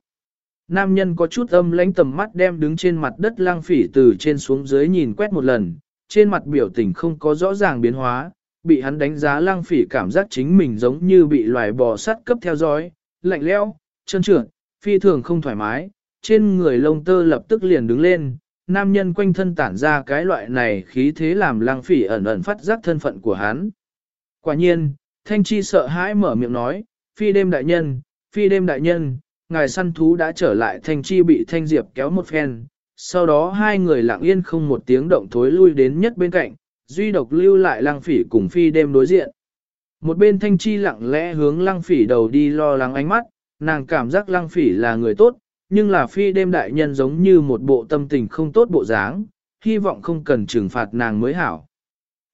S1: Nam nhân có chút âm lãnh tầm mắt đem đứng trên mặt đất lang phỉ từ trên xuống dưới nhìn quét một lần, trên mặt biểu tình không có rõ ràng biến hóa, bị hắn đánh giá lang phỉ cảm giác chính mình giống như bị loài bò sắt cấp theo dõi, lạnh leo, chân trượt, phi thường không thoải mái, trên người lông tơ lập tức liền đứng lên, nam nhân quanh thân tản ra cái loại này khí thế làm lang phỉ ẩn ẩn phát giác thân phận của hắn. Quả nhiên, Thanh Chi sợ hãi mở miệng nói, phi đêm đại nhân, phi đêm đại nhân, ngài săn thú đã trở lại Thanh Chi bị Thanh Diệp kéo một phen, sau đó hai người lặng yên không một tiếng động thối lui đến nhất bên cạnh, duy độc lưu lại lang phỉ cùng phi đêm đối diện. Một bên Thanh Chi lặng lẽ hướng lang phỉ đầu đi lo lắng ánh mắt, nàng cảm giác lang phỉ là người tốt, nhưng là phi đêm đại nhân giống như một bộ tâm tình không tốt bộ dáng, hy vọng không cần trừng phạt nàng mới hảo.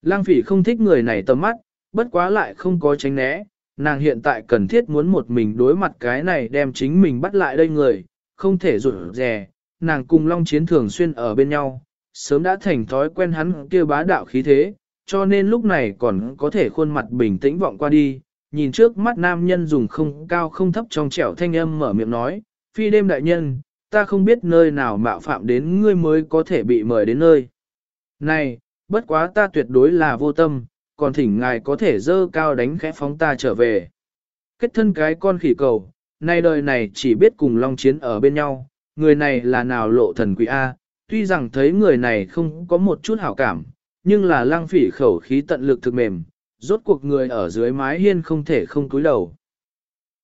S1: Lang phỉ không thích người này tầm mắt, bất quá lại không có tránh né, nàng hiện tại cần thiết muốn một mình đối mặt cái này đem chính mình bắt lại đây người, không thể rụt rè, nàng cùng Long Chiến thường xuyên ở bên nhau, sớm đã thành thói quen hắn kia bá đạo khí thế, cho nên lúc này còn có thể khuôn mặt bình tĩnh vọng qua đi, nhìn trước mắt nam nhân dùng không cao không thấp trong trẻo thanh âm mở miệng nói, phi đêm đại nhân, ta không biết nơi nào mạo phạm đến ngươi mới có thể bị mời đến nơi. Này, bất quá ta tuyệt đối là vô tâm, còn thỉnh ngài có thể dơ cao đánh khẽ phóng ta trở về. Kết thân cái con khỉ cầu, nay đời này chỉ biết cùng Long Chiến ở bên nhau, người này là nào lộ thần quỷ A, tuy rằng thấy người này không có một chút hảo cảm, nhưng là lang phỉ khẩu khí tận lực thực mềm, rốt cuộc người ở dưới mái hiên không thể không cúi đầu.